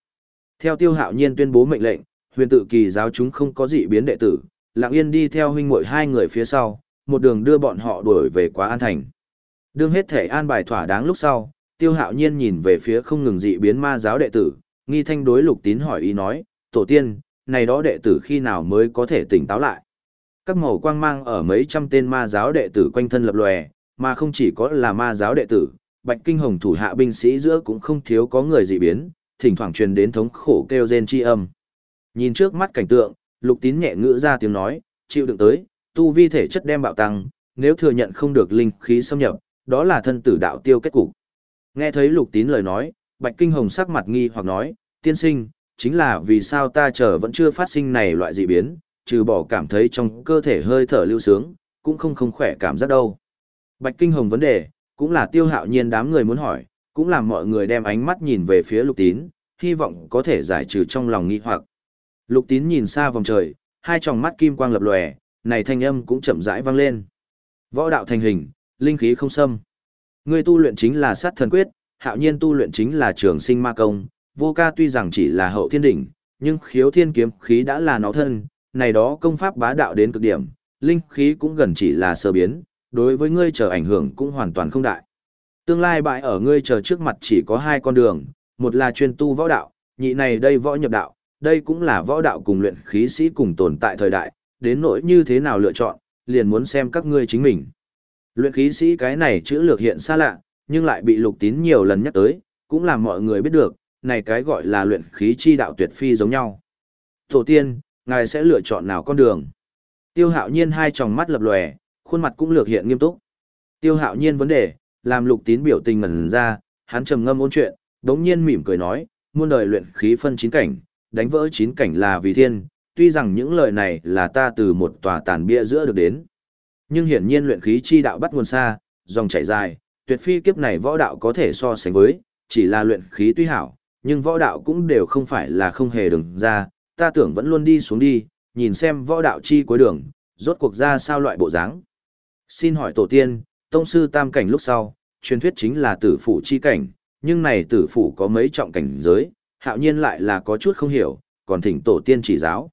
[SPEAKER 1] Theo tiêu hạo nhiên tuyên bố mệnh lệnh, huyền tự kỳ giáo chúng không có gì biến đệ tử, lặng yên đi theo huynh muội hai người phía sau, một đường đưa bọn họ đuổi về quá an thành. Đương hết thể an bài thỏa đáng lúc sau, tiêu hạo nhiên nhìn về phía không ngừng dị biến ma giáo đệ tử, nghi thanh đối lục tín hỏi ý nói, tổ tiên, này đó đệ tử khi nào mới có thể tỉnh táo lại. Các màu quang mang ở mấy trăm tên ma giáo đệ tử quanh thân lập lòe, mà không chỉ có là ma giáo đệ tử, bạch kinh hồng thủ hạ binh sĩ giữa cũng không thiếu có người dị biến, thỉnh thoảng truyền đến thống khổ kêu rên chi âm. Nhìn trước mắt cảnh tượng, lục tín nhẹ ngữ ra tiếng nói, chịu đựng tới, tu vi thể chất đem bạo tăng, nếu thừa nhận không được linh khí xâm nhập, đó là thân tử đạo tiêu kết cục. Nghe thấy lục tín lời nói, bạch kinh hồng sắc mặt nghi hoặc nói, tiên sinh, chính là vì sao ta chờ vẫn chưa phát sinh này loại dị biến, trừ bỏ cảm thấy trong cơ thể hơi thở lưu sướng, cũng không không khỏe cảm giác đâu. Bạch Kinh Hồng vấn đề, cũng là tiêu hạo nhiên đám người muốn hỏi, cũng làm mọi người đem ánh mắt nhìn về phía lục tín, hy vọng có thể giải trừ trong lòng nghi hoặc. Lục tín nhìn xa vòng trời, hai tròng mắt kim quang lập lòe, này thanh âm cũng chậm rãi vang lên. Võ đạo thành hình, linh khí không xâm. Người tu luyện chính là sát thần quyết, hạo nhiên tu luyện chính là trường sinh ma công, vô ca tuy rằng chỉ là hậu thiên đỉnh, nhưng khiếu thiên kiếm khí đã là nó thân, này đó công pháp bá đạo đến cực điểm, linh khí cũng gần chỉ là sơ biến, đối với ngươi chờ ảnh hưởng cũng hoàn toàn không đại. Tương lai bại ở ngươi chờ trước mặt chỉ có hai con đường, một là chuyên tu võ đạo, nhị này đây võ nhập đạo, đây cũng là võ đạo cùng luyện khí sĩ cùng tồn tại thời đại, đến nỗi như thế nào lựa chọn, liền muốn xem các ngươi chính mình. Luyện khí sĩ cái này chữ lược hiện xa lạ, nhưng lại bị lục tín nhiều lần nhắc tới, cũng làm mọi người biết được, này cái gọi là luyện khí chi đạo tuyệt phi giống nhau. Tổ tiên, ngài sẽ lựa chọn nào con đường? Tiêu hạo nhiên hai tròng mắt lập lòe, khuôn mặt cũng lược hiện nghiêm túc. Tiêu hạo nhiên vấn đề, làm lục tín biểu tình ngẩn ra, hắn trầm ngâm ôn chuyện, đống nhiên mỉm cười nói, muôn đời luyện khí phân chín cảnh, đánh vỡ chín cảnh là vì thiên, tuy rằng những lời này là ta từ một tòa tàn bia giữa được đến. Nhưng hiển nhiên luyện khí chi đạo bắt nguồn xa, dòng chảy dài, tuyệt phi kiếp này võ đạo có thể so sánh với, chỉ là luyện khí tuy hảo, nhưng võ đạo cũng đều không phải là không hề đường ra, ta tưởng vẫn luôn đi xuống đi, nhìn xem võ đạo chi cuối đường, rốt cuộc ra sao loại bộ dáng. Xin hỏi tổ tiên, tông sư tam cảnh lúc sau, truyền thuyết chính là tử phủ chi cảnh, nhưng này tử phủ có mấy trọng cảnh giới, hạo nhiên lại là có chút không hiểu, còn thỉnh tổ tiên chỉ giáo.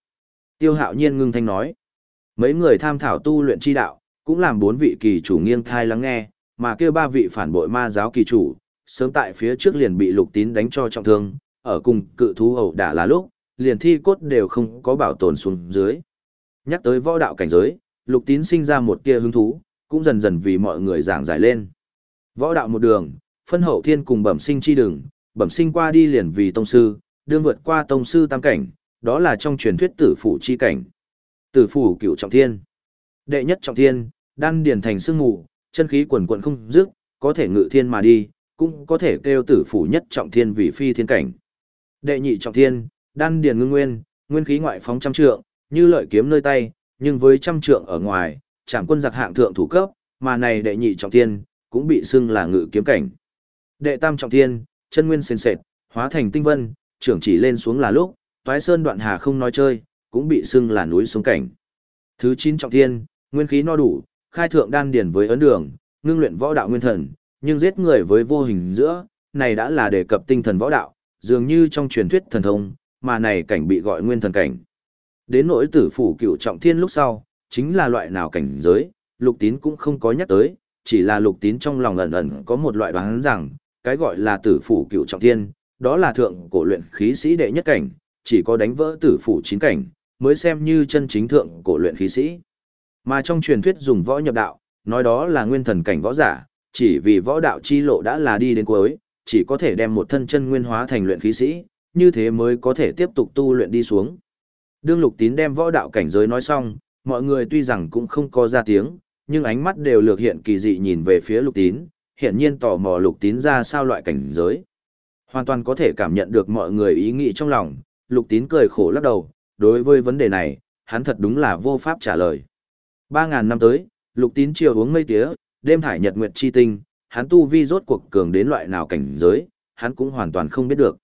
[SPEAKER 1] Tiêu hạo nhiên ngưng thanh nói, mấy người tham thảo tu luyện chi đạo, cũng làm bốn vị kỳ chủ nghiêng thai lắng nghe, mà kêu ba vị phản bội ma giáo kỳ chủ, sớm tại phía trước liền bị lục tín đánh cho trọng thương, ở cùng cự thú ẩu đả là lúc, liền thi cốt đều không có bảo tồn xuống dưới. Nhắc tới võ đạo cảnh giới, lục tín sinh ra một tia hứng thú, cũng dần dần vì mọi người giảng giải lên. Võ đạo một đường, phân hậu thiên cùng bẩm sinh chi đường, bẩm sinh qua đi liền vì tông sư, đương vượt qua tông sư tam cảnh, đó là trong truyền thuyết tử phủ chi cảnh. Tử phủ cựu trọng thiên. Đệ nhất trọng thiên, đan điền thành sương mù, chân khí quần quần không dứt, có thể ngự thiên mà đi, cũng có thể kêu tử phủ nhất trọng thiên vì phi thiên cảnh. Đệ nhị trọng thiên, đan điền ngưng nguyên, nguyên khí ngoại phóng trăm trượng, như lợi kiếm nơi tay, nhưng với trăm trượng ở ngoài, chẳng quân giặc hạng thượng thủ cấp, mà này đệ nhị trọng thiên, cũng bị xưng là ngự kiếm cảnh. Đệ tam trọng thiên, chân nguyên sền sệt, hóa thành tinh vân, trưởng chỉ lên xuống là lúc, toái sơn đoạn hà không nói chơi, cũng bị xưng là núi xuống cảnh. Thứ chín trọng thiên, nguyên khí no đủ, khai thượng đan điển với ấn đường, ngưng luyện võ đạo nguyên thần, nhưng giết người với vô hình giữa, này đã là đề cập tinh thần võ đạo, dường như trong truyền thuyết thần thông, mà này cảnh bị gọi nguyên thần cảnh. Đến nỗi tử phủ cựu trọng thiên lúc sau, chính là loại nào cảnh giới, lục tín cũng không có nhắc tới, chỉ là lục tín trong lòng ẩn ẩn có một loại đoán rằng, cái gọi là tử phủ cựu trọng thiên, đó là thượng cổ luyện khí sĩ đệ nhất cảnh, chỉ có đánh vỡ tử phủ chín cảnh, mới xem như chân chính thượng cổ luyện khí sĩ. Mà trong truyền thuyết dùng võ nhập đạo, nói đó là nguyên thần cảnh võ giả, chỉ vì võ đạo chi lộ đã là đi đến cuối, chỉ có thể đem một thân chân nguyên hóa thành luyện khí sĩ, như thế mới có thể tiếp tục tu luyện đi xuống. Đương Lục Tín đem võ đạo cảnh giới nói xong, mọi người tuy rằng cũng không có ra tiếng, nhưng ánh mắt đều lược hiện kỳ dị nhìn về phía Lục Tín, hiện nhiên tò mò Lục Tín ra sao loại cảnh giới. Hoàn toàn có thể cảm nhận được mọi người ý nghĩ trong lòng, Lục Tín cười khổ lắc đầu, đối với vấn đề này, hắn thật đúng là vô pháp trả lời. Ba ngàn năm tới, Lục Tín chiều uống mây tía, đêm thải nhật nguyệt chi tinh, hắn tu vi rốt cuộc cường đến loại nào cảnh giới, hắn cũng hoàn toàn không biết được.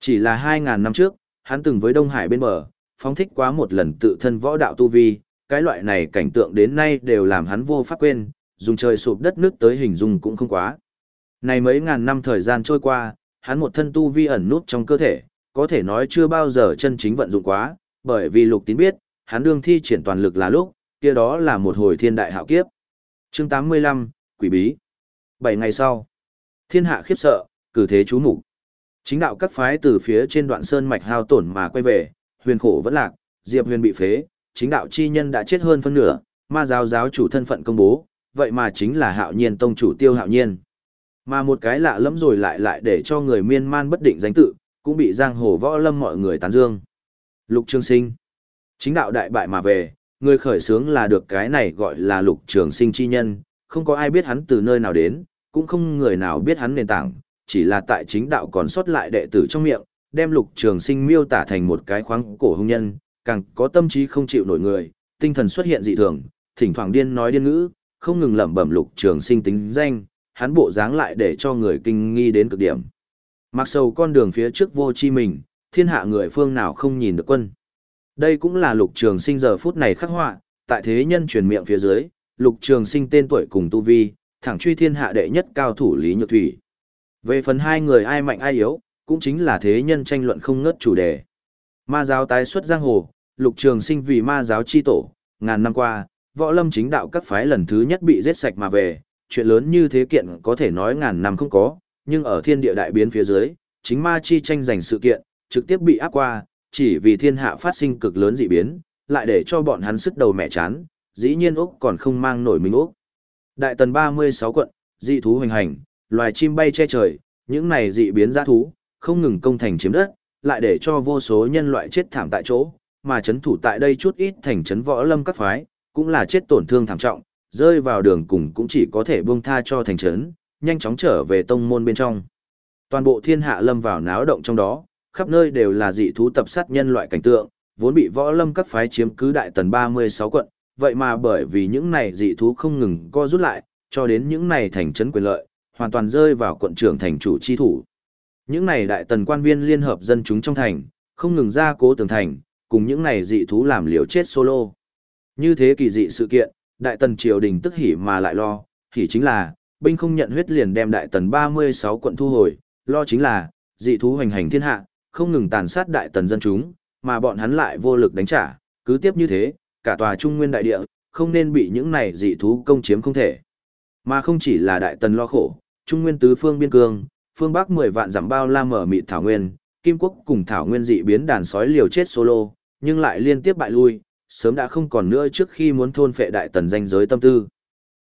[SPEAKER 1] Chỉ là hai ngàn năm trước, hắn từng với Đông Hải bên bờ, phóng thích quá một lần tự thân võ đạo tu vi, cái loại này cảnh tượng đến nay đều làm hắn vô pháp quên, dùng trời sụp đất nước tới hình dung cũng không quá. Này mấy ngàn năm thời gian trôi qua, hắn một thân tu vi ẩn nút trong cơ thể, có thể nói chưa bao giờ chân chính vận dụng quá, bởi vì lục tín biết, hắn đương thi triển toàn lực là lúc, kia đó là một hồi thiên đại hạo kiếp. Chương 85, Quỷ bí. 7 ngày sau, thiên hạ khiếp sợ, cử thế chú mục Chính đạo các phái từ phía trên đoạn sơn mạch hao tổn mà quay về, huyền khổ vẫn lạc, Diệp Huyền bị phế, chính đạo chi nhân đã chết hơn phân nửa, ma giáo giáo chủ thân phận công bố, vậy mà chính là hạo nhiên tông chủ tiêu hạo nhiên. Mà một cái lạ lẫm rồi lại lại để cho người miên man bất định danh tự, cũng bị giang hồ võ lâm mọi người tán dương. Lục Trường Sinh. Chính đạo đại bại mà về, người khởi sướng là được cái này gọi là Lục Trường Sinh chi nhân, không có ai biết hắn từ nơi nào đến, cũng không người nào biết hắn nền tảng, chỉ là tại chính đạo còn sót lại đệ tử trong miệng, đem Lục Trường Sinh miêu tả thành một cái khoáng cổ hung nhân, càng có tâm trí không chịu nổi người, tinh thần xuất hiện dị thường, thỉnh thoảng điên nói điên ngữ, không ngừng lẩm bẩm Lục Trường Sinh tính danh, hắn bộ dáng lại để cho người kinh nghi đến cực điểm. Mặc sầu con đường phía trước vô chi mình, thiên hạ người phương nào không nhìn được quân. Đây cũng là lục trường sinh giờ phút này khắc họa, tại thế nhân truyền miệng phía dưới, lục trường sinh tên tuổi cùng tu vi, thẳng truy thiên hạ đệ nhất cao thủ Lý Nhược Thủy. Về phần hai người ai mạnh ai yếu, cũng chính là thế nhân tranh luận không ngớt chủ đề. Ma giáo tái xuất giang hồ, lục trường sinh vì ma giáo chi tổ, ngàn năm qua, võ lâm chính đạo các phái lần thứ nhất bị giết sạch mà về, chuyện lớn như thế kiện có thể nói ngàn năm không có, nhưng ở thiên địa đại biến phía dưới, chính ma chi tranh giành sự kiện, trực tiếp bị áp qua, chỉ vì thiên hạ phát sinh cực lớn dị biến, lại để cho bọn hắn sức đầu mẹ chán, dĩ nhiên Úc còn không mang nổi mình Úc. Đại tần 36 quận, dị thú hoành hành, loài chim bay che trời, những này dị biến giã thú, không ngừng công thành chiếm đất, lại để cho vô số nhân loại chết thảm tại chỗ, mà chấn thủ tại đây chút ít thành trấn võ lâm các phái, cũng là chết tổn thương thảm trọng, rơi vào đường cùng cũng chỉ có thể buông tha cho thành trấn, nhanh chóng trở về tông môn bên trong. Toàn bộ thiên hạ lâm vào náo động trong đó, khắp nơi đều là dị thú tập sát nhân loại cảnh tượng, vốn bị võ lâm các phái chiếm cứ đại tần 36 quận, vậy mà bởi vì những này dị thú không ngừng co rút lại, cho đến những này thành trấn quyền lợi, hoàn toàn rơi vào quận trưởng thành chủ chi thủ. Những này đại tần quan viên liên hợp dân chúng trong thành, không ngừng ra cố tường thành, cùng những này dị thú làm liều chết solo. Như thế kỳ dị sự kiện, đại tần triều đình tức hỉ mà lại lo, hỉ chính là, binh không nhận huyết liền đem đại tần 36 quận thu hồi, lo chính là, dị thú hoành hành thiên hạ, không ngừng tàn sát đại tần dân chúng, mà bọn hắn lại vô lực đánh trả, cứ tiếp như thế, cả tòa trung nguyên đại địa, không nên bị những này dị thú công chiếm không thể. Mà không chỉ là đại tần lo khổ, trung nguyên tứ phương biên cương, phương bắc 10 vạn giảm bao la mở mịt thảo nguyên, kim quốc cùng thảo nguyên dị biến đàn sói liều chết solo, nhưng lại liên tiếp bại lui, sớm đã không còn nữa trước khi muốn thôn phệ đại tần danh giới tâm tư.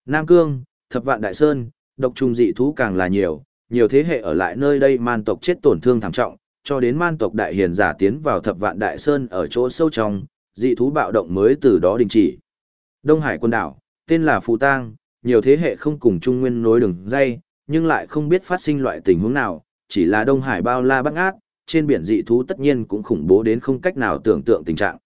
[SPEAKER 1] Nam Cương, thập vạn đại sơn, độc trùng dị thú càng là nhiều, nhiều thế hệ ở lại nơi đây man tộc chết tổn thương thảm trọng, cho đến man tộc đại hiền giả tiến vào thập vạn đại sơn ở chỗ sâu trong, dị thú bạo động mới từ đó đình chỉ. Đông Hải quân đảo, tên là Phù Tang, nhiều thế hệ không cùng Trung Nguyên nối đường dây, nhưng lại không biết phát sinh loại tình huống nào, chỉ là Đông Hải bao la bắc ác, trên biển dị thú tất nhiên cũng khủng bố đến không cách nào tưởng tượng tình trạng.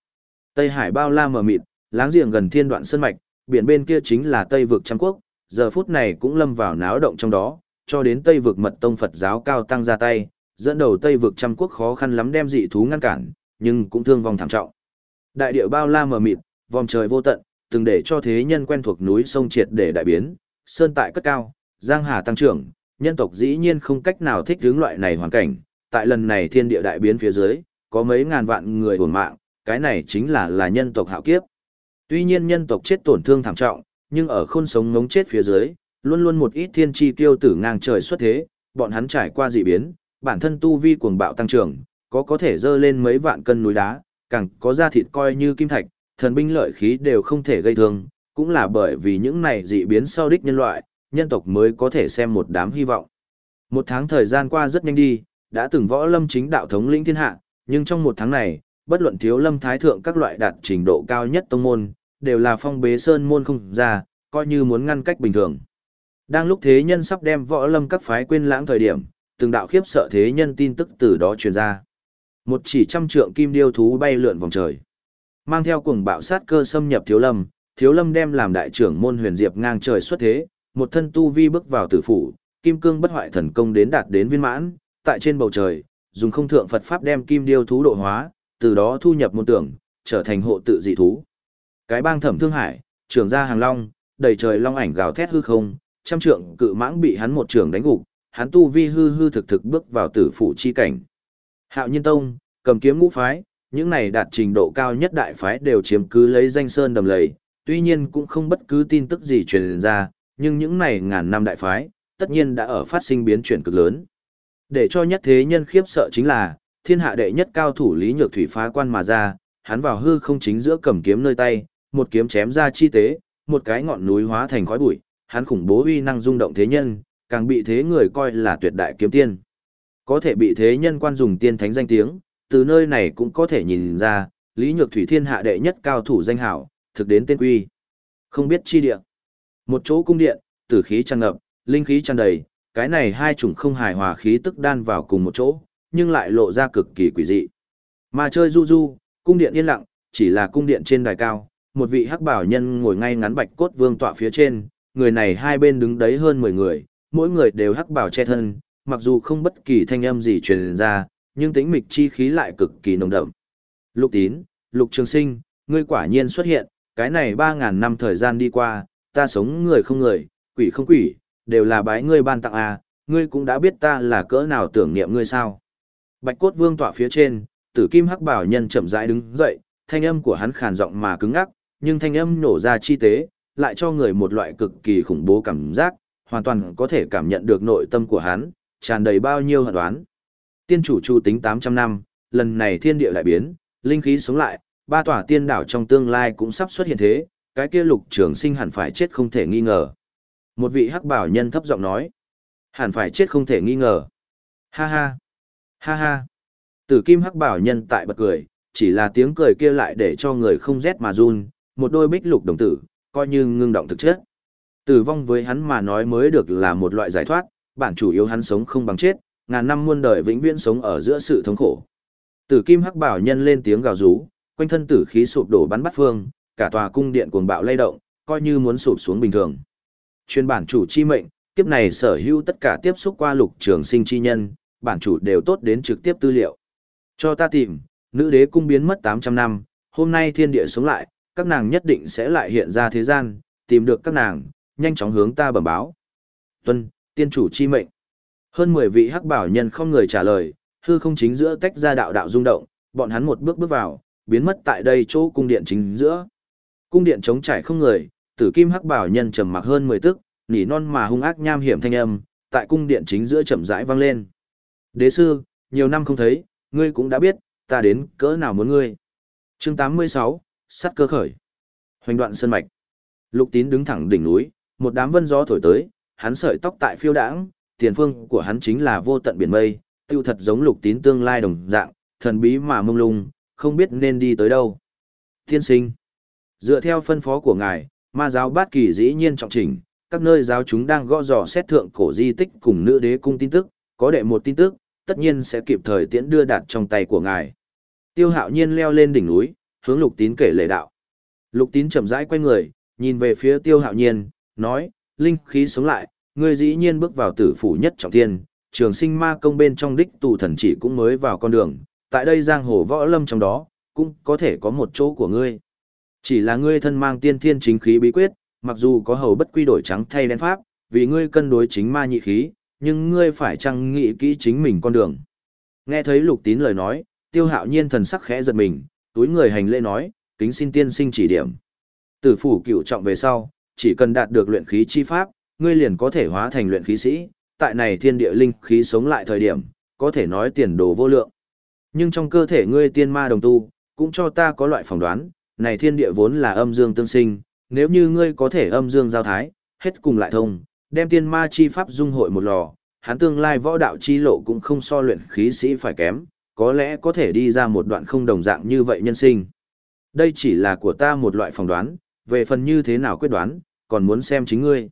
[SPEAKER 1] Tây Hải bao la mờ mịt, láng giềng gần thiên đoạn sơn mạch, biển bên kia chính là Tây vực trăm quốc, giờ phút này cũng lâm vào náo động trong đó, cho đến Tây vực mật tông Phật giáo cao tăng ra tay, dẫn đầu Tây vực trăm quốc khó khăn lắm đem dị thú ngăn cản, nhưng cũng thương vong thảm trọng. Đại địa bao la mờ mịt, vòng trời vô tận, từng để cho thế nhân quen thuộc núi sông triệt để đại biến, sơn tại cất cao, giang hà tăng trưởng, nhân tộc dĩ nhiên không cách nào thích hướng loại này hoàn cảnh, tại lần này thiên địa đại biến phía dưới, có mấy ngàn vạn người hồn mạng, cái này chính là là nhân tộc hạo kiếp. Tuy nhiên nhân tộc chết tổn thương thảm trọng, nhưng ở khôn sống ngống chết phía dưới, luôn luôn một ít thiên chi tiêu tử ngang trời xuất thế, bọn hắn trải qua dị biến, bản thân tu vi cuồng bạo tăng trưởng, có có thể dơ lên mấy vạn cân núi đá, càng có da thịt coi như kim thạch, thần binh lợi khí đều không thể gây thương, cũng là bởi vì những này dị biến sau đích nhân loại, nhân tộc mới có thể xem một đám hy vọng. Một tháng thời gian qua rất nhanh đi, đã từng võ lâm chính đạo thống lĩnh thiên hạ, nhưng trong một tháng này, bất luận thiếu lâm thái thượng các loại đạt trình độ cao nhất tông môn, đều là phong bế sơn môn không ra, coi như muốn ngăn cách bình thường. Đang lúc thế nhân sắp đem võ lâm các phái quên lãng thời điểm, từng đạo khiếp sợ thế nhân tin tức từ đó truyền ra. Một chỉ trăm trượng kim điêu thú bay lượn vòng trời. Mang theo cuồng bạo sát cơ xâm nhập thiếu lâm, thiếu lâm đem làm đại trưởng môn huyền diệp ngang trời xuất thế, một thân tu vi bước vào tử phủ, kim cương bất hoại thần công đến đạt đến viên mãn, tại trên bầu trời, dùng không thượng Phật pháp đem kim điêu thú độ hóa, từ đó thu nhập môn tưởng, trở thành hộ tự dị thú. Cái bang thẩm thương hải, trưởng gia hàng long, đầy trời long ảnh gào thét hư không, trăm trượng cự mãng bị hắn một trường đánh gục, hắn tu vi hư hư thực thực bước vào tử phủ chi cảnh. Hạo Nhiên Tông, cầm kiếm ngũ phái, những này đạt trình độ cao nhất đại phái đều chiếm cứ lấy danh sơn đầm lầy, tuy nhiên cũng không bất cứ tin tức gì truyền ra, nhưng những này ngàn năm đại phái, tất nhiên đã ở phát sinh biến chuyển cực lớn. Để cho nhất thế nhân khiếp sợ chính là, thiên hạ đệ nhất cao thủ Lý Nhược Thủy phá quan mà ra, hắn vào hư không chính giữa cầm kiếm nơi tay, một kiếm chém ra chi tế, một cái ngọn núi hóa thành khói bụi, hắn khủng bố uy năng rung động thế nhân, càng bị thế người coi là tuyệt đại kiếm tiên. Có thể bị thế nhân quan dùng tiên thánh danh tiếng, từ nơi này cũng có thể nhìn ra, Lý Nhược Thủy thiên hạ đệ nhất cao thủ danh hảo, thực đến tên quy. Không biết chi địa. Một chỗ cung điện, tử khí tràn ngập, linh khí tràn đầy, cái này hai chủng không hài hòa khí tức đan vào cùng một chỗ, nhưng lại lộ ra cực kỳ quỷ dị. Mà chơi du du, cung điện yên lặng, chỉ là cung điện trên đài cao, một vị hắc bảo nhân ngồi ngay ngắn bạch cốt vương tọa phía trên, người này hai bên đứng đấy hơn 10 người, mỗi người đều hắc bảo che thân, mặc dù không bất kỳ thanh âm gì truyền ra, nhưng tính mịch chi khí lại cực kỳ nồng đậm. Lục tín, lục trường sinh, ngươi quả nhiên xuất hiện, cái này 3.000 năm thời gian đi qua, ta sống người không người, quỷ không quỷ, đều là bái ngươi ban tặng à, ngươi cũng đã biết ta là cỡ nào tưởng niệm ngươi sao. Bạch cốt vương tọa phía trên, tử kim hắc bảo nhân chậm rãi đứng dậy, thanh âm của hắn khàn giọng mà cứng ngắc, nhưng thanh âm nổ ra chi tế, lại cho người một loại cực kỳ khủng bố cảm giác, hoàn toàn có thể cảm nhận được nội tâm của hắn, tràn đầy bao nhiêu hận đoán. Tiên chủ chu tính 800 năm, lần này thiên địa lại biến, linh khí sống lại, ba tòa tiên đảo trong tương lai cũng sắp xuất hiện thế, cái kia lục trường sinh hẳn phải chết không thể nghi ngờ. Một vị hắc bảo nhân thấp giọng nói, hẳn phải chết không thể nghi ngờ. Ha ha, ha ha. Tử kim hắc bảo nhân tại bật cười, chỉ là tiếng cười kia lại để cho người không rét mà run, một đôi bích lục đồng tử, coi như ngưng động thực chất. Tử vong với hắn mà nói mới được là một loại giải thoát, bản chủ yếu hắn sống không bằng chết, ngàn năm muôn đời vĩnh viễn sống ở giữa sự thống khổ. Tử kim hắc bảo nhân lên tiếng gào rú, quanh thân tử khí sụp đổ bắn bắt phương, cả tòa cung điện cuồng bạo lay động, coi như muốn sụp xuống bình thường. Chuyên bản chủ chi mệnh, kiếp này sở hữu tất cả tiếp xúc qua lục trường sinh chi nhân, bản chủ đều tốt đến trực tiếp tư liệu. Cho ta tìm, nữ đế cung biến mất 800 năm, hôm nay thiên địa sống lại, các nàng nhất định sẽ lại hiện ra thế gian, tìm được các nàng, nhanh chóng hướng ta bẩm báo. Tuân, tiên chủ chi mệnh. Hơn 10 vị hắc bảo nhân không người trả lời, hư không chính giữa tách ra đạo đạo rung động, bọn hắn một bước bước vào, biến mất tại đây chỗ cung điện chính giữa. Cung điện trống trải không người, tử kim hắc bảo nhân trầm mặc hơn 10 tức, nỉ non mà hung ác nham hiểm thanh âm, tại cung điện chính giữa chậm rãi vang lên. Đế sư, nhiều năm không thấy, ngươi cũng đã biết, ta đến cỡ nào muốn ngươi. Chương 86, sắt cơ khởi. Hoành đoạn sơn mạch. Lục tín đứng thẳng đỉnh núi, một đám vân gió thổi tới, hắn sợi tóc tại phiêu đãng, tiền phương của hắn chính là vô tận biển mây, tiêu thật giống lục tín tương lai đồng dạng, thần bí mà mông lung, không biết nên đi tới đâu. Tiên sinh. Dựa theo phân phó của ngài, ma giáo bát kỳ dĩ nhiên trọng trình, các nơi giáo chúng đang gõ dò xét thượng cổ di tích cùng nữ đế cung tin tức, có đệ một tin tức, tất nhiên sẽ kịp thời tiễn đưa đạt trong tay của ngài. Tiêu hạo nhiên leo lên đỉnh núi, hướng lục tín kể lệ đạo. Lục tín chậm rãi quay người, nhìn về phía tiêu hạo nhiên, nói, linh khí sống lại, ngươi dĩ nhiên bước vào tử phủ nhất trọng thiên, trường sinh ma công bên trong đích tù thần chỉ cũng mới vào con đường, tại đây giang hồ võ lâm trong đó, cũng có thể có một chỗ của ngươi. Chỉ là ngươi thân mang tiên thiên chính khí bí quyết, mặc dù có hầu bất quy đổi trắng thay đen pháp, vì ngươi cân đối chính ma nhị khí, nhưng ngươi phải chăng nghĩ kỹ chính mình con đường. Nghe thấy lục tín lời nói, tiêu hạo nhiên thần sắc khẽ giật mình, túi người hành lễ nói, kính xin tiên sinh chỉ điểm. Tử phủ cựu trọng về sau, chỉ cần đạt được luyện khí chi pháp, ngươi liền có thể hóa thành luyện khí sĩ, tại này thiên địa linh khí sống lại thời điểm, có thể nói tiền đồ vô lượng. Nhưng trong cơ thể ngươi tiên ma đồng tu, cũng cho ta có loại phỏng đoán, này thiên địa vốn là âm dương tương sinh, nếu như ngươi có thể âm dương giao thái, hết cùng lại thông, đem tiên ma chi pháp dung hội một lò, hắn tương lai võ đạo chi lộ cũng không so luyện khí sĩ phải kém, có lẽ có thể đi ra một đoạn không đồng dạng như vậy nhân sinh. Đây chỉ là của ta một loại phỏng đoán, về phần như thế nào quyết đoán, còn muốn xem chính ngươi.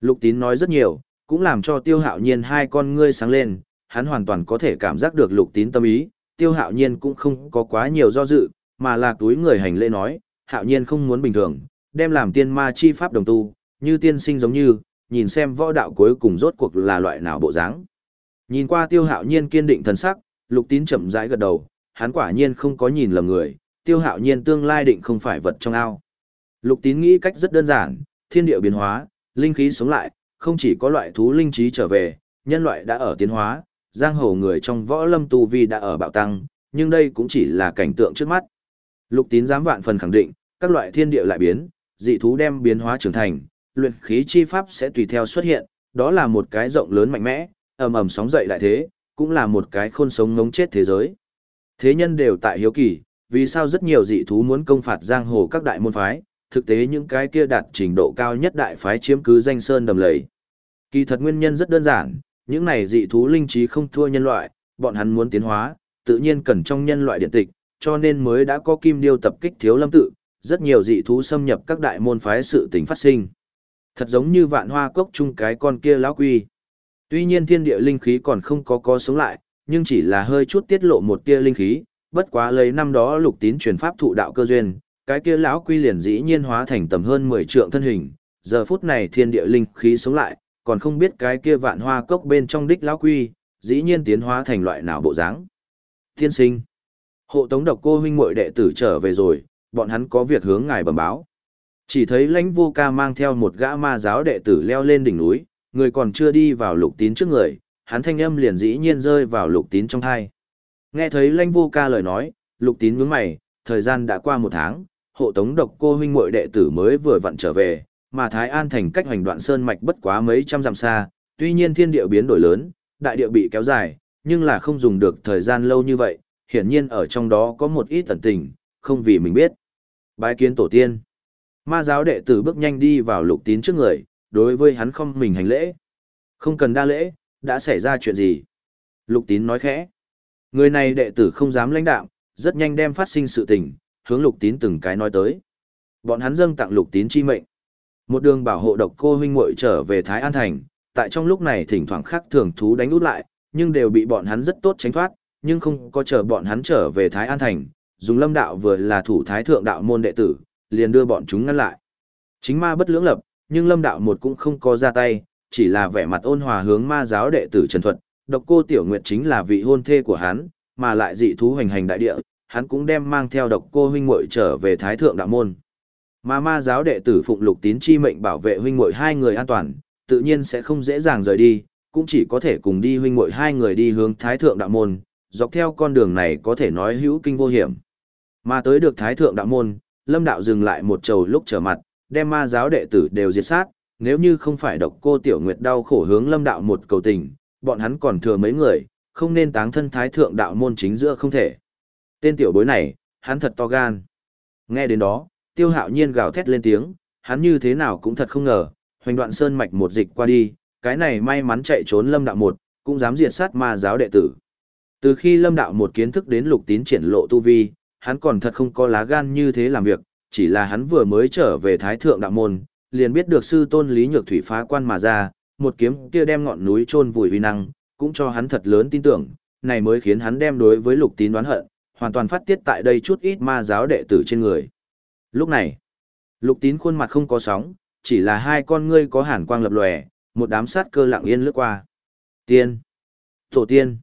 [SPEAKER 1] Lục tín nói rất nhiều, cũng làm cho tiêu hạo nhiên hai con ngươi sáng lên, hắn hoàn toàn có thể cảm giác được lục tín tâm ý, tiêu hạo nhiên cũng không có quá nhiều do dự, mà là túi người hành lễ nói, hạo nhiên không muốn bình thường, đem làm tiên ma chi pháp đồng tu, như tiên sinh giống như, nhìn xem võ đạo cuối cùng rốt cuộc là loại nào bộ dáng. Nhìn qua tiêu hạo nhiên kiên định thần sắc, lục tín chậm rãi gật đầu, hắn quả nhiên không có nhìn lầm người, tiêu hạo nhiên tương lai định không phải vật trong ao. Lục tín nghĩ cách rất đơn giản, thiên địa biến hóa, linh khí sống lại, không chỉ có loại thú linh trí trở về, nhân loại đã ở tiến hóa, giang hồ người trong võ lâm tu vi đã ở bạo tăng, nhưng đây cũng chỉ là cảnh tượng trước mắt. Lục tín dám vạn phần khẳng định, các loại thiên địa lại biến, dị thú đem biến hóa trưởng thành, luyện khí chi pháp sẽ tùy theo xuất hiện, đó là một cái rộng lớn mạnh mẽ, ầm ầm sóng dậy đại thế, cũng là một cái khôn sống ngống chết thế giới. Thế nhân đều tại hiếu kỳ, vì sao rất nhiều dị thú muốn công phạt giang hồ các đại môn phái, thực tế những cái kia đạt trình độ cao nhất đại phái chiếm cứ danh sơn đầm lầy. Kỳ thật nguyên nhân rất đơn giản, những này dị thú linh trí không thua nhân loại, bọn hắn muốn tiến hóa, tự nhiên cần trong nhân loại điện tịch, cho nên mới đã có kim điêu tập kích thiếu lâm tự, rất nhiều dị thú xâm nhập các đại môn phái sự tình phát sinh. Thật giống như vạn hoa cốc chung cái con kia lão quy. Tuy nhiên thiên địa linh khí còn không có có sống lại, nhưng chỉ là hơi chút tiết lộ một tia linh khí, bất quá lấy năm đó lục tín truyền pháp thụ đạo cơ duyên, cái kia lão quy liền dĩ nhiên hóa thành tầm hơn 10 trượng thân hình, giờ phút này thiên địa linh khí sống lại, còn không biết cái kia vạn hoa cốc bên trong đích lão quy, dĩ nhiên tiến hóa thành loại nào bộ dáng. Thiên sinh, hộ tống độc cô huynh muội đệ tử trở về rồi, bọn hắn có việc hướng ngài bẩm báo. Chỉ thấy lãnh vô ca mang theo một gã ma giáo đệ tử leo lên đỉnh núi, người còn chưa đi vào lục tín trước người, hắn thanh âm liền dĩ nhiên rơi vào lục tín trong thai. Nghe thấy lãnh vô ca lời nói, lục tín nhướng mày, thời gian đã qua một tháng, hộ tống độc cô huynh muội đệ tử mới vừa vặn trở về, mà Thái An thành cách hoành đoạn sơn mạch bất quá mấy trăm dặm xa, tuy nhiên thiên địa biến đổi lớn, đại địa bị kéo dài, nhưng là không dùng được thời gian lâu như vậy, hiển nhiên ở trong đó có một ít tẩn tình, không vì mình biết. Bái kiến tổ tiên. Ma giáo đệ tử bước nhanh đi vào lục tín trước người, đối với hắn không mình hành lễ. Không cần đa lễ, đã xảy ra chuyện gì? Lục tín nói khẽ. Người này đệ tử không dám lãnh đạo, rất nhanh đem phát sinh sự tình, hướng lục tín từng cái nói tới. Bọn hắn dâng tặng lục tín chi mệnh. Một đường bảo hộ độc cô huynh muội trở về Thái An Thành, tại trong lúc này thỉnh thoảng khắc thường thú đánh út lại, nhưng đều bị bọn hắn rất tốt tránh thoát, nhưng không có chờ bọn hắn trở về Thái An Thành, dùng lâm đạo vừa là thủ thái thượng đạo môn đệ tử, liền đưa bọn chúng ngăn lại. Chính ma bất lưỡng lập, nhưng lâm đạo một cũng không có ra tay, chỉ là vẻ mặt ôn hòa hướng ma giáo đệ tử Trần Thuật, độc cô Tiểu Nguyệt chính là vị hôn thê của hắn, mà lại dị thú hành hành đại địa, hắn cũng đem mang theo độc cô huynh muội trở về thái thượng đạo môn. Mà ma giáo đệ tử phụng lục tín chi mệnh bảo vệ huynh muội hai người an toàn, tự nhiên sẽ không dễ dàng rời đi, cũng chỉ có thể cùng đi huynh muội hai người đi hướng thái thượng đạo môn, dọc theo con đường này có thể nói hữu kinh vô hiểm. Mà tới được thái thượng đạo môn, lâm đạo dừng lại một trầu lúc trở mặt, đem ma giáo đệ tử đều diệt sát, nếu như không phải độc cô tiểu nguyệt đau khổ hướng lâm đạo một cầu tình, bọn hắn còn thừa mấy người, không nên táng thân thái thượng đạo môn chính giữa không thể. Tên tiểu bối này, hắn thật to gan. Nghe đến đó, tiêu hạo nhiên gào thét lên tiếng, hắn như thế nào cũng thật không ngờ, hoành đoạn sơn mạch một dịch qua đi, cái này may mắn chạy trốn lâm đạo một, cũng dám diệt sát ma giáo đệ tử. Từ khi lâm đạo một kiến thức đến lục tín triển lộ tu vi, hắn còn thật không có lá gan như thế làm việc, chỉ là hắn vừa mới trở về thái thượng đạo môn, liền biết được sư tôn lý nhược thủy phá quan mà ra, một kiếm kia đem ngọn núi chôn vùi uy năng, cũng cho hắn thật lớn tin tưởng, này mới khiến hắn đem đối với lục tín đoán hận, hoàn toàn phát tiết tại đây chút ít ma giáo đệ tử trên người. Lúc này, lục tín khuôn mặt không có sóng, chỉ là hai con ngươi có hàn quang lập lòe, một đám sát cơ lặng yên lướt qua. Tiên, tổ tiên,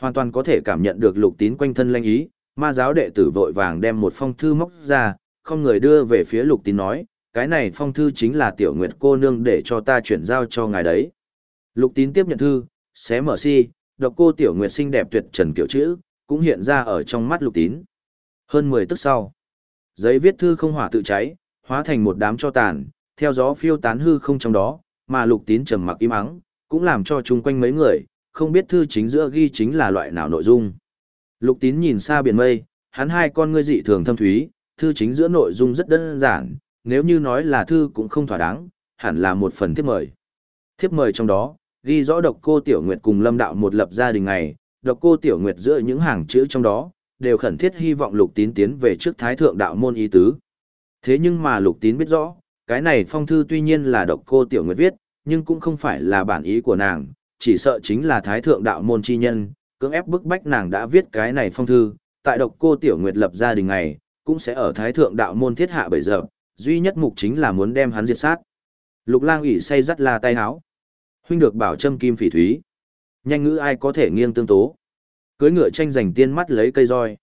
[SPEAKER 1] hoàn toàn có thể cảm nhận được lục tín quanh thân lanh ý, ma giáo đệ tử vội vàng đem một phong thư móc ra, không người đưa về phía lục tín nói, cái này phong thư chính là tiểu nguyệt cô nương để cho ta chuyển giao cho ngài đấy. Lục tín tiếp nhận thư, xé mở si, đọc cô tiểu nguyệt xinh đẹp tuyệt trần kiểu chữ, cũng hiện ra ở trong mắt lục tín. Hơn 10 tức sau, giấy viết thư không hỏa tự cháy, hóa thành một đám cho tàn, theo gió phiêu tán hư không trong đó, mà lục tín trầm mặc im ắng, cũng làm cho chung quanh mấy người, không biết thư chính giữa ghi chính là loại nào nội dung. Lục tín nhìn xa biển mây, hắn hai con ngươi dị thường thâm thúy, thư chính giữa nội dung rất đơn giản, nếu như nói là thư cũng không thỏa đáng, hẳn là một phần thiếp mời. Thiếp mời trong đó, ghi rõ độc cô Tiểu Nguyệt cùng Lâm Đạo một lập gia đình ngày, độc cô Tiểu Nguyệt giữa những hàng chữ trong đó, đều khẩn thiết hy vọng lục tín tiến về trước Thái Thượng Đạo môn ý tứ. Thế nhưng mà lục tín biết rõ, cái này phong thư tuy nhiên là độc cô Tiểu Nguyệt viết, nhưng cũng không phải là bản ý của nàng, chỉ sợ chính là Thái Thượng Đạo môn chi nhân, cưỡng ép bức bách nàng đã viết cái này phong thư, tại độc cô Tiểu Nguyệt lập gia đình ngày, cũng sẽ ở Thái Thượng Đạo môn thiết hạ bởi giờ, duy nhất mục chính là muốn đem hắn diệt sát. Lục lang ủy say dắt la tay háo. Huynh được bảo châm kim phỉ thúy. Nhanh ngữ ai có thể nghiêng tương tố. Cưới ngựa tranh giành tiên mắt lấy cây roi.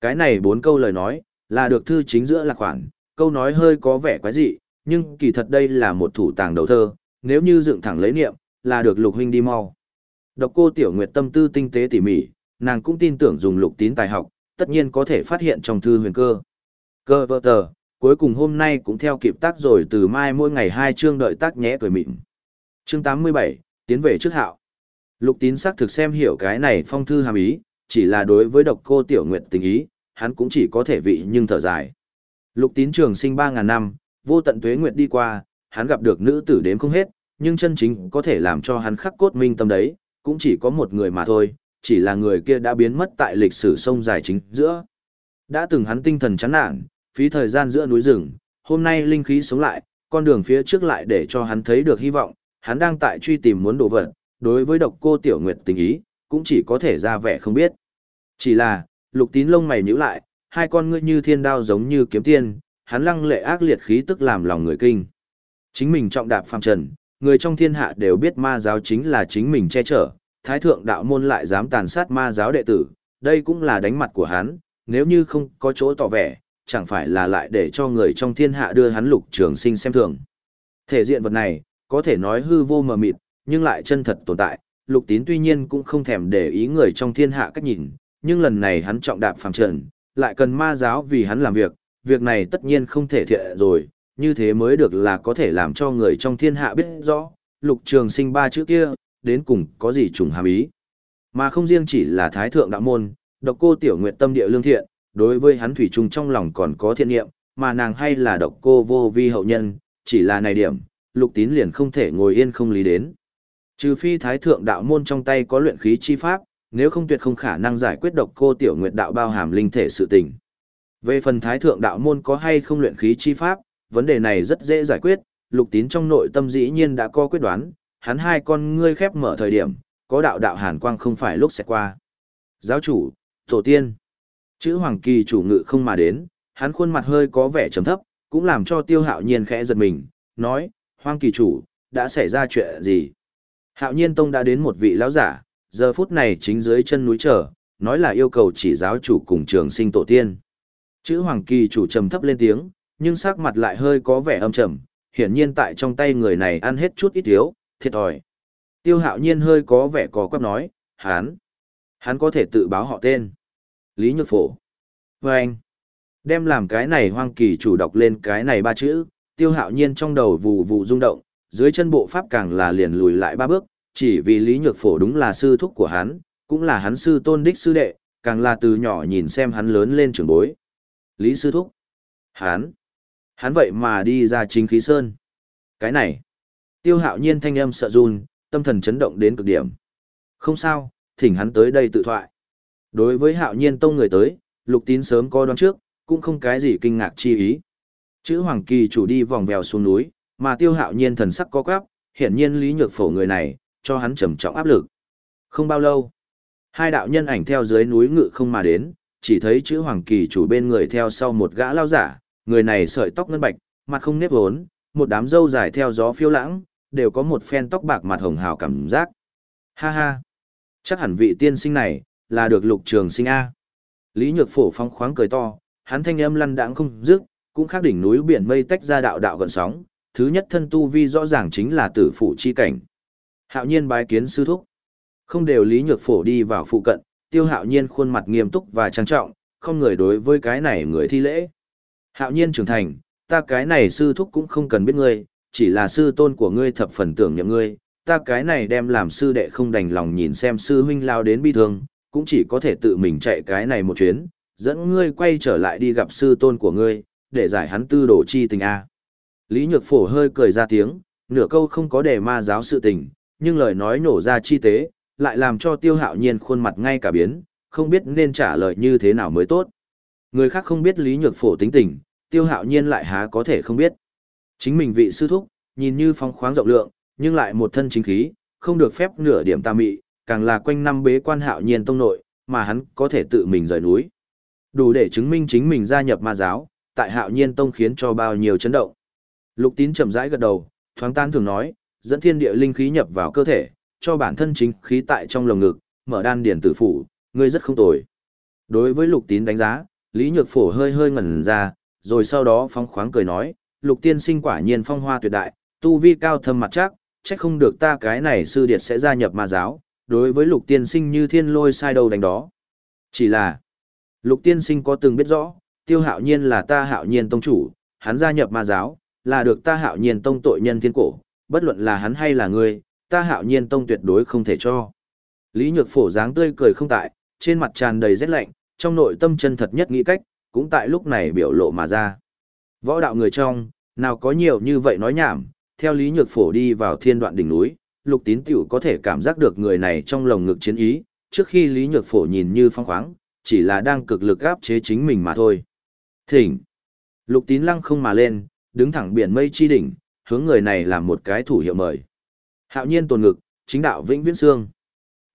[SPEAKER 1] Cái này bốn câu lời nói, là được thư chính giữa là khoản, câu nói hơi có vẻ quái dị, nhưng kỳ thật đây là một thủ tàng đầu thơ, nếu như dựng thẳng lấy niệm, là được lục huynh đi mau. Độc cô tiểu nguyệt tâm tư tinh tế tỉ mỉ, nàng cũng tin tưởng dùng lục tín tài học, tất nhiên có thể phát hiện trong thư huyền cơ. Cơ vợ tờ, cuối cùng hôm nay cũng theo kịp tác rồi từ mai mỗi ngày hai chương đợi tác nhé cười mịn. Chương 87, tiến về trước hạo. Lục tín xác thực xem hiểu cái này phong thư hàm ý, chỉ là đối với độc cô tiểu nguyệt tình ý, hắn cũng chỉ có thể vị nhưng thở dài. Lục tín trường sinh 3.000 năm, vô tận tuế nguyệt đi qua, hắn gặp được nữ tử đếm không hết, nhưng chân chính có thể làm cho hắn khắc cốt minh tâm đấy, cũng chỉ có một người mà thôi, chỉ là người kia đã biến mất tại lịch sử sông dài chính giữa. Đã từng hắn tinh thần chán nản, phí thời gian giữa núi rừng, hôm nay linh khí sống lại, con đường phía trước lại để cho hắn thấy được hy vọng, hắn đang tại truy tìm muốn đồ vật, đối với độc cô tiểu nguyệt tình ý, cũng chỉ có thể ra vẻ không biết. Chỉ là, lục tín lông mày nhíu lại, hai con ngươi như thiên đao giống như kiếm tiên, hắn lăng lệ ác liệt khí tức làm lòng người kinh. Chính mình trọng đạp phàm trần, người trong thiên hạ đều biết ma giáo chính là chính mình che chở, thái thượng đạo môn lại dám tàn sát ma giáo đệ tử, đây cũng là đánh mặt của hắn, nếu như không có chỗ tỏ vẻ, chẳng phải là lại để cho người trong thiên hạ đưa hắn lục trường sinh xem thường. Thể diện vật này, có thể nói hư vô mờ mịt, nhưng lại chân thật tồn tại, lục tín tuy nhiên cũng không thèm để ý người trong thiên hạ cách nhìn, nhưng lần này hắn trọng đạp phàm trần, lại cần ma giáo vì hắn làm việc, việc này tất nhiên không thể thiện rồi, như thế mới được là có thể làm cho người trong thiên hạ biết rõ, lục trường sinh ba chữ kia, đến cùng có gì trùng hàm ý. Mà không riêng chỉ là thái thượng đạo môn, độc cô tiểu nguyện tâm địa lương thiện, đối với hắn thủy trùng trong lòng còn có thiện niệm, mà nàng hay là độc cô vô vi hậu nhân, chỉ là này điểm, lục tín liền không thể ngồi yên không lý đến. Trừ phi thái thượng đạo môn trong tay có luyện khí chi pháp, nếu không tuyệt không khả năng giải quyết độc cô tiểu nguyệt đạo bao hàm linh thể sự tình. Về phần thái thượng đạo môn có hay không luyện khí chi pháp, vấn đề này rất dễ giải quyết, lục tín trong nội tâm dĩ nhiên đã có quyết đoán, hắn hai con ngươi khép mở thời điểm, có đạo đạo hàn quang không phải lúc sẽ qua. Giáo chủ, tổ tiên, chữ hoàng kỳ chủ ngự không mà đến, hắn khuôn mặt hơi có vẻ trầm thấp, cũng làm cho tiêu hạo nhiên khẽ giật mình, nói, hoàng kỳ chủ, đã xảy ra chuyện gì? Hạo nhiên tông đã đến một vị lão giả, giờ phút này chính dưới chân núi chờ, nói là yêu cầu chỉ giáo chủ cùng trường sinh tổ tiên. Chữ hoàng kỳ chủ trầm thấp lên tiếng, nhưng sắc mặt lại hơi có vẻ âm trầm, hiển nhiên tại trong tay người này ăn hết chút ít thiếu, thiệt thòi. Tiêu hạo nhiên hơi có vẻ có quắp nói, hắn, hắn có thể tự báo họ tên. Lý Nhược Phổ. Và anh, đem làm cái này hoang kỳ chủ đọc lên cái này ba chữ, tiêu hạo nhiên trong đầu vù vù rung động, dưới chân bộ pháp càng là liền lùi lại ba bước, chỉ vì Lý Nhược Phổ đúng là sư thúc của hắn, cũng là hắn sư tôn đích sư đệ, càng là từ nhỏ nhìn xem hắn lớn lên trưởng bối. Lý sư thúc. Hắn. Hắn vậy mà đi ra chính khí sơn. Cái này. Tiêu hạo nhiên thanh âm sợ run, tâm thần chấn động đến cực điểm. Không sao, thỉnh hắn tới đây tự thoại. Đối với hạo nhiên tông người tới, lục tín sớm coi đoán trước, cũng không cái gì kinh ngạc chi ý. Chữ Hoàng Kỳ chủ đi vòng vèo xuống núi, mà tiêu hạo nhiên thần sắc có quáp, hiển nhiên lý nhược phổ người này, cho hắn trầm trọng áp lực. Không bao lâu, hai đạo nhân ảnh theo dưới núi ngự không mà đến, chỉ thấy chữ Hoàng Kỳ chủ bên người theo sau một gã lao giả, người này sợi tóc ngân bạch, mặt không nếp vốn, một đám râu dài theo gió phiêu lãng, đều có một phen tóc bạc mặt hồng hào cảm giác. Ha ha, chắc hẳn vị tiên sinh này, là được lục trường sinh A. Lý Nhược Phổ phong khoáng cười to, hắn thanh âm lăn đãng không dứt, cũng khác đỉnh núi biển mây tách ra đạo đạo gần sóng, thứ nhất thân tu vi rõ ràng chính là tử phụ chi cảnh. Hạo nhiên bái kiến sư thúc. Không đều Lý Nhược Phổ đi vào phụ cận, tiêu hạo nhiên khuôn mặt nghiêm túc và trang trọng, không người đối với cái này người thi lễ. Hạo nhiên trưởng thành, ta cái này sư thúc cũng không cần biết ngươi, chỉ là sư tôn của ngươi thập phần tưởng nhậm ngươi, ta cái này đem làm sư đệ không đành lòng nhìn xem sư huynh lao đến bi thương, cũng chỉ có thể tự mình chạy cái này một chuyến, dẫn ngươi quay trở lại đi gặp sư tôn của ngươi, để giải hắn tư đổ chi tình a. Lý Nhược Phổ hơi cười ra tiếng, nửa câu không có để ma giáo sự tình, nhưng lời nói nổ ra chi tế, lại làm cho Tiêu Hạo Nhiên khuôn mặt ngay cả biến, không biết nên trả lời như thế nào mới tốt. Người khác không biết Lý Nhược Phổ tính tình, Tiêu Hạo Nhiên lại há có thể không biết. Chính mình vị sư thúc, nhìn như phong khoáng rộng lượng, nhưng lại một thân chính khí, không được phép nửa điểm tà mị, càng là quanh năm bế quan Hạo Nhiên tông nội, mà hắn có thể tự mình rời núi. Đủ để chứng minh chính mình gia nhập ma giáo, tại Hạo Nhiên tông khiến cho bao nhiêu chấn động. Lục Tín chậm rãi gật đầu, thoáng tan thường nói, dẫn thiên địa linh khí nhập vào cơ thể, cho bản thân chính khí tại trong lồng ngực, mở đan điển tử phủ, ngươi rất không tồi. Đối với Lục Tín đánh giá, Lý Nhược Phổ hơi hơi ngẩn ra, rồi sau đó phóng khoáng cười nói, Lục tiên sinh quả nhiên phong hoa tuyệt đại, tu vi cao thâm mặt chắc, chắc không được ta cái này sư điệt sẽ gia nhập ma giáo, đối với Lục tiên sinh như thiên lôi sai đầu đánh đó. Chỉ là, Lục tiên sinh có từng biết rõ, tiêu hạo nhiên là ta hạo nhiên tông chủ, hắn gia nhập ma giáo, là được ta hạo nhiên tông tội nhân thiên cổ, bất luận là hắn hay là ngươi, ta hạo nhiên tông tuyệt đối không thể cho. Lý Nhược Phổ dáng tươi cười không tại, trên mặt tràn đầy rét lạnh, trong nội tâm chân thật nhất nghĩ cách, cũng tại lúc này biểu lộ mà ra. Võ đạo người trong, nào có nhiều như vậy nói nhảm, theo Lý Nhược Phổ đi vào thiên đoạn đỉnh núi, Lục Tín Tiểu có thể cảm giác được người này trong lồng ngực chiến ý, trước khi Lý Nhược Phổ nhìn như phong khoáng, chỉ là đang cực lực áp chế chính mình mà thôi. Thỉnh! Lục Tín lăng không mà lên, đứng thẳng biển mây chi đỉnh, hướng người này làm một cái thủ hiệu mời. Hạo nhiên tồn ngực, chính đạo vĩnh viễn xương.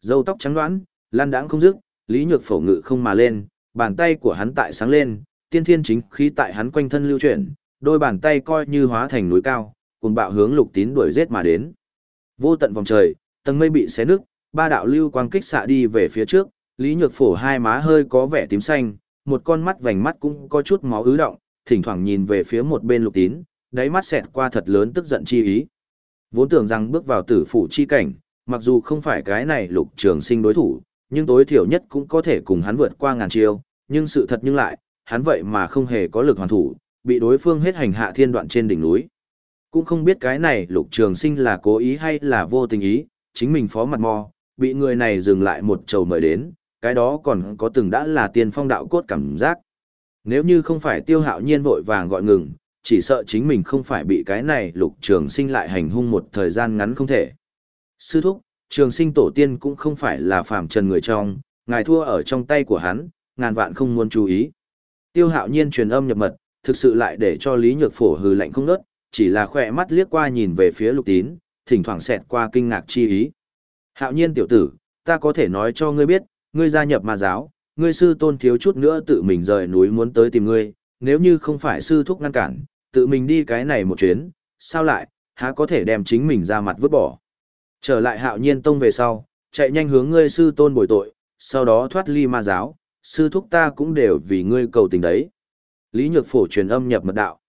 [SPEAKER 1] Dâu tóc trắng đoán, lan đãng không dứt, Lý Nhược Phổ ngự không mà lên, bàn tay của hắn tại sáng lên, tiên thiên chính khí tại hắn quanh thân lưu chuyển, đôi bàn tay coi như hóa thành núi cao, cùng bạo hướng Lục Tín đuổi giết mà đến. Vô tận vòng trời, tầng mây bị xé nứt, ba đạo lưu quang kích xạ đi về phía trước, Lý Nhược Phổ hai má hơi có vẻ tím xanh, một con mắt vành mắt cũng có chút máu ứ động, thỉnh thoảng nhìn về phía một bên Lục Tín, đáy mắt xẹt qua thật lớn tức giận chi ý. Vốn tưởng rằng bước vào tử phủ chi cảnh, mặc dù không phải cái này Lục Trường Sinh đối thủ, nhưng tối thiểu nhất cũng có thể cùng hắn vượt qua ngàn chiêu, nhưng sự thật nhưng lại, hắn vậy mà không hề có lực hoàn thủ, bị đối phương hết hành hạ thiên đoạn trên đỉnh núi. Cũng không biết cái này lục trường sinh là cố ý hay là vô tình ý, chính mình phó mặt mò, bị người này dừng lại một trầu mời đến, cái đó còn có từng đã là tiền phong đạo cốt cảm giác. Nếu như không phải tiêu hạo nhiên vội vàng gọi ngừng, chỉ sợ chính mình không phải bị cái này lục trường sinh lại hành hung một thời gian ngắn không thể. Sư thúc, trường sinh tổ tiên cũng không phải là phàm trần người trong, ngài thua ở trong tay của hắn, ngàn vạn không muốn chú ý. Tiêu hạo nhiên truyền âm nhập mật, thực sự lại để cho Lý Nhược Phổ hừ lạnh không nớt, chỉ là khỏe mắt liếc qua nhìn về phía lục tín, thỉnh thoảng xẹt qua kinh ngạc chi ý. Hạo nhiên tiểu tử, ta có thể nói cho ngươi biết, ngươi gia nhập ma giáo, ngươi sư tôn thiếu chút nữa tự mình rời núi muốn tới tìm ngươi, nếu như không phải sư thúc ngăn cản, tự mình đi cái này một chuyến, sao lại, há có thể đem chính mình ra mặt vứt bỏ. Trở lại hạo nhiên tông về sau, chạy nhanh hướng ngươi sư tôn bồi tội, sau đó thoát ly ma giáo, sư thúc ta cũng đều vì ngươi cầu tình đấy. Lý Nhược Phổ truyền âm nhập mật đạo.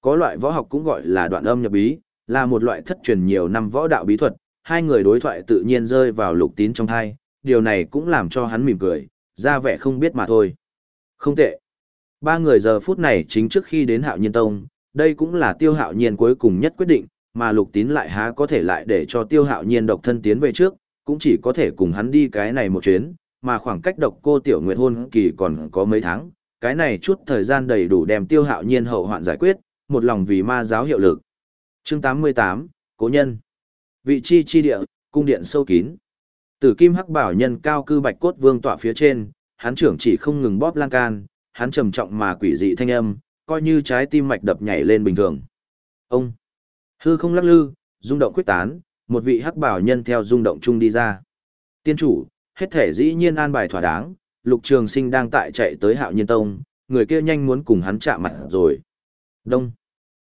[SPEAKER 1] Có loại võ học cũng gọi là đoạn âm nhập bí, là một loại thất truyền nhiều năm võ đạo bí thuật, hai người đối thoại tự nhiên rơi vào lục tín trong thai, điều này cũng làm cho hắn mỉm cười, ra vẻ không biết mà thôi. Không tệ. Ba người giờ phút này chính trước khi đến hạo nhiên tông, đây cũng là tiêu hạo nhiên cuối cùng nhất quyết định, mà lục tín lại há có thể lại để cho tiêu hạo nhiên độc thân tiến về trước, cũng chỉ có thể cùng hắn đi cái này một chuyến, mà khoảng cách độc cô tiểu nguyệt hôn kỳ còn có mấy tháng, cái này chút thời gian đầy đủ đem tiêu hạo nhiên hậu hoạn giải quyết, một lòng vì ma giáo hiệu lực. Chương 88, Cố nhân. Vị chi chi địa, cung điện sâu kín. Tử kim hắc bảo nhân cao cư bạch cốt vương tọa phía trên, hắn trưởng chỉ không ngừng bóp lan can, hắn trầm trọng mà quỷ dị thanh âm, coi như trái tim mạch đập nhảy lên bình thường. Ông. Hư không lắc lư, rung động quyết tán, một vị hắc bảo nhân theo rung động chung đi ra. Tiên chủ, hết thể dĩ nhiên an bài thỏa đáng, lục trường sinh đang tại chạy tới hạo nhiên tông, người kia nhanh muốn cùng hắn chạm mặt rồi. Đông.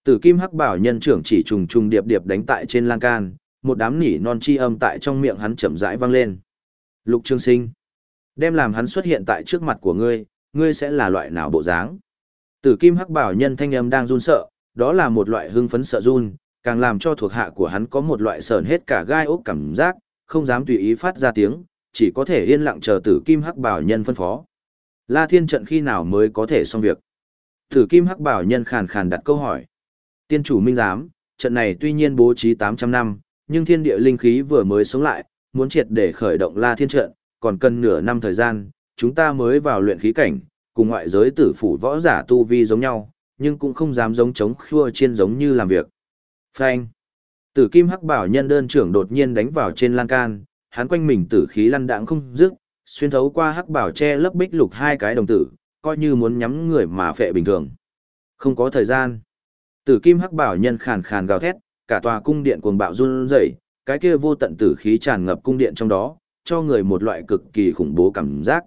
[SPEAKER 1] Tử kim hắc bảo nhân trưởng chỉ trùng trùng điệp điệp đánh tại trên lan can, một đám nỉ non chi âm tại trong miệng hắn chậm rãi vang lên. Lục trường sinh. Đem làm hắn xuất hiện tại trước mặt của ngươi, ngươi sẽ là loại nào bộ dáng? Tử kim hắc bảo nhân thanh âm đang run sợ, đó là một loại hưng phấn sợ run, càng làm cho thuộc hạ của hắn có một loại sờn hết cả gai ốc cảm giác, không dám tùy ý phát ra tiếng, chỉ có thể yên lặng chờ tử kim hắc bảo nhân phân phó. La thiên trận khi nào mới có thể xong việc? Tử kim hắc bảo nhân khàn khàn đặt câu hỏi. Tiên chủ minh giám, trận này tuy nhiên bố trí 800 năm, nhưng thiên địa linh khí vừa mới sống lại, muốn triệt để khởi động la thiên trận, còn cần nửa năm thời gian, chúng ta mới vào luyện khí cảnh, cùng ngoại giới tử phủ võ giả tu vi giống nhau, nhưng cũng không dám giống chống khua chiên giống như làm việc. Phanh. Tử kim hắc bảo nhân đơn trưởng đột nhiên đánh vào trên lan can, hắn quanh mình tử khí lăn đãng không dứt, xuyên thấu qua hắc bảo che lấp bích lục hai cái đồng tử, coi như muốn nhắm người mà phệ bình thường. Không có thời gian. Tử kim hắc bảo nhân khàn khàn gào thét, cả tòa cung điện cuồng bạo run rẩy, cái kia vô tận tử khí tràn ngập cung điện trong đó, cho người một loại cực kỳ khủng bố cảm giác.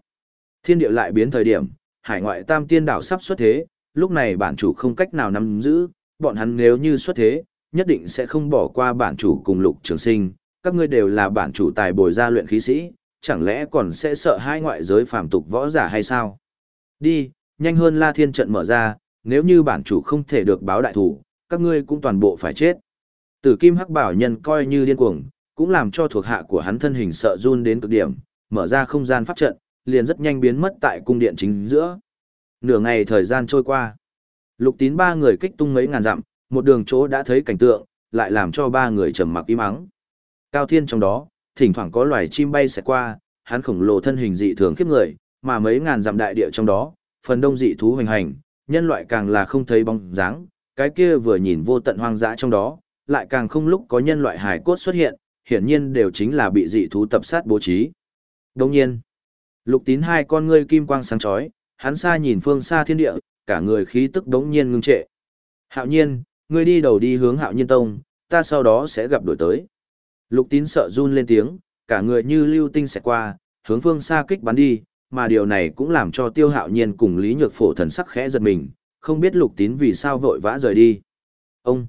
[SPEAKER 1] Thiên địa lại biến thời điểm, hải ngoại tam tiên đảo sắp xuất thế, lúc này bản chủ không cách nào nắm giữ, bọn hắn nếu như xuất thế, nhất định sẽ không bỏ qua bản chủ cùng lục trường sinh, các ngươi đều là bản chủ tài bồi ra luyện khí sĩ, chẳng lẽ còn sẽ sợ hai ngoại giới phàm tục võ giả hay sao? Đi, nhanh hơn la thiên trận mở ra, nếu như bản chủ không thể được báo đại thủ, các ngươi cũng toàn bộ phải chết. Tử kim hắc bảo nhân coi như điên cuồng, cũng làm cho thuộc hạ của hắn thân hình sợ run đến cực điểm, mở ra không gian pháp trận, liền rất nhanh biến mất tại cung điện chính giữa. Nửa ngày thời gian trôi qua. Lục tín ba người kích tung mấy ngàn dặm, một đường chỗ đã thấy cảnh tượng, lại làm cho ba người trầm mặc im ắng. Cao thiên trong đó, thỉnh thoảng có loài chim bay sẽ qua, hắn khổng lồ thân hình dị thường khiếp người, mà mấy ngàn dặm đại địa trong đó, phần đông dị thú hoành hành, nhân loại càng là không thấy bóng dáng, cái kia vừa nhìn vô tận hoang dã trong đó, lại càng không lúc có nhân loại hài cốt xuất hiện, hiển nhiên đều chính là bị dị thú tập sát bố trí. Đồng nhiên, lục tín hai con ngươi kim quang sáng chói, hắn xa nhìn phương xa thiên địa, cả người khí tức đống nhiên ngưng trệ. Hạo nhiên, ngươi đi đầu đi hướng hạo nhiên tông, ta sau đó sẽ gặp đổi tới. Lục tín sợ run lên tiếng, cả người như lưu tinh sẽ qua, hướng phương xa kích bắn đi, mà điều này cũng làm cho tiêu hạo nhiên cùng Lý Nhược Phổ thần sắc khẽ giật mình, không biết lục tín vì sao vội vã rời đi. Ông,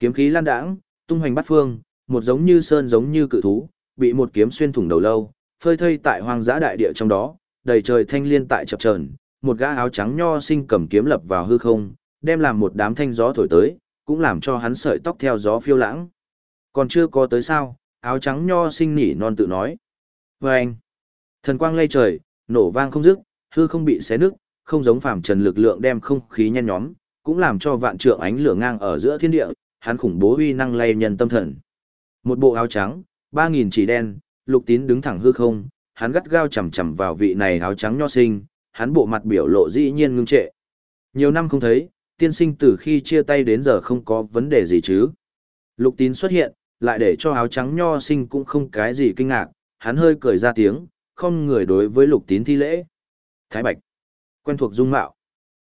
[SPEAKER 1] kiếm khí lan đãng, tung hoành bắt phương, một giống như sơn giống như cự thú, bị một kiếm xuyên thủng đầu lâu, phơi thây tại hoang dã đại địa trong đó, đầy trời thanh liên tại chập chờn, một gã áo trắng nho sinh cầm kiếm lập vào hư không, đem làm một đám thanh gió thổi tới, cũng làm cho hắn sợi tóc theo gió phiêu lãng. Còn chưa có tới sao, áo trắng nho sinh nỉ non tự nói. Và anh, thần quang lây trời, nổ vang không dứt, hư không bị xé nứt, không giống phàm trần lực lượng đem không khí nhen nhóm, cũng làm cho vạn trượng ánh lửa ngang ở giữa thiên địa, hắn khủng bố uy năng lay nhân tâm thần. Một bộ áo trắng, ba nghìn chỉ đen, lục tín đứng thẳng hư không, hắn gắt gao chầm chầm vào vị này áo trắng nho sinh, hắn bộ mặt biểu lộ dĩ nhiên ngưng trệ. Nhiều năm không thấy, tiên sinh từ khi chia tay đến giờ không có vấn đề gì chứ. Lục tín xuất hiện, lại để cho áo trắng nho sinh cũng không cái gì kinh ngạc, hắn hơi cười ra tiếng, không người đối với lục tín thi lễ. Thái Bạch, quen thuộc dung mạo,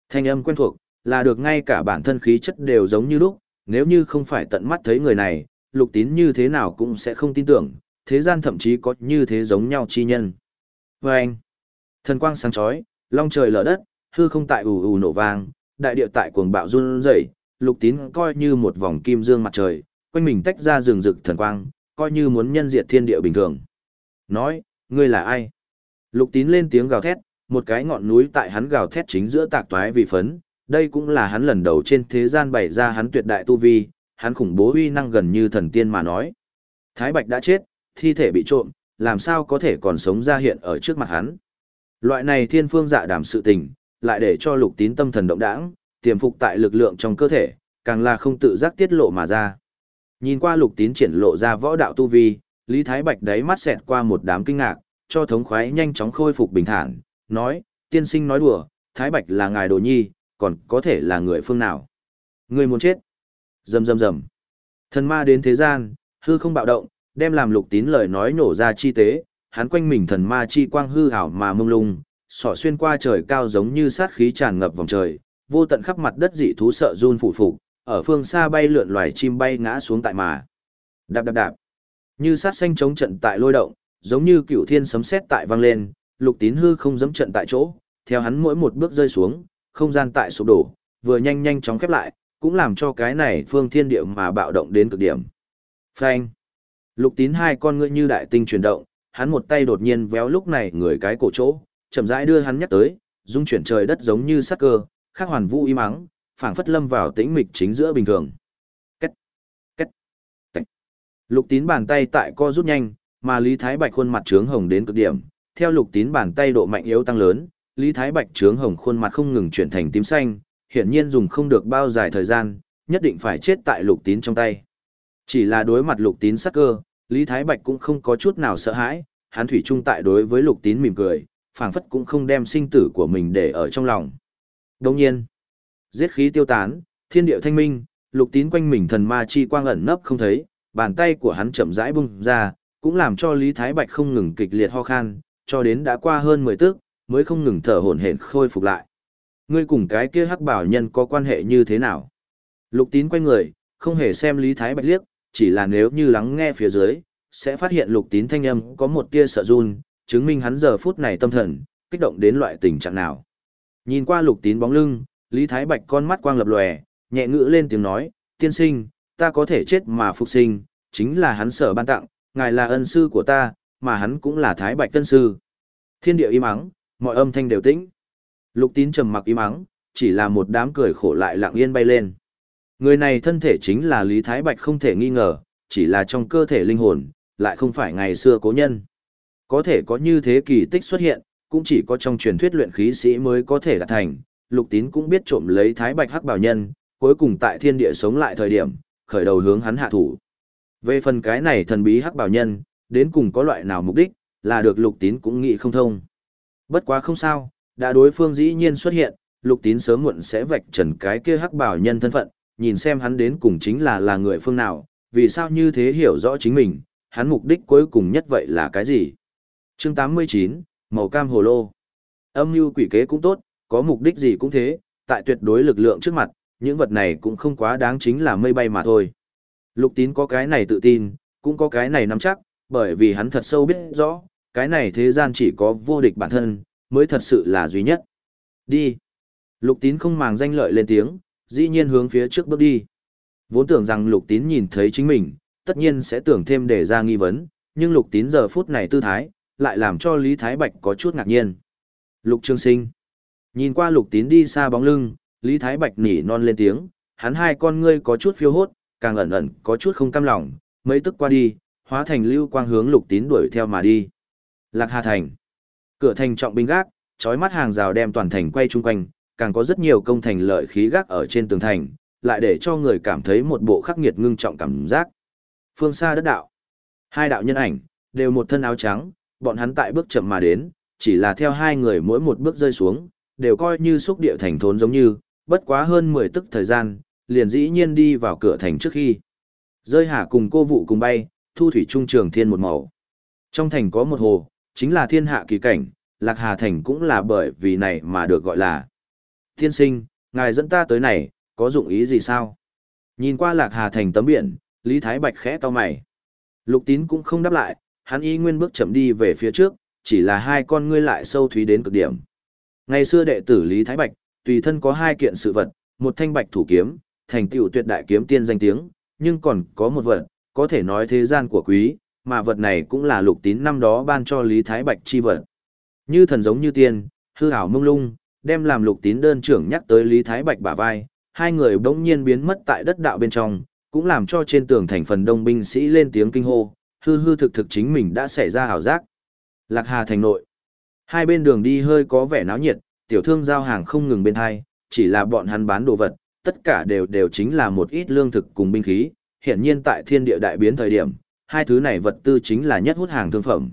[SPEAKER 1] thanh âm quen thuộc, là được ngay cả bản thân khí chất đều giống như lúc, nếu như không phải tận mắt thấy người này, lục tín như thế nào cũng sẽ không tin tưởng, thế gian thậm chí có như thế giống nhau chi nhân. Và anh, thần quang sáng chói, long trời lở đất, hư không tại ù ù nổ vang, đại địa tại cuồng bạo run rẩy, lục tín coi như một vòng kim dương mặt trời, quanh mình tách ra rừng rực thần quang, coi như muốn nhân diệt thiên địa bình thường. Nói, ngươi là ai? Lục tín lên tiếng gào thét, một cái ngọn núi tại hắn gào thét chính giữa tạc toái vì phấn, đây cũng là hắn lần đầu trên thế gian bày ra hắn tuyệt đại tu vi, hắn khủng bố uy năng gần như thần tiên mà nói. Thái Bạch đã chết, thi thể bị trộm, làm sao có thể còn sống ra hiện ở trước mặt hắn. Loại này thiên phương dạ đảm sự tình, lại để cho lục tín tâm thần động đãng, tiềm phục tại lực lượng trong cơ thể, càng là không tự giác tiết lộ mà ra. Nhìn qua lục tín triển lộ ra võ đạo tu vi, Lý Thái Bạch đáy mắt xẹt qua một đám kinh ngạc, cho thống khoái nhanh chóng khôi phục bình thản, nói, tiên sinh nói đùa, Thái Bạch là ngài đồ nhi, còn có thể là người phương nào. Người muốn chết. Rầm rầm rầm. Thần ma đến thế gian, hư không bạo động, đem làm lục tín lời nói nổ ra chi tế, hắn quanh mình thần ma chi quang hư ảo mà mông lung, sỏ xuyên qua trời cao giống như sát khí tràn ngập vòng trời, vô tận khắp mặt đất dị thú sợ run phụ phục, ở phương xa bay lượn loài chim bay ngã xuống tại mà. Đạp đạp đạp. Như sát xanh chống trận tại lôi động, giống như cựu thiên sấm sét tại vang lên, lục tín hư không dẫm trận tại chỗ, theo hắn mỗi một bước rơi xuống, không gian tại sụp đổ, vừa nhanh nhanh chóng khép lại, cũng làm cho cái này phương thiên địa mà bạo động đến cực điểm. Phanh. Lục tín hai con ngươi như đại tinh chuyển động, hắn một tay đột nhiên véo lúc này người cái cổ chỗ, chậm rãi đưa hắn nhắc tới, dung chuyển trời đất giống như sắc cơ, khác hoàn vũ im mắng, phảng phất lâm vào tĩnh mịch chính giữa bình thường. Cách, cách, cách. Lục tín bàn tay tại co rút nhanh, mà Lý Thái Bạch khuôn mặt trướng hồng đến cực điểm, theo lục tín bàn tay độ mạnh yếu tăng lớn, Lý Thái Bạch trướng hồng khuôn mặt không ngừng chuyển thành tím xanh, hiển nhiên dùng không được bao dài thời gian, nhất định phải chết tại lục tín trong tay. Chỉ là đối mặt lục tín sắc cơ, Lý Thái Bạch cũng không có chút nào sợ hãi, hắn thủy chung tại đối với lục tín mỉm cười, phảng phất cũng không đem sinh tử của mình để ở trong lòng. Đồng nhiên, giết khí tiêu tán, thiên địa thanh minh, lục tín quanh mình thần ma chi quang ẩn nấp không thấy, bàn tay của hắn chậm rãi bung ra, cũng làm cho Lý Thái Bạch không ngừng kịch liệt ho khan, cho đến đã qua hơn 10 tức, mới không ngừng thở hổn hển khôi phục lại. Ngươi cùng cái kia hắc bảo nhân có quan hệ như thế nào? Lục tín quay người, không hề xem Lý Thái Bạch liếc, chỉ là nếu như lắng nghe phía dưới, sẽ phát hiện lục tín thanh âm có một tia sợ run, chứng minh hắn giờ phút này tâm thần, kích động đến loại tình trạng nào. Nhìn qua lục tín bóng lưng, Lý Thái Bạch con mắt quang lập lòe, nhẹ ngữ lên tiếng nói, tiên sinh, ta có thể chết mà phục sinh, chính là hắn sở ban tặng, ngài là ân sư của ta, mà hắn cũng là Thái Bạch tân sư. Thiên địa im ắng, mọi âm thanh đều tĩnh. Lục tín trầm mặc im ắng, chỉ là một đám cười khổ lại lặng yên bay lên. Người này thân thể chính là Lý Thái Bạch không thể nghi ngờ, chỉ là trong cơ thể linh hồn, lại không phải ngày xưa cố nhân. Có thể có như thế kỳ tích xuất hiện, cũng chỉ có trong truyền thuyết luyện khí sĩ mới có thể đạt thành. Lục tín cũng biết trộm lấy Thái Bạch hắc bảo nhân, cuối cùng tại thiên địa sống lại thời điểm, khởi đầu hướng hắn hạ thủ. Về phần cái này thần bí hắc bảo nhân, đến cùng có loại nào mục đích, là được lục tín cũng nghĩ không thông. Bất quá không sao, đã đối phương dĩ nhiên xuất hiện, lục tín sớm muộn sẽ vạch trần cái kia hắc bảo nhân thân phận, nhìn xem hắn đến cùng chính là là người phương nào, vì sao như thế hiểu rõ chính mình, hắn mục đích cuối cùng nhất vậy là cái gì. Chương 89, Màu cam hồ lô. Âm mưu quỷ kế cũng tốt, có mục đích gì cũng thế, tại tuyệt đối lực lượng trước mặt, những vật này cũng không quá đáng chính là mây bay mà thôi. Lục tín có cái này tự tin, cũng có cái này nắm chắc, bởi vì hắn thật sâu biết rõ, cái này thế gian chỉ có vô địch bản thân, mới thật sự là duy nhất. Đi. Lục tín không màng danh lợi lên tiếng, dĩ nhiên hướng phía trước bước đi. Vốn tưởng rằng lục tín nhìn thấy chính mình, tất nhiên sẽ tưởng thêm để ra nghi vấn, nhưng lục tín giờ phút này tư thái, lại làm cho Lý Thái Bạch có chút ngạc nhiên. Lục Trương Sinh. Nhìn qua lục tín đi xa bóng lưng, Lý Thái Bạch nỉ non lên tiếng, hắn hai con ngươi có chút phiêu hốt, càng ẩn ẩn có chút không cam lòng, mấy tức qua đi, hóa thành lưu quang hướng lục tín đuổi theo mà đi. Lạc Hà Thành. Cửa thành trọng binh gác, chói mắt hàng rào đem toàn thành quay chung quanh, càng có rất nhiều công thành lợi khí gác ở trên tường thành, lại để cho người cảm thấy một bộ khắc nghiệt ngưng trọng cảm giác. Phương xa đất đạo. Hai đạo nhân ảnh, đều một thân áo trắng, bọn hắn tại bước chậm mà đến, chỉ là theo hai người mỗi một bước rơi xuống, đều coi như xúc địa thành thốn giống như, bất quá hơn 10 tức thời gian, liền dĩ nhiên đi vào cửa thành trước khi. Rơi hạ cùng cô vụ cùng bay, thu thủy trung trường thiên một màu. Trong thành có một hồ, chính là thiên hạ kỳ cảnh, Lạc Hà Thành cũng là bởi vì này mà được gọi là. Thiên sinh, ngài dẫn ta tới này, có dụng ý gì sao? Nhìn qua Lạc Hà Thành tấm biển, Lý Thái Bạch khẽ to mày. Lục tín cũng không đáp lại, hắn y nguyên bước chậm đi về phía trước, chỉ là hai con ngươi lại sâu thúy đến cực điểm. Ngày xưa đệ tử Lý Thái Bạch, tùy thân có hai kiện sự vật, một thanh bạch thủ kiếm, thành tựu tuyệt đại kiếm tiên danh tiếng, nhưng còn có một vật, có thể nói thế gian của quý, mà vật này cũng là lục tín năm đó ban cho Lý Thái Bạch chi vật. Như thần giống như tiên, hư ảo mông lung, đem làm lục tín đơn trưởng nhắc tới Lý Thái Bạch bả vai, hai người bỗng nhiên biến mất tại đất đạo bên trong, cũng làm cho trên tường thành phần đông binh sĩ lên tiếng kinh hô, hư hư thực thực chính mình đã xảy ra hảo giác. Lạc Hà thành nội. Hai bên đường đi hơi có vẻ náo nhiệt, tiểu thương giao hàng không ngừng bên hai, chỉ là bọn hắn bán đồ vật, tất cả đều đều chính là một ít lương thực cùng binh khí, hiện nhiên tại thiên địa đại biến thời điểm, hai thứ này vật tư chính là nhất hút hàng thương phẩm.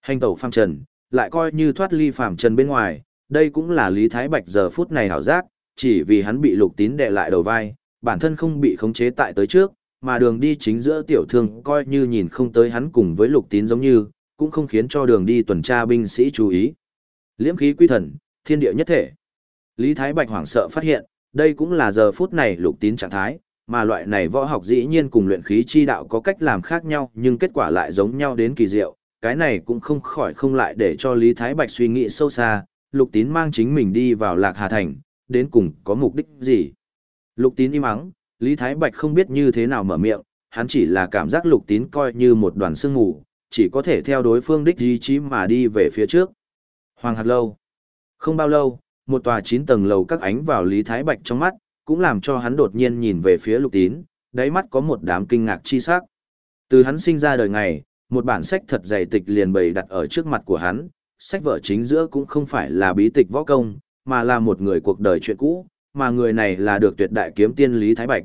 [SPEAKER 1] Hành tẩu phàm trần, lại coi như thoát ly phàm trần bên ngoài, đây cũng là Lý Thái Bạch giờ phút này hảo giác, chỉ vì hắn bị lục tín đè lại đầu vai, bản thân không bị khống chế tại tới trước, mà đường đi chính giữa tiểu thương coi như nhìn không tới hắn cùng với lục tín giống như, cũng không khiến cho đường đi tuần tra binh sĩ chú ý. Liễm khí quy thần, thiên địa nhất thể. Lý Thái Bạch hoảng sợ phát hiện, đây cũng là giờ phút này lục tín trạng thái, mà loại này võ học dĩ nhiên cùng luyện khí chi đạo có cách làm khác nhau nhưng kết quả lại giống nhau đến kỳ diệu, cái này cũng không khỏi không lại để cho Lý Thái Bạch suy nghĩ sâu xa, lục tín mang chính mình đi vào Lạc Hà Thành, đến cùng có mục đích gì. Lục tín im ắng, Lý Thái Bạch không biết như thế nào mở miệng, hắn chỉ là cảm giác lục tín coi như một đoàn sương mù, chỉ có thể theo đối phương đích ý chí mà đi về phía trước. Hoàng Hạt Lâu Không bao lâu, một tòa 9 tầng lầu các ánh vào Lý Thái Bạch trong mắt, cũng làm cho hắn đột nhiên nhìn về phía lục tín, đáy mắt có một đám kinh ngạc chi sắc. Từ hắn sinh ra đời ngày, một bản sách thật dày tịch liền bày đặt ở trước mặt của hắn, sách vở chính giữa cũng không phải là bí tịch võ công, mà là một người cuộc đời chuyện cũ, mà người này là được tuyệt đại kiếm tiên Lý Thái Bạch.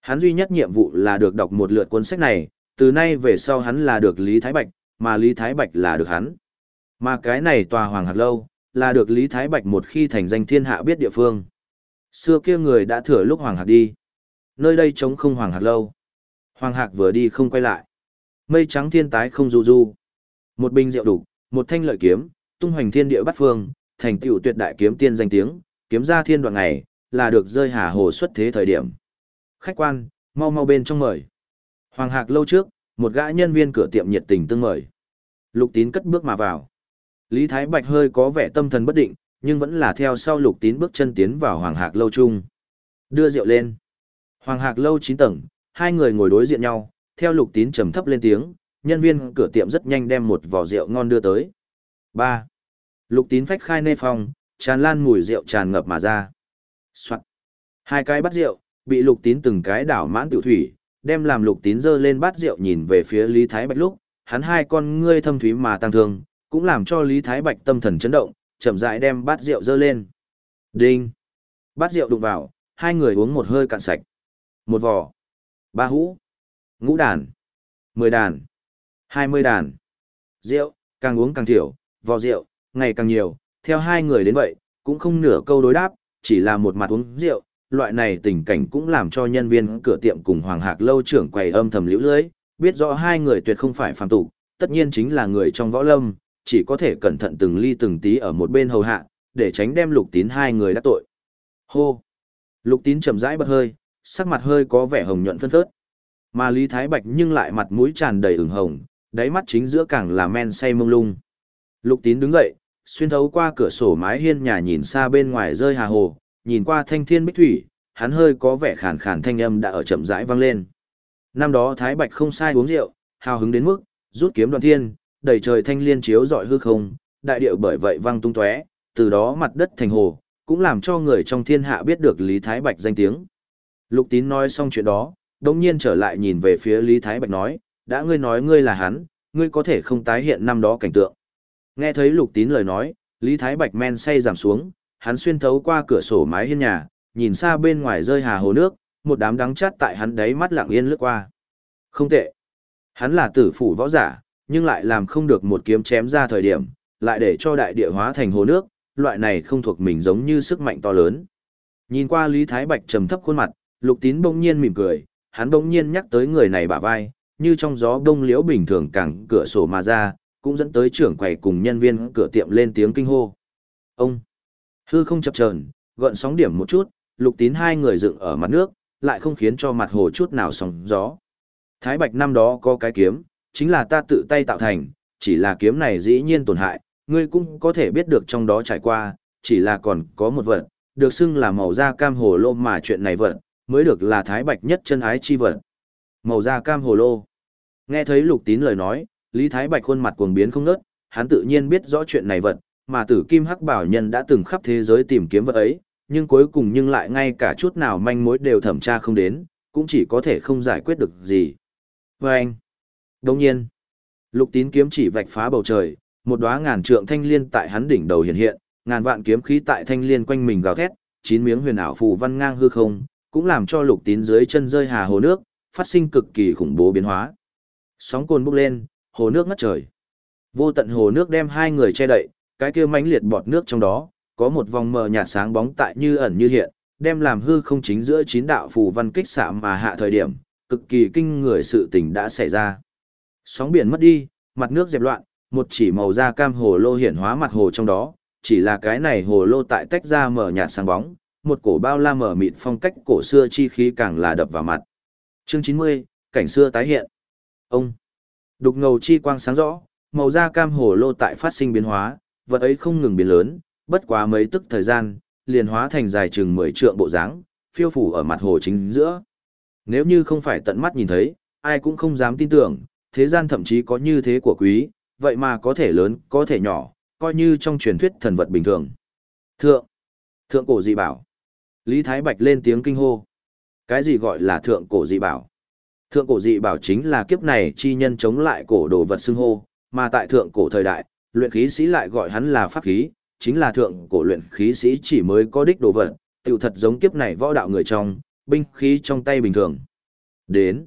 [SPEAKER 1] Hắn duy nhất nhiệm vụ là được đọc một lượt cuốn sách này, từ nay về sau hắn là được Lý Thái Bạch, mà Lý Thái Bạch là được hắn. Mà cái này tòa Hoàng Hạc Lâu, là được Lý Thái Bạch một khi thành danh thiên hạ biết địa phương. Xưa kia người đã thừa lúc Hoàng Hạc đi. Nơi đây trống không Hoàng Hạc Lâu. Hoàng Hạc vừa đi không quay lại. Mây trắng thiên tái không du du. Một bình rượu đủ, một thanh lợi kiếm, tung hoành thiên địa bắt phương, thành tựu tuyệt đại kiếm tiên danh tiếng, kiếm ra thiên đoạn ngày, là được rơi hà hồ xuất thế thời điểm. Khách quan, mau mau bên trong mời. Hoàng Hạc lâu trước, một gã nhân viên cửa tiệm nhiệt tình tương mời. Lục Tín cất bước mà vào. Lý Thái Bạch hơi có vẻ tâm thần bất định, nhưng vẫn là theo sau Lục Tín bước chân tiến vào Hoàng Hạc lâu chung. Đưa rượu lên. Hoàng Hạc lâu 9 tầng, hai người ngồi đối diện nhau, theo Lục Tín trầm thấp lên tiếng, nhân viên cửa tiệm rất nhanh đem một vỏ rượu ngon đưa tới. 3. Lục Tín phách khai nê phòng, tràn lan mùi rượu tràn ngập mà ra. Soạn. Hai cái bát rượu, bị Lục Tín từng cái đảo mãn tiểu thủy, đem làm Lục Tín dơ lên bát rượu nhìn về phía Lý Thái Bạch lúc, hắn hai con ngươi thâm thúy mà tăng thương, cũng làm cho Lý Thái Bạch tâm thần chấn động, chậm rãi đem bát rượu dơ lên. Đinh. Bát rượu đụng vào, hai người uống một hơi cạn sạch. Một vò. Ba hũ. Ngũ đàn. Mười đàn. Hai mươi đàn. Rượu, càng uống càng thiểu, vò rượu, ngày càng nhiều, theo hai người đến vậy, cũng không nửa câu đối đáp, chỉ là một mặt uống rượu, loại này tình cảnh cũng làm cho nhân viên cửa tiệm cùng Hoàng Hạc lâu trưởng quầy âm thầm liễu lưới, biết rõ hai người tuyệt không phải phàm tục, tất nhiên chính là người trong võ lâm, chỉ có thể cẩn thận từng ly từng tí ở một bên hầu hạ, để tránh đem lục tín hai người đắc tội. Hô! Lục tín chậm rãi bật hơi, sắc mặt hơi có vẻ hồng nhuận phân phớt. Mà Lý Thái Bạch nhưng lại mặt mũi tràn đầy ửng hồng, đáy mắt chính giữa càng là men say mông lung. Lục tín đứng dậy, xuyên thấu qua cửa sổ mái hiên nhà nhìn xa bên ngoài rơi hà hồ, nhìn qua thanh thiên bích thủy, hắn hơi có vẻ khàn khàn thanh âm đã ở chậm rãi vang lên. Năm đó Thái Bạch không sai uống rượu, hào hứng đến mức, rút kiếm đoàn thiên, đầy trời thanh liên chiếu rọi hư không, đại điệu bởi vậy vang tung tóe, từ đó mặt đất thành hồ, cũng làm cho người trong thiên hạ biết được Lý Thái Bạch danh tiếng. Lục Tín nói xong chuyện đó, đột nhiên trở lại nhìn về phía Lý Thái Bạch nói, đã ngươi nói ngươi là hắn, ngươi có thể không tái hiện năm đó cảnh tượng. Nghe thấy Lục Tín lời nói, Lý Thái Bạch men say giảm xuống, hắn xuyên thấu qua cửa sổ mái hiên nhà, nhìn xa bên ngoài rơi hà hồ nước, một đám đắng chát tại hắn đáy mắt lặng yên lướt qua. Không tệ. Hắn là tử phủ võ giả, nhưng lại làm không được một kiếm chém ra thời điểm, lại để cho đại địa hóa thành hồ nước, loại này không thuộc mình giống như sức mạnh to lớn. Nhìn qua Lý Thái Bạch trầm thấp khuôn mặt, Lục Tín bỗng nhiên mỉm cười, hắn bỗng nhiên nhắc tới người này bả vai, như trong gió đông liễu bình thường cẳng cửa sổ mà ra, cũng dẫn tới trưởng quầy cùng nhân viên cửa tiệm lên tiếng kinh hô. Ông! Hư không chập chờn, gợn sóng điểm một chút, Lục Tín hai người dựng ở mặt nước, lại không khiến cho mặt hồ chút nào sóng gió. Thái Bạch năm đó có cái kiếm, chính là ta tự tay tạo thành, chỉ là kiếm này dĩ nhiên tổn hại, ngươi cũng có thể biết được trong đó trải qua, chỉ là còn có một vật, được xưng là màu da cam hồ lô mà chuyện này vật, mới được là Thái Bạch nhất chân ái chi vật. Màu da cam hồ lô. Nghe thấy Lục Tín lời nói, Lý Thái Bạch khuôn mặt cuồng biến không ngớt, hắn tự nhiên biết rõ chuyện này vật, mà tử kim hắc bảo nhân đã từng khắp thế giới tìm kiếm vật ấy, nhưng cuối cùng nhưng lại ngay cả chút nào manh mối đều thẩm tra không đến, cũng chỉ có thể không giải quyết được gì. Và anh, đồng nhiên, lục tín kiếm chỉ vạch phá bầu trời, một đóa ngàn trượng thanh liên tại hắn đỉnh đầu hiện hiện, ngàn vạn kiếm khí tại thanh liên quanh mình gào thét, chín miếng huyền ảo phù văn ngang hư không, cũng làm cho lục tín dưới chân rơi hà hồ nước, phát sinh cực kỳ khủng bố biến hóa. Sóng cồn bốc lên, hồ nước ngất trời. Vô tận hồ nước đem hai người che đậy, cái kia mãnh liệt bọt nước trong đó, có một vòng mờ nhạt sáng bóng tại như ẩn như hiện, đem làm hư không chính giữa chín đạo phù văn kích xạ mà hạ thời điểm, cực kỳ kinh người sự tình đã xảy ra. Sóng biển mất đi, mặt nước dẹp loạn, một chỉ màu da cam hồ lô hiển hóa mặt hồ trong đó, chỉ là cái này hồ lô tại tách ra mở nhạt sáng bóng, một cổ bao la mở mịt phong cách cổ xưa chi khí càng là đập vào mặt. Chương 90, cảnh xưa tái hiện. Ông Đục ngầu chi quang sáng rõ, màu da cam hồ lô tại phát sinh biến hóa, vật ấy không ngừng biến lớn, bất quá mấy tức thời gian, liền hóa thành dài chừng 10 trượng bộ dáng, phiêu phủ ở mặt hồ chính giữa. Nếu như không phải tận mắt nhìn thấy, ai cũng không dám tin tưởng, thế gian thậm chí có như thế của quý, vậy mà có thể lớn, có thể nhỏ, coi như trong truyền thuyết thần vật bình thường. Thượng, thượng cổ dị bảo. Lý Thái Bạch lên tiếng kinh hô. Cái gì gọi là thượng cổ dị bảo? Thượng cổ dị bảo chính là kiếp này chi nhân chống lại cổ đồ vật xưng hô, mà tại thượng cổ thời đại, luyện khí sĩ lại gọi hắn là pháp khí, chính là thượng cổ luyện khí sĩ chỉ mới có đích đồ vật, tiểu thật giống kiếp này võ đạo người trong, binh khí trong tay bình thường. Đến.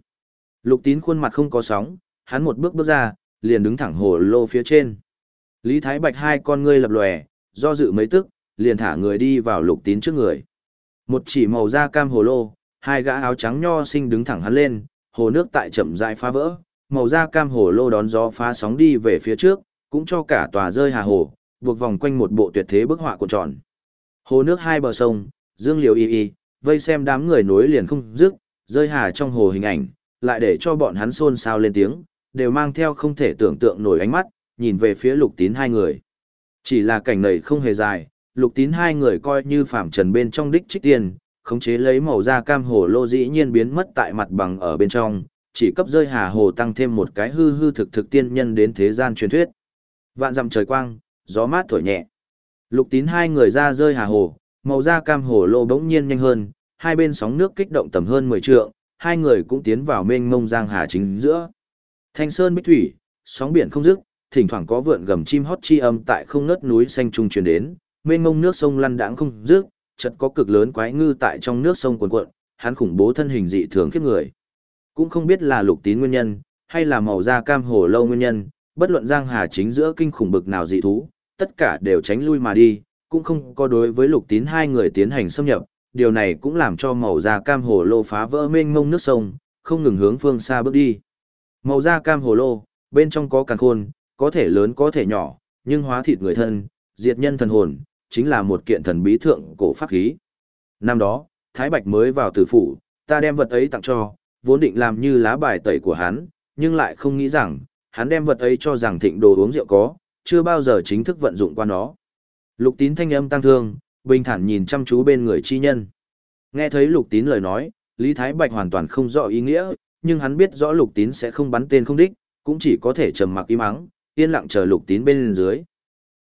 [SPEAKER 1] Lục tín khuôn mặt không có sóng, hắn một bước bước ra, liền đứng thẳng hồ lô phía trên. Lý Thái Bạch hai con ngươi lập lòe, do dự mấy tức, liền thả người đi vào lục tín trước người. Một chỉ màu da cam hồ lô, hai gã áo trắng nho sinh đứng thẳng hắn lên, hồ nước tại chậm rãi phá vỡ, màu da cam hồ lô đón gió phá sóng đi về phía trước, cũng cho cả tòa rơi hà hồ, buộc vòng quanh một bộ tuyệt thế bức họa cuộn tròn. Hồ nước hai bờ sông, dương liều y y, vây xem đám người nối liền không dứt, rơi hà trong hồ hình ảnh, lại để cho bọn hắn xôn xao lên tiếng, đều mang theo không thể tưởng tượng nổi ánh mắt, nhìn về phía lục tín hai người. Chỉ là cảnh này không hề dài, lục tín hai người coi như phạm trần bên trong đích trích tiền, khống chế lấy màu da cam hồ lô dĩ nhiên biến mất tại mặt bằng ở bên trong, chỉ cấp rơi hà hồ tăng thêm một cái hư hư thực thực tiên nhân đến thế gian truyền thuyết. Vạn dặm trời quang, gió mát thổi nhẹ. Lục tín hai người ra rơi hà hồ, màu da cam hồ lô bỗng nhiên nhanh hơn, hai bên sóng nước kích động tầm hơn 10 trượng, hai người cũng tiến vào mênh mông giang hà chính giữa. Thanh sơn bích thủy, sóng biển không dứt, thỉnh thoảng có vượn gầm chim hót chi âm tại không ngớt núi xanh trung truyền đến, mênh mông nước sông lăn đãng không dứt, chợt có cực lớn quái ngư tại trong nước sông cuồn cuộn, hắn khủng bố thân hình dị thường khiếp người. Cũng không biết là lục tín nguyên nhân, hay là màu da cam hồ lâu nguyên nhân, bất luận giang hà chính giữa kinh khủng bực nào dị thú, tất cả đều tránh lui mà đi, cũng không có đối với lục tín hai người tiến hành xâm nhập, điều này cũng làm cho màu da cam hồ lô phá vỡ mênh mông nước sông, không ngừng hướng phương xa bước đi. Màu da cam hồ lô, bên trong có càng khôn, có thể lớn có thể nhỏ, nhưng hóa thịt người thân, diệt nhân thần hồn, chính là một kiện thần bí thượng cổ pháp khí. Năm đó, Thái Bạch mới vào tử phủ, ta đem vật ấy tặng cho, vốn định làm như lá bài tẩy của hắn, nhưng lại không nghĩ rằng, hắn đem vật ấy cho rằng thịnh đồ uống rượu có, chưa bao giờ chính thức vận dụng qua nó. Lục tín thanh âm tăng thương, bình thản nhìn chăm chú bên người chi nhân. Nghe thấy lục tín lời nói, Lý Thái Bạch hoàn toàn không rõ ý nghĩa, nhưng hắn biết rõ lục tín sẽ không bắn tên không đích, cũng chỉ có thể trầm mặc im ắng, yên lặng chờ lục tín bên dưới.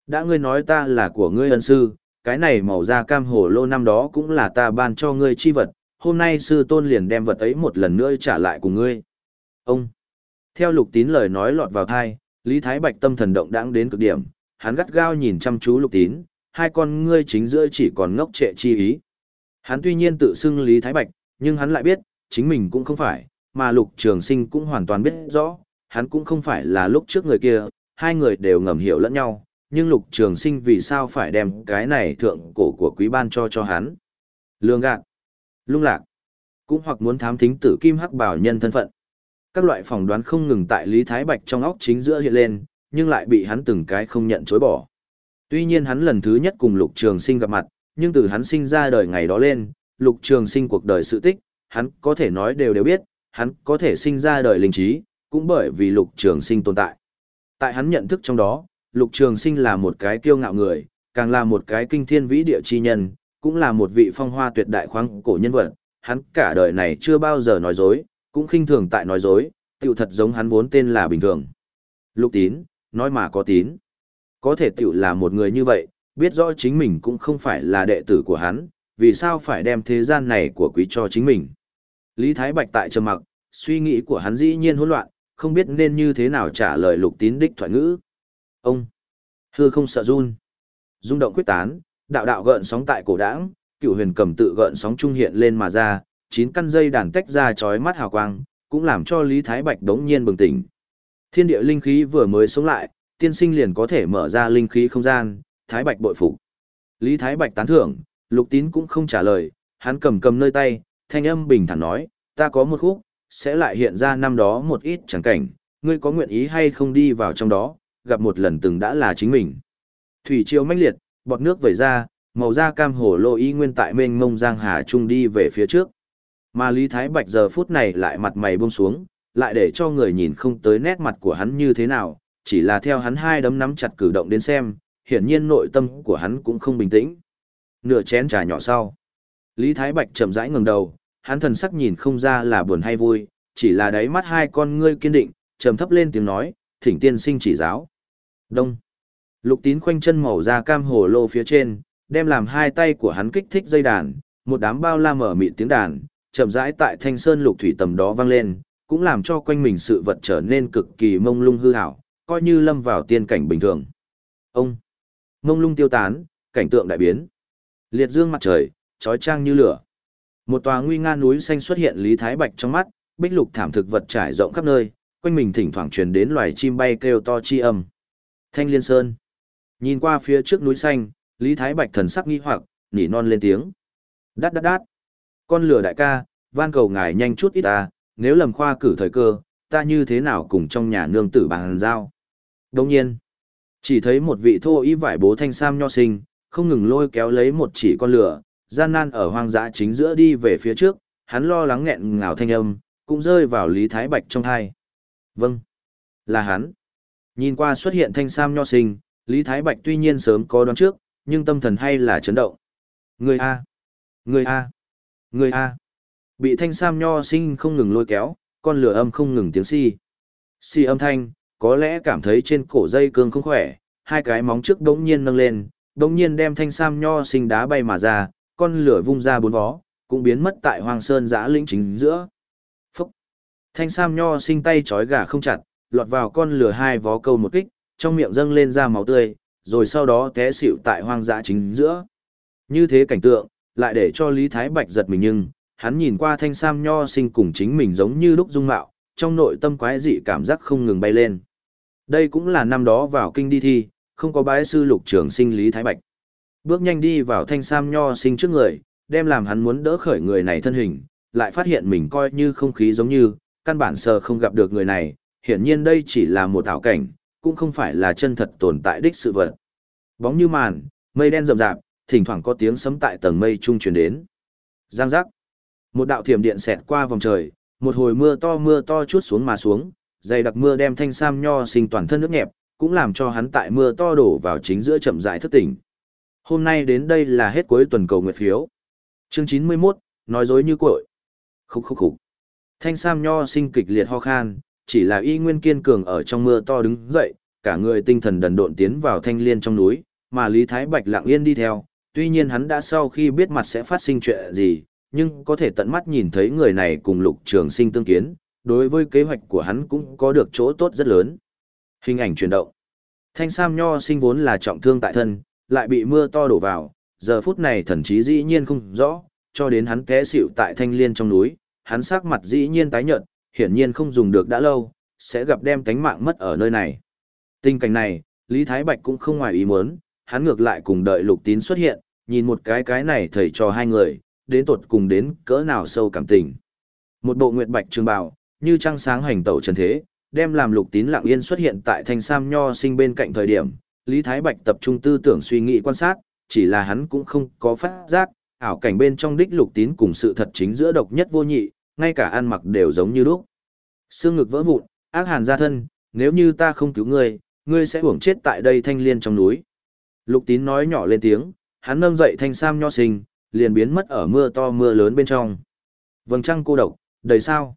[SPEAKER 1] Đã ngươi nói ta là của ngươi ân sư, cái này màu da cam hồ lô năm đó cũng là ta ban cho ngươi chi vật, hôm nay sư tôn liền đem vật ấy một lần nữa trả lại cùng ngươi. Ông! Theo lục tín lời nói lọt vào thai, Lý Thái Bạch tâm thần động đãng đến cực điểm, hắn gắt gao nhìn chăm chú lục tín, hai con ngươi chính giữa chỉ còn ngốc trệ chi ý. Hắn tuy nhiên tự xưng Lý Thái Bạch, nhưng hắn lại biết, chính mình cũng không phải, mà lục trường sinh cũng hoàn toàn biết rõ, hắn cũng không phải là lúc trước người kia, hai người đều ngầm hiểu lẫn nhau, nhưng lục trường sinh vì sao phải đem cái này thượng cổ của quý ban cho cho hắn. Lương gạt, lung lạc, cũng hoặc muốn thám thính tử kim hắc bảo nhân thân phận. Các loại phỏng đoán không ngừng tại Lý Thái Bạch trong óc chính giữa hiện lên, nhưng lại bị hắn từng cái không nhận chối bỏ. Tuy nhiên hắn lần thứ nhất cùng lục trường sinh gặp mặt, nhưng từ hắn sinh ra đời ngày đó lên, lục trường sinh cuộc đời sự tích, hắn có thể nói đều đều biết, hắn có thể sinh ra đời linh trí, cũng bởi vì lục trường sinh tồn tại. Tại hắn nhận thức trong đó, lục trường sinh là một cái kiêu ngạo người, càng là một cái kinh thiên vĩ địa chi nhân, cũng là một vị phong hoa tuyệt đại khoáng cổ nhân vật, hắn cả đời này chưa bao giờ nói dối, cũng khinh thường tại nói dối, tiểu thật giống hắn vốn tên là bình thường. Lục tín, nói mà có tín. Có thể tiểu là một người như vậy, biết rõ chính mình cũng không phải là đệ tử của hắn, vì sao phải đem thế gian này của quý cho chính mình. Lý Thái Bạch tại trầm mặc, suy nghĩ của hắn dĩ nhiên hỗn loạn, không biết nên như thế nào trả lời lục tín đích thoại ngữ. Ông, hư không sợ run, rung động quyết tán, đạo đạo gợn sóng tại cổ đảng, cựu huyền cầm tự gợn sóng trung hiện lên mà ra, chín căn dây đàn tách ra chói mắt hào quang, cũng làm cho Lý Thái Bạch đống nhiên bừng tỉnh. Thiên địa linh khí vừa mới sống lại, tiên sinh liền có thể mở ra linh khí không gian, Thái Bạch bội phục. Lý Thái Bạch tán thưởng, Lục Tín cũng không trả lời, hắn cầm cầm nơi tay, thanh âm bình thản nói, ta có một khúc, sẽ lại hiện ra năm đó một ít chẳng cảnh, ngươi có nguyện ý hay không đi vào trong đó, gặp một lần từng đã là chính mình. Thủy triều mãnh liệt, bọt nước vẩy ra, màu da cam hồ lô y nguyên tại mênh mông giang hà trung đi về phía trước. Mà Lý Thái Bạch giờ phút này lại mặt mày buông xuống, lại để cho người nhìn không tới nét mặt của hắn như thế nào, chỉ là theo hắn hai đấm nắm chặt cử động đến xem, hiển nhiên nội tâm của hắn cũng không bình tĩnh. Nửa chén trà nhỏ sau, Lý Thái Bạch chậm rãi ngẩng đầu, hắn thần sắc nhìn không ra là buồn hay vui, chỉ là đáy mắt hai con ngươi kiên định, trầm thấp lên tiếng nói, thỉnh tiên sinh chỉ giáo. Đông. Lục tín khoanh chân màu ra cam hồ lô phía trên, đem làm hai tay của hắn kích thích dây đàn, một đám bao la mở mịt tiếng đàn, chậm rãi tại thanh sơn lục thủy tầm đó vang lên, cũng làm cho quanh mình sự vật trở nên cực kỳ mông lung hư hảo, coi như lâm vào tiên cảnh bình thường. Ông, mông lung tiêu tán, cảnh tượng đại biến. Liệt dương mặt trời, trói trang như lửa. Một tòa nguy nga núi xanh xuất hiện Lý Thái Bạch trong mắt, bích lục thảm thực vật trải rộng khắp nơi, quanh mình thỉnh thoảng truyền đến loài chim bay kêu to chi âm. Thanh Liên Sơn. Nhìn qua phía trước núi xanh, Lý Thái Bạch thần sắc nghi hoặc, nỉ non lên tiếng. Đát đát đát. Con lửa đại ca, van cầu ngài nhanh chút ít ta, nếu lầm khoa cử thời cơ, ta như thế nào cùng trong nhà nương tử bằng giao. Đồng nhiên, chỉ thấy một vị thô y vải bố thanh sam nho sinh, không ngừng lôi kéo lấy một chỉ con lửa, gian nan ở hoang dã chính giữa đi về phía trước, hắn lo lắng nghẹn ngào thanh âm, cũng rơi vào Lý Thái Bạch trong hai. Vâng, là hắn. Nhìn qua xuất hiện thanh sam nho sinh, Lý Thái Bạch tuy nhiên sớm có đoán trước, nhưng tâm thần hay là chấn động. Người A. Người A. Người A. Bị thanh sam nho sinh không ngừng lôi kéo, con lửa âm không ngừng tiếng si. Si âm thanh, có lẽ cảm thấy trên cổ dây cương không khỏe, hai cái móng trước đống nhiên nâng lên, đống nhiên đem thanh sam nho sinh đá bay mà ra, con lửa vung ra bốn vó, cũng biến mất tại hoàng sơn giã lĩnh chính giữa. Phúc! Thanh sam nho sinh tay trói gà không chặt, lọt vào con lửa hai vó câu một kích, trong miệng dâng lên ra máu tươi, rồi sau đó té xỉu tại hoang dã chính giữa. Như thế cảnh tượng, lại để cho Lý Thái Bạch giật mình nhưng, hắn nhìn qua thanh sam nho sinh cùng chính mình giống như lúc dung mạo, trong nội tâm quái dị cảm giác không ngừng bay lên. Đây cũng là năm đó vào kinh đi thi, không có bái sư lục trưởng sinh Lý Thái Bạch. Bước nhanh đi vào thanh sam nho sinh trước người, đem làm hắn muốn đỡ khởi người này thân hình, lại phát hiện mình coi như không khí giống như, căn bản sờ không gặp được người này, hiển nhiên đây chỉ là một ảo cảnh, cũng không phải là chân thật tồn tại đích sự vật. Bóng như màn, mây đen rậm rạp, thỉnh thoảng có tiếng sấm tại tầng mây trung truyền đến. Giang giác. Một đạo thiểm điện xẹt qua vòng trời, một hồi mưa to mưa to chút xuống mà xuống, dày đặc mưa đem thanh sam nho sinh toàn thân nước nhẹp, cũng làm cho hắn tại mưa to đổ vào chính giữa chậm rãi thức tỉnh. Hôm nay đến đây là hết cuối tuần cầu nguyện phiếu. Chương 91, nói dối như cội. Khúc khúc khúc. Thanh sam nho sinh kịch liệt ho khan, chỉ là y nguyên kiên cường ở trong mưa to đứng dậy, cả người tinh thần đần độn tiến vào thanh liên trong núi, mà Lý Thái Bạch lặng yên đi theo, tuy nhiên hắn đã sau khi biết mặt sẽ phát sinh chuyện gì, nhưng có thể tận mắt nhìn thấy người này cùng lục trường sinh tương kiến, đối với kế hoạch của hắn cũng có được chỗ tốt rất lớn. Hình ảnh chuyển động. Thanh Sam Nho sinh vốn là trọng thương tại thân, lại bị mưa to đổ vào, giờ phút này thần chí dĩ nhiên không rõ, cho đến hắn té xỉu tại thanh liên trong núi, hắn sắc mặt dĩ nhiên tái nhợt, hiển nhiên không dùng được đã lâu, sẽ gặp đem tánh mạng mất ở nơi này. Tình cảnh này, Lý Thái Bạch cũng không ngoài ý muốn, hắn ngược lại cùng đợi lục tín xuất hiện, nhìn một cái cái này thầy cho hai người, đến tột cùng đến cỡ nào sâu cảm tình. Một bộ nguyệt bạch trường bào, như trăng sáng hành tẩu trần thế, đem làm lục tín lặng yên xuất hiện tại thanh sam nho sinh bên cạnh thời điểm, Lý Thái Bạch tập trung tư tưởng suy nghĩ quan sát, chỉ là hắn cũng không có phát giác, ảo cảnh bên trong đích lục tín cùng sự thật chính giữa độc nhất vô nhị, ngay cả ăn mặc đều giống như lúc. Xương ngực vỡ vụn, ác hàn ra thân, nếu như ta không cứu ngươi, ngươi sẽ uổng chết tại đây thanh liên trong núi. Lục tín nói nhỏ lên tiếng, hắn nâng dậy thanh sam nho sinh, liền biến mất ở mưa to mưa lớn bên trong. Vầng trăng cô độc, đầy sao.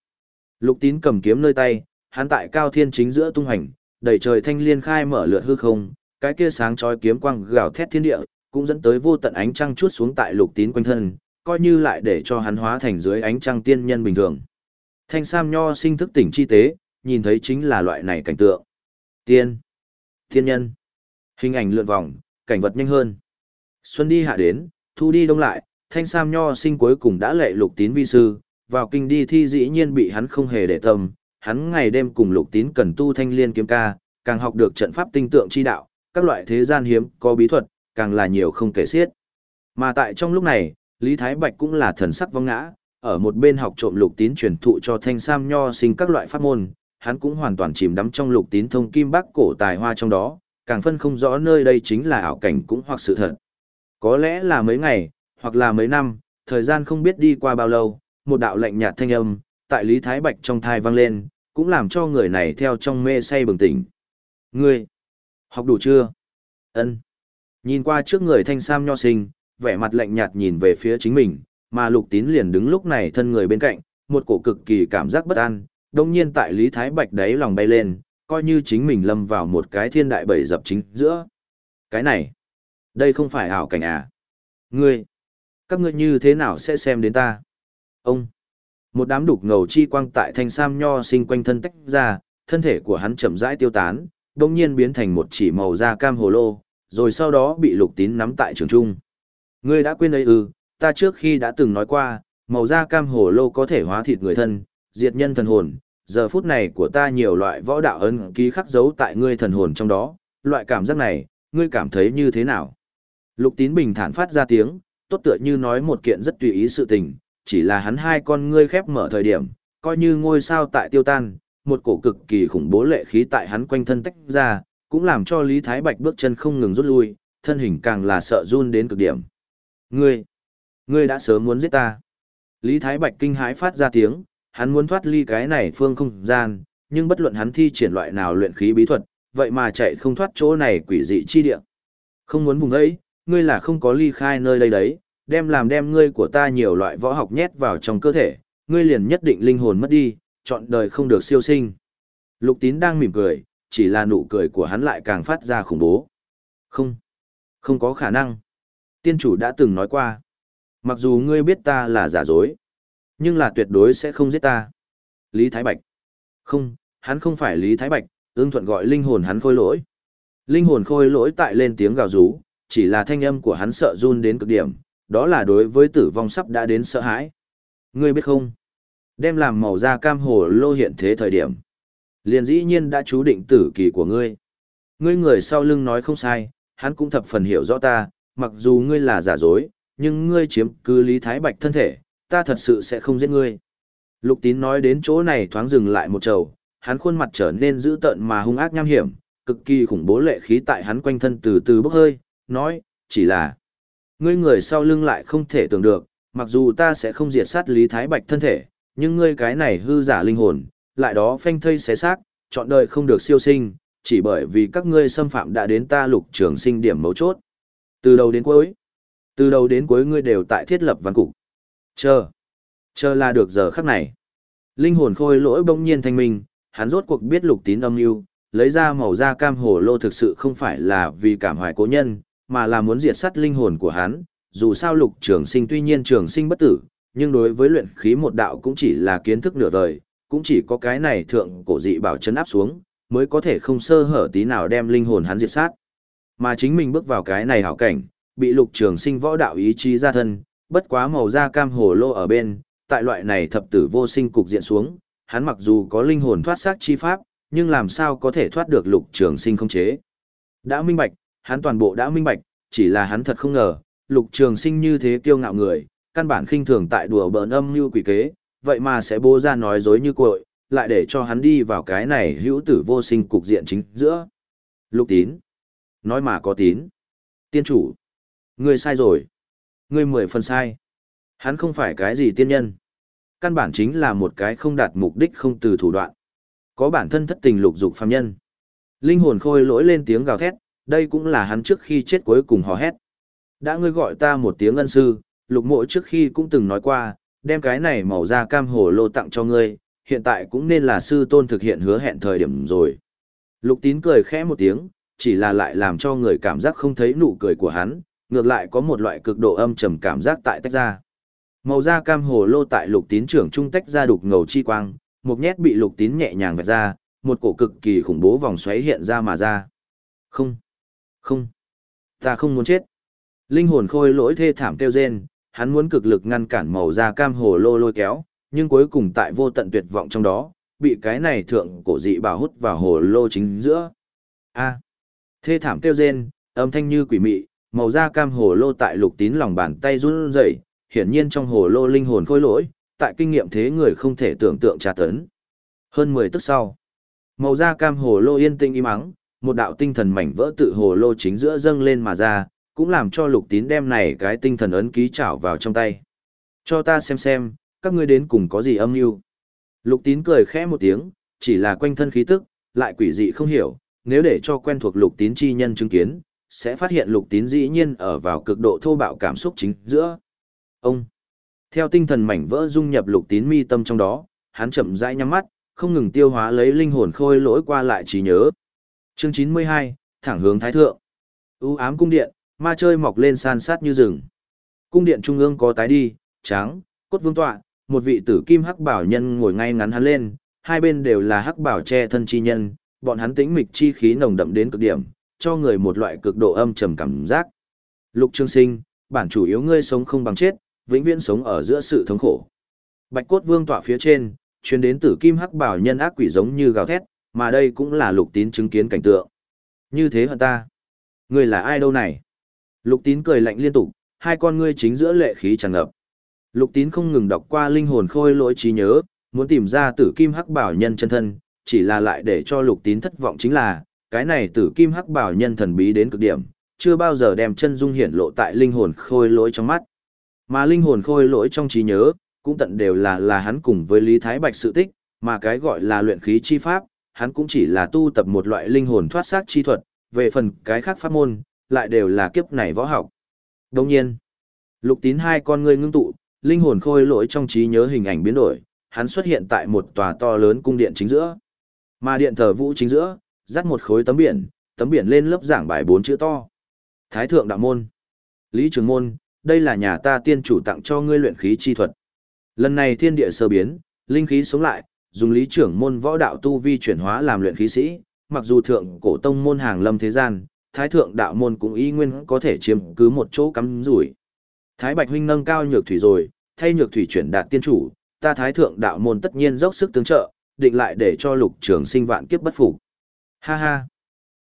[SPEAKER 1] Lục tín cầm kiếm nơi tay, hắn tại cao thiên chính giữa tung hành, đầy trời thanh liên khai mở lượt hư không, cái kia sáng chói kiếm quang gào thét thiên địa, cũng dẫn tới vô tận ánh trăng chuốt xuống tại lục tín quanh thân, coi như lại để cho hắn hóa thành dưới ánh trăng tiên nhân bình thường. Thanh Sam Nho sinh thức tỉnh chi tế, nhìn thấy chính là loại này cảnh tượng. Tiên, thiên nhân, hình ảnh lượn vòng, cảnh vật nhanh hơn. Xuân đi hạ đến, thu đi đông lại, Thanh Sam Nho sinh cuối cùng đã lệ lục tín vi sư, vào kinh đi thi dĩ nhiên bị hắn không hề để tâm, hắn ngày đêm cùng lục tín cần tu thanh liên kiếm ca, càng học được trận pháp tinh tượng chi đạo, các loại thế gian hiếm có bí thuật, càng là nhiều không kể xiết. Mà tại trong lúc này, Lý Thái Bạch cũng là thần sắc vong ngã, ở một bên học trộm lục tín truyền thụ cho thanh sam nho sinh các loại pháp môn, hắn cũng hoàn toàn chìm đắm trong lục tín thông kim bắc cổ tài hoa trong đó, càng phân không rõ nơi đây chính là ảo cảnh cũng hoặc sự thật. Có lẽ là mấy ngày, hoặc là mấy năm, thời gian không biết đi qua bao lâu, một đạo lạnh nhạt thanh âm, tại Lý Thái Bạch trong thai vang lên, cũng làm cho người này theo trong mê say bừng tỉnh. Ngươi, học đủ chưa? Ân. Nhìn qua trước người thanh sam nho sinh, vẻ mặt lạnh nhạt nhìn về phía chính mình, mà lục tín liền đứng lúc này thân người bên cạnh, một cổ cực kỳ cảm giác bất an, đồng nhiên tại Lý Thái Bạch đáy lòng bay lên, coi như chính mình lâm vào một cái thiên đại bầy dập chính giữa. Cái này, đây không phải ảo cảnh à? Ngươi, các ngươi như thế nào sẽ xem đến ta? Ông, Một đám đục ngầu chi quang tại thanh sam nho sinh quanh thân tách ra, thân thể của hắn chậm rãi tiêu tán, đồng nhiên biến thành một chỉ màu da cam hồ lô, rồi sau đó bị lục tín nắm tại trường trung. Ngươi đã quên ấy ư, ta trước khi đã từng nói qua, màu da cam hồ lô có thể hóa thịt người thân, diệt nhân thần hồn, giờ phút này của ta nhiều loại võ đạo ấn ký khắc dấu tại ngươi thần hồn trong đó, loại cảm giác này, ngươi cảm thấy như thế nào? Lục tín bình thản phát ra tiếng, tốt tựa như nói một kiện rất tùy ý sự tình, chỉ là hắn hai con ngươi khép mở thời điểm, coi như ngôi sao tại tiêu tan, một cổ cực kỳ khủng bố lệ khí tại hắn quanh thân tách ra, cũng làm cho Lý Thái Bạch bước chân không ngừng rút lui, thân hình càng là sợ run đến cực điểm. Ngươi, ngươi đã sớm muốn giết ta. Lý Thái Bạch kinh hãi phát ra tiếng, hắn muốn thoát ly cái này phương không gian, nhưng bất luận hắn thi triển loại nào luyện khí bí thuật, vậy mà chạy không thoát chỗ này quỷ dị chi địa. Không muốn vùng ấy, ngươi là không có ly khai nơi đây đấy, đem làm đem ngươi của ta nhiều loại võ học nhét vào trong cơ thể, ngươi liền nhất định linh hồn mất đi, chọn đời không được siêu sinh. Lục tín đang mỉm cười, chỉ là nụ cười của hắn lại càng phát ra khủng bố. Không, không có khả năng. Tiên chủ đã từng nói qua. Mặc dù ngươi biết ta là giả dối, nhưng là tuyệt đối sẽ không giết ta. Lý Thái Bạch. Không, hắn không phải Lý Thái Bạch, ương thuận gọi linh hồn hắn khôi lỗi. Linh hồn khôi lỗi tại lên tiếng gào rú, chỉ là thanh âm của hắn sợ run đến cực điểm, đó là đối với tử vong sắp đã đến sợ hãi. Ngươi biết không? Đem làm màu da cam hồ lô hiện thế thời điểm. Liền dĩ nhiên đã chú định tử kỳ của ngươi. Ngươi người sau lưng nói không sai, hắn cũng thập phần hiểu rõ ta, mặc dù ngươi là giả dối, nhưng ngươi chiếm cứ Lý Thái Bạch thân thể, ta thật sự sẽ không giết ngươi. Lục tín nói đến chỗ này thoáng dừng lại một trầu, hắn khuôn mặt trở nên dữ tợn mà hung ác nham hiểm, cực kỳ khủng bố lệ khí tại hắn quanh thân từ từ bốc hơi, nói, chỉ là ngươi người sau lưng lại không thể tưởng được, mặc dù ta sẽ không diệt sát Lý Thái Bạch thân thể, nhưng ngươi cái này hư giả linh hồn, lại đó phanh thây xé xác, chọn đời không được siêu sinh, chỉ bởi vì các ngươi xâm phạm đã đến ta lục trường sinh điểm mấu chốt. Từ đầu đến cuối, từ đầu đến cuối ngươi đều tại thiết lập văn cục. Chờ, chờ là được giờ khắc này. Linh hồn khôi lỗi bỗng nhiên thanh minh, hắn rốt cuộc biết lục tín âm mưu lấy ra màu da cam hồ lô thực sự không phải là vì cảm hoài cố nhân, mà là muốn diệt sát linh hồn của hắn. Dù sao lục trường sinh tuy nhiên trường sinh bất tử, nhưng đối với luyện khí một đạo cũng chỉ là kiến thức nửa đời, cũng chỉ có cái này thượng cổ dị bảo chấn áp xuống, mới có thể không sơ hở tí nào đem linh hồn hắn diệt sát. Mà chính mình bước vào cái này hảo cảnh, bị lục trường sinh võ đạo ý chí ra thân, bất quá màu da cam hồ lô ở bên, tại loại này thập tử vô sinh cục diện xuống, hắn mặc dù có linh hồn thoát xác chi pháp, nhưng làm sao có thể thoát được lục trường sinh không chế. Đã minh bạch, hắn toàn bộ đã minh bạch, chỉ là hắn thật không ngờ, lục trường sinh như thế kiêu ngạo người, căn bản khinh thường tại đùa bỡn âm như quỷ kế, vậy mà sẽ bố ra nói dối như cội, lại để cho hắn đi vào cái này hữu tử vô sinh cục diện chính giữa. Lục tín. Nói mà có tín. Tiên chủ. Ngươi sai rồi. Ngươi mười phần sai. Hắn không phải cái gì tiên nhân. Căn bản chính là một cái không đạt mục đích không từ thủ đoạn. Có bản thân thất tình lục dục phàm nhân. Linh hồn khôi lỗi lên tiếng gào thét, đây cũng là hắn trước khi chết cuối cùng hò hét. Đã ngươi gọi ta một tiếng ân sư, lục mộ trước khi cũng từng nói qua, đem cái này màu da cam hồ lô tặng cho ngươi, hiện tại cũng nên là sư tôn thực hiện hứa hẹn thời điểm rồi. Lục tín cười khẽ một tiếng, chỉ là lại làm cho người cảm giác không thấy nụ cười của hắn, ngược lại có một loại cực độ âm trầm cảm giác tại tách ra. Màu da cam hồ lô tại lục tín trưởng trung tách ra đục ngầu chi quang, một nhét bị lục tín nhẹ nhàng vạch ra, một cổ cực kỳ khủng bố vòng xoáy hiện ra mà ra. Không, không, ta không muốn chết. Linh hồn khôi lỗi thê thảm kêu rên, hắn muốn cực lực ngăn cản màu da cam hồ lô lôi kéo, nhưng cuối cùng tại vô tận tuyệt vọng trong đó, bị cái này thượng cổ dị bảo hút vào hồ lô chính giữa. A. Thê thảm kêu rên, âm thanh như quỷ mị, màu da cam hồ lô tại lục tín lòng bàn tay run rẩy, hiển nhiên trong hồ lô linh hồn khôi lỗi, tại kinh nghiệm thế người không thể tưởng tượng tra tấn. Hơn 10 tức sau, màu da cam hồ lô yên tĩnh im mắng, một đạo tinh thần mảnh vỡ tự hồ lô chính giữa dâng lên mà ra, cũng làm cho lục tín đem này cái tinh thần ấn ký chảo vào trong tay. Cho ta xem xem, các ngươi đến cùng có gì âm mưu Lục tín cười khẽ một tiếng, chỉ là quanh thân khí tức, lại quỷ dị không hiểu, nếu để cho quen thuộc lục tín chi nhân chứng kiến, sẽ phát hiện lục tín dĩ nhiên ở vào cực độ thô bạo cảm xúc chính giữa. Ông, theo tinh thần mảnh vỡ dung nhập lục tín mi tâm trong đó, hắn chậm rãi nhắm mắt, không ngừng tiêu hóa lấy linh hồn khôi lỗi qua lại trí nhớ. Chương 92, thẳng hướng thái thượng. U ám cung điện, ma chơi mọc lên san sát như rừng. Cung điện trung ương có tái đi, trắng, cốt vương tọa, một vị tử kim hắc bảo nhân ngồi ngay ngắn hắn lên, hai bên đều là hắc bảo che thân chi nhân, bọn hắn tĩnh mịch chi khí nồng đậm đến cực điểm, cho người một loại cực độ âm trầm cảm giác. Lục Trương Sinh, bản chủ yếu ngươi sống không bằng chết, vĩnh viễn sống ở giữa sự thống khổ. Bạch cốt vương tọa phía trên, truyền đến tử kim hắc bảo nhân ác quỷ giống như gào thét, mà đây cũng là lục tín chứng kiến cảnh tượng. Như thế hả ta? Ngươi là ai đâu này? Lục tín cười lạnh liên tục, hai con ngươi chính giữa lệ khí tràn ngập. Lục tín không ngừng đọc qua linh hồn khôi lỗi trí nhớ, muốn tìm ra tử kim hắc bảo nhân chân thân, chỉ là lại để cho lục tín thất vọng chính là, cái này tử kim hắc bảo nhân thần bí đến cực điểm, chưa bao giờ đem chân dung hiển lộ tại linh hồn khôi lỗi trong mắt. Mà linh hồn khôi lỗi trong trí nhớ, cũng tận đều là là hắn cùng với Lý Thái Bạch sự tích, mà cái gọi là luyện khí chi pháp, hắn cũng chỉ là tu tập một loại linh hồn thoát xác chi thuật, về phần cái khác pháp môn, lại đều là kiếp này võ học. Đồng nhiên, lục tín hai con ngươi ngưng tụ, linh hồn khôi lỗi trong trí nhớ hình ảnh biến đổi, hắn xuất hiện tại một tòa to lớn cung điện chính giữa. Mà điện thờ vũ chính giữa, dắt một khối tấm biển, tấm biển lên lớp giảng bài bốn chữ to. Thái thượng đạo môn. Lý Trường Môn, đây là nhà ta tiên chủ tặng cho ngươi luyện khí chi thuật. Lần này thiên địa sơ biến, linh khí sống lại, dùng lý trưởng môn võ đạo tu vi chuyển hóa làm luyện khí sĩ, mặc dù thượng cổ tông môn hàng lâm thế gian, thái thượng đạo môn cũng y nguyên có thể chiếm cứ một chỗ cắm rủi. Thái Bạch huynh nâng cao nhược thủy rồi, thay nhược thủy chuyển đạt tiên chủ, ta thái thượng đạo môn tất nhiên dốc sức tương trợ, định lại để cho lục trường sinh vạn kiếp bất phục. Ha ha.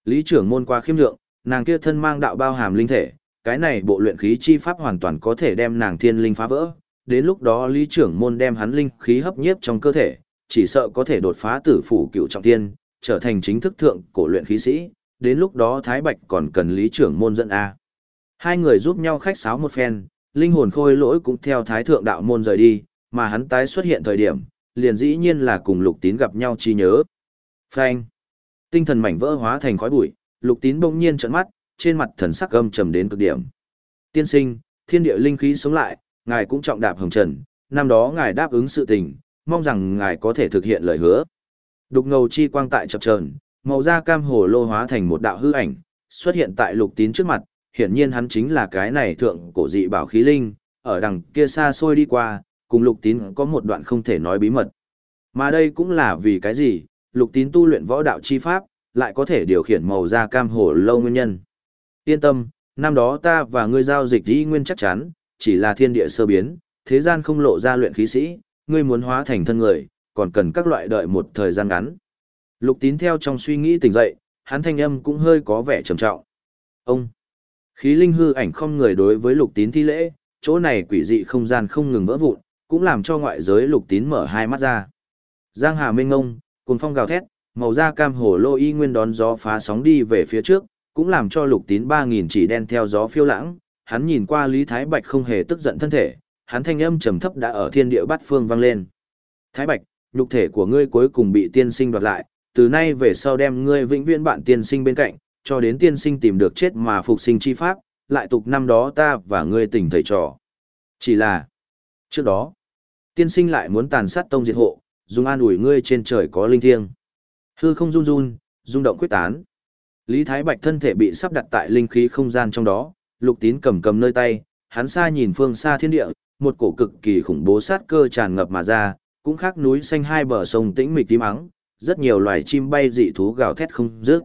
[SPEAKER 1] Lý trưởng môn qua khiêm lượng, nàng kia thân mang đạo bao hàm linh thể, cái này bộ luyện khí chi pháp hoàn toàn có thể đem nàng thiên linh phá vỡ. Đến lúc đó lý trưởng môn đem hắn linh khí hấp nhiếp trong cơ thể, chỉ sợ có thể đột phá tử phủ cựu trọng tiên, trở thành chính thức thượng cổ luyện khí sĩ. Đến lúc đó Thái Bạch còn cần lý trưởng môn dẫn A. Hai người giúp nhau khách sáo một phen, linh hồn khôi lỗi cũng theo Thái thượng đạo môn rời đi, mà hắn tái xuất hiện thời điểm, liền dĩ nhiên là cùng lục tín gặp nhau chi nhớ. Phanh. Tinh thần mảnh vỡ hóa thành khói bụi, lục tín bỗng nhiên trợn mắt, trên mặt thần sắc âm trầm đến cực điểm. Tiên sinh, thiên địa linh khí sống lại, ngài cũng trọng đạp hồng trần, năm đó ngài đáp ứng sự tình, mong rằng ngài có thể thực hiện lời hứa. Đục ngầu chi quang tại chập chờn, màu da cam hồ lô hóa thành một đạo hư ảnh, xuất hiện tại lục tín trước mặt, hiển nhiên hắn chính là cái này thượng cổ dị bảo khí linh, ở đằng kia xa xôi đi qua, cùng lục tín có một đoạn không thể nói bí mật. Mà đây cũng là vì cái gì, lục tín tu luyện võ đạo chi pháp, lại có thể điều khiển màu da cam hồ lâu nguyên nhân. Yên tâm, năm đó ta và ngươi giao dịch đi nguyên chắc chắn, chỉ là thiên địa sơ biến, thế gian không lộ ra luyện khí sĩ, ngươi muốn hóa thành thân người, còn cần các loại đợi một thời gian ngắn. Lục tín theo trong suy nghĩ tỉnh dậy, hắn thanh âm cũng hơi có vẻ trầm trọng. Ông! Khí linh hư ảnh không người đối với lục tín thi lễ, chỗ này quỷ dị không gian không ngừng vỡ vụn, cũng làm cho ngoại giới lục tín mở hai mắt ra. Giang Hà Minh Ngông, cùng phong gào thét, màu da cam hồ lô y nguyên đón gió phá sóng đi về phía trước, cũng làm cho lục tín ba nghìn chỉ đen theo gió phiêu lãng, hắn nhìn qua Lý Thái Bạch không hề tức giận thân thể, hắn thanh âm trầm thấp đã ở thiên địa bát phương vang lên. Thái Bạch, nhục thể của ngươi cuối cùng bị tiên sinh đoạt lại, từ nay về sau đem ngươi vĩnh viễn bạn tiên sinh bên cạnh, cho đến tiên sinh tìm được chết mà phục sinh chi pháp, lại tục năm đó ta và ngươi tình thầy trò. Chỉ là, trước đó, tiên sinh lại muốn tàn sát tông diệt hộ, dùng an ủi ngươi trên trời có linh thiêng. Hư không run run, rung động quyết tán. Lý Thái Bạch thân thể bị sắp đặt tại linh khí không gian trong đó, Lục Tín cầm cầm nơi tay, hắn xa nhìn phương xa thiên địa, một cổ cực kỳ khủng bố sát cơ tràn ngập mà ra, cũng khác núi xanh hai bờ sông tĩnh mịch tím ắng, rất nhiều loài chim bay dị thú gào thét không dứt.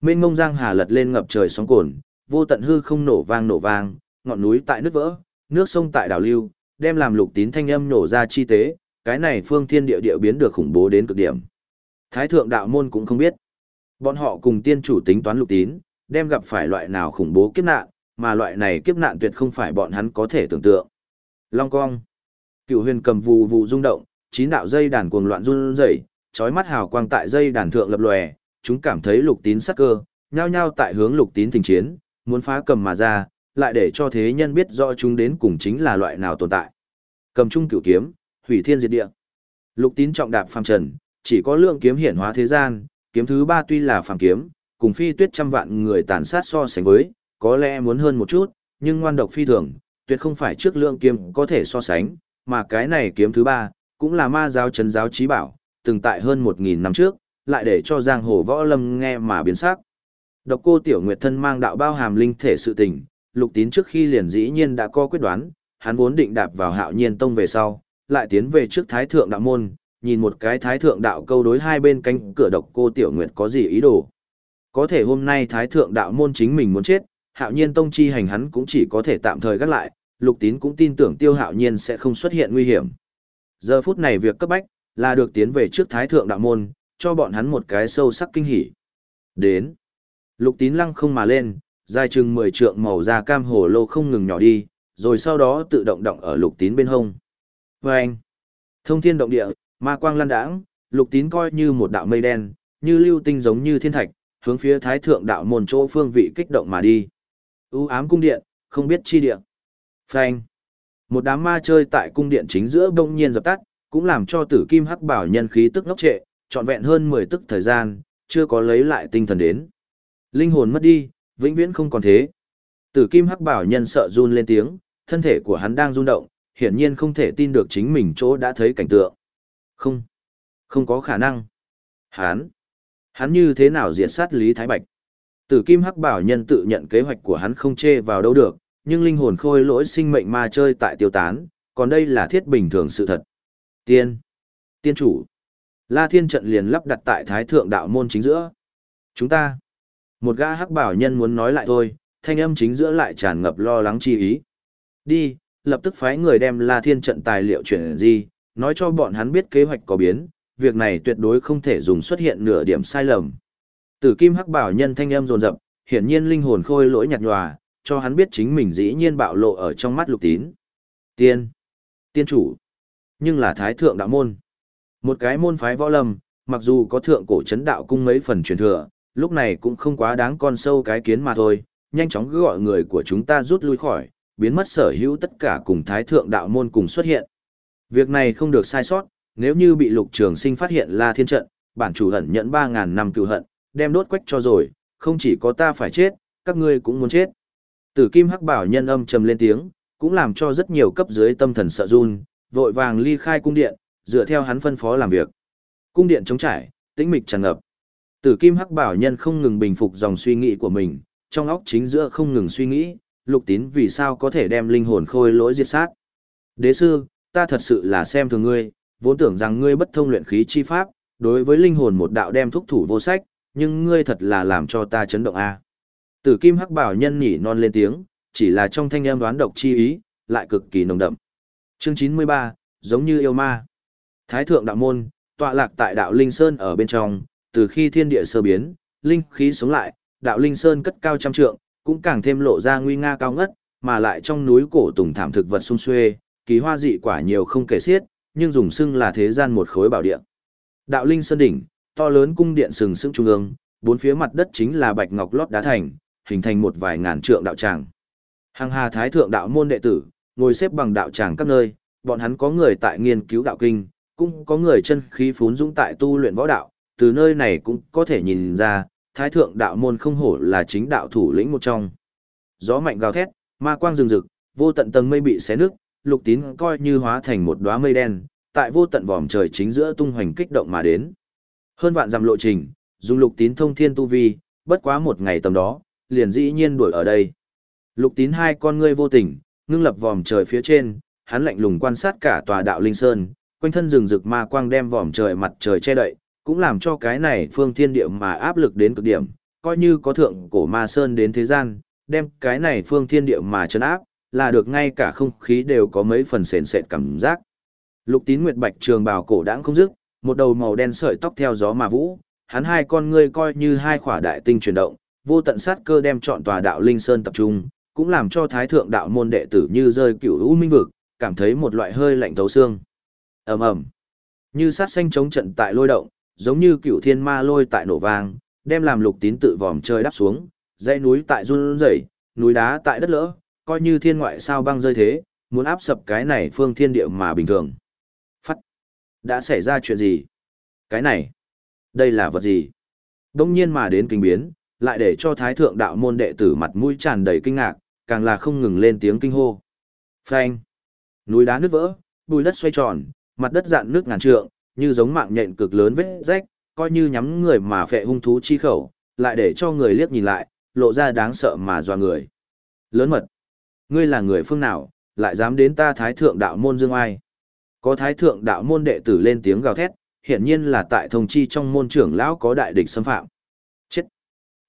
[SPEAKER 1] Mênh mông giang hà lật lên ngập trời sóng cồn, vô tận hư không nổ vang nổ vang, ngọn núi tại nứt vỡ, nước sông tại đảo lưu, đem làm Lục Tín thanh âm nổ ra chi tế, cái này phương thiên địa địa biến được khủng bố đến cực điểm. Thái thượng đạo môn cũng không biết. Bọn họ cùng tiên chủ tính toán lục tín, đem gặp phải loại nào khủng bố kiếp nạn, mà loại này kiếp nạn tuyệt không phải bọn hắn có thể tưởng tượng. Long cong. Cựu huyền cầm vù vù rung động, chín đạo dây đàn cuồng loạn run rẩy, chói mắt hào quang tại dây đàn thượng lập lòe, chúng cảm thấy lục tín sắc cơ, nhao nhao tại hướng lục tín thình chiến, muốn phá cầm mà ra, lại để cho thế nhân biết rõ chúng đến cùng chính là loại nào tồn tại. Cầm trung cửu kiếm, hủy thiên diệt địa. Lục tín trọng đạp phàm trần, chỉ có lượng kiếm hiển hóa thế gian, kiếm thứ ba tuy là phàm kiếm, cùng phi tuyết trăm vạn người tàn sát so sánh với, có lẽ muốn hơn một chút, nhưng ngoan độc phi thường, tuyệt không phải trước lượng kiếm có thể so sánh, mà cái này kiếm thứ ba, cũng là ma giáo trấn giáo trí bảo, từng tại hơn một nghìn năm trước, lại để cho giang hồ võ lâm nghe mà biến sắc. Độc cô Tiểu Nguyệt thân mang đạo bao hàm linh thể sự tình, lục tín trước khi liền dĩ nhiên đã có quyết đoán, hắn vốn định đạp vào hạo nhiên tông về sau, lại tiến về trước thái thượng đạo môn, nhìn một cái thái thượng đạo câu đối hai bên cánh cửa độc cô tiểu nguyệt có gì ý đồ. Có thể hôm nay thái thượng đạo môn chính mình muốn chết, hạo nhiên tông chi hành hắn cũng chỉ có thể tạm thời gác lại, lục tín cũng tin tưởng tiêu hạo nhiên sẽ không xuất hiện nguy hiểm. Giờ phút này việc cấp bách, là được tiến về trước thái thượng đạo môn, cho bọn hắn một cái sâu sắc kinh hỉ. Đến. Lục tín lăng không mà lên, dài chừng 10 trượng màu da cam hồ lô không ngừng nhỏ đi, rồi sau đó tự động động ở lục tín bên hông. Vâng! Thông thiên động địa, ma quang lan đãng, lục tín coi như một đạo mây đen, như lưu tinh giống như thiên thạch, hướng phía thái thượng đạo môn chỗ phương vị kích động mà đi. U ám cung điện, không biết chi địa, Phanh! Một đám ma chơi tại cung điện chính giữa bỗng nhiên dập tắt, cũng làm cho tử kim hắc bảo nhân khí tức ngốc trệ, trọn vẹn hơn 10 tức thời gian, chưa có lấy lại tinh thần đến. Linh hồn mất đi, vĩnh viễn không còn thế. Tử kim hắc bảo nhân sợ run lên tiếng, thân thể của hắn đang rung động, hiển nhiên không thể tin được chính mình chỗ đã thấy cảnh tượng. Không, không có khả năng. Hắn, hắn như thế nào diệt sát Lý Thái Bạch? Tử kim hắc bảo nhân tự nhận kế hoạch của hắn không chê vào đâu được, nhưng linh hồn khôi lỗi sinh mệnh ma chơi tại tiêu tán, còn đây là thiết bình thường sự thật. Tiên, tiên chủ, La Thiên trận liền lắp đặt tại Thái Thượng Đạo Môn chính giữa. Chúng ta, một gã hắc bảo nhân muốn nói lại thôi, thanh âm chính giữa lại tràn ngập lo lắng chi ý. Đi, lập tức phái người đem La Thiên trận tài liệu chuyển gì, nói cho bọn hắn biết kế hoạch có biến, việc này tuyệt đối không thể dùng xuất hiện nửa điểm sai lầm. Tử Kim Hắc Bảo nhân thanh âm rồn rập, hiển nhiên linh hồn khôi lỗi nhạt nhòa, cho hắn biết chính mình dĩ nhiên bạo lộ ở trong mắt Lục Tín. Tiên, tiên chủ, nhưng là thái thượng đạo môn. Một cái môn phái võ lâm, mặc dù có thượng cổ chấn đạo cung mấy phần truyền thừa, lúc này cũng không quá đáng con sâu cái kiến mà thôi, nhanh chóng cứ gọi người của chúng ta rút lui khỏi, biến mất sở hữu tất cả cùng thái thượng đạo môn cùng xuất hiện. Việc này không được sai sót, nếu như bị lục trường sinh phát hiện là thiên trận, bản chủ hận nhận 3.000 năm cựu hận, đem đốt quách cho rồi, không chỉ có ta phải chết, các ngươi cũng muốn chết. Tử kim hắc bảo nhân âm trầm lên tiếng, cũng làm cho rất nhiều cấp dưới tâm thần sợ run, vội vàng ly khai cung điện, dựa theo hắn phân phó làm việc. Cung điện trống trải, tĩnh mịch tràn ngập. Tử kim hắc bảo nhân không ngừng bình phục dòng suy nghĩ của mình, trong óc chính giữa không ngừng suy nghĩ, lục tín vì sao có thể đem linh hồn khôi lỗi diệt sát. Đế sư, ta thật sự là xem thường ngươi, vốn tưởng rằng ngươi bất thông luyện khí chi pháp, đối với linh hồn một đạo đem thúc thủ vô sách, nhưng ngươi thật là làm cho ta chấn động a. Tử Kim Hắc Bảo nhân nhỉ non lên tiếng, chỉ là trong thanh âm đoán độc chi ý, lại cực kỳ nồng đậm. Chương 93, giống như yêu ma. Thái thượng đạo môn, tọa lạc tại đạo Linh Sơn ở bên trong, từ khi thiên địa sơ biến, linh khí sống lại, đạo Linh Sơn cất cao trăm trượng, cũng càng thêm lộ ra nguy nga cao ngất, mà lại trong núi cổ tùng thảm thực vật sung xuê, kỳ hoa dị quả nhiều không kể xiết, nhưng dùng xưng là thế gian một khối bảo địa. Đạo Linh Sơn đỉnh, to lớn cung điện sừng sững trung ương, bốn phía mặt đất chính là bạch ngọc lót đá thành, hình thành một vài ngàn trượng đạo tràng. Hàng hà thái thượng đạo môn đệ tử, ngồi xếp bằng đạo tràng các nơi, bọn hắn có người tại nghiên cứu đạo kinh, cũng có người chân khí phún dũng tại tu luyện võ đạo, từ nơi này cũng có thể nhìn ra, thái thượng đạo môn không hổ là chính đạo thủ lĩnh một trong. Gió mạnh gào thét, ma quang rừng rực, vô tận tầng mây bị xé nước, lục tín coi như hóa thành một đóa mây đen, tại vô tận vòm trời chính giữa tung hoành kích động mà đến. Hơn vạn dặm lộ trình, dùng lục tín thông thiên tu vi, bất quá một ngày tầm đó, liền dĩ nhiên đuổi ở đây. Lục tín hai con ngươi vô tình, ngưng lập vòm trời phía trên, hắn lạnh lùng quan sát cả tòa đạo linh sơn, quanh thân rừng rực ma quang đem vòm trời mặt trời che đậy, cũng làm cho cái này phương thiên địa mà áp lực đến cực điểm, coi như có thượng cổ ma sơn đến thế gian, đem cái này phương thiên địa mà chấn áp, là được ngay cả không khí đều có mấy phần sền sệt cảm giác. Lục tín nguyệt bạch trường bào cổ đãng không dứt, một đầu màu đen sợi tóc theo gió mà vũ, hắn hai con ngươi coi như hai khỏa đại tinh chuyển động, vô tận sát cơ đem chọn tòa đạo linh sơn tập trung, cũng làm cho thái thượng đạo môn đệ tử như rơi cựu u minh vực, cảm thấy một loại hơi lạnh thấu xương. Ầm ầm. Như sát xanh chống trận tại lôi động, giống như cựu thiên ma lôi tại nổ vang, đem làm lục tín tự vòm trời đáp xuống, dãy núi tại run rẩy, núi đá tại đất lỡ, coi như thiên ngoại sao băng rơi thế, muốn áp sập cái này phương thiên địa mà bình thường. Phát. Đã xảy ra chuyện gì? Cái này. Đây là vật gì? Đông nhiên mà đến kinh biến, lại để cho thái thượng đạo môn đệ tử mặt mũi tràn đầy kinh ngạc, càng là không ngừng lên tiếng kinh hô. Phanh. Núi đá nứt vỡ, bùi đất xoay tròn, mặt đất dạn nước ngàn trượng, như giống mạng nhện cực lớn vết rách, coi như nhắm người mà phệ hung thú chi khẩu, lại để cho người liếc nhìn lại, lộ ra đáng sợ mà dọa người. Lớn mật. Ngươi là người phương nào, lại dám đến ta thái thượng đạo môn dương ai? Có thái thượng đạo môn đệ tử lên tiếng gào thét, hiển nhiên là tại thông chi trong môn trưởng lão có đại địch xâm phạm. Chết!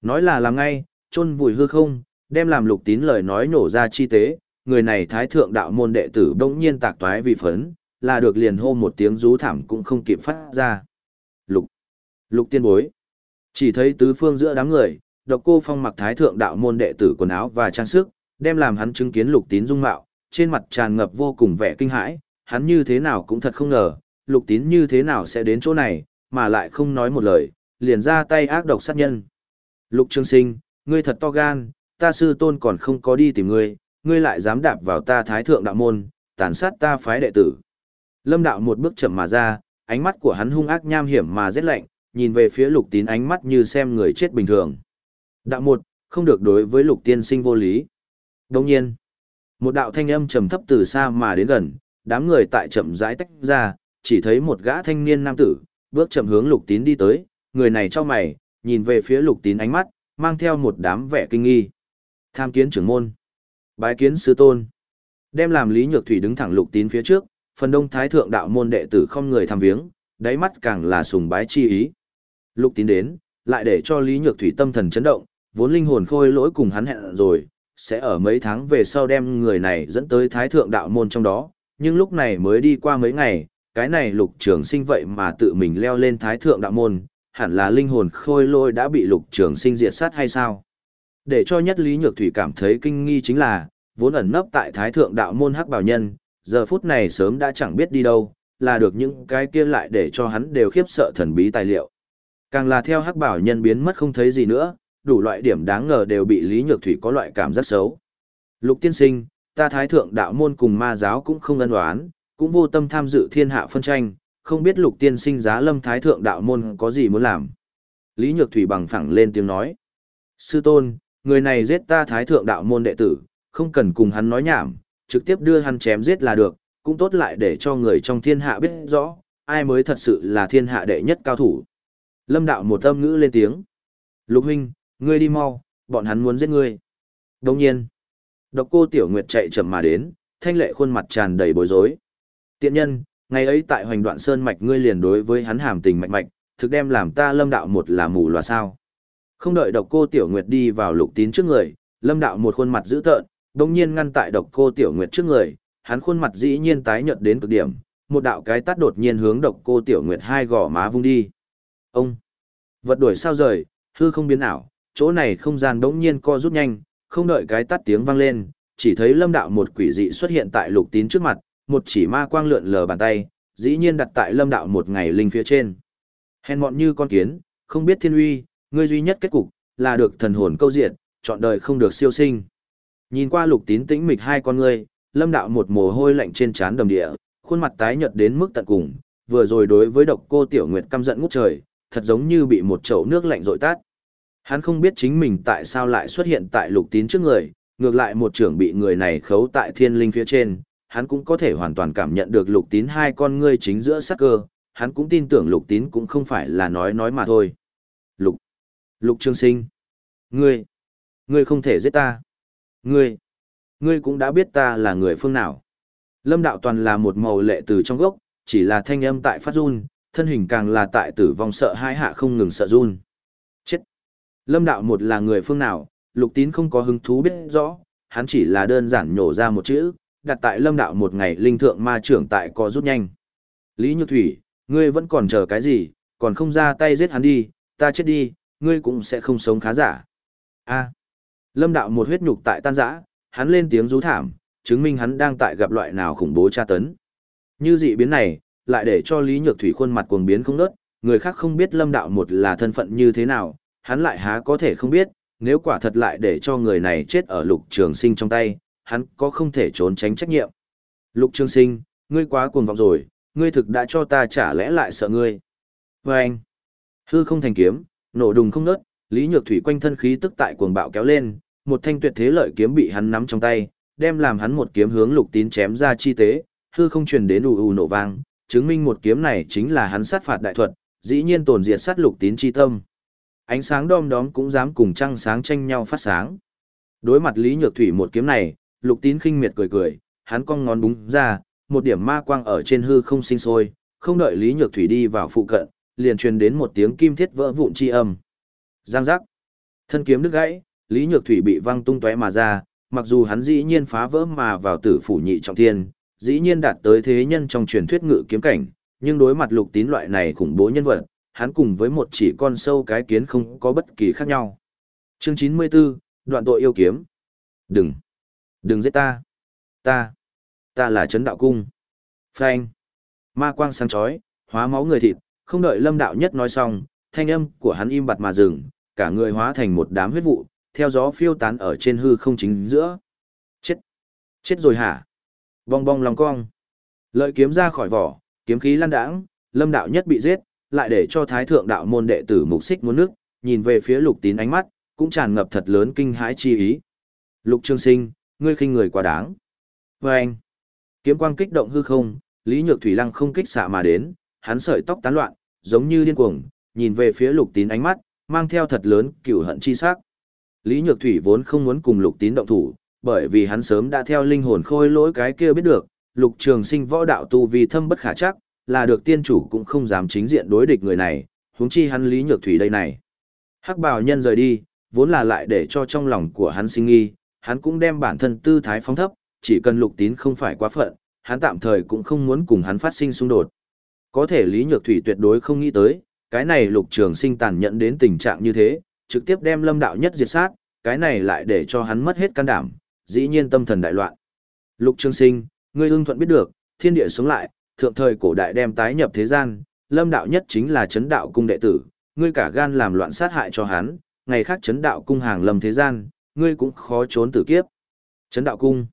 [SPEAKER 1] Nói là làm ngay, chôn vùi hư không, đem làm lục tín lời nói nổ ra chi tế, người này thái thượng đạo môn đệ tử bỗng nhiên tạc toái vì phấn, là được liền hô một tiếng rú thảm cũng không kịp phát ra. Lục! Lục tiên bối! Chỉ thấy tứ phương giữa đám người, độc cô phong mặc thái thượng đạo môn đệ tử quần áo và trang sức, đem làm hắn chứng kiến lục tín dung mạo, trên mặt tràn ngập vô cùng vẻ kinh hãi, hắn như thế nào cũng thật không ngờ, lục tín như thế nào sẽ đến chỗ này, mà lại không nói một lời, liền ra tay ác độc sát nhân. Lục Trương Sinh, ngươi thật to gan, ta sư tôn còn không có đi tìm ngươi, ngươi lại dám đạp vào ta thái thượng đạo môn, tàn sát ta phái đệ tử. Lâm đạo một bước chậm mà ra, ánh mắt của hắn hung ác nham hiểm mà rét lạnh, nhìn về phía lục tín ánh mắt như xem người chết bình thường. Đạo một, không được đối với lục tiên sinh vô lý. Đồng nhiên, một đạo thanh âm trầm thấp từ xa mà đến gần, đám người tại chậm rãi tách ra, chỉ thấy một gã thanh niên nam tử, bước chậm hướng lục tín đi tới, người này cho mày, nhìn về phía lục tín ánh mắt, mang theo một đám vẻ kinh nghi. Tham kiến trưởng môn, bái kiến sư tôn, đem làm Lý Nhược Thủy đứng thẳng lục tín phía trước, phần đông thái thượng đạo môn đệ tử không người tham viếng, đáy mắt càng là sùng bái chi ý. Lục tín đến, lại để cho Lý Nhược Thủy tâm thần chấn động, vốn linh hồn khôi lỗi cùng hắn hẹn rồi, sẽ ở mấy tháng về sau đem người này dẫn tới thái thượng đạo môn trong đó, nhưng lúc này mới đi qua mấy ngày, cái này lục trường sinh vậy mà tự mình leo lên thái thượng đạo môn, hẳn là linh hồn khôi lỗi đã bị lục trường sinh diệt sát hay sao? Để cho nhất Lý Nhược Thủy cảm thấy kinh nghi chính là, vốn ẩn nấp tại thái thượng đạo môn hắc bảo nhân, giờ phút này sớm đã chẳng biết đi đâu, là được những cái kia lại để cho hắn đều khiếp sợ thần bí tài liệu. Càng là theo hắc bảo nhân biến mất không thấy gì nữa, đủ loại điểm đáng ngờ đều bị Lý Nhược Thủy có loại cảm giác xấu. Lục tiên sinh, ta thái thượng đạo môn cùng ma giáo cũng không ân đoán, cũng vô tâm tham dự thiên hạ phân tranh, không biết lục tiên sinh giá lâm thái thượng đạo môn có gì muốn làm. Lý Nhược Thủy bằng phẳng lên tiếng nói. Sư tôn, người này giết ta thái thượng đạo môn đệ tử, không cần cùng hắn nói nhảm, trực tiếp đưa hắn chém giết là được, cũng tốt lại để cho người trong thiên hạ biết rõ, ai mới thật sự là thiên hạ đệ nhất cao thủ. Lâm đạo một âm ngữ lên tiếng. Lục huynh, ngươi đi mau, bọn hắn muốn giết ngươi. Đồng nhiên, độc cô tiểu nguyệt chạy chậm mà đến, thanh lệ khuôn mặt tràn đầy bối rối. Tiện nhân, ngày ấy tại hoành đoạn sơn mạch ngươi liền đối với hắn hàm tình mạch mạch, thực đem làm ta lâm đạo một là mù loà sao. Không đợi độc cô tiểu nguyệt đi vào lục tín trước người, lâm đạo một khuôn mặt dữ tợn, đồng nhiên ngăn tại độc cô tiểu nguyệt trước người, hắn khuôn mặt dĩ nhiên tái nhợt đến cực điểm, một đạo cái tát đột nhiên hướng độc cô tiểu nguyệt hai gò má vung đi. Ông! Vật đuổi sao rời, hư không biến ảo, chỗ này không gian đống nhiên co rút nhanh, không đợi cái tắt tiếng vang lên, chỉ thấy lâm đạo một quỷ dị xuất hiện tại lục tín trước mặt, một chỉ ma quang lượn lờ bàn tay, dĩ nhiên đặt tại lâm đạo một ngày linh phía trên. Hèn mọn như con kiến, không biết thiên uy, ngươi duy nhất kết cục, là được thần hồn câu diệt, chọn đời không được siêu sinh. Nhìn qua lục tín tĩnh mịch hai con ngươi, lâm đạo một mồ hôi lạnh trên trán đầm địa, khuôn mặt tái nhợt đến mức tận cùng, vừa rồi đối với độc cô tiểu nguyệt căm giận ngút trời, thật giống như bị một chậu nước lạnh rội tát. Hắn không biết chính mình tại sao lại xuất hiện tại lục tín trước người, ngược lại một trưởng bị người này khấu tại thiên linh phía trên, hắn cũng có thể hoàn toàn cảm nhận được lục tín hai con ngươi chính giữa sắc cơ, hắn cũng tin tưởng lục tín cũng không phải là nói nói mà thôi. Lục, lục trương sinh, ngươi, ngươi không thể giết ta. Ngươi, ngươi cũng đã biết ta là người phương nào. Lâm đạo toàn là một màu lệ từ trong gốc, chỉ là thanh âm tại phát run, thân hình càng là tại tử vong sợ hai hạ không ngừng sợ run. Chết! Lâm đạo một là người phương nào, lục tín không có hứng thú biết rõ, hắn chỉ là đơn giản nhổ ra một chữ, đặt tại lâm đạo một ngày linh thượng ma trưởng tại có rút nhanh. Lý Nhược Thủy, ngươi vẫn còn chờ cái gì, còn không ra tay giết hắn đi, ta chết đi, ngươi cũng sẽ không sống khá giả. A. Lâm đạo một huyết nhục tại tan rã, hắn lên tiếng rú thảm, chứng minh hắn đang tại gặp loại nào khủng bố tra tấn. Như dị biến này, lại để cho Lý Nhược Thủy khuôn mặt cuồng biến không nớt, người khác không biết Lâm đạo một là thân phận như thế nào, hắn lại há có thể không biết, nếu quả thật lại để cho người này chết ở lục trường sinh trong tay, hắn có không thể trốn tránh trách nhiệm. Lục trường sinh, ngươi quá cuồng vọng rồi, ngươi thực đã cho ta trả lẽ lại sợ ngươi. Và anh, hư không thành kiếm, nổ đùng không nớt, Lý Nhược Thủy quanh thân khí tức tại cuồng bạo kéo lên, một thanh tuyệt thế lợi kiếm bị hắn nắm trong tay, đem làm hắn một kiếm hướng lục tín chém ra chi tế, hư không truyền đến ù ù nổ vang, chứng minh một kiếm này chính là hắn sát phạt đại thuật, dĩ nhiên tổn diệt sát lục tín chi tâm. Ánh sáng đom đóm cũng dám cùng trăng sáng tranh nhau phát sáng. Đối mặt Lý Nhược Thủy một kiếm này, Lục Tín khinh miệt cười cười, hắn cong ngón búng ra, một điểm ma quang ở trên hư không sinh sôi, không đợi Lý Nhược Thủy đi vào phụ cận, liền truyền đến một tiếng kim thiết vỡ vụn chi âm. Giang giác. Thân kiếm đứt gãy, Lý Nhược Thủy bị văng tung tóe mà ra, mặc dù hắn dĩ nhiên phá vỡ mà vào tử phủ nhị trọng thiên, dĩ nhiên đạt tới thế nhân trong truyền thuyết ngự kiếm cảnh, nhưng đối mặt lục tín loại này khủng bố nhân vật, hắn cùng với một chỉ con sâu cái kiến không có bất kỳ khác nhau. Chương 94, đoạn tội yêu kiếm. Đừng, đừng giết ta. Ta, ta là chấn đạo cung. Phanh. Ma quang sáng chói, hóa máu người thịt, không đợi lâm đạo nhất nói xong, thanh âm của hắn im bặt mà dừng, cả người hóa thành một đám huyết vụ, theo gió phiêu tán ở trên hư không chính giữa. Chết! Chết rồi hả? Bong bong lòng cong. Lợi kiếm ra khỏi vỏ, kiếm khí lan đãng, lâm đạo nhất bị giết, lại để cho thái thượng đạo môn đệ tử mục xích muốn nước, nhìn về phía lục tín ánh mắt, cũng tràn ngập thật lớn kinh hãi chi ý. Lục trương sinh, ngươi khinh người quá đáng. Và anh, kiếm quang kích động hư không, Lý Nhược Thủy Lăng không kích xạ mà đến, hắn sợi tóc tán loạn, giống như điên cuồng, nhìn về phía lục tín ánh mắt, mang theo thật lớn cựu hận chi sắc. Lý Nhược Thủy vốn không muốn cùng lục tín động thủ, bởi vì hắn sớm đã theo linh hồn khôi lỗi cái kia biết được, lục trường sinh võ đạo tu vi thâm bất khả chắc, là được tiên chủ cũng không dám chính diện đối địch người này, huống chi hắn Lý Nhược Thủy đây này. Hắc bào nhân rời đi, vốn là lại để cho trong lòng của hắn sinh nghi, hắn cũng đem bản thân tư thái phóng thấp, chỉ cần lục tín không phải quá phận, hắn tạm thời cũng không muốn cùng hắn phát sinh xung đột. Có thể Lý Nhược Thủy tuyệt đối không nghĩ tới, cái này lục trường sinh tàn nhẫn đến tình trạng như thế, trực tiếp đem lâm đạo nhất diệt sát, cái này lại để cho hắn mất hết can đảm, dĩ nhiên tâm thần đại loạn. Lục trường sinh, ngươi ưng thuận biết được, thiên địa sống lại, thượng thời cổ đại đem tái nhập thế gian, lâm đạo nhất chính là chấn đạo cung đệ tử, ngươi cả gan làm loạn sát hại cho hắn, ngày khác chấn đạo cung hàng lâm thế gian, ngươi cũng khó trốn tử kiếp. Chấn đạo cung.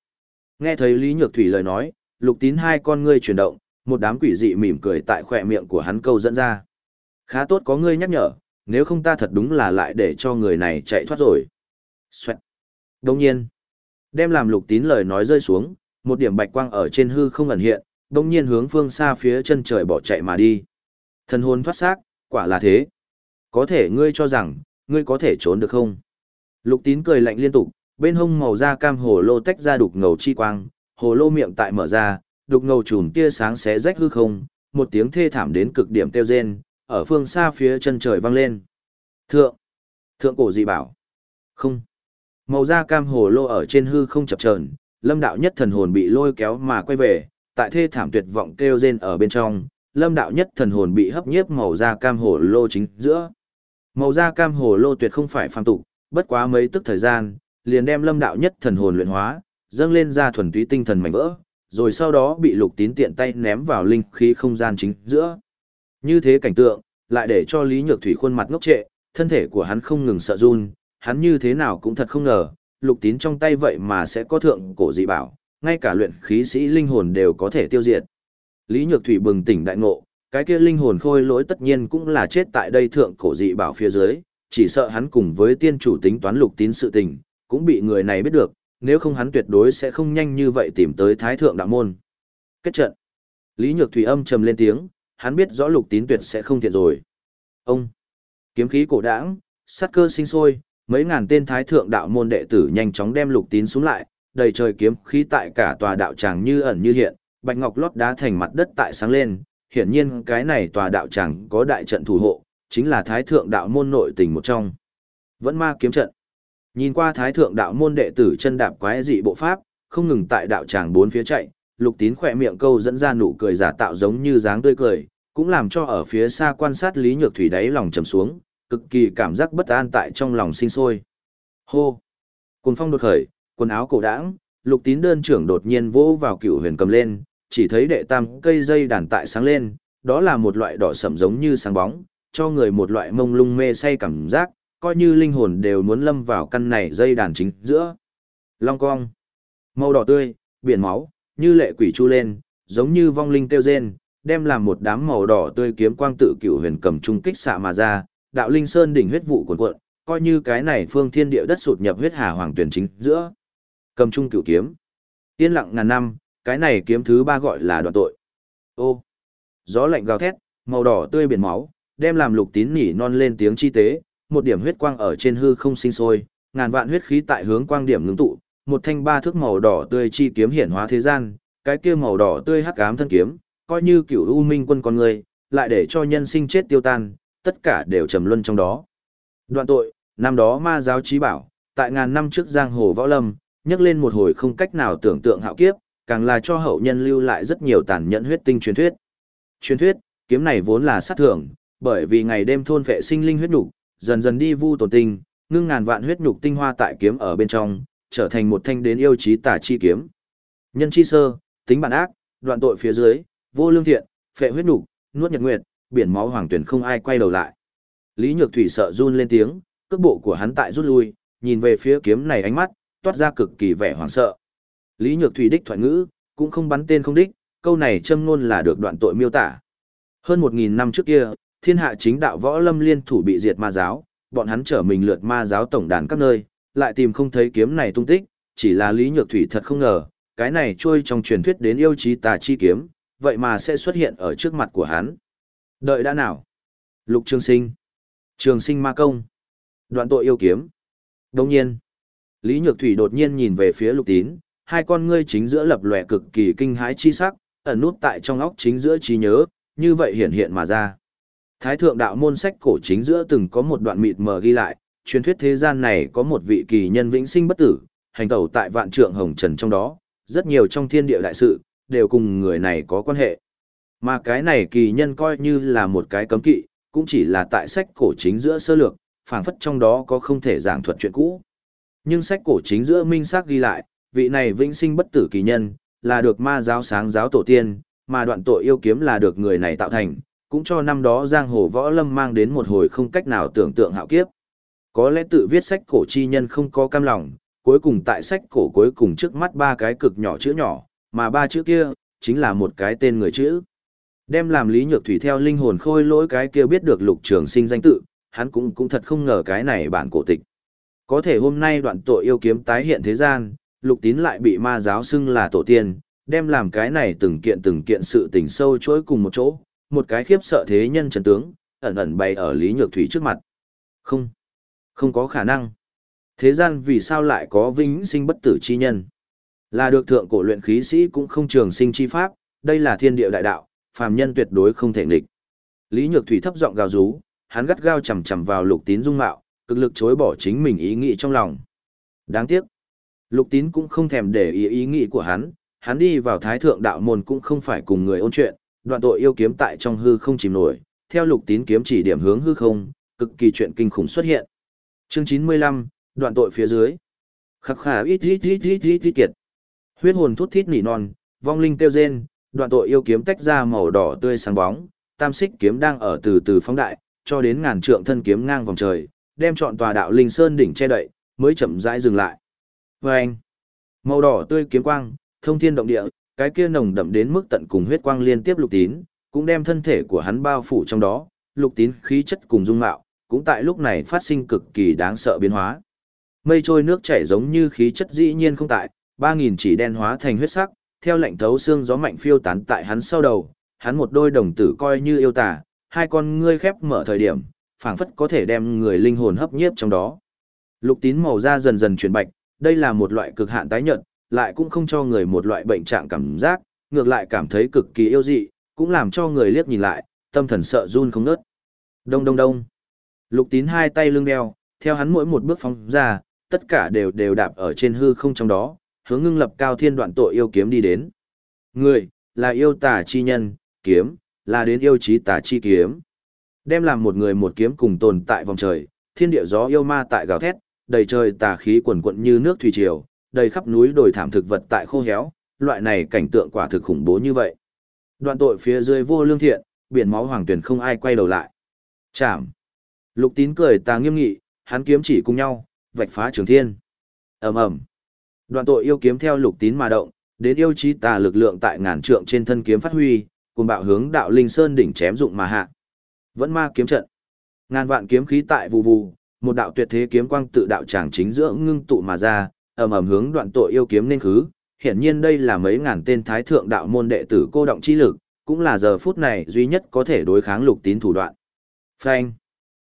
[SPEAKER 1] Nghe thấy Lý Nhược Thủy lời nói, lục tín hai con ngươi chuyển động, một đám quỷ dị mỉm cười tại khỏe miệng của hắn câu dẫn ra. Khá tốt có ngươi nhắc nhở, nếu không ta thật đúng là lại để cho người này chạy thoát rồi. Xoẹt. Đồng nhiên, đem làm lục tín lời nói rơi xuống, một điểm bạch quang ở trên hư không ẩn hiện, đồng nhiên hướng phương xa phía chân trời bỏ chạy mà đi. Thần hồn thoát xác, quả là thế. Có thể ngươi cho rằng, ngươi có thể trốn được không? Lục tín cười lạnh liên tục, bên hông màu da cam hồ lô tách ra đục ngầu chi quang, hồ lô miệng tại mở ra, đục ngầu chùm tia sáng xé rách hư không, một tiếng thê thảm đến cực điểm kêu rên, ở phương xa phía chân trời vang lên. Thượng! Thượng cổ dị bảo! Không! Màu da cam hồ lô ở trên hư không chập chờn, lâm đạo nhất thần hồn bị lôi kéo mà quay về, tại thê thảm tuyệt vọng kêu rên ở bên trong, lâm đạo nhất thần hồn bị hấp nhiếp màu da cam hồ lô chính giữa. Màu da cam hồ lô tuyệt không phải phàm tục, bất quá mấy tức thời gian, liền đem lâm đạo nhất thần hồn luyện hóa, dâng lên ra thuần túy tinh thần mảnh vỡ, rồi sau đó bị lục tín tiện tay ném vào linh khí không gian chính giữa. Như thế cảnh tượng, lại để cho Lý Nhược Thủy khuôn mặt ngốc trệ, thân thể của hắn không ngừng sợ run, hắn như thế nào cũng thật không ngờ, lục tín trong tay vậy mà sẽ có thượng cổ dị bảo, ngay cả luyện khí sĩ linh hồn đều có thể tiêu diệt. Lý Nhược Thủy bừng tỉnh đại ngộ, cái kia linh hồn khôi lỗi tất nhiên cũng là chết tại đây thượng cổ dị bảo phía dưới, chỉ sợ hắn cùng với tiên chủ tính toán lục tín sự tình, cũng bị người này biết được, nếu không hắn tuyệt đối sẽ không nhanh như vậy tìm tới thái thượng đạo môn. Kết trận. Lý Nhược Thủy âm trầm lên tiếng, hắn biết rõ lục tín tuyệt sẽ không thiện rồi. Ông. Kiếm khí cổ đãng, sát cơ sinh sôi, mấy ngàn tên thái thượng đạo môn đệ tử nhanh chóng đem lục tín xuống lại, đầy trời kiếm khí tại cả tòa đạo tràng như ẩn như hiện, bạch ngọc lót đá thành mặt đất tại sáng lên, hiển nhiên cái này tòa đạo tràng có đại trận thủ hộ, chính là thái thượng đạo môn nội tình một trong. Vẫn ma kiếm trận. Nhìn qua thái thượng đạo môn đệ tử chân đạp quái dị bộ pháp, không ngừng tại đạo tràng bốn phía chạy, lục tín khỏe miệng câu dẫn ra nụ cười giả tạo giống như dáng tươi cười, cũng làm cho ở phía xa quan sát Lý Nhược Thủy đáy lòng trầm xuống, cực kỳ cảm giác bất an tại trong lòng sinh sôi. Hô! Cùng phong đột khởi, quần áo cổ đãng, lục tín đơn trưởng đột nhiên vỗ vào cựu huyền cầm lên, chỉ thấy đệ tam cây dây đàn tại sáng lên, đó là một loại đỏ sẫm giống như sáng bóng, cho người một loại mông lung mê say cảm giác, coi như linh hồn đều muốn lâm vào căn này dây đàn chính giữa. Long cong, màu đỏ tươi, biển máu, như lệ quỷ chu lên, giống như vong linh tiêu rên, đem làm một đám màu đỏ tươi kiếm quang tự cựu huyền cầm trung kích xạ mà ra, đạo linh sơn đỉnh huyết vụ cuồn cuộn, coi như cái này phương thiên địa đất sụt nhập huyết hà hoàng tuyển chính giữa. Cầm trung cửu kiếm. Yên lặng ngàn năm, cái này kiếm thứ ba gọi là đoạn tội. Ô. Gió lạnh gào thét, màu đỏ tươi biển máu, đem làm lục tín nỉ non lên tiếng chi tế, một điểm huyết quang ở trên hư không sinh sôi, ngàn vạn huyết khí tại hướng quang điểm ngưng tụ, một thanh ba thước màu đỏ tươi chi kiếm hiển hóa thế gian, cái kia màu đỏ tươi hắc ám thân kiếm, coi như cửu u minh quân con người, lại để cho nhân sinh chết tiêu tan, tất cả đều trầm luân trong đó. Đoạn tội, năm đó ma giáo trí bảo, tại ngàn năm trước giang hồ võ lâm, nhắc lên một hồi không cách nào tưởng tượng hạo kiếp, càng là cho hậu nhân lưu lại rất nhiều tàn nhẫn huyết tinh truyền thuyết. Truyền thuyết, kiếm này vốn là sát thưởng, bởi vì ngày đêm thôn vệ sinh linh huyết nhục, dần dần đi vu tổn tinh, ngưng ngàn vạn huyết nhục tinh hoa tại kiếm ở bên trong, trở thành một thanh đến yêu chí tà chi kiếm. Nhân chi sơ, tính bản ác, đoạn tội phía dưới, vô lương thiện, phệ huyết nục, nuốt nhật nguyệt, biển máu hoàng tuyển không ai quay đầu lại. Lý Nhược Thủy sợ run lên tiếng, cước bộ của hắn tại rút lui, nhìn về phía kiếm này ánh mắt, toát ra cực kỳ vẻ hoảng sợ. Lý Nhược Thủy đích thoại ngữ, cũng không bắn tên không đích, câu này châm ngôn là được đoạn tội miêu tả. Hơn một nghìn năm trước kia, thiên hạ chính đạo võ lâm liên thủ bị diệt ma giáo, bọn hắn trở mình lượt ma giáo tổng đàn các nơi, lại tìm không thấy kiếm này tung tích, chỉ là Lý Nhược Thủy thật không ngờ, cái này trôi trong truyền thuyết đến yêu chí tà chi kiếm, vậy mà sẽ xuất hiện ở trước mặt của hắn. Đợi đã nào? Lục Trường Sinh. Trường Sinh Ma Công. Đoạn tội yêu kiếm. Đồng nhiên, Lý Nhược Thủy đột nhiên nhìn về phía Lục Tín, hai con ngươi chính giữa lập lòe cực kỳ kinh hãi chi sắc, ẩn nút tại trong óc chính giữa trí nhớ, như vậy hiện hiện mà ra. Thái thượng đạo môn sách cổ chính giữa từng có một đoạn mịt mờ ghi lại, truyền thuyết thế gian này có một vị kỳ nhân vĩnh sinh bất tử, hành tẩu tại vạn trượng hồng trần trong đó, rất nhiều trong thiên địa đại sự, đều cùng người này có quan hệ. Mà cái này kỳ nhân coi như là một cái cấm kỵ, cũng chỉ là tại sách cổ chính giữa sơ lược, phảng phất trong đó có không thể giảng thuật chuyện cũ. Nhưng sách cổ chính giữa minh xác ghi lại, vị này vĩnh sinh bất tử kỳ nhân, là được ma giáo sáng giáo tổ tiên, mà đoạn tội yêu kiếm là được người này tạo thành, cũng cho năm đó giang hồ võ lâm mang đến một hồi không cách nào tưởng tượng hạo kiếp. Có lẽ tự viết sách cổ chi nhân không có cam lòng, cuối cùng tại sách cổ cuối cùng trước mắt ba cái cực nhỏ chữ nhỏ, mà ba chữ kia, chính là một cái tên người chữ. Đem làm Lý Nhược Thủy theo linh hồn khôi lỗi cái kia biết được lục trường sinh danh tự, hắn cũng cũng thật không ngờ cái này bản cổ tịch. Có thể hôm nay đoạn tội yêu kiếm tái hiện thế gian, lục tín lại bị ma giáo xưng là tổ tiên, đem làm cái này từng kiện từng kiện sự tình sâu chối cùng một chỗ, một cái khiếp sợ thế nhân trần tướng, ẩn ẩn bày ở Lý Nhược Thủy trước mặt. Không, không có khả năng. Thế gian vì sao lại có vĩnh sinh bất tử chi nhân? Là được thượng cổ luyện khí sĩ cũng không trường sinh chi pháp, đây là thiên địa đại đạo, phàm nhân tuyệt đối không thể nghịch. Lý Nhược Thủy thấp giọng gào rú, hắn gắt gao chầm chầm vào Lục Tín dung mạo, cực lực chối bỏ chính mình ý nghĩ trong lòng. Đáng tiếc, Lục Tín cũng không thèm để ý ý nghĩ của hắn, hắn đi vào Thái thượng đạo môn cũng không phải cùng người ôn chuyện, đoạn tội yêu kiếm tại trong hư không chìm nổi, theo Lục Tín kiếm chỉ điểm hướng hư không, cực kỳ chuyện kinh khủng xuất hiện. Chương 95, đoạn tội phía dưới. Khắc khả ít ít ít ít ít ít kiệt. Huyết hồn thút thít nỉ non, vong linh kêu rên, đoạn tội yêu kiếm tách ra màu đỏ tươi sáng bóng, tam xích kiếm đang ở từ từ phóng đại, cho đến ngàn trượng thân kiếm ngang vòng trời, đem trọn tòa đạo linh sơn đỉnh che đậy, mới chậm rãi dừng lại. Và anh, màu đỏ tươi kiếm quang, thông thiên động địa, cái kia nồng đậm đến mức tận cùng huyết quang liên tiếp lục tín, cũng đem thân thể của hắn bao phủ trong đó, lục tín khí chất cùng dung mạo, cũng tại lúc này phát sinh cực kỳ đáng sợ biến hóa. Mây trôi nước chảy giống như khí chất dĩ nhiên không tại, ba nghìn chỉ đen hóa thành huyết sắc, theo lệnh thấu xương gió mạnh phiêu tán tại hắn sau đầu, hắn một đôi đồng tử coi như yêu tả, hai con ngươi khép mở thời điểm, phảng phất có thể đem người linh hồn hấp nhiếp trong đó. Lục tín màu da dần dần chuyển bạch, đây là một loại cực hạn tái nhợt, lại cũng không cho người một loại bệnh trạng cảm giác, ngược lại cảm thấy cực kỳ yêu dị, cũng làm cho người liếc nhìn lại, tâm thần sợ run không ngớt. Đông đông đông. Lục tín hai tay lưng đeo, theo hắn mỗi một bước phóng ra, tất cả đều đều đạp ở trên hư không trong đó, hướng ngưng lập cao thiên đoạn tội yêu kiếm đi đến. Người, là yêu tà chi nhân, kiếm, là đến yêu chí tà chi kiếm. Đem làm một người một kiếm cùng tồn tại vòng trời, thiên địa gió yêu ma tại gào thét, đầy trời tà khí quần quận như nước thủy triều, đầy khắp núi đồi thảm thực vật tại khô héo, loại này cảnh tượng quả thực khủng bố như vậy. Đoạn tội phía dưới vô lương thiện, biển máu hoàng tuyển không ai quay đầu lại. Chạm. Lục tín cười tà nghiêm nghị, hắn kiếm chỉ cùng nhau, vạch phá trường thiên. ầm ầm Đoạn tội yêu kiếm theo lục tín mà động, đến yêu chí tà lực lượng tại ngàn trượng trên thân kiếm phát huy, cùng bạo hướng đạo linh sơn đỉnh chém dụng mà hạ. Vẫn ma kiếm trận. Ngàn vạn kiếm khí tại vù vù, một đạo tuyệt thế kiếm quang tự đạo tràng chính giữa ngưng tụ mà ra, ầm ầm hướng đoạn tội yêu kiếm nên khứ. Hiển nhiên đây là mấy ngàn tên thái thượng đạo môn đệ tử cô động chi lực, cũng là giờ phút này duy nhất có thể đối kháng lục tín thủ đoạn. Phanh.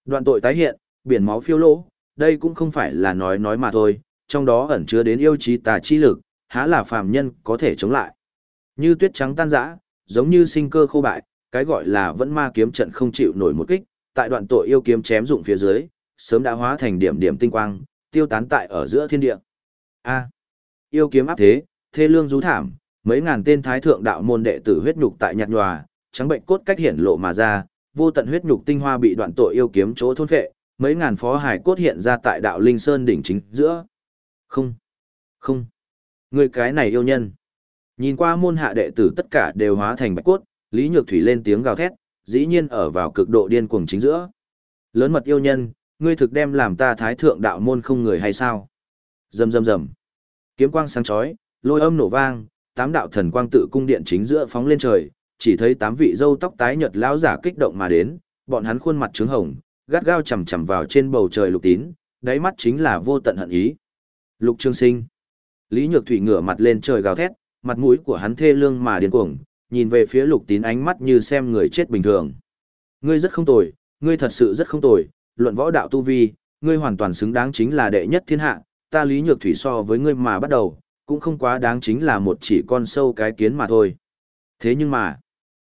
[SPEAKER 1] Đoạn tội tái hiện, biển máu phiêu lỗ, đây cũng không phải là nói nói mà thôi, trong đó ẩn chứa đến yêu trí tà chi lực, há là phàm nhân có thể chống lại. Như tuyết trắng tan rã, giống như sinh cơ khô bại, cái gọi là vẫn ma kiếm trận không chịu nổi một kích, tại đoạn tội yêu kiếm chém dụng phía dưới, sớm đã hóa thành điểm điểm tinh quang, tiêu tán tại ở giữa thiên địa. A. yêu kiếm áp thế, thê lương rú thảm, mấy ngàn tên thái thượng đạo môn đệ tử huyết nhục tại nhạt nhòa, trắng bệnh cốt cách hiển lộ mà ra, vô tận huyết nhục tinh hoa bị đoạn tội yêu kiếm chỗ thôn phệ, mấy ngàn phó hải cốt hiện ra tại đạo linh sơn đỉnh chính giữa. Không, không, người cái này yêu nhân. Nhìn qua môn hạ đệ tử tất cả đều hóa thành bạch cốt, Lý Nhược Thủy lên tiếng gào thét, dĩ nhiên ở vào cực độ điên cuồng chính giữa. Lớn mật yêu nhân, ngươi thực đem làm ta thái thượng đạo môn không người hay sao? Rầm rầm rầm. Kiếm quang sáng chói, lôi âm nổ vang, tám đạo thần quang tự cung điện chính giữa phóng lên trời, chỉ thấy tám vị dâu tóc tái nhợt lão giả kích động mà đến, bọn hắn khuôn mặt trướng hồng, gắt gao chầm chầm vào trên bầu trời lục tín, đáy mắt chính là vô tận hận ý. Lục Trương Sinh. Lý Nhược Thủy ngửa mặt lên trời gào thét, mặt mũi của hắn thê lương mà điên cuồng, nhìn về phía lục tín ánh mắt như xem người chết bình thường. Ngươi rất không tồi, ngươi thật sự rất không tồi, luận võ đạo tu vi, ngươi hoàn toàn xứng đáng chính là đệ nhất thiên hạ, ta Lý Nhược Thủy so với ngươi mà bắt đầu, cũng không quá đáng chính là một chỉ con sâu cái kiến mà thôi. Thế nhưng mà,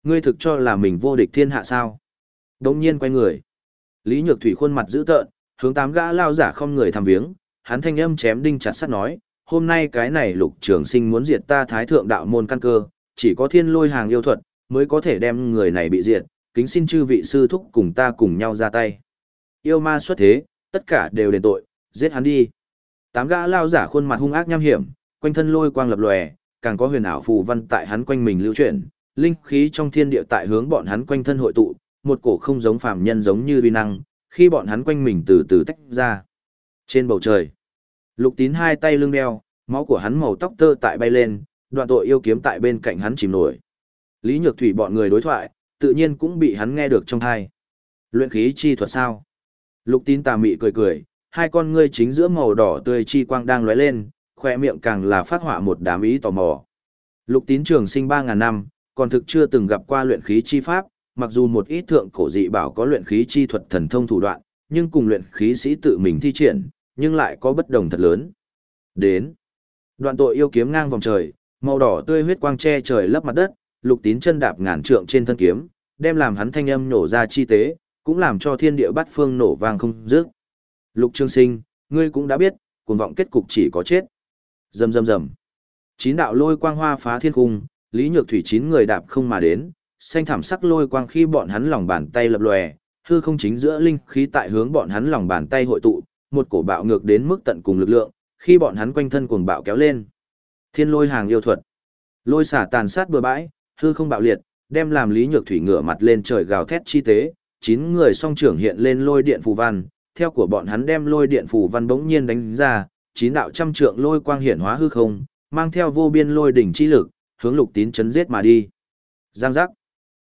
[SPEAKER 1] ngươi thực cho là mình vô địch thiên hạ sao? Đống nhiên quay người. Lý Nhược Thủy khuôn mặt dữ tợn, hướng tám gã lao giả không người thăm viếng, hắn thanh âm chém đinh chặt sắt nói, hôm nay cái này lục trường sinh muốn diệt ta thái thượng đạo môn căn cơ, chỉ có thiên lôi hàng yêu thuật, mới có thể đem người này bị diệt, kính xin chư vị sư thúc cùng ta cùng nhau ra tay. Yêu ma xuất thế, tất cả đều đền tội, giết hắn đi. Tám gã lao giả khuôn mặt hung ác nham hiểm, quanh thân lôi quang lập lòe, càng có huyền ảo phù văn tại hắn quanh mình lưu chuyển, linh khí trong thiên địa tại hướng bọn hắn quanh thân hội tụ, một cổ không giống phàm nhân giống như uy năng, khi bọn hắn quanh mình từ từ tách ra. Trên bầu trời, Lục Tín hai tay lưng đeo, máu của hắn màu tóc tơ tại bay lên, đoạn tội yêu kiếm tại bên cạnh hắn chìm nổi. Lý Nhược Thủy bọn người đối thoại, tự nhiên cũng bị hắn nghe được trong tai. Luyện khí chi thuật sao? Lục Tín tà mị cười cười, hai con ngươi chính giữa màu đỏ tươi chi quang đang lóe lên, khoe miệng càng là phát họa một đám ý tò mò. Lục Tín trường sinh 3000 năm, còn thực chưa từng gặp qua luyện khí chi pháp, mặc dù một ít thượng cổ dị bảo có luyện khí chi thuật thần thông thủ đoạn, nhưng cùng luyện khí sĩ tự mình thi triển, nhưng lại có bất đồng thật lớn. Đến. Đoạn tội yêu kiếm ngang vòng trời, màu đỏ tươi huyết quang che trời lấp mặt đất, lục tín chân đạp ngàn trượng trên thân kiếm, đem làm hắn thanh âm nổ ra chi tế, cũng làm cho thiên địa bát phương nổ vang không dứt. Lục Trương Sinh, ngươi cũng đã biết, cuồng vọng kết cục chỉ có chết. Rầm rầm rầm. Chín đạo lôi quang hoa phá thiên cung, Lý Nhược Thủy chín người đạp không mà đến, xanh thảm sắc lôi quang khi bọn hắn lòng bàn tay lập lòe, hư không chính giữa linh khí tại hướng bọn hắn lòng bàn tay hội tụ, một cổ bạo ngược đến mức tận cùng lực lượng, khi bọn hắn quanh thân cuồng bạo kéo lên. Thiên lôi hàng yêu thuật. Lôi xả tàn sát bừa bãi, hư không bạo liệt, đem làm Lý Nhược Thủy ngửa mặt lên trời gào thét chi tế, chín người song trưởng hiện lên lôi điện phù văn, theo của bọn hắn đem lôi điện phù văn bỗng nhiên đánh ra, chín đạo trăm trượng lôi quang hiển hóa hư không, mang theo vô biên lôi đỉnh chi lực, hướng Lục Tín chấn giết mà đi. Giang giác.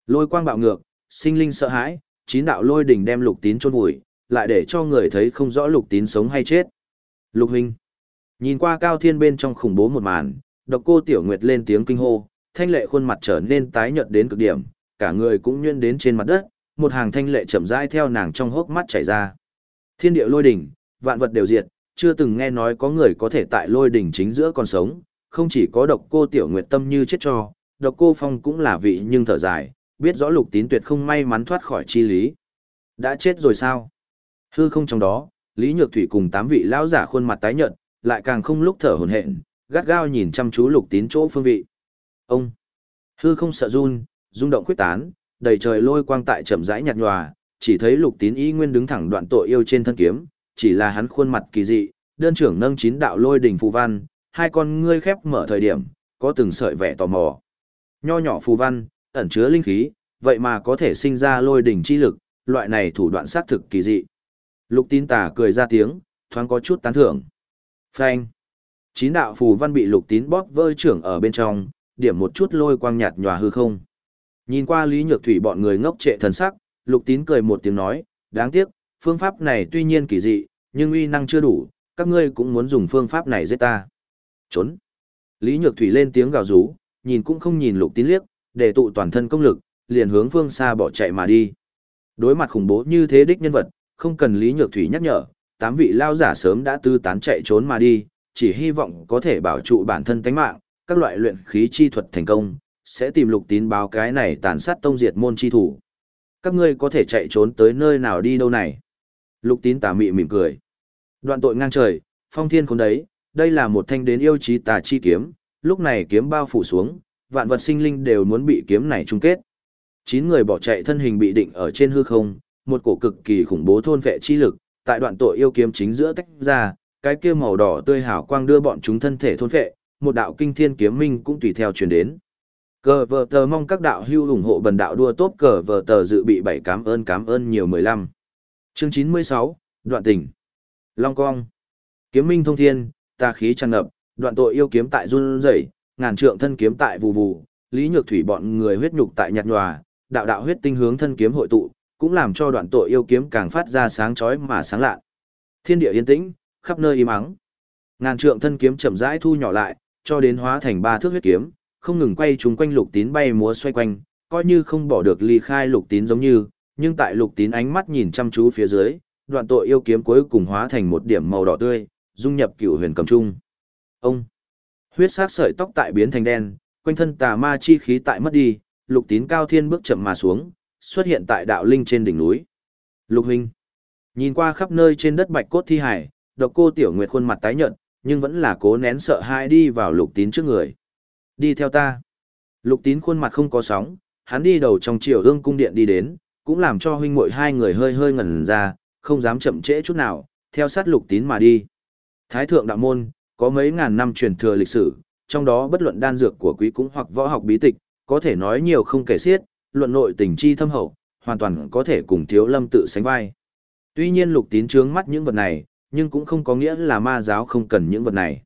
[SPEAKER 1] Lôi quang bạo ngược, sinh linh sợ hãi, chín đạo lôi đỉnh đem Lục Tín chôn vùi, lại để cho người thấy không rõ Lục Tín sống hay chết. Lục huynh. Nhìn qua cao thiên bên trong khủng bố một màn, độc cô Tiểu Nguyệt lên tiếng kinh hô, thanh lệ khuôn mặt trở nên tái nhợt đến cực điểm, cả người cũng nhuyễn đến trên mặt đất, một hàng thanh lệ chậm rãi theo nàng trong hốc mắt chảy ra. Thiên địa lôi đỉnh, vạn vật đều diệt, chưa từng nghe nói có người có thể tại lôi đỉnh chính giữa còn sống, không chỉ có độc cô Tiểu Nguyệt tâm như chết cho, độc cô Phong cũng là vị nhưng thở dài, biết rõ lục tín tuyệt không may mắn thoát khỏi chi lý. Đã chết rồi sao? Hư không trong đó, Lý Nhược Thủy cùng tám vị lão giả khuôn mặt tái nhợt, lại càng không lúc thở hổn hển, gắt gao nhìn chăm chú lục tín chỗ phương vị. Ông hư không sợ run, rung động quyết tán, đầy trời lôi quang tại chậm rãi nhạt nhòa, chỉ thấy lục tín y nguyên đứng thẳng đoạn tội yêu trên thân kiếm, chỉ là hắn khuôn mặt kỳ dị, đơn trưởng nâng chín đạo lôi đỉnh phù văn, hai con ngươi khép mở thời điểm, có từng sợi vẻ tò mò. Nho nhỏ phù văn, ẩn chứa linh khí, vậy mà có thể sinh ra lôi đỉnh chi lực, loại này thủ đoạn sát thực kỳ dị. Lục tín tà cười ra tiếng, thoáng có chút tán thưởng. Phanh. Chín đạo phù văn bị lục tín bóp vơi trưởng ở bên trong, điểm một chút lôi quang nhạt nhòa hư không. Nhìn qua Lý Nhược Thủy bọn người ngốc trệ thần sắc, lục tín cười một tiếng nói, đáng tiếc, phương pháp này tuy nhiên kỳ dị, nhưng uy năng chưa đủ, các ngươi cũng muốn dùng phương pháp này giết ta. Trốn. Lý Nhược Thủy lên tiếng gào rú, nhìn cũng không nhìn lục tín liếc, để tụ toàn thân công lực, liền hướng phương xa bỏ chạy mà đi. Đối mặt khủng bố như thế đích nhân vật, không cần Lý Nhược Thủy nhắc nhở, tám vị lao giả sớm đã tư tán chạy trốn mà đi, chỉ hy vọng có thể bảo trụ bản thân tánh mạng, các loại luyện khí chi thuật thành công, sẽ tìm lục tín báo cái này tàn sát tông diệt môn chi thủ. Các ngươi có thể chạy trốn tới nơi nào đi đâu này? Lục tín tà mị mỉm cười. Đoạn tội ngang trời, phong thiên khốn đấy, đây là một thanh đến yêu chí tà chi kiếm, lúc này kiếm bao phủ xuống, vạn vật sinh linh đều muốn bị kiếm này chung kết. Chín người bỏ chạy thân hình bị định ở trên hư không, một cổ cực kỳ khủng bố thôn vệ chi lực, tại đoạn tội yêu kiếm chính giữa tách ra, cái kia màu đỏ tươi hào quang đưa bọn chúng thân thể thôn vệ, một đạo kinh thiên kiếm minh cũng tùy theo truyền đến. Cờ vờ tờ mong các đạo hưu ủng hộ bần đạo đua tốt cờ vờ tờ dự bị bảy cảm ơn cảm ơn nhiều 15. Chương 96, Đoạn tình. Long cong. Kiếm minh thông thiên, tà khí tràn ngập, đoạn tội yêu kiếm tại run rẩy, ngàn trượng thân kiếm tại vù vù, lý nhược thủy bọn người huyết nhục tại nhạt nhòa, đạo đạo huyết tinh hướng thân kiếm hội tụ, cũng làm cho đoạn tội yêu kiếm càng phát ra sáng chói mà sáng lạ. Thiên địa yên tĩnh, khắp nơi im ắng. Ngàn trượng thân kiếm chậm rãi thu nhỏ lại, cho đến hóa thành ba thước huyết kiếm, không ngừng quay chúng quanh lục tín bay múa xoay quanh, coi như không bỏ được ly khai lục tín giống như, nhưng tại lục tín ánh mắt nhìn chăm chú phía dưới, đoạn tội yêu kiếm cuối cùng hóa thành một điểm màu đỏ tươi, dung nhập cựu huyền cầm trung. Ông, huyết sắc sợi tóc tại biến thành đen, quanh thân tà ma chi khí tại mất đi, lục tín cao thiên bước chậm mà xuống, xuất hiện tại đạo linh trên đỉnh núi. Lục huynh, nhìn qua khắp nơi trên đất bạch cốt thi hải, độc cô tiểu nguyệt khuôn mặt tái nhợt, nhưng vẫn là cố nén sợ hãi đi vào lục tín trước người. Đi theo ta. Lục tín khuôn mặt không có sóng, hắn đi đầu trong triều ương cung điện đi đến, cũng làm cho huynh muội hai người hơi hơi ngẩn ra, không dám chậm trễ chút nào, theo sát lục tín mà đi. Thái thượng đạo môn, có mấy ngàn năm truyền thừa lịch sử, trong đó bất luận đan dược của quý cũng hoặc võ học bí tịch, có thể nói nhiều không kể xiết, luận nội tình chi thâm hậu, hoàn toàn có thể cùng thiếu lâm tự sánh vai. Tuy nhiên lục tín trướng mắt những vật này, nhưng cũng không có nghĩa là ma giáo không cần những vật này.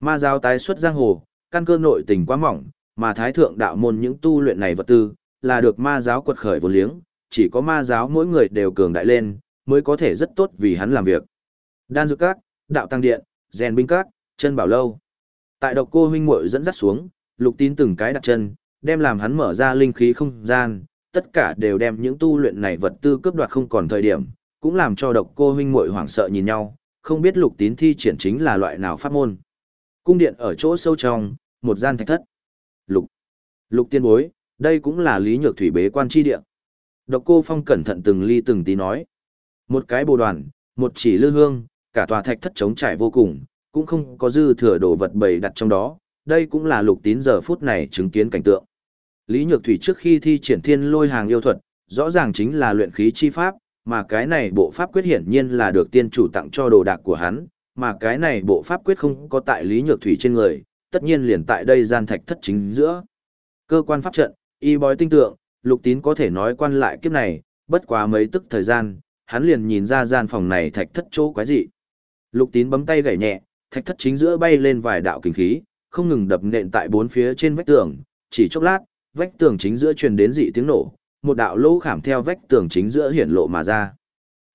[SPEAKER 1] Ma giáo tái xuất giang hồ, căn cơ nội tình quá mỏng, mà thái thượng đạo môn những tu luyện này vật tư, là được ma giáo quật khởi vô liếng, chỉ có ma giáo mỗi người đều cường đại lên, mới có thể rất tốt vì hắn làm việc. Đan dược các, đạo tăng điện, rèn binh các, chân bảo lâu. Tại độc cô huynh muội dẫn dắt xuống, lục tín từng cái đặt chân, đem làm hắn mở ra linh khí không gian, tất cả đều đem những tu luyện này vật tư cướp đoạt không còn thời điểm, cũng làm cho độc cô huynh muội hoảng sợ nhìn nhau, không biết lục tín thi triển chính là loại nào pháp môn. Cung điện ở chỗ sâu trong, một gian thạch thất. Lục. Lục tiên bối, đây cũng là lý nhược thủy bế quan chi địa Độc cô phong cẩn thận từng ly từng tí nói. Một cái bồ đoàn, một chỉ lư hương, cả tòa thạch thất trống trải vô cùng, cũng không có dư thừa đồ vật bày đặt trong đó, đây cũng là lục tín giờ phút này chứng kiến cảnh tượng. Lý Nhược Thủy trước khi thi triển thiên lôi hàng yêu thuật, rõ ràng chính là luyện khí chi pháp, mà cái này bộ pháp quyết hiển nhiên là được tiên chủ tặng cho đồ đạc của hắn, mà cái này bộ pháp quyết không có tại Lý Nhược Thủy trên người, tất nhiên liền tại đây gian thạch thất chính giữa. Cơ quan pháp trận, y bói tinh tượng, lục tín có thể nói quan lại kiếp này, bất quá mấy tức thời gian, hắn liền nhìn ra gian phòng này thạch thất chỗ quái dị. Lục tín bấm tay gảy nhẹ, thạch thất chính giữa bay lên vài đạo kinh khí, không ngừng đập nện tại bốn phía trên vách tường, chỉ chốc lát, vách tường chính giữa truyền đến dị tiếng nổ, một đạo lỗ khảm theo vách tường chính giữa hiển lộ mà ra.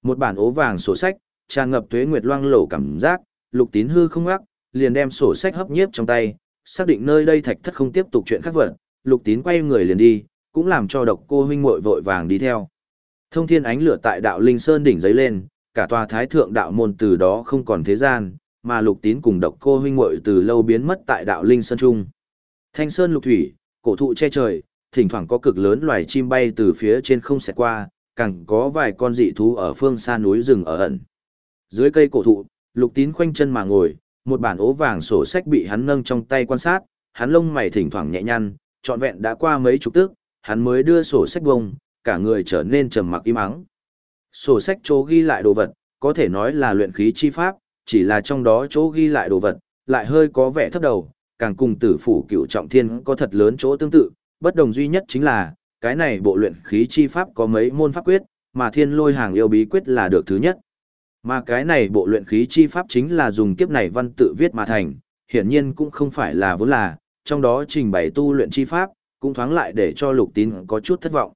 [SPEAKER 1] Một bản ố vàng sổ sách, tràn ngập tuế nguyệt loang lổ cảm giác, lục tín hư không ngắc, liền đem sổ sách hấp nhiếp trong tay, xác định nơi đây thạch thất không tiếp tục chuyện khác vật, lục tín quay người liền đi, cũng làm cho độc cô huynh muội vội vàng đi theo. Thông thiên ánh lửa tại đạo linh sơn đỉnh giấy lên, cả tòa thái thượng đạo môn từ đó không còn thế gian, mà lục tín cùng độc cô huynh muội từ lâu biến mất tại đạo linh sơn trung. Thanh sơn lục thủy, cổ thụ che trời, thỉnh thoảng có cực lớn loài chim bay từ phía trên không xẹt qua, càng có vài con dị thú ở phương xa núi rừng ở ẩn. Dưới cây cổ thụ, lục tín khoanh chân mà ngồi, một bản ố vàng sổ sách bị hắn nâng trong tay quan sát, hắn lông mày thỉnh thoảng nhẹ nhăn, trọn vẹn đã qua mấy chục tức, hắn mới đưa sổ sách bông, cả người trở nên trầm mặc im ắng. Sổ sách chỗ ghi lại đồ vật, có thể nói là luyện khí chi pháp, chỉ là trong đó chỗ ghi lại đồ vật, lại hơi có vẻ thấp đầu, càng cùng tử phủ cựu trọng thiên có thật lớn chỗ tương tự, bất đồng duy nhất chính là, cái này bộ luyện khí chi pháp có mấy môn pháp quyết, mà thiên lôi hàng yêu bí quyết là được thứ nhất. Mà cái này bộ luyện khí chi pháp chính là dùng kiếp này văn tự viết mà thành, hiển nhiên cũng không phải là vốn là, trong đó trình bày tu luyện chi pháp, cũng thoáng lại để cho lục tín có chút thất vọng.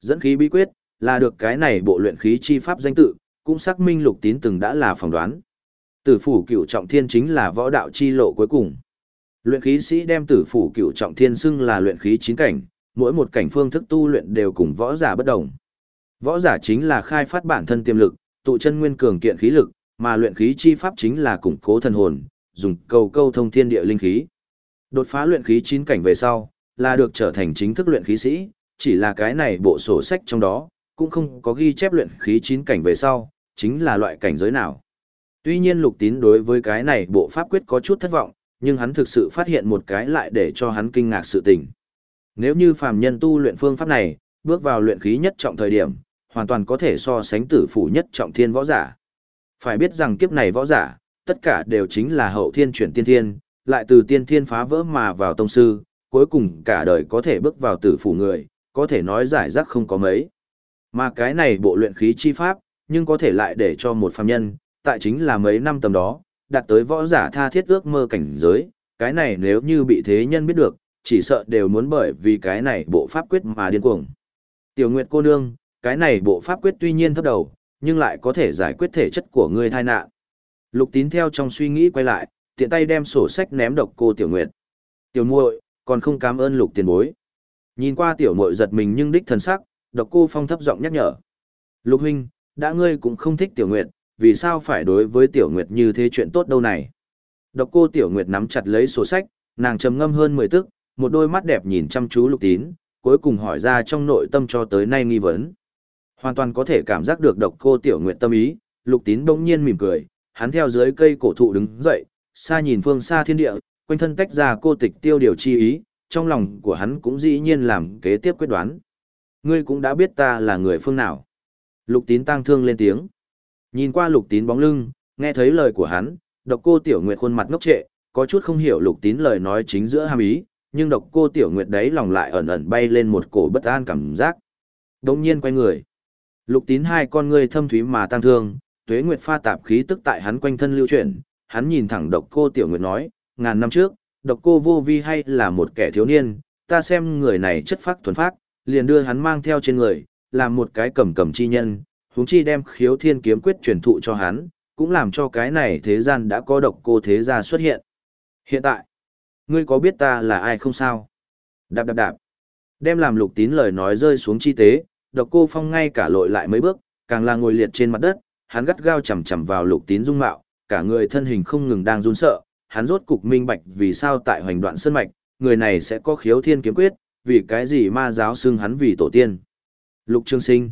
[SPEAKER 1] Dẫn khí bí quyết, là được cái này bộ luyện khí chi pháp danh tự, cũng xác minh lục tín từng đã là phỏng đoán. Tử phủ cửu trọng thiên chính là võ đạo chi lộ cuối cùng. Luyện khí sĩ đem tử phủ cửu trọng thiên xưng là luyện khí chín cảnh, mỗi một cảnh phương thức tu luyện đều cùng võ giả bất đồng. Võ giả chính là khai phát bản thân tiềm lực, tụ chân nguyên cường kiện khí lực, mà luyện khí chi pháp chính là củng cố thần hồn, dùng cầu câu thông thiên địa linh khí. Đột phá luyện khí chín cảnh về sau, là được trở thành chính thức luyện khí sĩ, chỉ là cái này bộ sổ sách trong đó, cũng không có ghi chép luyện khí chín cảnh về sau, chính là loại cảnh giới nào. Tuy nhiên lục tín đối với cái này bộ pháp quyết có chút thất vọng, nhưng hắn thực sự phát hiện một cái lại để cho hắn kinh ngạc sự tình. Nếu như phàm nhân tu luyện phương pháp này, bước vào luyện khí nhất trọng thời điểm, hoàn toàn có thể so sánh tử phủ nhất trọng thiên võ giả. Phải biết rằng kiếp này võ giả, tất cả đều chính là hậu thiên chuyển tiên thiên, lại từ tiên thiên phá vỡ mà vào tông sư, cuối cùng cả đời có thể bước vào tử phủ người, có thể nói giải rác không có mấy. Mà cái này bộ luyện khí chi pháp, nhưng có thể lại để cho một phàm nhân, tại chính là mấy năm tầm đó, đạt tới võ giả tha thiết ước mơ cảnh giới, cái này nếu như bị thế nhân biết được, chỉ sợ đều muốn bởi vì cái này bộ pháp quyết mà điên cuồng. Tiểu Nguyệt cô nương, cái này bộ pháp quyết tuy nhiên thấp đầu, nhưng lại có thể giải quyết thể chất của ngươi thai nạn. Lục tín theo trong suy nghĩ quay lại, tiện tay đem sổ sách ném độc cô Tiểu Nguyệt. Tiểu muội, còn không cảm ơn lục tiền bối. Nhìn qua tiểu muội giật mình nhưng đích thần sắc, độc cô phong thấp giọng nhắc nhở. Lục huynh, đã ngươi cũng không thích tiểu nguyệt, vì sao phải đối với tiểu nguyệt như thế chuyện tốt đâu này? Độc cô tiểu nguyệt nắm chặt lấy sổ sách, nàng trầm ngâm hơn mười tức, một đôi mắt đẹp nhìn chăm chú lục tín, cuối cùng hỏi ra trong nội tâm cho tới nay nghi vấn. Hoàn toàn có thể cảm giác được độc cô tiểu nguyệt tâm ý, lục tín bỗng nhiên mỉm cười, hắn theo dưới cây cổ thụ đứng dậy, xa nhìn phương xa thiên địa, quanh thân tách ra cô tịch tiêu điều chi ý, trong lòng của hắn cũng dĩ nhiên làm kế tiếp quyết đoán. Ngươi cũng đã biết ta là người phương nào. Lục tín tăng thương lên tiếng. Nhìn qua lục tín bóng lưng, nghe thấy lời của hắn, độc cô tiểu nguyệt khuôn mặt ngốc trệ, có chút không hiểu lục tín lời nói chính giữa hàm ý, nhưng độc cô tiểu nguyệt đấy lòng lại ẩn ẩn bay lên một cổ bất an cảm giác. Đống nhiên quay người. Lục tín hai con ngươi thâm thúy mà tăng thương, tuế nguyệt pha tạp khí tức tại hắn quanh thân lưu chuyển, hắn nhìn thẳng độc cô tiểu nguyệt nói, ngàn năm trước, độc cô vô vi hay là một kẻ thiếu niên, ta xem người này chất phác thuần phác, liền đưa hắn mang theo trên người, làm một cái cầm cầm chi nhân, huống chi đem khiếu thiên kiếm quyết truyền thụ cho hắn, cũng làm cho cái này thế gian đã có độc cô thế gia xuất hiện. Hiện tại, ngươi có biết ta là ai không sao? Đạp đạp đạp. Đem làm lục tín lời nói rơi xuống chi tế, độc cô phong ngay cả lội lại mấy bước, càng là ngồi liệt trên mặt đất, hắn gắt gao chầm chầm vào lục tín dung mạo, cả người thân hình không ngừng đang run sợ, hắn rốt cục minh bạch vì sao tại hoành đoạn sơn mạch, người này sẽ có khiếu thiên kiếm quyết, vì cái gì ma giáo xưng hắn vì tổ tiên. Lục Trương Sinh.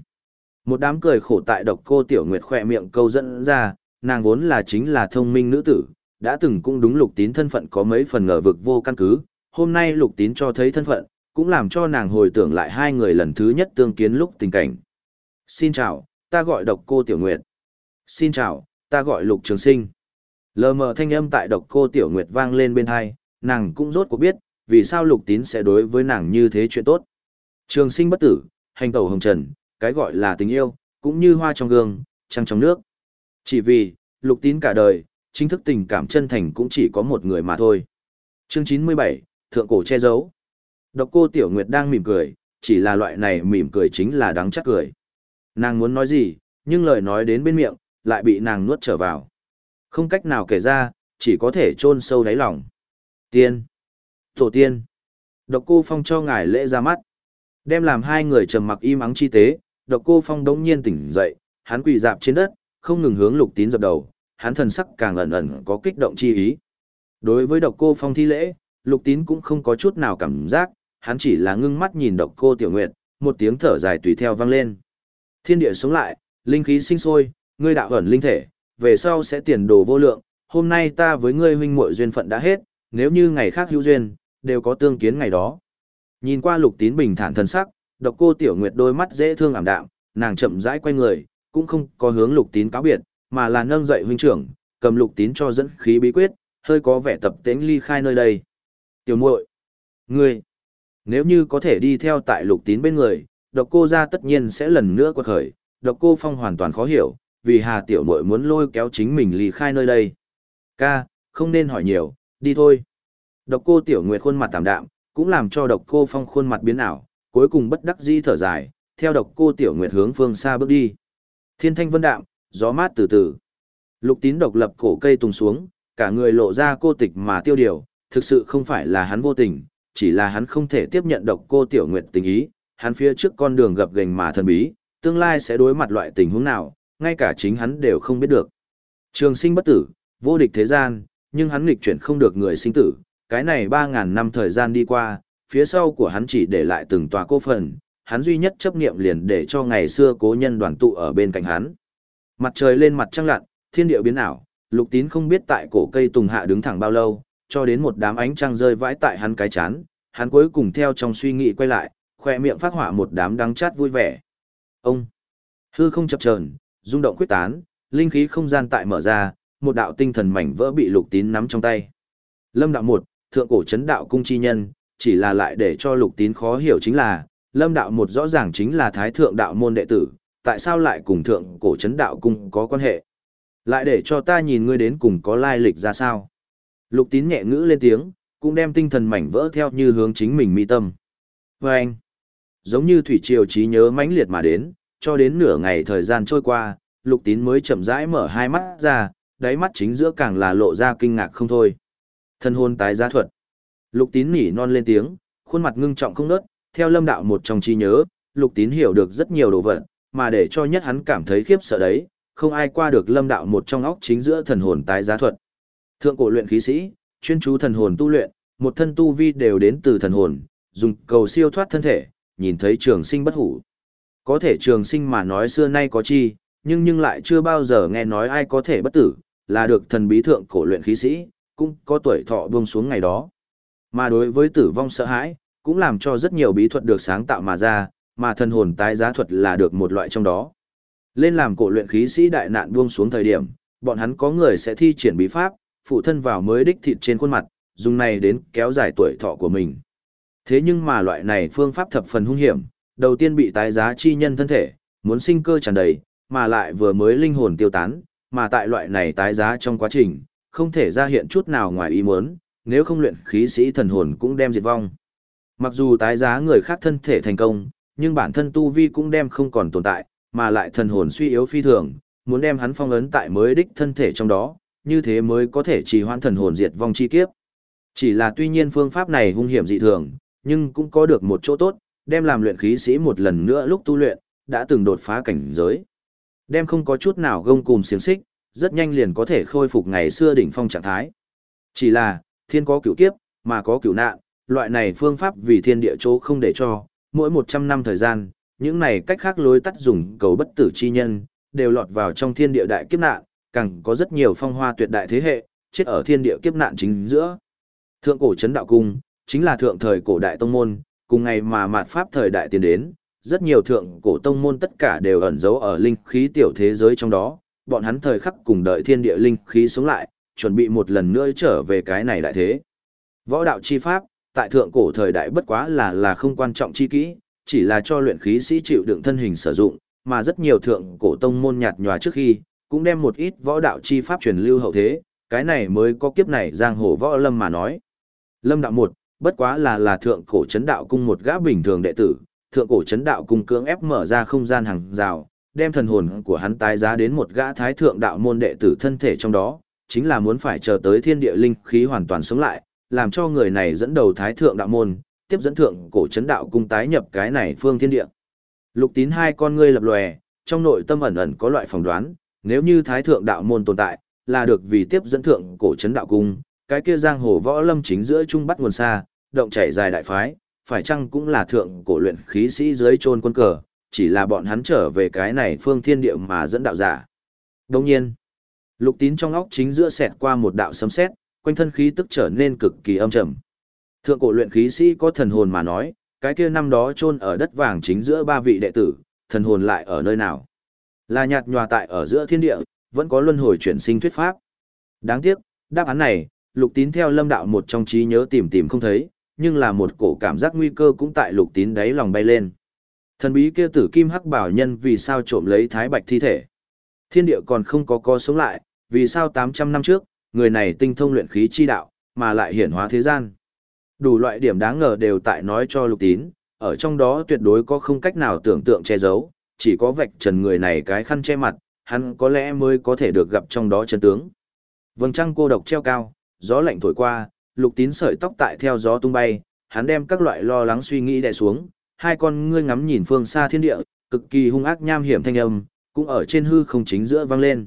[SPEAKER 1] Một đám cười khổ tại độc cô Tiểu Nguyệt khỏe miệng câu dẫn ra, nàng vốn là chính là thông minh nữ tử, đã từng cũng đúng lục tín thân phận có mấy phần ngờ vực vô căn cứ, hôm nay lục tín cho thấy thân phận, cũng làm cho nàng hồi tưởng lại hai người lần thứ nhất tương kiến lúc tình cảnh. Xin chào, ta gọi độc cô Tiểu Nguyệt. Xin chào, ta gọi lục trường sinh. Lờ mờ thanh âm tại độc cô Tiểu Nguyệt vang lên bên hai, nàng cũng rốt cuộc biết, vì sao lục tín sẽ đối với nàng như thế chuyện tốt. Trường sinh bất tử, hành tẩu hồng trần, cái gọi là tình yêu, cũng như hoa trong gương, trăng trong nước. Chỉ vì, lục tín cả đời, chính thức tình cảm chân thành cũng chỉ có một người mà thôi. Chương 97, Thượng Cổ che giấu. Độc cô Tiểu Nguyệt đang mỉm cười, chỉ là loại này mỉm cười chính là đáng chắc cười. Nàng muốn nói gì, nhưng lời nói đến bên miệng, lại bị nàng nuốt trở vào. Không cách nào kể ra, chỉ có thể chôn sâu đáy lòng. Tiên. Tổ tiên. Độc cô Phong cho ngài lễ ra mắt. Đem làm hai người trầm mặc im ắng chi tế, độc cô Phong đống nhiên tỉnh dậy, hắn quỳ dạp trên đất, không ngừng hướng lục tín dập đầu, hắn thần sắc càng ẩn ẩn có kích động chi ý. Đối với độc cô Phong thi lễ, lục tín cũng không có chút nào cảm giác, hắn chỉ là ngưng mắt nhìn độc cô tiểu nguyệt, một tiếng thở dài tùy theo vang lên. Thiên địa sống lại, linh khí sinh sôi, ngươi đạo ẩn linh thể, về sau sẽ tiền đồ vô lượng, hôm nay ta với ngươi huynh muội duyên phận đã hết, nếu như ngày khác hữu duyên, đều có tương kiến ngày đó. Nhìn qua lục tín bình thản thân sắc, độc cô tiểu nguyệt đôi mắt dễ thương ảm đạm, nàng chậm rãi quay người, cũng không có hướng lục tín cáo biệt, mà là nâng dậy huynh trưởng, cầm lục tín cho dẫn khí bí quyết, hơi có vẻ tập tễnh ly khai nơi đây. Tiểu muội, ngươi, nếu như có thể đi theo tại lục tín bên người, độc cô ra tất nhiên sẽ lần nữa quật khởi, độc cô phong hoàn toàn khó hiểu, vì hà tiểu muội muốn lôi kéo chính mình ly khai nơi đây. Ca, không nên hỏi nhiều, đi thôi. Độc cô tiểu nguyệt khuôn mặt tạm đạm, cũng làm cho độc cô phong khuôn mặt biến ảo, cuối cùng bất đắc dĩ thở dài, theo độc cô tiểu nguyệt hướng phương xa bước đi. Thiên thanh vân đạm, gió mát từ từ. Lục tín độc lập cổ cây tùng xuống, cả người lộ ra cô tịch mà tiêu điều, thực sự không phải là hắn vô tình, chỉ là hắn không thể tiếp nhận độc cô tiểu nguyệt tình ý, hắn phía trước con đường gập ghềnh mà thần bí, tương lai sẽ đối mặt loại tình huống nào, ngay cả chính hắn đều không biết được. Trường sinh bất tử, vô địch thế gian, nhưng hắn nghịch chuyển không được người sinh tử, cái này 3.000 năm thời gian đi qua, phía sau của hắn chỉ để lại từng tòa cô phần, hắn duy nhất chấp niệm liền để cho ngày xưa cố nhân đoàn tụ ở bên cạnh hắn. Mặt trời lên mặt trăng lặn, thiên địa biến ảo, lục tín không biết tại cổ cây tùng hạ đứng thẳng bao lâu, cho đến một đám ánh trăng rơi vãi tại hắn cái chán, hắn cuối cùng theo trong suy nghĩ quay lại, khoe miệng phát hỏa một đám đắng chát vui vẻ. Ông, hư không chập chờn, rung động quyết tán, linh khí không gian tại mở ra, một đạo tinh thần mảnh vỡ bị lục tín nắm trong tay. Lâm đạo một, thượng cổ chấn đạo cung chi nhân, chỉ là lại để cho lục tín khó hiểu chính là, lâm đạo một rõ ràng chính là thái thượng đạo môn đệ tử, tại sao lại cùng thượng cổ chấn đạo cung có quan hệ? Lại để cho ta nhìn ngươi đến cùng có lai lịch ra sao? Lục tín nhẹ ngữ lên tiếng, cũng đem tinh thần mảnh vỡ theo như hướng chính mình mi tâm. Và anh, giống như thủy triều trí nhớ mãnh liệt mà đến, cho đến nửa ngày thời gian trôi qua, lục tín mới chậm rãi mở hai mắt ra, đáy mắt chính giữa càng là lộ ra kinh ngạc không thôi. Thân hôn tái giá thuật. Lục tín nỉ non lên tiếng, khuôn mặt ngưng trọng không nớt, theo lâm đạo một trong trí nhớ, lục tín hiểu được rất nhiều đồ vật, mà để cho nhất hắn cảm thấy khiếp sợ đấy, không ai qua được lâm đạo một trong óc chính giữa thần hồn tái giá thuật. Thượng cổ luyện khí sĩ, chuyên chú thần hồn tu luyện, một thân tu vi đều đến từ thần hồn, dùng cầu siêu thoát thân thể, nhìn thấy trường sinh bất hủ. Có thể trường sinh mà nói xưa nay có chi, nhưng nhưng lại chưa bao giờ nghe nói ai có thể bất tử, là được thần bí thượng cổ luyện khí sĩ, cũng có tuổi thọ buông xuống ngày đó. Mà đối với tử vong sợ hãi, cũng làm cho rất nhiều bí thuật được sáng tạo mà ra, mà thần hồn tái giá thuật là được một loại trong đó. Lên làm cổ luyện khí sĩ đại nạn buông xuống thời điểm, bọn hắn có người sẽ thi triển bí pháp, phụ thân vào mới đích thịt trên khuôn mặt, dùng này đến kéo dài tuổi thọ của mình. Thế nhưng mà loại này phương pháp thập phần hung hiểm, đầu tiên bị tái giá chi nhân thân thể, muốn sinh cơ tràn đầy, mà lại vừa mới linh hồn tiêu tán, mà tại loại này tái giá trong quá trình, không thể ra hiện chút nào ngoài ý muốn, nếu không luyện khí sĩ thần hồn cũng đem diệt vong. Mặc dù tái giá người khác thân thể thành công, nhưng bản thân tu vi cũng đem không còn tồn tại, mà lại thần hồn suy yếu phi thường, muốn đem hắn phong ấn tại mới đích thân thể trong đó, như thế mới có thể trì hoãn thần hồn diệt vong chi kiếp. Chỉ là tuy nhiên phương pháp này hung hiểm dị thường, nhưng cũng có được một chỗ tốt, đem làm luyện khí sĩ một lần nữa lúc tu luyện, đã từng đột phá cảnh giới. Đem không có chút nào gông cùm xiềng xích, rất nhanh liền có thể khôi phục ngày xưa đỉnh phong trạng thái. Chỉ là, thiên có cửu kiếp, mà có cửu nạn, loại này phương pháp vì thiên địa chỗ không để cho, mỗi 100 năm thời gian, những này cách khác lối tắt dùng cầu bất tử chi nhân, đều lọt vào trong thiên địa đại kiếp nạn, càng có rất nhiều phong hoa tuyệt đại thế hệ, chết ở thiên địa kiếp nạn chính giữa. Thượng cổ chấn đạo cung, chính là thượng thời cổ đại tông môn, cùng ngày mà mạt pháp thời đại tiến đến, rất nhiều thượng cổ tông môn tất cả đều ẩn giấu ở linh khí tiểu thế giới trong đó, bọn hắn thời khắc cùng đợi thiên địa linh khí sống lại, chuẩn bị một lần nữa trở về cái này đại thế. Võ đạo chi pháp, tại thượng cổ thời đại bất quá là là không quan trọng chi kỹ, chỉ là cho luyện khí sĩ chịu đựng thân hình sử dụng, mà rất nhiều thượng cổ tông môn nhạt nhòa trước khi, cũng đem một ít võ đạo chi pháp truyền lưu hậu thế, cái này mới có kiếp này giang hồ võ lâm mà nói. Lâm đạo một, bất quá là là thượng cổ chấn đạo cung một gã bình thường đệ tử, thượng cổ chấn đạo cung cưỡng ép mở ra không gian hàng rào, đem thần hồn của hắn tái giá đến một gã thái thượng đạo môn đệ tử thân thể trong đó, chính là muốn phải chờ tới thiên địa linh khí hoàn toàn sống lại, làm cho người này dẫn đầu thái thượng đạo môn, tiếp dẫn thượng cổ chấn đạo cung tái nhập cái này phương thiên địa. Lục tín hai con ngươi lập lòe, trong nội tâm ẩn ẩn có loại phỏng đoán, nếu như thái thượng đạo môn tồn tại, là được vì tiếp dẫn thượng cổ chấn đạo cung, cái kia giang hồ võ lâm chính giữa trung bắt nguồn xa, động chảy dài đại phái, phải chăng cũng là thượng cổ luyện khí sĩ dưới trôn quân cờ, chỉ là bọn hắn trở về cái này phương thiên địa mà dẫn đạo giả. Đồng nhiên, lục tín trong óc chính giữa xẹt qua một đạo sấm sét, quanh thân khí tức trở nên cực kỳ âm trầm. Thượng cổ luyện khí sĩ có thần hồn mà nói, cái kia năm đó chôn ở đất vàng chính giữa ba vị đệ tử, thần hồn lại ở nơi nào? Là nhạt nhòa tại ở giữa thiên địa, vẫn có luân hồi chuyển sinh thuyết pháp. Đáng tiếc, đáp án này, lục tín theo lâm đạo một trong trí nhớ tìm tìm không thấy, nhưng là một cổ cảm giác nguy cơ cũng tại lục tín đáy lòng bay lên. Thần bí kia tử kim hắc bảo nhân vì sao trộm lấy thái bạch thi thể. Thiên địa còn không có co sống lại, vì sao 800 năm trước, người này tinh thông luyện khí chi đạo, mà lại hiển hóa thế gian. Đủ loại điểm đáng ngờ đều tại nói cho lục tín, ở trong đó tuyệt đối có không cách nào tưởng tượng che giấu, chỉ có vạch trần người này cái khăn che mặt, hắn có lẽ mới có thể được gặp trong đó chân tướng. Vầng trăng cô độc treo cao, gió lạnh thổi qua, lục tín sợi tóc tại theo gió tung bay, hắn đem các loại lo lắng suy nghĩ đè xuống, hai con ngươi ngắm nhìn phương xa thiên địa, cực kỳ hung ác nham hiểm thanh âm, cũng ở trên hư không chính giữa vang lên.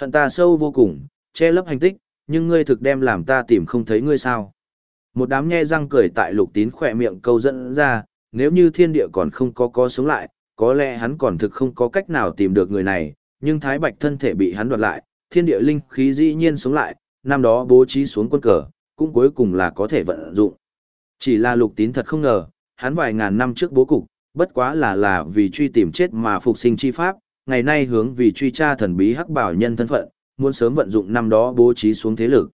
[SPEAKER 1] Hận ta sâu vô cùng, che lấp hành tích, nhưng ngươi thực đem làm ta tìm không thấy ngươi sao. Một đám nhe răng cười tại lục tín khỏe miệng câu dẫn ra, nếu như thiên địa còn không có có sống lại, có lẽ hắn còn thực không có cách nào tìm được người này, nhưng thái bạch thân thể bị hắn đoạt lại, thiên địa linh khí dĩ nhiên sống lại, năm đó bố trí xuống quân cờ, cũng cuối cùng là có thể vận dụng. Chỉ là lục tín thật không ngờ, hắn vài ngàn năm trước bố cục, bất quá là là vì truy tìm chết mà phục sinh chi pháp, ngày nay hướng vì truy tra thần bí hắc bảo nhân thân phận, muốn sớm vận dụng năm đó bố trí xuống thế lực.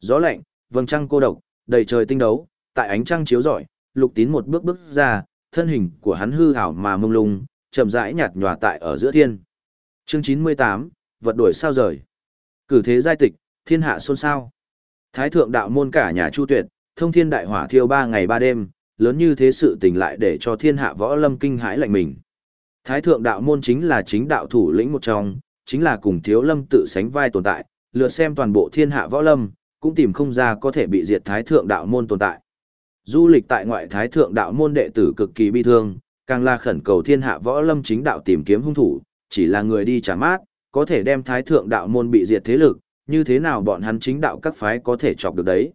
[SPEAKER 1] Gió lạnh, vầng trăng cô độc, đầy trời tinh đấu, tại ánh trăng chiếu rọi, lục tín một bước bước ra, thân hình của hắn hư ảo mà mông lung, chậm rãi nhạt nhòa tại ở giữa thiên. Chương 98, vật đổi sao rời. Cử thế giai tịch, thiên hạ xôn xao. Thái thượng đạo môn cả nhà Chu Tuyệt, thông thiên đại hỏa thiêu ba ngày ba đêm, lớn như thế sự tình lại để cho thiên hạ võ lâm kinh hãi lạnh mình. Thái thượng đạo môn chính là chính đạo thủ lĩnh một trong, chính là cùng thiếu lâm tự sánh vai tồn tại, lừa xem toàn bộ thiên hạ võ lâm, cũng tìm không ra có thể bị diệt thái thượng đạo môn tồn tại. Du lịch tại ngoại thái thượng đạo môn đệ tử cực kỳ bi thương, càng là khẩn cầu thiên hạ võ lâm chính đạo tìm kiếm hung thủ, chỉ là người đi trả mát, có thể đem thái thượng đạo môn bị diệt thế lực, như thế nào bọn hắn chính đạo các phái có thể chọc được đấy.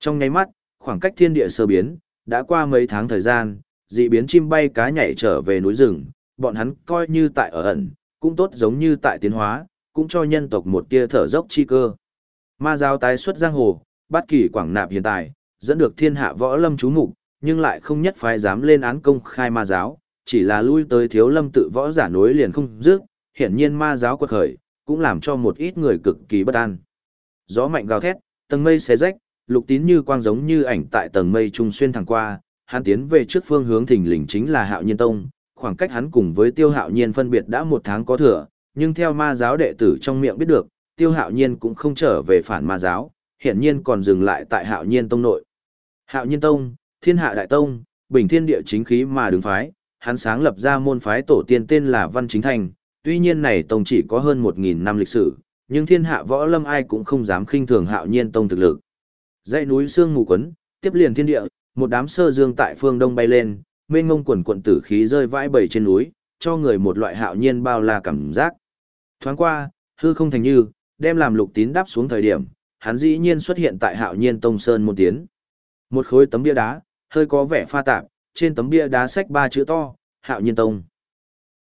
[SPEAKER 1] Trong nháy mắt, khoảng cách thiên địa sơ biến, đã qua mấy tháng thời gian, dị biến chim bay cá nhảy trở về núi rừng, bọn hắn coi như tại ở ẩn, cũng tốt giống như tại tiến hóa, cũng cho nhân tộc một tia thở dốc chi cơ. Ma giáo tái xuất giang hồ, bắt kỳ quảng nạp hiện tại, dẫn được thiên hạ võ lâm chú mục, nhưng lại không nhất phái dám lên án công khai ma giáo, chỉ là lui tới thiếu lâm tự võ giả nối liền không dứt, hiển nhiên ma giáo quật khởi, cũng làm cho một ít người cực kỳ bất an. Gió mạnh gào thét, tầng mây xé rách, lục tín như quang giống như ảnh tại tầng mây trung xuyên thẳng qua, hắn tiến về trước phương hướng thỉnh lình chính là Hạo Nhiên Tông, khoảng cách hắn cùng với Tiêu Hạo Nhiên phân biệt đã một tháng có thừa, nhưng theo ma giáo đệ tử trong miệng biết được, Tiêu Hạo Nhiên cũng không trở về phản ma giáo, hiển nhiên còn dừng lại tại Hạo Nhiên Tông nội. Hạo Nhiên Tông, Thiên Hạ Đại Tông, bình thiên địa chính khí mà đứng phái, hắn sáng lập ra môn phái tổ tiên tên là Văn Chính Thành, tuy nhiên này tông chỉ có hơn 1.000 năm lịch sử, nhưng thiên hạ võ lâm ai cũng không dám khinh thường Hạo Nhiên Tông thực lực. Dãy núi sương mù quấn, tiếp liền thiên địa, một đám sơ dương tại phương đông bay lên, mênh ngông quần quận tử khí rơi vãi bầy trên núi, cho người một loại hạo nhiên bao la cảm giác. Thoáng qua, hư không thành như, đem làm lục tín đáp xuống thời điểm, hắn dĩ nhiên xuất hiện tại hạo nhiên tông sơn một tiến. Một khối tấm bia đá, hơi có vẻ pha tạp, trên tấm bia đá sách ba chữ to, hạo nhiên tông.